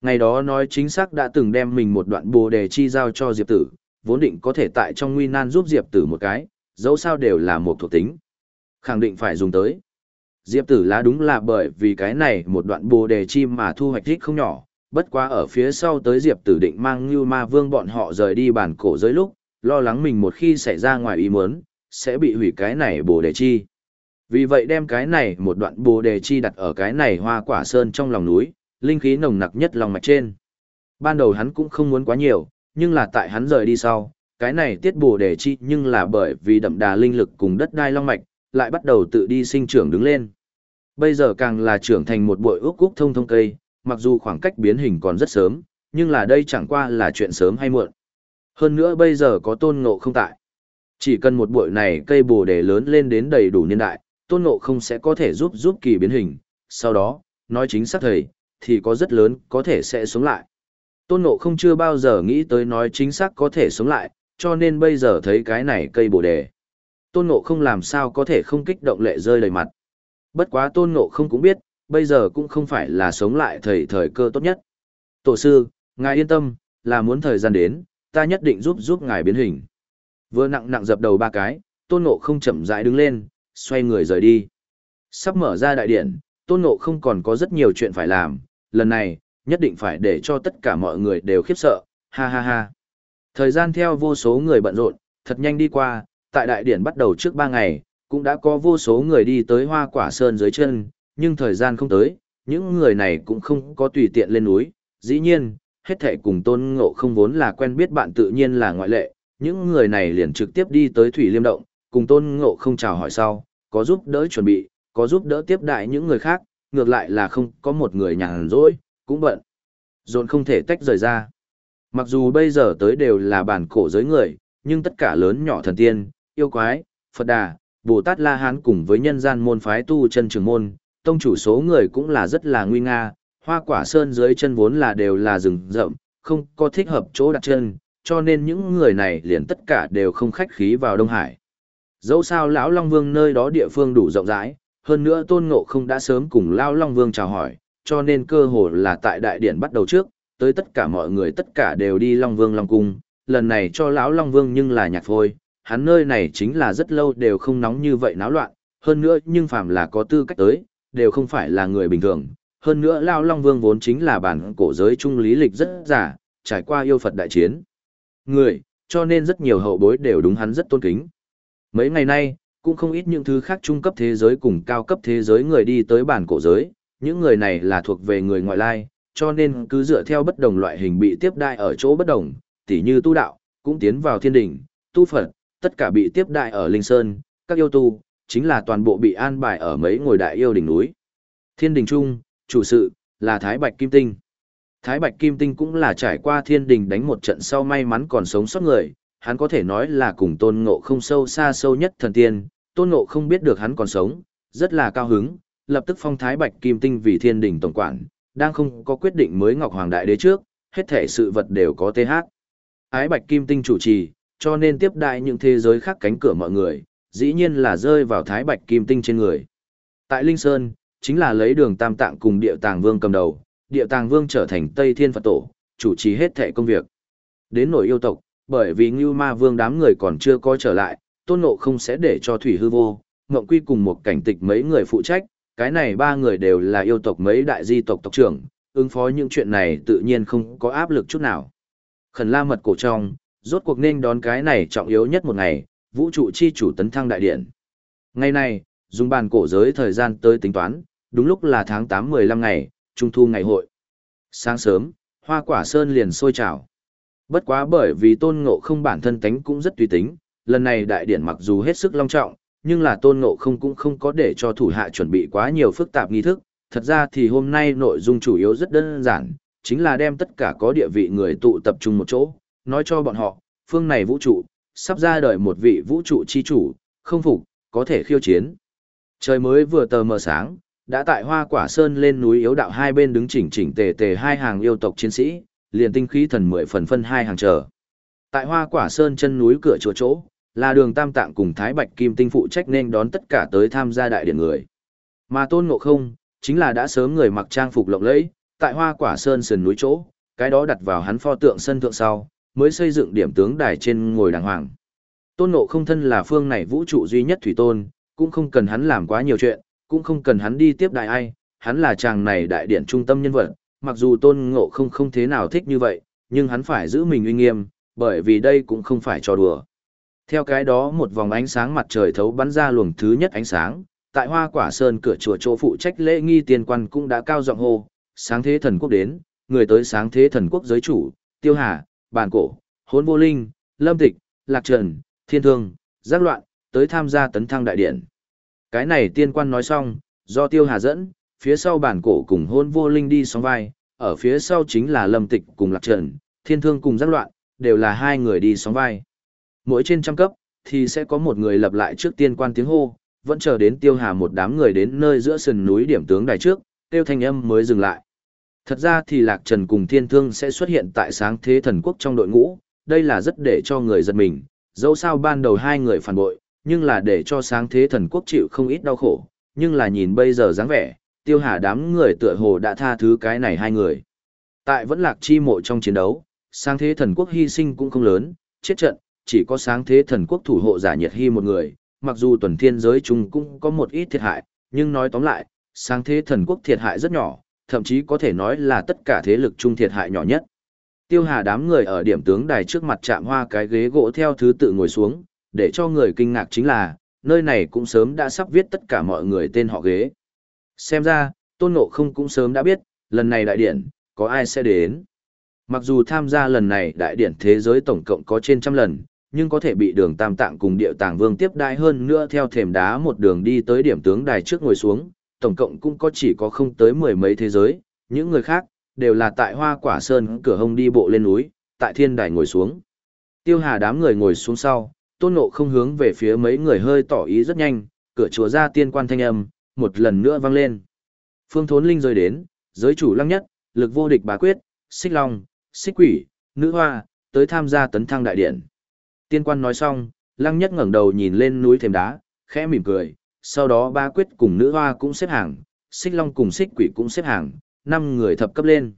Ngày đó nói chính xác đã từng đem mình một đoạn bồ đề chi giao cho Diệp Tử, vốn định có thể tại trong nguy nan giúp Diệp Tử một cái, dẫu sao đều là một thuộc tính. Khẳng định phải dùng tới. Diệp Tử lá đúng là bởi vì cái này một đoạn bồ đề chi mà thu hoạch thích không nhỏ, bất quá ở phía sau tới Diệp Tử định mang như ma vương bọn họ rời đi bản cổ giới lúc, lo lắng mình một khi xảy ra ngoài ý muốn, sẽ bị hủy cái này bồ đề chi. Vì vậy đem cái này một đoạn bồ đề chi đặt ở cái này hoa quả sơn trong lòng núi, linh khí nồng nặc nhất lòng mạch trên. Ban đầu hắn cũng không muốn quá nhiều, nhưng là tại hắn rời đi sau, cái này tiết bổ đề chi nhưng là bởi vì đậm đà linh lực cùng đất đai long mạch, lại bắt đầu tự đi sinh trưởng đứng lên. Bây giờ càng là trưởng thành một bụi úc cúc thông thông cây, mặc dù khoảng cách biến hình còn rất sớm, nhưng là đây chẳng qua là chuyện sớm hay muộn. Hơn nữa bây giờ có tôn ngộ không tại. Chỉ cần một bụi này cây bồ đề lớn lên đến đầy đủ niên đại, tôn ngộ không sẽ có thể giúp giúp kỳ biến hình. Sau đó, nói chính xác thầy, thì có rất lớn có thể sẽ sống lại. Tôn ngộ không chưa bao giờ nghĩ tới nói chính xác có thể sống lại, cho nên bây giờ thấy cái này cây bồ đề. Tôn ngộ không làm sao có thể không kích động lệ rơi đầy mặt. Bất quá tôn ngộ không cũng biết, bây giờ cũng không phải là sống lại thời thời cơ tốt nhất. Tổ sư, ngài yên tâm, là muốn thời gian đến, ta nhất định giúp giúp ngài biến hình. Vừa nặng nặng dập đầu ba cái, tôn ngộ không chậm rãi đứng lên, xoay người rời đi. Sắp mở ra đại điện, tôn ngộ không còn có rất nhiều chuyện phải làm, lần này, nhất định phải để cho tất cả mọi người đều khiếp sợ, ha ha ha. Thời gian theo vô số người bận rộn, thật nhanh đi qua, tại đại điển bắt đầu trước ba ngày, cũng đã có vô số người đi tới hoa quả sơn dưới chân, nhưng thời gian không tới, những người này cũng không có tùy tiện lên núi. Dĩ nhiên, hết thể cùng tôn ngộ không vốn là quen biết bạn tự nhiên là ngoại lệ, những người này liền trực tiếp đi tới Thủy Liêm Động, cùng tôn ngộ không chào hỏi sau, có giúp đỡ chuẩn bị, có giúp đỡ tiếp đại những người khác, ngược lại là không có một người nhàn rỗi, cũng bận. Dồn không thể tách rời ra. Mặc dù bây giờ tới đều là bản cổ giới người, nhưng tất cả lớn nhỏ thần tiên, yêu quái, Phật Đà, Bồ Tát La Hán cùng với nhân gian môn phái tu chân trường môn, tông chủ số người cũng là rất là nguy nga, hoa quả sơn dưới chân vốn là đều là rừng rậm, không có thích hợp chỗ đặt chân, cho nên những người này liền tất cả đều không khách khí vào Đông Hải. Dẫu sao lão Long Vương nơi đó địa phương đủ rộng rãi, hơn nữa Tôn Ngộ không đã sớm cùng lão Long Vương chào hỏi, cho nên cơ hồ là tại đại điện bắt đầu trước, tới tất cả mọi người tất cả đều đi Long Vương Long Cung, lần này cho lão Long Vương nhưng là nhạc phôi, hắn nơi này chính là rất lâu đều không nóng như vậy náo loạn, hơn nữa nhưng phàm là có tư cách tới, đều không phải là người bình thường. Hơn nữa lão Long Vương vốn chính là bản cổ giới trung lý lịch rất giả, trải qua yêu Phật đại chiến. Người, cho nên rất nhiều hậu bối đều đúng hắn rất tôn kính. Mấy ngày nay, cũng không ít những thứ khác trung cấp thế giới cùng cao cấp thế giới người đi tới bản cổ giới, những người này là thuộc về người ngoại lai, cho nên cứ dựa theo bất đồng loại hình bị tiếp đại ở chỗ bất đồng, tỉ như tu đạo, cũng tiến vào thiên đỉnh, tu Phật, tất cả bị tiếp đại ở Linh Sơn, các yêu tu, chính là toàn bộ bị an bài ở mấy ngôi đại yêu đỉnh núi. Thiên đình trung, chủ sự, là Thái Bạch Kim Tinh. Thái Bạch Kim Tinh cũng là trải qua thiên đình đánh một trận sau may mắn còn sống sót người, hắn có thể nói là cùng tôn ngộ không sâu xa sâu nhất thần tiên, tôn ngộ không biết được hắn còn sống, rất là cao hứng, lập tức phong Thái Bạch Kim Tinh vì thiên đình tổng quản, đang không có quyết định mới Ngọc Hoàng Đại Đế trước, hết thể sự vật đều có TH. ái Bạch Kim Tinh chủ trì, cho nên tiếp đại những thế giới khác cánh cửa mọi người, dĩ nhiên là rơi vào thái bạch kim tinh trên người. Tại Linh Sơn, chính là lấy đường tam tạng cùng địa tàng vương cầm đầu, địa tàng vương trở thành Tây Thiên Phật Tổ, chủ trì hết thể công việc. Đến nổi yêu tộc, bởi vì Ngưu Ma Vương đám người còn chưa có trở lại, Tôn Ngộ không sẽ để cho Thủy Hư Vô, Ngộng Quy cùng một cảnh tịch mấy người phụ trách, cái này ba người đều là yêu tộc mấy đại di tộc tộc trưởng, ứng phó những chuyện này tự nhiên không có áp lực chút nào. Khẩn la mật cổ trong, rốt cuộc nên đón cái này trọng yếu nhất một ngày, vũ trụ chi chủ tấn thăng đại điện. Ngày này, dùng bàn cổ giới thời gian tới tính toán, đúng lúc là tháng 8-15 ngày, trung thu ngày hội. Sáng sớm, hoa quả sơn liền sôi trào. Bất quá bởi vì tôn ngộ không bản thân tánh cũng rất tùy tính, lần này đại điện mặc dù hết sức long trọng, nhưng là tôn ngộ không cũng không có để cho thủ hạ chuẩn bị quá nhiều phức tạp nghi thức. Thật ra thì hôm nay nội dung chủ yếu rất đơn giản, chính là đem tất cả có địa vị người tụ tập trung một chỗ, nói cho bọn họ, phương này vũ trụ, sắp ra đời một vị vũ trụ chi chủ, không phục, có thể khiêu chiến. Trời mới vừa tờ mờ sáng, đã tại hoa quả sơn lên núi yếu đạo hai bên đứng chỉnh chỉnh tề tề hai hàng yêu tộc chiến sĩ, liền tinh khí thần mười phần phân hai hàng chờ. Tại hoa quả sơn chân núi cửa chỗ chỗ, là đường tam tạng cùng Thái Bạch Kim Tinh phụ trách nên đón tất cả tới tham gia đại điện người. Mà tôn ngộ không, chính là đã sớm người mặc trang phục lộng lẫy, tại hoa quả sơn sườn núi chỗ, cái đó đặt vào hắn pho tượng sân thượng sau, mới xây dựng điểm tướng đài trên ngồi đàng hoàng. Tôn Ngộ không thân là phương này vũ trụ duy nhất thủy tôn, cũng không cần hắn làm quá nhiều chuyện, cũng không cần hắn đi tiếp đại ai, hắn là chàng này đại điện trung tâm nhân vật, mặc dù Tôn Ngộ không không thế nào thích như vậy, nhưng hắn phải giữ mình uy nghiêm, bởi vì đây cũng không phải trò đùa. Theo cái đó một vòng ánh sáng mặt trời thấu bắn ra luồng thứ nhất ánh sáng, tại hoa quả sơn cửa chùa chỗ phụ trách lễ nghi tiên quan cũng đã cao giọng hô, sáng thế thần quốc đến, người tới sáng thế thần quốc giới chủ, tiêu hà, bản cổ, hốn vô linh, lâm tịch, lạc trần, thiên thương, giác loạn, tới tham gia tấn thăng đại điện. Cái này tiên quan nói xong, do tiêu hà dẫn, phía sau bản cổ cùng hôn vô linh đi sóng vai, ở phía sau chính là lâm tịch cùng lạc trần, thiên thương cùng giác loạn, đều là hai người đi sóng vai. Mỗi trên trăm cấp, thì sẽ có một người lập lại trước tiên quan tiếng hô, vẫn chờ đến tiêu hà một đám người đến nơi giữa sườn núi điểm tướng đài trước, tiêu thanh âm mới dừng lại. Thật ra thì Lạc Trần cùng Thiên Thương sẽ xuất hiện tại sáng thế thần quốc trong đội ngũ, đây là rất để cho người giật mình, dẫu sao ban đầu hai người phản bội, nhưng là để cho sáng thế thần quốc chịu không ít đau khổ, nhưng là nhìn bây giờ dáng vẻ, tiêu hà đám người tựa hồ đã tha thứ cái này hai người. Tại vẫn lạc chi mộ trong chiến đấu, sáng thế thần quốc hy sinh cũng không lớn, chết trận, chỉ có sáng thế thần quốc thủ hộ giả nhiệt hy một người, mặc dù tuần thiên giới chúng cũng có một ít thiệt hại, nhưng nói tóm lại, sáng thế thần quốc thiệt hại rất nhỏ, thậm chí có thể nói là tất cả thế lực chung thiệt hại nhỏ nhất. Tiêu Hà đám người ở điểm tướng đài trước mặt chạm hoa cái ghế gỗ theo thứ tự ngồi xuống, để cho người kinh ngạc chính là, nơi này cũng sớm đã sắp viết tất cả mọi người tên họ ghế. Xem ra, Tôn Ngộ không cũng sớm đã biết, lần này đại điển, có ai sẽ đến. Mặc dù tham gia lần này đại điển thế giới tổng cộng có trên trăm lần, nhưng có thể bị đường tam tạng cùng địa tàng vương tiếp đai hơn nữa theo thềm đá một đường đi tới điểm tướng đài trước ngồi xuống, tổng cộng cũng có chỉ có không tới mười mấy thế giới, những người khác, đều là tại hoa quả sơn cửa hông đi bộ lên núi, tại thiên đài ngồi xuống. Tiêu hà đám người ngồi xuống sau, tôn nộ không hướng về phía mấy người hơi tỏ ý rất nhanh, cửa chùa ra tiên quan thanh âm, một lần nữa vang lên. Phương thốn linh rơi đến, giới chủ lăng nhất, lực vô địch bá quyết, xích long, xích quỷ, nữ hoa, tới tham gia tấn thăng đại điện. Tiên quan nói xong, lăng nhất ngẩng đầu nhìn lên núi thềm đá, khẽ mỉm cười, sau đó ba quyết cùng nữ hoa cũng xếp hàng, xích long cùng xích quỷ cũng xếp hàng, năm người thập cấp lên.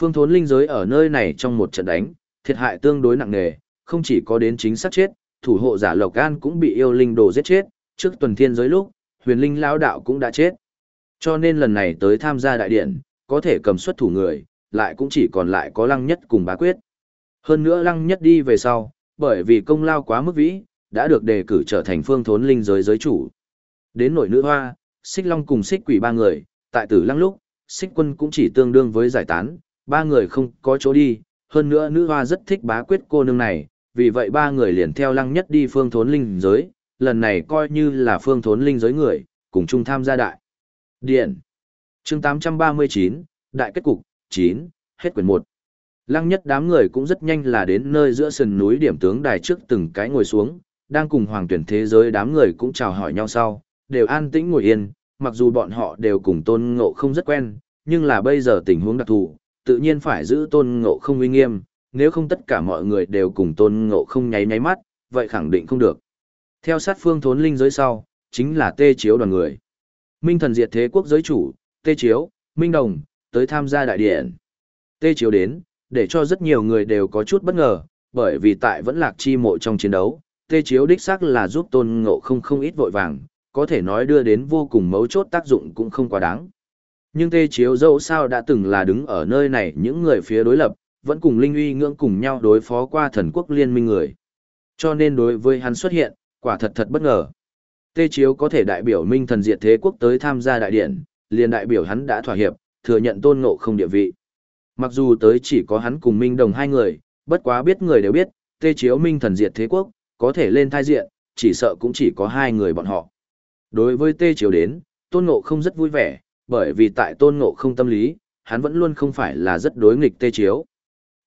Phương thốn linh giới ở nơi này trong một trận đánh, thiệt hại tương đối nặng nề, không chỉ có đến chính xác chết, thủ hộ giả Lộc An cũng bị yêu linh đồ giết chết, trước tuần thiên giới lúc, huyền linh lão đạo cũng đã chết. Cho nên lần này tới tham gia đại điện, có thể cầm xuất thủ người, lại cũng chỉ còn lại có lăng nhất cùng bá quyết. Hơn nữa lăng nhất đi về sau, bởi vì công lao quá mức vĩ, đã được đề cử trở thành phương thốn linh giới giới chủ. Đến nội nữ hoa, xích long cùng xích quỷ ba người, tại tử lăng lúc, xích quân cũng chỉ tương đương với giải tán, ba người không có chỗ đi, hơn nữa nữ hoa rất thích bá quyết cô nương này, vì vậy ba người liền theo lăng nhất đi phương thốn linh giới, lần này coi như là phương thốn linh giới người, cùng chung tham gia đại. Điện chương 839, Đại kết cục, 9, hết quyển 1. Lăng nhất đám người cũng rất nhanh là đến nơi giữa sườn núi điểm tướng đài trước từng cái ngồi xuống, đang cùng hoàng tuyển thế giới đám người cũng chào hỏi nhau sau, đều an tĩnh ngồi yên, mặc dù bọn họ đều cùng tôn ngộ không rất quen, nhưng là bây giờ tình huống đặc thù, tự nhiên phải giữ tôn ngộ không uy nghiêm, nếu không tất cả mọi người đều cùng tôn ngộ không nháy nháy mắt, vậy khẳng định không được. Theo sát phương thốn linh giới sau, chính là tê chiếu đoàn người. Minh thần diệt thế quốc giới chủ, tê chiếu, minh đồng, tới tham gia đại điện. Tê chiếu đến, để cho rất nhiều người đều có chút bất ngờ, bởi vì tại vẫn lạc chi mộ trong chiến đấu, tê chiếu đích xác là giúp tôn ngộ không không ít vội vàng, có thể nói đưa đến vô cùng mấu chốt tác dụng cũng không quá đáng. Nhưng tê chiếu dẫu sao đã từng là đứng ở nơi này những người phía đối lập, vẫn cùng Linh uy ngưỡng cùng nhau đối phó qua thần quốc liên minh người. Cho nên đối với hắn xuất hiện, quả thật thật bất ngờ. Tê chiếu có thể đại biểu minh thần diệt thế quốc tới tham gia đại điện, liền đại biểu hắn đã thỏa hiệp, thừa nhận tôn ngộ không địa vị. Mặc dù tới chỉ có hắn cùng Minh Đồng hai người, bất quá biết người đều biết, tê chiếu Minh thần diệt thế quốc, có thể lên thai diện, chỉ sợ cũng chỉ có hai người bọn họ. Đối với tê chiếu đến, tôn ngộ không rất vui vẻ, bởi vì tại tôn ngộ không tâm lý, hắn vẫn luôn không phải là rất đối nghịch tê chiếu.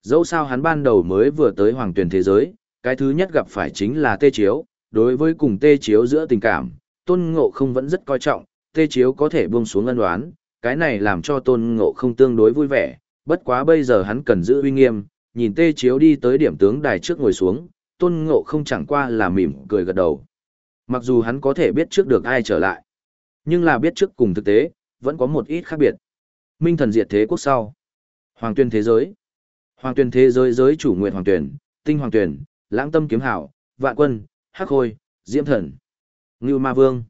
Dẫu sao hắn ban đầu mới vừa tới hoàng tuyển thế giới, cái thứ nhất gặp phải chính là tê chiếu, đối với cùng tê chiếu giữa tình cảm, tôn ngộ không vẫn rất coi trọng, tê chiếu có thể buông xuống ân đoán, cái này làm cho tôn ngộ không tương đối vui vẻ, bất quá bây giờ hắn cần giữ uy nghiêm, nhìn tê chiếu đi tới điểm tướng đài trước ngồi xuống, tôn ngộ không chẳng qua là mỉm cười gật đầu. Mặc dù hắn có thể biết trước được ai trở lại, nhưng là biết trước cùng thực tế, vẫn có một ít khác biệt. Minh thần diệt thế quốc sau. Hoàng tuyên thế giới. Hoàng tuyên thế giới giới chủ nguyện hoàng tuyển, tinh hoàng tuyển, lãng tâm kiếm hảo, vạn quân, hắc khôi, diễm thần. Ngưu ma vương.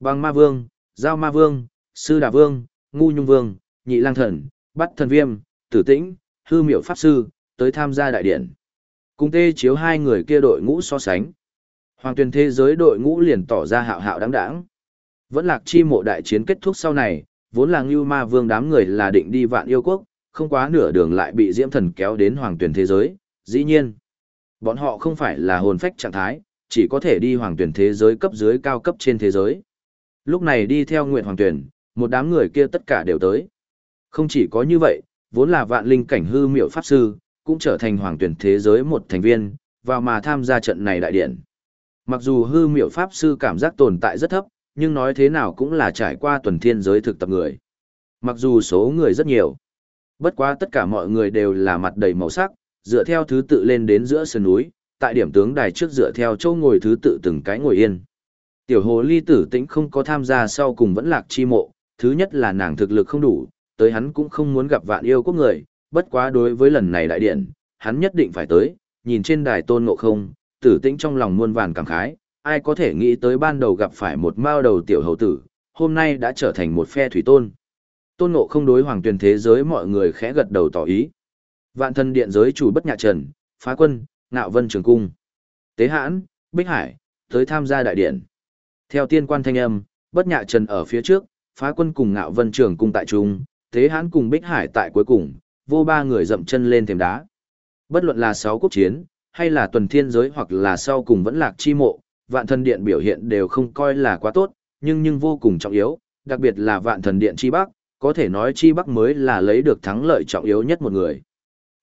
Bằng ma vương, giao ma vương, sư đà vương, ngu nhung vương, nhị lang thần, bắt thần viêm, tử tĩnh, hư miệu pháp sư, tới tham gia đại điện. Cùng tê chiếu hai người kia đội ngũ so sánh. Hoàng Tuyền thế giới đội ngũ liền tỏ ra hạo hạo đáng đáng. Vẫn lạc chi mộ đại chiến kết thúc sau này, vốn là Ngưu Ma Vương đám người là định đi vạn yêu quốc, không quá nửa đường lại bị Diễm Thần kéo đến hoàng tuyển thế giới, dĩ nhiên. Bọn họ không phải là hồn phách trạng thái, chỉ có thể đi hoàng tuyển thế giới cấp dưới cao cấp trên thế giới. Lúc này đi theo nguyện hoàng tuyển, một đám người kia tất cả đều tới. Không chỉ có như vậy, vốn là vạn linh cảnh hư miệu pháp sư, cũng trở thành hoàng tuyển thế giới một thành viên, vào mà tham gia trận này đại điện. Mặc dù hư miệu pháp sư cảm giác tồn tại rất thấp, nhưng nói thế nào cũng là trải qua tuần thiên giới thực tập người. Mặc dù số người rất nhiều, bất quá tất cả mọi người đều là mặt đầy màu sắc, dựa theo thứ tự lên đến giữa sườn núi, tại điểm tướng đài trước dựa theo châu ngồi thứ tự từng cái ngồi yên. Tiểu hồ ly tử tĩnh không có tham gia sau cùng vẫn lạc chi mộ, thứ nhất là nàng thực lực không đủ, tới hắn cũng không muốn gặp vạn yêu quốc người, bất quá đối với lần này đại điện, hắn nhất định phải tới, nhìn trên đài tôn ngộ không, tử tĩnh trong lòng muôn vàn cảm khái, ai có thể nghĩ tới ban đầu gặp phải một mao đầu tiểu hầu tử, hôm nay đã trở thành một phe thủy tôn. Tôn ngộ không đối hoàng tuyển thế giới mọi người khẽ gật đầu tỏ ý. Vạn thân điện giới chủ bất nhạ trần, phá quân, ngạo vân trường cung. Tế hãn, bích hải, tới tham gia đại điện. Theo tiên quan thanh âm, bất nhạ trần ở phía trước, phá quân cùng ngạo vân trường cung tại trung, thế hãn cùng bích hải tại cuối cùng, vô ba người dậm chân lên thềm đá. Bất luận là sáu quốc chiến, hay là tuần thiên giới hoặc là sau cùng vẫn lạc chi mộ, vạn thần điện biểu hiện đều không coi là quá tốt, nhưng nhưng vô cùng trọng yếu, đặc biệt là vạn thần điện chi bắc, có thể nói chi bắc mới là lấy được thắng lợi trọng yếu nhất một người.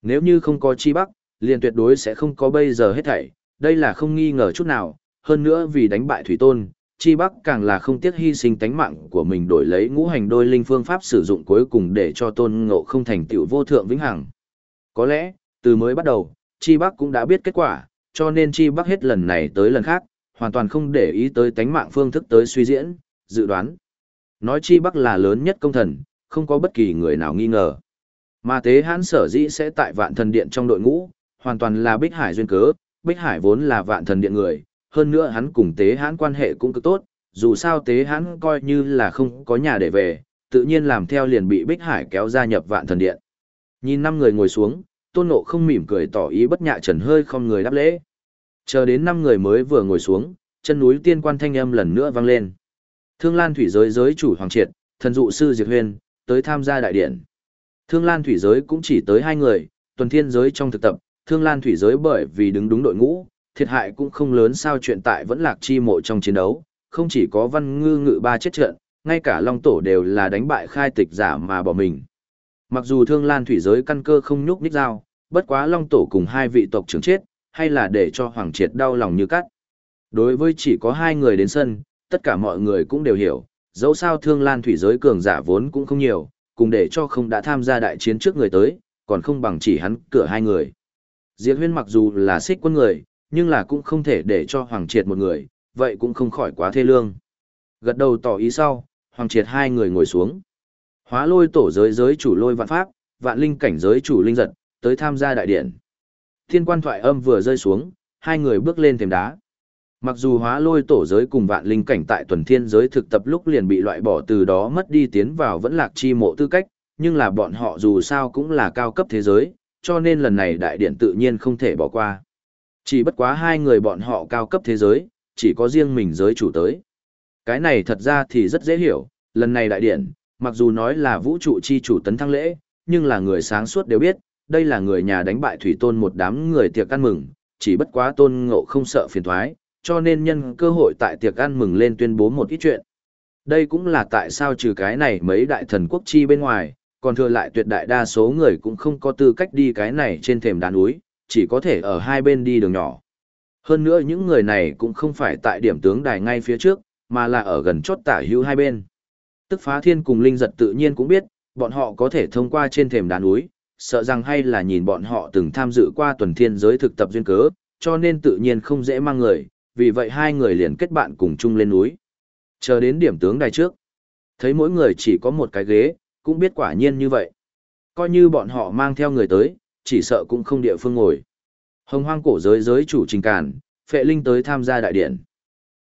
Nếu như không có chi bắc, liền tuyệt đối sẽ không có bây giờ hết thảy, đây là không nghi ngờ chút nào, hơn nữa vì đánh bại Thủy Tôn, chi bắc càng là không tiếc hy sinh tánh mạng của mình đổi lấy ngũ hành đôi linh phương pháp sử dụng cuối cùng để cho tôn ngộ không thành tựu vô thượng vĩnh hằng. Có lẽ, từ mới bắt đầu, chi bắc cũng đã biết kết quả, cho nên chi bắc hết lần này tới lần khác, hoàn toàn không để ý tới tánh mạng phương thức tới suy diễn, dự đoán. Nói chi Bắc là lớn nhất công thần, không có bất kỳ người nào nghi ngờ. Mà tế hãn sở dĩ sẽ tại vạn thần điện trong đội ngũ, hoàn toàn là Bích Hải duyên cớ, Bích Hải vốn là vạn thần điện người, hơn nữa hắn cùng tế hãn quan hệ cũng cực tốt, dù sao tế hãn coi như là không có nhà để về, tự nhiên làm theo liền bị Bích Hải kéo ra nhập vạn thần điện. Nhìn năm người ngồi xuống, tôn nộ không mỉm cười tỏ ý bất nhạ trần hơi không người đáp lễ. Chờ đến năm người mới vừa ngồi xuống, chân núi tiên quan thanh âm lần nữa vang lên. Thương Lan thủy giới giới chủ Hoàng Triệt, thần dụ sư Diệt huyền tới tham gia đại điện. Thương Lan thủy giới cũng chỉ tới hai người, tuần thiên giới trong thực tập, Thương Lan thủy giới bởi vì đứng đúng đội ngũ, thiệt hại cũng không lớn sao chuyện tại vẫn lạc chi mộ trong chiến đấu, không chỉ có văn ngư ngự ba chết trận, ngay cả Long Tổ đều là đánh bại khai tịch giả mà bỏ mình. Mặc dù Thương Lan thủy giới căn cơ không nhúc nhích dao, bất quá Long Tổ cùng hai vị tộc trưởng chết, hay là để cho Hoàng Triệt đau lòng như cắt. Đối với chỉ có hai người đến sân, tất cả mọi người cũng đều hiểu, dẫu sao thương lan thủy giới cường giả vốn cũng không nhiều, cùng để cho không đã tham gia đại chiến trước người tới, còn không bằng chỉ hắn cửa hai người. Diệp huyên mặc dù là xích quân người, nhưng là cũng không thể để cho Hoàng Triệt một người, vậy cũng không khỏi quá thê lương. Gật đầu tỏ ý sau, Hoàng Triệt hai người ngồi xuống. Hóa lôi tổ giới giới chủ lôi vạn pháp, vạn linh cảnh giới chủ linh giật, tới tham gia đại điện. Thiên quan thoại âm vừa rơi xuống, hai người bước lên thềm đá. Mặc dù hóa lôi tổ giới cùng vạn linh cảnh tại tuần thiên giới thực tập lúc liền bị loại bỏ từ đó mất đi tiến vào vẫn lạc chi mộ tư cách, nhưng là bọn họ dù sao cũng là cao cấp thế giới, cho nên lần này đại điện tự nhiên không thể bỏ qua. Chỉ bất quá hai người bọn họ cao cấp thế giới, chỉ có riêng mình giới chủ tới. Cái này thật ra thì rất dễ hiểu, lần này đại điện, mặc dù nói là vũ trụ chi chủ tấn thăng lễ, nhưng là người sáng suốt đều biết, đây là người nhà đánh bại thủy tôn một đám người tiệc ăn mừng, chỉ bất quá tôn ngộ không sợ phiền thoái, cho nên nhân cơ hội tại tiệc ăn mừng lên tuyên bố một ít chuyện. Đây cũng là tại sao trừ cái này mấy đại thần quốc chi bên ngoài, còn thừa lại tuyệt đại đa số người cũng không có tư cách đi cái này trên thềm đá núi, chỉ có thể ở hai bên đi đường nhỏ. Hơn nữa những người này cũng không phải tại điểm tướng đài ngay phía trước, mà là ở gần chốt tả hữu hai bên. Tức phá thiên cùng linh giật tự nhiên cũng biết, bọn họ có thể thông qua trên thềm đá núi, sợ rằng hay là nhìn bọn họ từng tham dự qua tuần thiên giới thực tập duyên cớ, cho nên tự nhiên không dễ mang người, vì vậy hai người liền kết bạn cùng chung lên núi. Chờ đến điểm tướng đài trước, thấy mỗi người chỉ có một cái ghế, cũng biết quả nhiên như vậy. Coi như bọn họ mang theo người tới, chỉ sợ cũng không địa phương ngồi. Hồng hoang cổ giới giới chủ trình cản, phệ linh tới tham gia đại điện.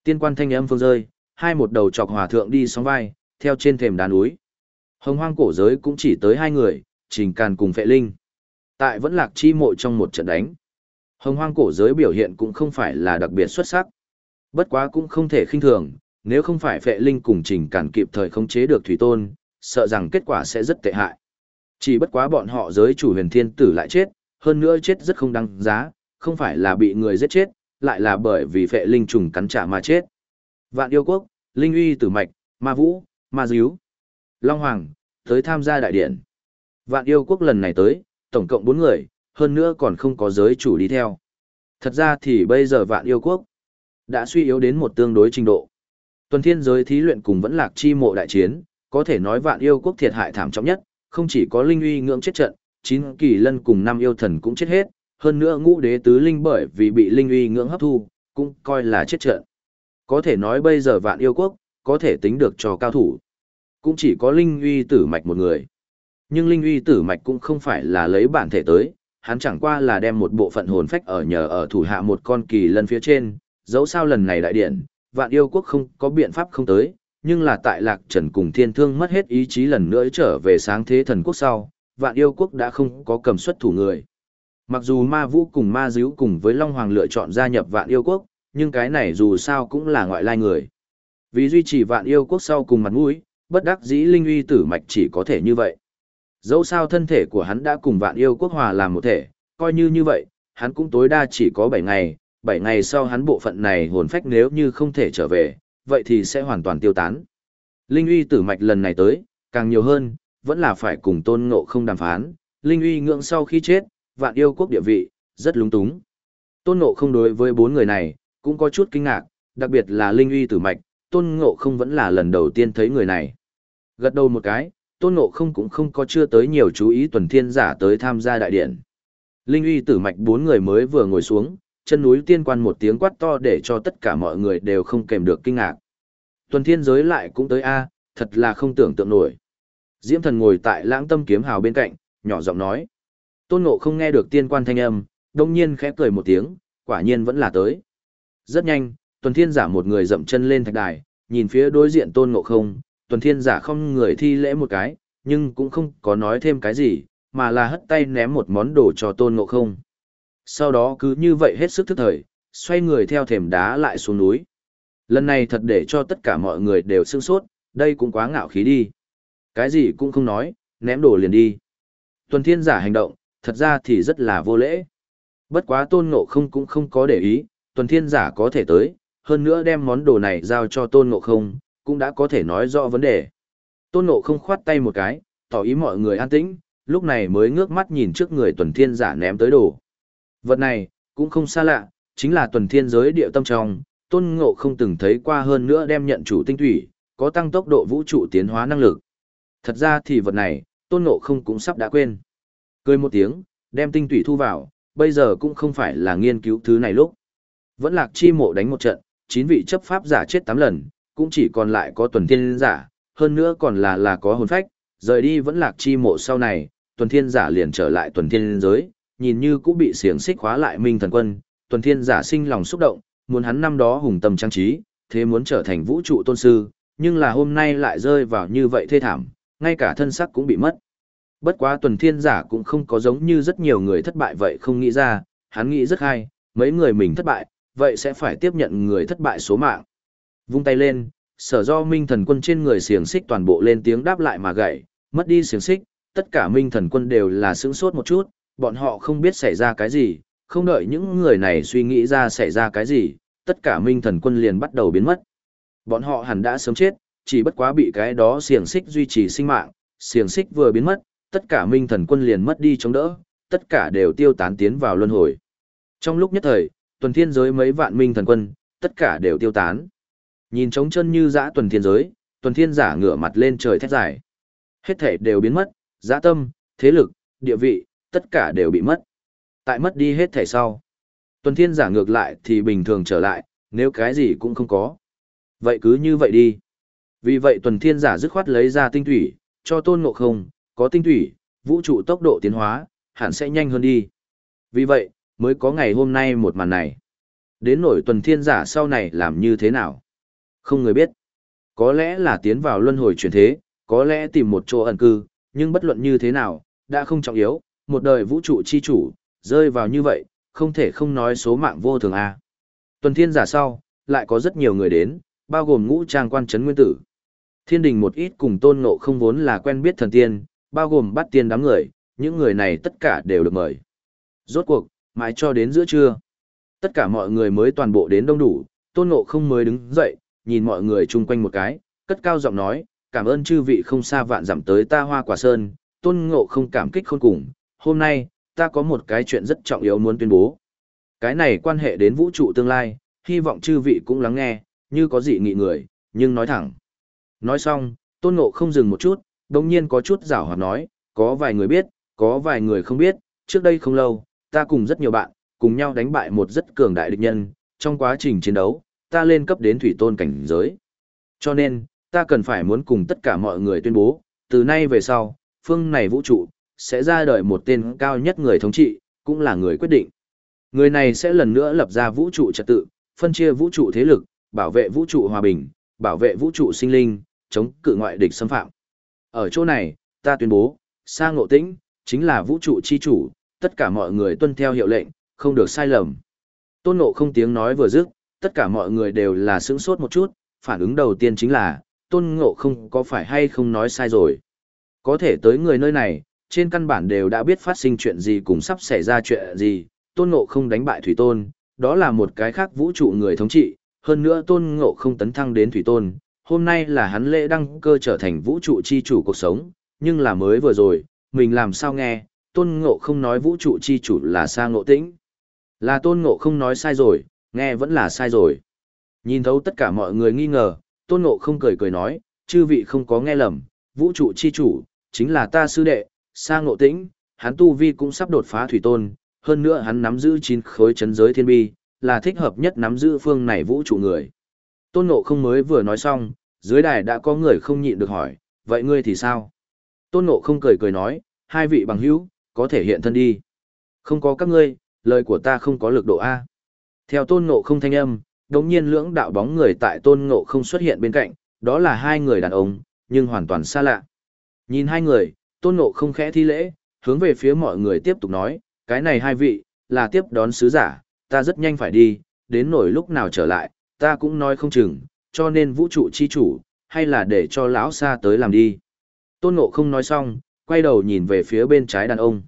Tiên quan thanh âm phương rơi, hai một đầu chọc hòa thượng đi sóng vai, theo trên thềm đá núi. Hồng hoang cổ giới cũng chỉ tới hai người, trình càn cùng phệ linh. Tại vẫn lạc chi mộ trong một trận đánh. Hồng hoang cổ giới biểu hiện cũng không phải là đặc biệt xuất sắc. Bất quá cũng không thể khinh thường, nếu không phải phệ linh cùng trình càn kịp thời khống chế được thủy tôn, sợ rằng kết quả sẽ rất tệ hại. Chỉ bất quá bọn họ giới chủ huyền thiên tử lại chết, hơn nữa chết rất không đáng giá, không phải là bị người giết chết, lại là bởi vì phệ linh trùng cắn trả mà chết. Vạn yêu quốc, linh uy tử mạch, ma vũ, ma díu, long hoàng, tới tham gia đại điện. Vạn yêu quốc lần này tới, tổng cộng 4 người, hơn nữa còn không có giới chủ đi theo. Thật ra thì bây giờ vạn yêu quốc đã suy yếu đến một tương đối trình độ. Tuần thiên giới thí luyện cùng vẫn lạc chi mộ đại chiến, có thể nói vạn yêu quốc thiệt hại thảm trọng nhất, không chỉ có linh uy ngưỡng chết trận, chín kỳ lân cùng năm yêu thần cũng chết hết, hơn nữa ngũ đế tứ linh bởi vì bị linh uy ngưỡng hấp thu, cũng coi là chết trận. Có thể nói bây giờ vạn yêu quốc, có thể tính được cho cao thủ. Cũng chỉ có linh uy tử mạch một người. Nhưng linh uy tử mạch cũng không phải là lấy bản thể tới, hắn chẳng qua là đem một bộ phận hồn phách ở nhờ ở thủ hạ một con kỳ lân phía trên, dẫu sao lần này đại điện, vạn yêu quốc không có biện pháp không tới, nhưng là tại lạc trần cùng thiên thương mất hết ý chí lần nữa trở về sáng thế thần quốc sau, vạn yêu quốc đã không có cầm xuất thủ người. Mặc dù ma vũ cùng ma díu cùng với Long Hoàng lựa chọn gia nhập vạn yêu quốc, nhưng cái này dù sao cũng là ngoại lai người. Vì duy trì vạn yêu quốc sau cùng mặt mũi, bất đắc dĩ linh uy tử mạch chỉ có thể như vậy. Dẫu sao thân thể của hắn đã cùng vạn yêu quốc hòa làm một thể, coi như như vậy, hắn cũng tối đa chỉ có bảy ngày, bảy ngày sau hắn bộ phận này hồn phách nếu như không thể trở về, vậy thì sẽ hoàn toàn tiêu tán. Linh uy tử mạch lần này tới, càng nhiều hơn, vẫn là phải cùng tôn ngộ không đàm phán, Linh uy ngưỡng sau khi chết, vạn yêu quốc địa vị, rất lúng túng. Tôn ngộ không đối với bốn người này, cũng có chút kinh ngạc, đặc biệt là Linh uy tử mạch, tôn ngộ không vẫn là lần đầu tiên thấy người này. Gật đầu một cái, tôn ngộ không cũng không có chưa tới nhiều chú ý tuần thiên giả tới tham gia đại điện. Linh uy tử mạch bốn người mới vừa ngồi xuống, chân núi tiên quan một tiếng quát to để cho tất cả mọi người đều không kèm được kinh ngạc. Tuần thiên giới lại cũng tới A, thật là không tưởng tượng nổi. Diễm thần ngồi tại lãng tâm kiếm hào bên cạnh, nhỏ giọng nói. Tôn ngộ không nghe được tiên quan thanh âm, đông nhiên khẽ cười một tiếng, quả nhiên vẫn là tới. Rất nhanh, tuần thiên giả một người dậm chân lên thạch đài, nhìn phía đối diện tôn ngộ không, tuần thiên giả không người thi lễ một cái, nhưng cũng không có nói thêm cái gì, mà là hất tay ném một món đồ cho tôn ngộ không. Sau đó cứ như vậy hết sức thức thời, xoay người theo thềm đá lại xuống núi. Lần này thật để cho tất cả mọi người đều sương sốt, đây cũng quá ngạo khí đi. Cái gì cũng không nói, ném đồ liền đi. Tuần thiên giả hành động, thật ra thì rất là vô lễ. Bất quá tôn ngộ không cũng không có để ý, tuần thiên giả có thể tới, hơn nữa đem món đồ này giao cho tôn ngộ không, cũng đã có thể nói rõ vấn đề. Tôn ngộ không khoát tay một cái, tỏ ý mọi người an tĩnh, lúc này mới ngước mắt nhìn trước người tuần thiên giả ném tới đồ. Vật này, cũng không xa lạ, chính là tuần thiên giới địa tâm trong, tôn ngộ không từng thấy qua hơn nữa đem nhận chủ tinh thủy, có tăng tốc độ vũ trụ tiến hóa năng lực. Thật ra thì vật này, tôn ngộ không cũng sắp đã quên. Cười một tiếng, đem tinh thủy thu vào, bây giờ cũng không phải là nghiên cứu thứ này lúc. Vẫn lạc chi mộ đánh một trận, chín vị chấp pháp giả chết tám lần, cũng chỉ còn lại có tuần thiên giả, hơn nữa còn là là có hồn phách, rời đi vẫn lạc chi mộ sau này, tuần thiên giả liền trở lại tuần thiên giới, nhìn như cũng bị xiềng xích khóa lại minh thần quân, tuần thiên giả sinh lòng xúc động, muốn hắn năm đó hùng tâm trang trí, thế muốn trở thành vũ trụ tôn sư, nhưng là hôm nay lại rơi vào như vậy thê thảm, ngay cả thân sắc cũng bị mất. Bất quá tuần thiên giả cũng không có giống như rất nhiều người thất bại vậy không nghĩ ra, hắn nghĩ rất hay, mấy người mình thất bại, vậy sẽ phải tiếp nhận người thất bại số mạng. Vung tay lên, sở do minh thần quân trên người xiềng xích toàn bộ lên tiếng đáp lại mà gậy, mất đi xiềng xích, tất cả minh thần quân đều là sững sốt một chút, bọn họ không biết xảy ra cái gì, không đợi những người này suy nghĩ ra xảy ra cái gì, tất cả minh thần quân liền bắt đầu biến mất. Bọn họ hẳn đã sớm chết, chỉ bất quá bị cái đó xiềng xích duy trì sinh mạng, xiềng xích vừa biến mất, tất cả minh thần quân liền mất đi chống đỡ, tất cả đều tiêu tán tiến vào luân hồi. Trong lúc nhất thời, tuần thiên giới mấy vạn minh thần quân, tất cả đều tiêu tán. Nhìn trống chân như dã tuần thiên giới, tuần thiên giả ngửa mặt lên trời thét dài. Hết thể đều biến mất, dã tâm, thế lực, địa vị, tất cả đều bị mất. Tại mất đi hết thể sau. Tuần thiên giả ngược lại thì bình thường trở lại, nếu cái gì cũng không có. Vậy cứ như vậy đi. Vì vậy tuần thiên giả dứt khoát lấy ra tinh thủy, cho tôn ngộ không, có tinh thủy, vũ trụ tốc độ tiến hóa, hẳn sẽ nhanh hơn đi. Vì vậy, mới có ngày hôm nay một màn này. Đến nổi tuần thiên giả sau này làm như thế nào? Không người biết. Có lẽ là tiến vào luân hồi chuyển thế, có lẽ tìm một chỗ ẩn cư, nhưng bất luận như thế nào, đã không trọng yếu, một đời vũ trụ chi chủ, rơi vào như vậy, không thể không nói số mạng vô thường a. Tuần thiên giả sau, lại có rất nhiều người đến, bao gồm ngũ trang quan trấn nguyên tử. Thiên đình một ít cùng tôn ngộ không vốn là quen biết thần tiên, bao gồm bắt tiên đám người, những người này tất cả đều được mời. Rốt cuộc, mãi cho đến giữa trưa. Tất cả mọi người mới toàn bộ đến đông đủ, tôn ngộ không mới đứng dậy, nhìn mọi người chung quanh một cái, cất cao giọng nói, cảm ơn chư vị không xa vạn dặm tới ta hoa quả sơn, tôn ngộ không cảm kích khôn cùng, hôm nay, ta có một cái chuyện rất trọng yếu muốn tuyên bố. Cái này quan hệ đến vũ trụ tương lai, hy vọng chư vị cũng lắng nghe, như có dị nghị người, nhưng nói thẳng. Nói xong, tôn ngộ không dừng một chút, đồng nhiên có chút rảo hoạt nói, có vài người biết, có vài người không biết, trước đây không lâu, ta cùng rất nhiều bạn, cùng nhau đánh bại một rất cường đại địch nhân, trong quá trình chiến đấu, ta lên cấp đến thủy tôn cảnh giới. Cho nên, ta cần phải muốn cùng tất cả mọi người tuyên bố, từ nay về sau, phương này vũ trụ, sẽ ra đời một tên cao nhất người thống trị, cũng là người quyết định. Người này sẽ lần nữa lập ra vũ trụ trật tự, phân chia vũ trụ thế lực, bảo vệ vũ trụ hòa bình, bảo vệ vũ trụ sinh linh, chống cự ngoại địch xâm phạm. Ở chỗ này, ta tuyên bố, Sa Ngộ Tĩnh, chính là vũ trụ chi chủ, tất cả mọi người tuân theo hiệu lệnh, không được sai lầm. Tôn Ngộ không tiếng nói vừa dứt, tất cả mọi người đều là sững sốt một chút, phản ứng đầu tiên chính là, Tôn Ngộ không có phải hay không nói sai rồi. Có thể tới người nơi này, trên căn bản đều đã biết phát sinh chuyện gì cùng sắp xảy ra chuyện gì, Tôn Ngộ không đánh bại Thủy Tôn, đó là một cái khác vũ trụ người thống trị, hơn nữa Tôn Ngộ không tấn thăng đến Thủy Tôn, hôm nay là hắn lễ đăng cơ trở thành vũ trụ chi chủ cuộc sống, nhưng là mới vừa rồi, mình làm sao nghe, tôn ngộ không nói vũ trụ chi chủ là xa ngộ tĩnh. Là tôn ngộ không nói sai rồi, nghe vẫn là sai rồi. Nhìn thấu tất cả mọi người nghi ngờ, tôn ngộ không cười cười nói, chư vị không có nghe lầm, vũ trụ chi chủ, chính là ta sư đệ, Sang ngộ tĩnh, hắn tu vi cũng sắp đột phá thủy tôn, hơn nữa hắn nắm giữ chín khối chấn giới thiên bi, là thích hợp nhất nắm giữ phương này vũ trụ người. Tôn ngộ không mới vừa nói xong, dưới đài đã có người không nhịn được hỏi, vậy ngươi thì sao? Tôn ngộ không cười cười nói, hai vị bằng hữu, có thể hiện thân đi. Không có các ngươi, lời của ta không có lực độ A. Theo tôn ngộ không thanh âm, đống nhiên lưỡng đạo bóng người tại tôn ngộ không xuất hiện bên cạnh, đó là hai người đàn ông, nhưng hoàn toàn xa lạ. Nhìn hai người, tôn ngộ không khẽ thi lễ, hướng về phía mọi người tiếp tục nói, cái này hai vị, là tiếp đón sứ giả, ta rất nhanh phải đi, đến nổi lúc nào trở lại, ta cũng nói không chừng, cho nên vũ trụ chi chủ, hay là để cho lão xa tới làm đi. Tôn ngộ không nói xong, quay đầu nhìn về phía bên trái đàn ông.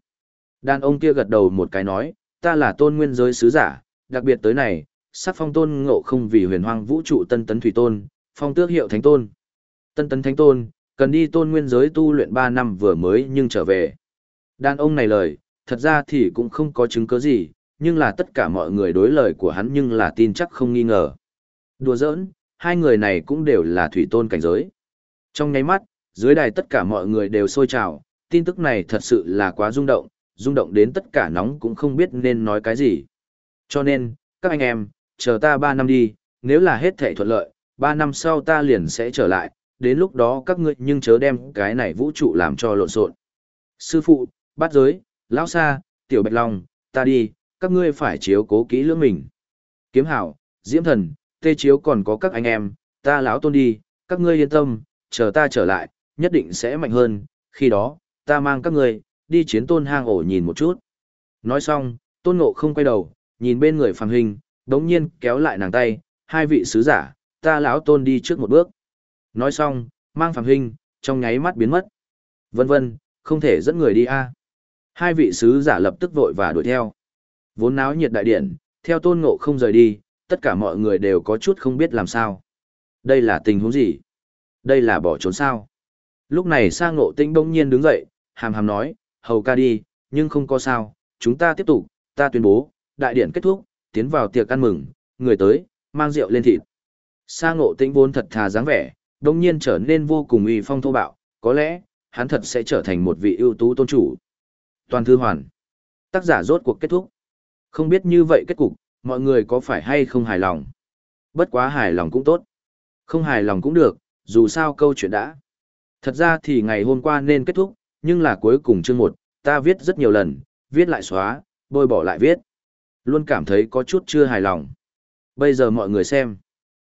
Đàn ông kia gật đầu một cái nói, ta là tôn nguyên giới sứ giả, đặc biệt tới này, sắc phong tôn ngộ không vì huyền hoang vũ trụ tân tấn thủy tôn, phong tước hiệu thánh tôn. Tân tấn thánh tôn, cần đi tôn nguyên giới tu luyện 3 năm vừa mới nhưng trở về. Đàn ông này lời, thật ra thì cũng không có chứng cứ gì, nhưng là tất cả mọi người đối lời của hắn nhưng là tin chắc không nghi ngờ. Đùa giỡn, hai người này cũng đều là thủy tôn cảnh giới. Trong nháy mắt, dưới đài tất cả mọi người đều sôi trào, tin tức này thật sự là quá rung động, rung động đến tất cả nóng cũng không biết nên nói cái gì. Cho nên, các anh em, chờ ta 3 năm đi, nếu là hết thể thuận lợi, 3 năm sau ta liền sẽ trở lại, đến lúc đó các ngươi nhưng chớ đem cái này vũ trụ làm cho lộn xộn. Sư phụ, bát giới, lão sa, tiểu bạch long, ta đi, các ngươi phải chiếu cố kỹ lưỡng mình. Kiếm hảo, diễm thần, tê chiếu còn có các anh em, ta lão tôn đi, các ngươi yên tâm, chờ ta trở lại, nhất định sẽ mạnh hơn, khi đó, ta mang các ngươi, đi chiến tôn hang ổ nhìn một chút. Nói xong, tôn ngộ không quay đầu, nhìn bên người phàng hình, đống nhiên kéo lại nàng tay, hai vị sứ giả, ta lão tôn đi trước một bước. Nói xong, mang phàng hình, trong nháy mắt biến mất. Vân vân, không thể dẫn người đi a. Hai vị sứ giả lập tức vội và đuổi theo. Vốn náo nhiệt đại điện, theo tôn ngộ không rời đi, tất cả mọi người đều có chút không biết làm sao. Đây là tình huống gì? Đây là bỏ trốn sao? Lúc này sang ngộ tĩnh đông nhiên đứng dậy, hàm hàm nói, hầu ca đi, nhưng không có sao, chúng ta tiếp tục, ta tuyên bố, đại điện kết thúc, tiến vào tiệc ăn mừng, người tới, mang rượu lên thịt. Sang ngộ tĩnh vốn thật thà dáng vẻ, đông nhiên trở nên vô cùng uy phong thô bạo, có lẽ, hắn thật sẽ trở thành một vị ưu tú tôn chủ. Toàn thư hoàn. Tác giả rốt cuộc kết thúc. Không biết như vậy kết cục, mọi người có phải hay không hài lòng. Bất quá hài lòng cũng tốt. Không hài lòng cũng được, dù sao câu chuyện đã. Thật ra thì ngày hôm qua nên kết thúc, nhưng là cuối cùng chương một, ta viết rất nhiều lần, viết lại xóa, bôi bỏ lại viết. Luôn cảm thấy có chút chưa hài lòng. Bây giờ mọi người xem.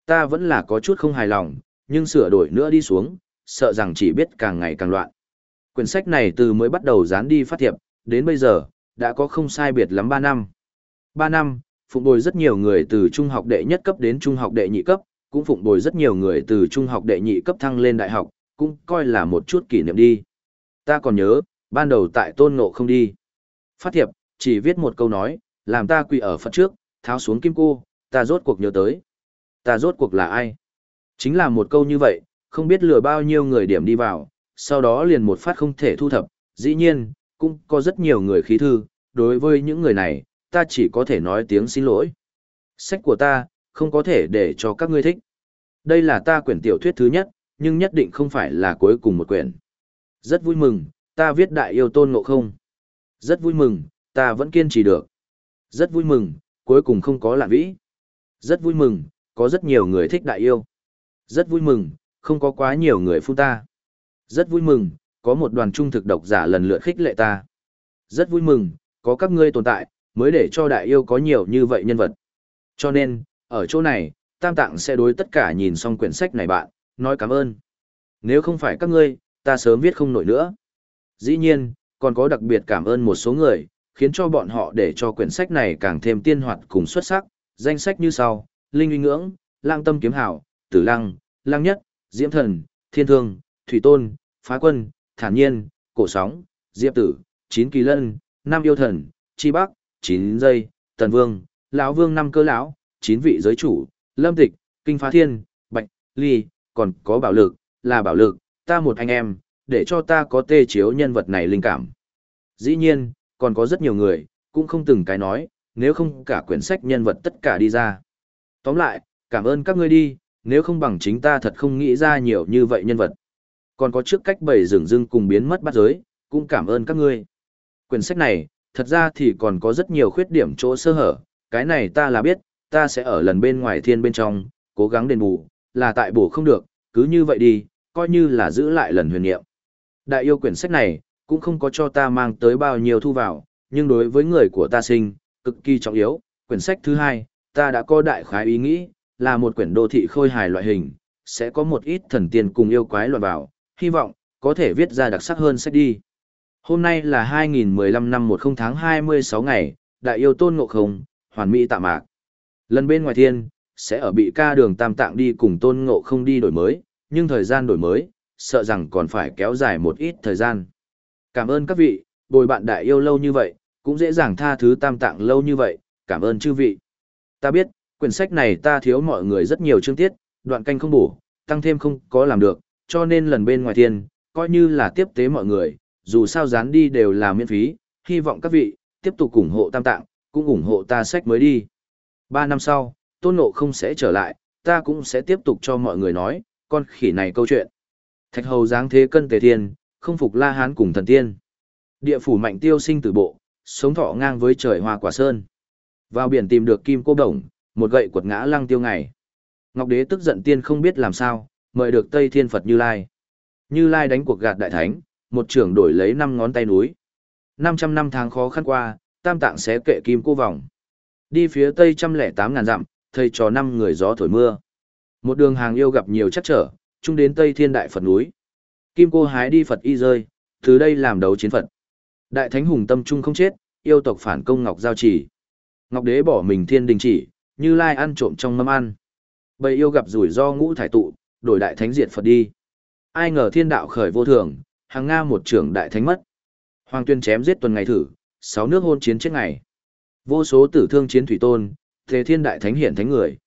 Ta vẫn là có chút không hài lòng, nhưng sửa đổi nữa đi xuống, sợ rằng chỉ biết càng ngày càng loạn. Quyển sách này từ mới bắt đầu dán đi phát thiệp, đến bây giờ, đã có không sai biệt lắm 3 năm. 3 năm, phụng bồi rất nhiều người từ trung học đệ nhất cấp đến trung học đệ nhị cấp, cũng phụng bồi rất nhiều người từ trung học đệ nhị cấp thăng lên đại học, cũng coi là một chút kỷ niệm đi. Ta còn nhớ, ban đầu tại tôn ngộ không đi. Phát thiệp, chỉ viết một câu nói, làm ta quỳ ở Phật trước, tháo xuống kim cô, ta rốt cuộc nhớ tới. Ta rốt cuộc là ai? Chính là một câu như vậy, không biết lừa bao nhiêu người điểm đi vào, sau đó liền một phát không thể thu thập, dĩ nhiên, cũng có rất nhiều người khí thư, đối với những người này, ta chỉ có thể nói tiếng xin lỗi. Sách của ta, không có thể để cho các ngươi thích. Đây là ta quyển tiểu thuyết thứ nhất, nhưng nhất định không phải là cuối cùng một quyển. Rất vui mừng, ta viết đại yêu tôn ngộ không. Rất vui mừng, ta vẫn kiên trì được. Rất vui mừng, cuối cùng không có lạ vĩ. Rất vui mừng, có rất nhiều người thích đại yêu. Rất vui mừng, không có quá nhiều người phun ta. Rất vui mừng, có một đoàn trung thực độc giả lần lượt khích lệ ta. Rất vui mừng, có các ngươi tồn tại, mới để cho đại yêu có nhiều như vậy nhân vật. Cho nên, ở chỗ này, Tam Tạng sẽ đối tất cả nhìn xong quyển sách này bạn, nói cảm ơn. Nếu không phải các ngươi, ta sớm viết không nổi nữa. Dĩ nhiên, còn có đặc biệt cảm ơn một số người, khiến cho bọn họ để cho quyển sách này càng thêm tiên hoạt cùng xuất sắc, danh sách như sau, Linh uy ngưỡng, Lang tâm kiếm hảo, Tử Lăng, Lăng nhất, Diễm thần, Thiên thương, Thủy tôn, Phá quân, Thản nhiên, Cổ sóng, Diệp tử, Chín kỳ lân, Nam yêu thần, Chi bắc, Chín Dây, Tần vương, lão vương năm cơ lão, Chín vị giới chủ, Lâm tịch, Kinh phá thiên, Bạch, Ly, còn có bảo lực, là bảo lực, ta một anh em, để cho ta có tê chiếu nhân vật này linh cảm. Dĩ nhiên, còn có rất nhiều người, cũng không từng cái nói, nếu không cả quyển sách nhân vật tất cả đi ra. Tóm lại, cảm ơn các ngươi đi, nếu không bằng chính ta thật không nghĩ ra nhiều như vậy nhân vật. Còn có trước cách bầy rừng rưng cùng biến mất bắt giới, cũng cảm ơn các ngươi. Quyển sách này, thật ra thì còn có rất nhiều khuyết điểm chỗ sơ hở, cái này ta là biết, ta sẽ ở lần bên ngoài thiên bên trong, cố gắng đền bù, là tại bổ không được, cứ như vậy đi, coi như là giữ lại lần huyền niệm. Đại yêu quyển sách này, cũng không có cho ta mang tới bao nhiêu thu vào, nhưng đối với người của ta sinh, cực kỳ trọng yếu. Quyển sách thứ hai, ta đã có đại khái ý nghĩ, là một quyển đô thị khôi hài loại hình, sẽ có một ít thần tiên cùng yêu quái luận vào, hy vọng, có thể viết ra đặc sắc hơn sách đi. Hôm nay là 2015 năm 10 tháng 26 ngày, đại yêu tôn ngộ không, hoàn mỹ tạm mạc. Lần bên ngoài thiên, sẽ ở bị ca đường tam tạng đi cùng tôn ngộ không đi đổi mới, nhưng thời gian đổi mới, sợ rằng còn phải kéo dài một ít thời gian. Cảm ơn các vị, bồi bạn đại yêu lâu như vậy, cũng dễ dàng tha thứ tam tạng lâu như vậy, cảm ơn chư vị. Ta biết, quyển sách này ta thiếu mọi người rất nhiều chương tiết, đoạn canh không bổ, tăng thêm không có làm được, cho nên lần bên ngoài tiền, coi như là tiếp tế mọi người, dù sao dán đi đều là miễn phí, hy vọng các vị, tiếp tục ủng hộ tam tạng, cũng ủng hộ ta sách mới đi. Ba năm sau, tôn nộ không sẽ trở lại, ta cũng sẽ tiếp tục cho mọi người nói, con khỉ này câu chuyện. Thạch hầu dáng thế cân tề thiên, không phục la hán cùng thần tiên. Địa phủ mạnh tiêu sinh tử bộ, sống thọ ngang với trời hoa quả sơn. Vào biển tìm được kim cô đồng, một gậy quật ngã lăng tiêu ngày. Ngọc đế tức giận tiên không biết làm sao, mời được Tây Thiên Phật Như Lai. Như Lai đánh cuộc gạt đại thánh, một trưởng đổi lấy năm ngón tay núi. 500 năm tháng khó khăn qua, tam tạng xé kệ kim cô vòng. Đi phía tây trăm lẻ tám ngàn dặm, thầy trò năm người gió thổi mưa. Một đường hàng yêu gặp nhiều chắc trở, chung đến Tây Thiên Đại Phật núi. Kim cô hái đi Phật y rơi, từ đây làm đấu chiến Phật. Đại Thánh Hùng tâm trung không chết, yêu tộc phản công Ngọc Giao Chỉ. Ngọc Đế bỏ mình thiên đình chỉ, như lai ăn trộm trong mâm ăn. Bầy yêu gặp rủi ro ngũ thải tụ, đổi Đại Thánh diệt Phật đi. Ai ngờ thiên đạo khởi vô thường, hàng Nga một trưởng Đại Thánh mất. Hoàng tuyên chém giết tuần ngày thử, sáu nước hôn chiến chết ngày. Vô số tử thương chiến thủy tôn, thế thiên đại thánh hiển thánh người.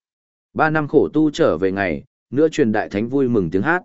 Ba năm khổ tu trở về ngày, nữa truyền đại thánh vui mừng tiếng hát.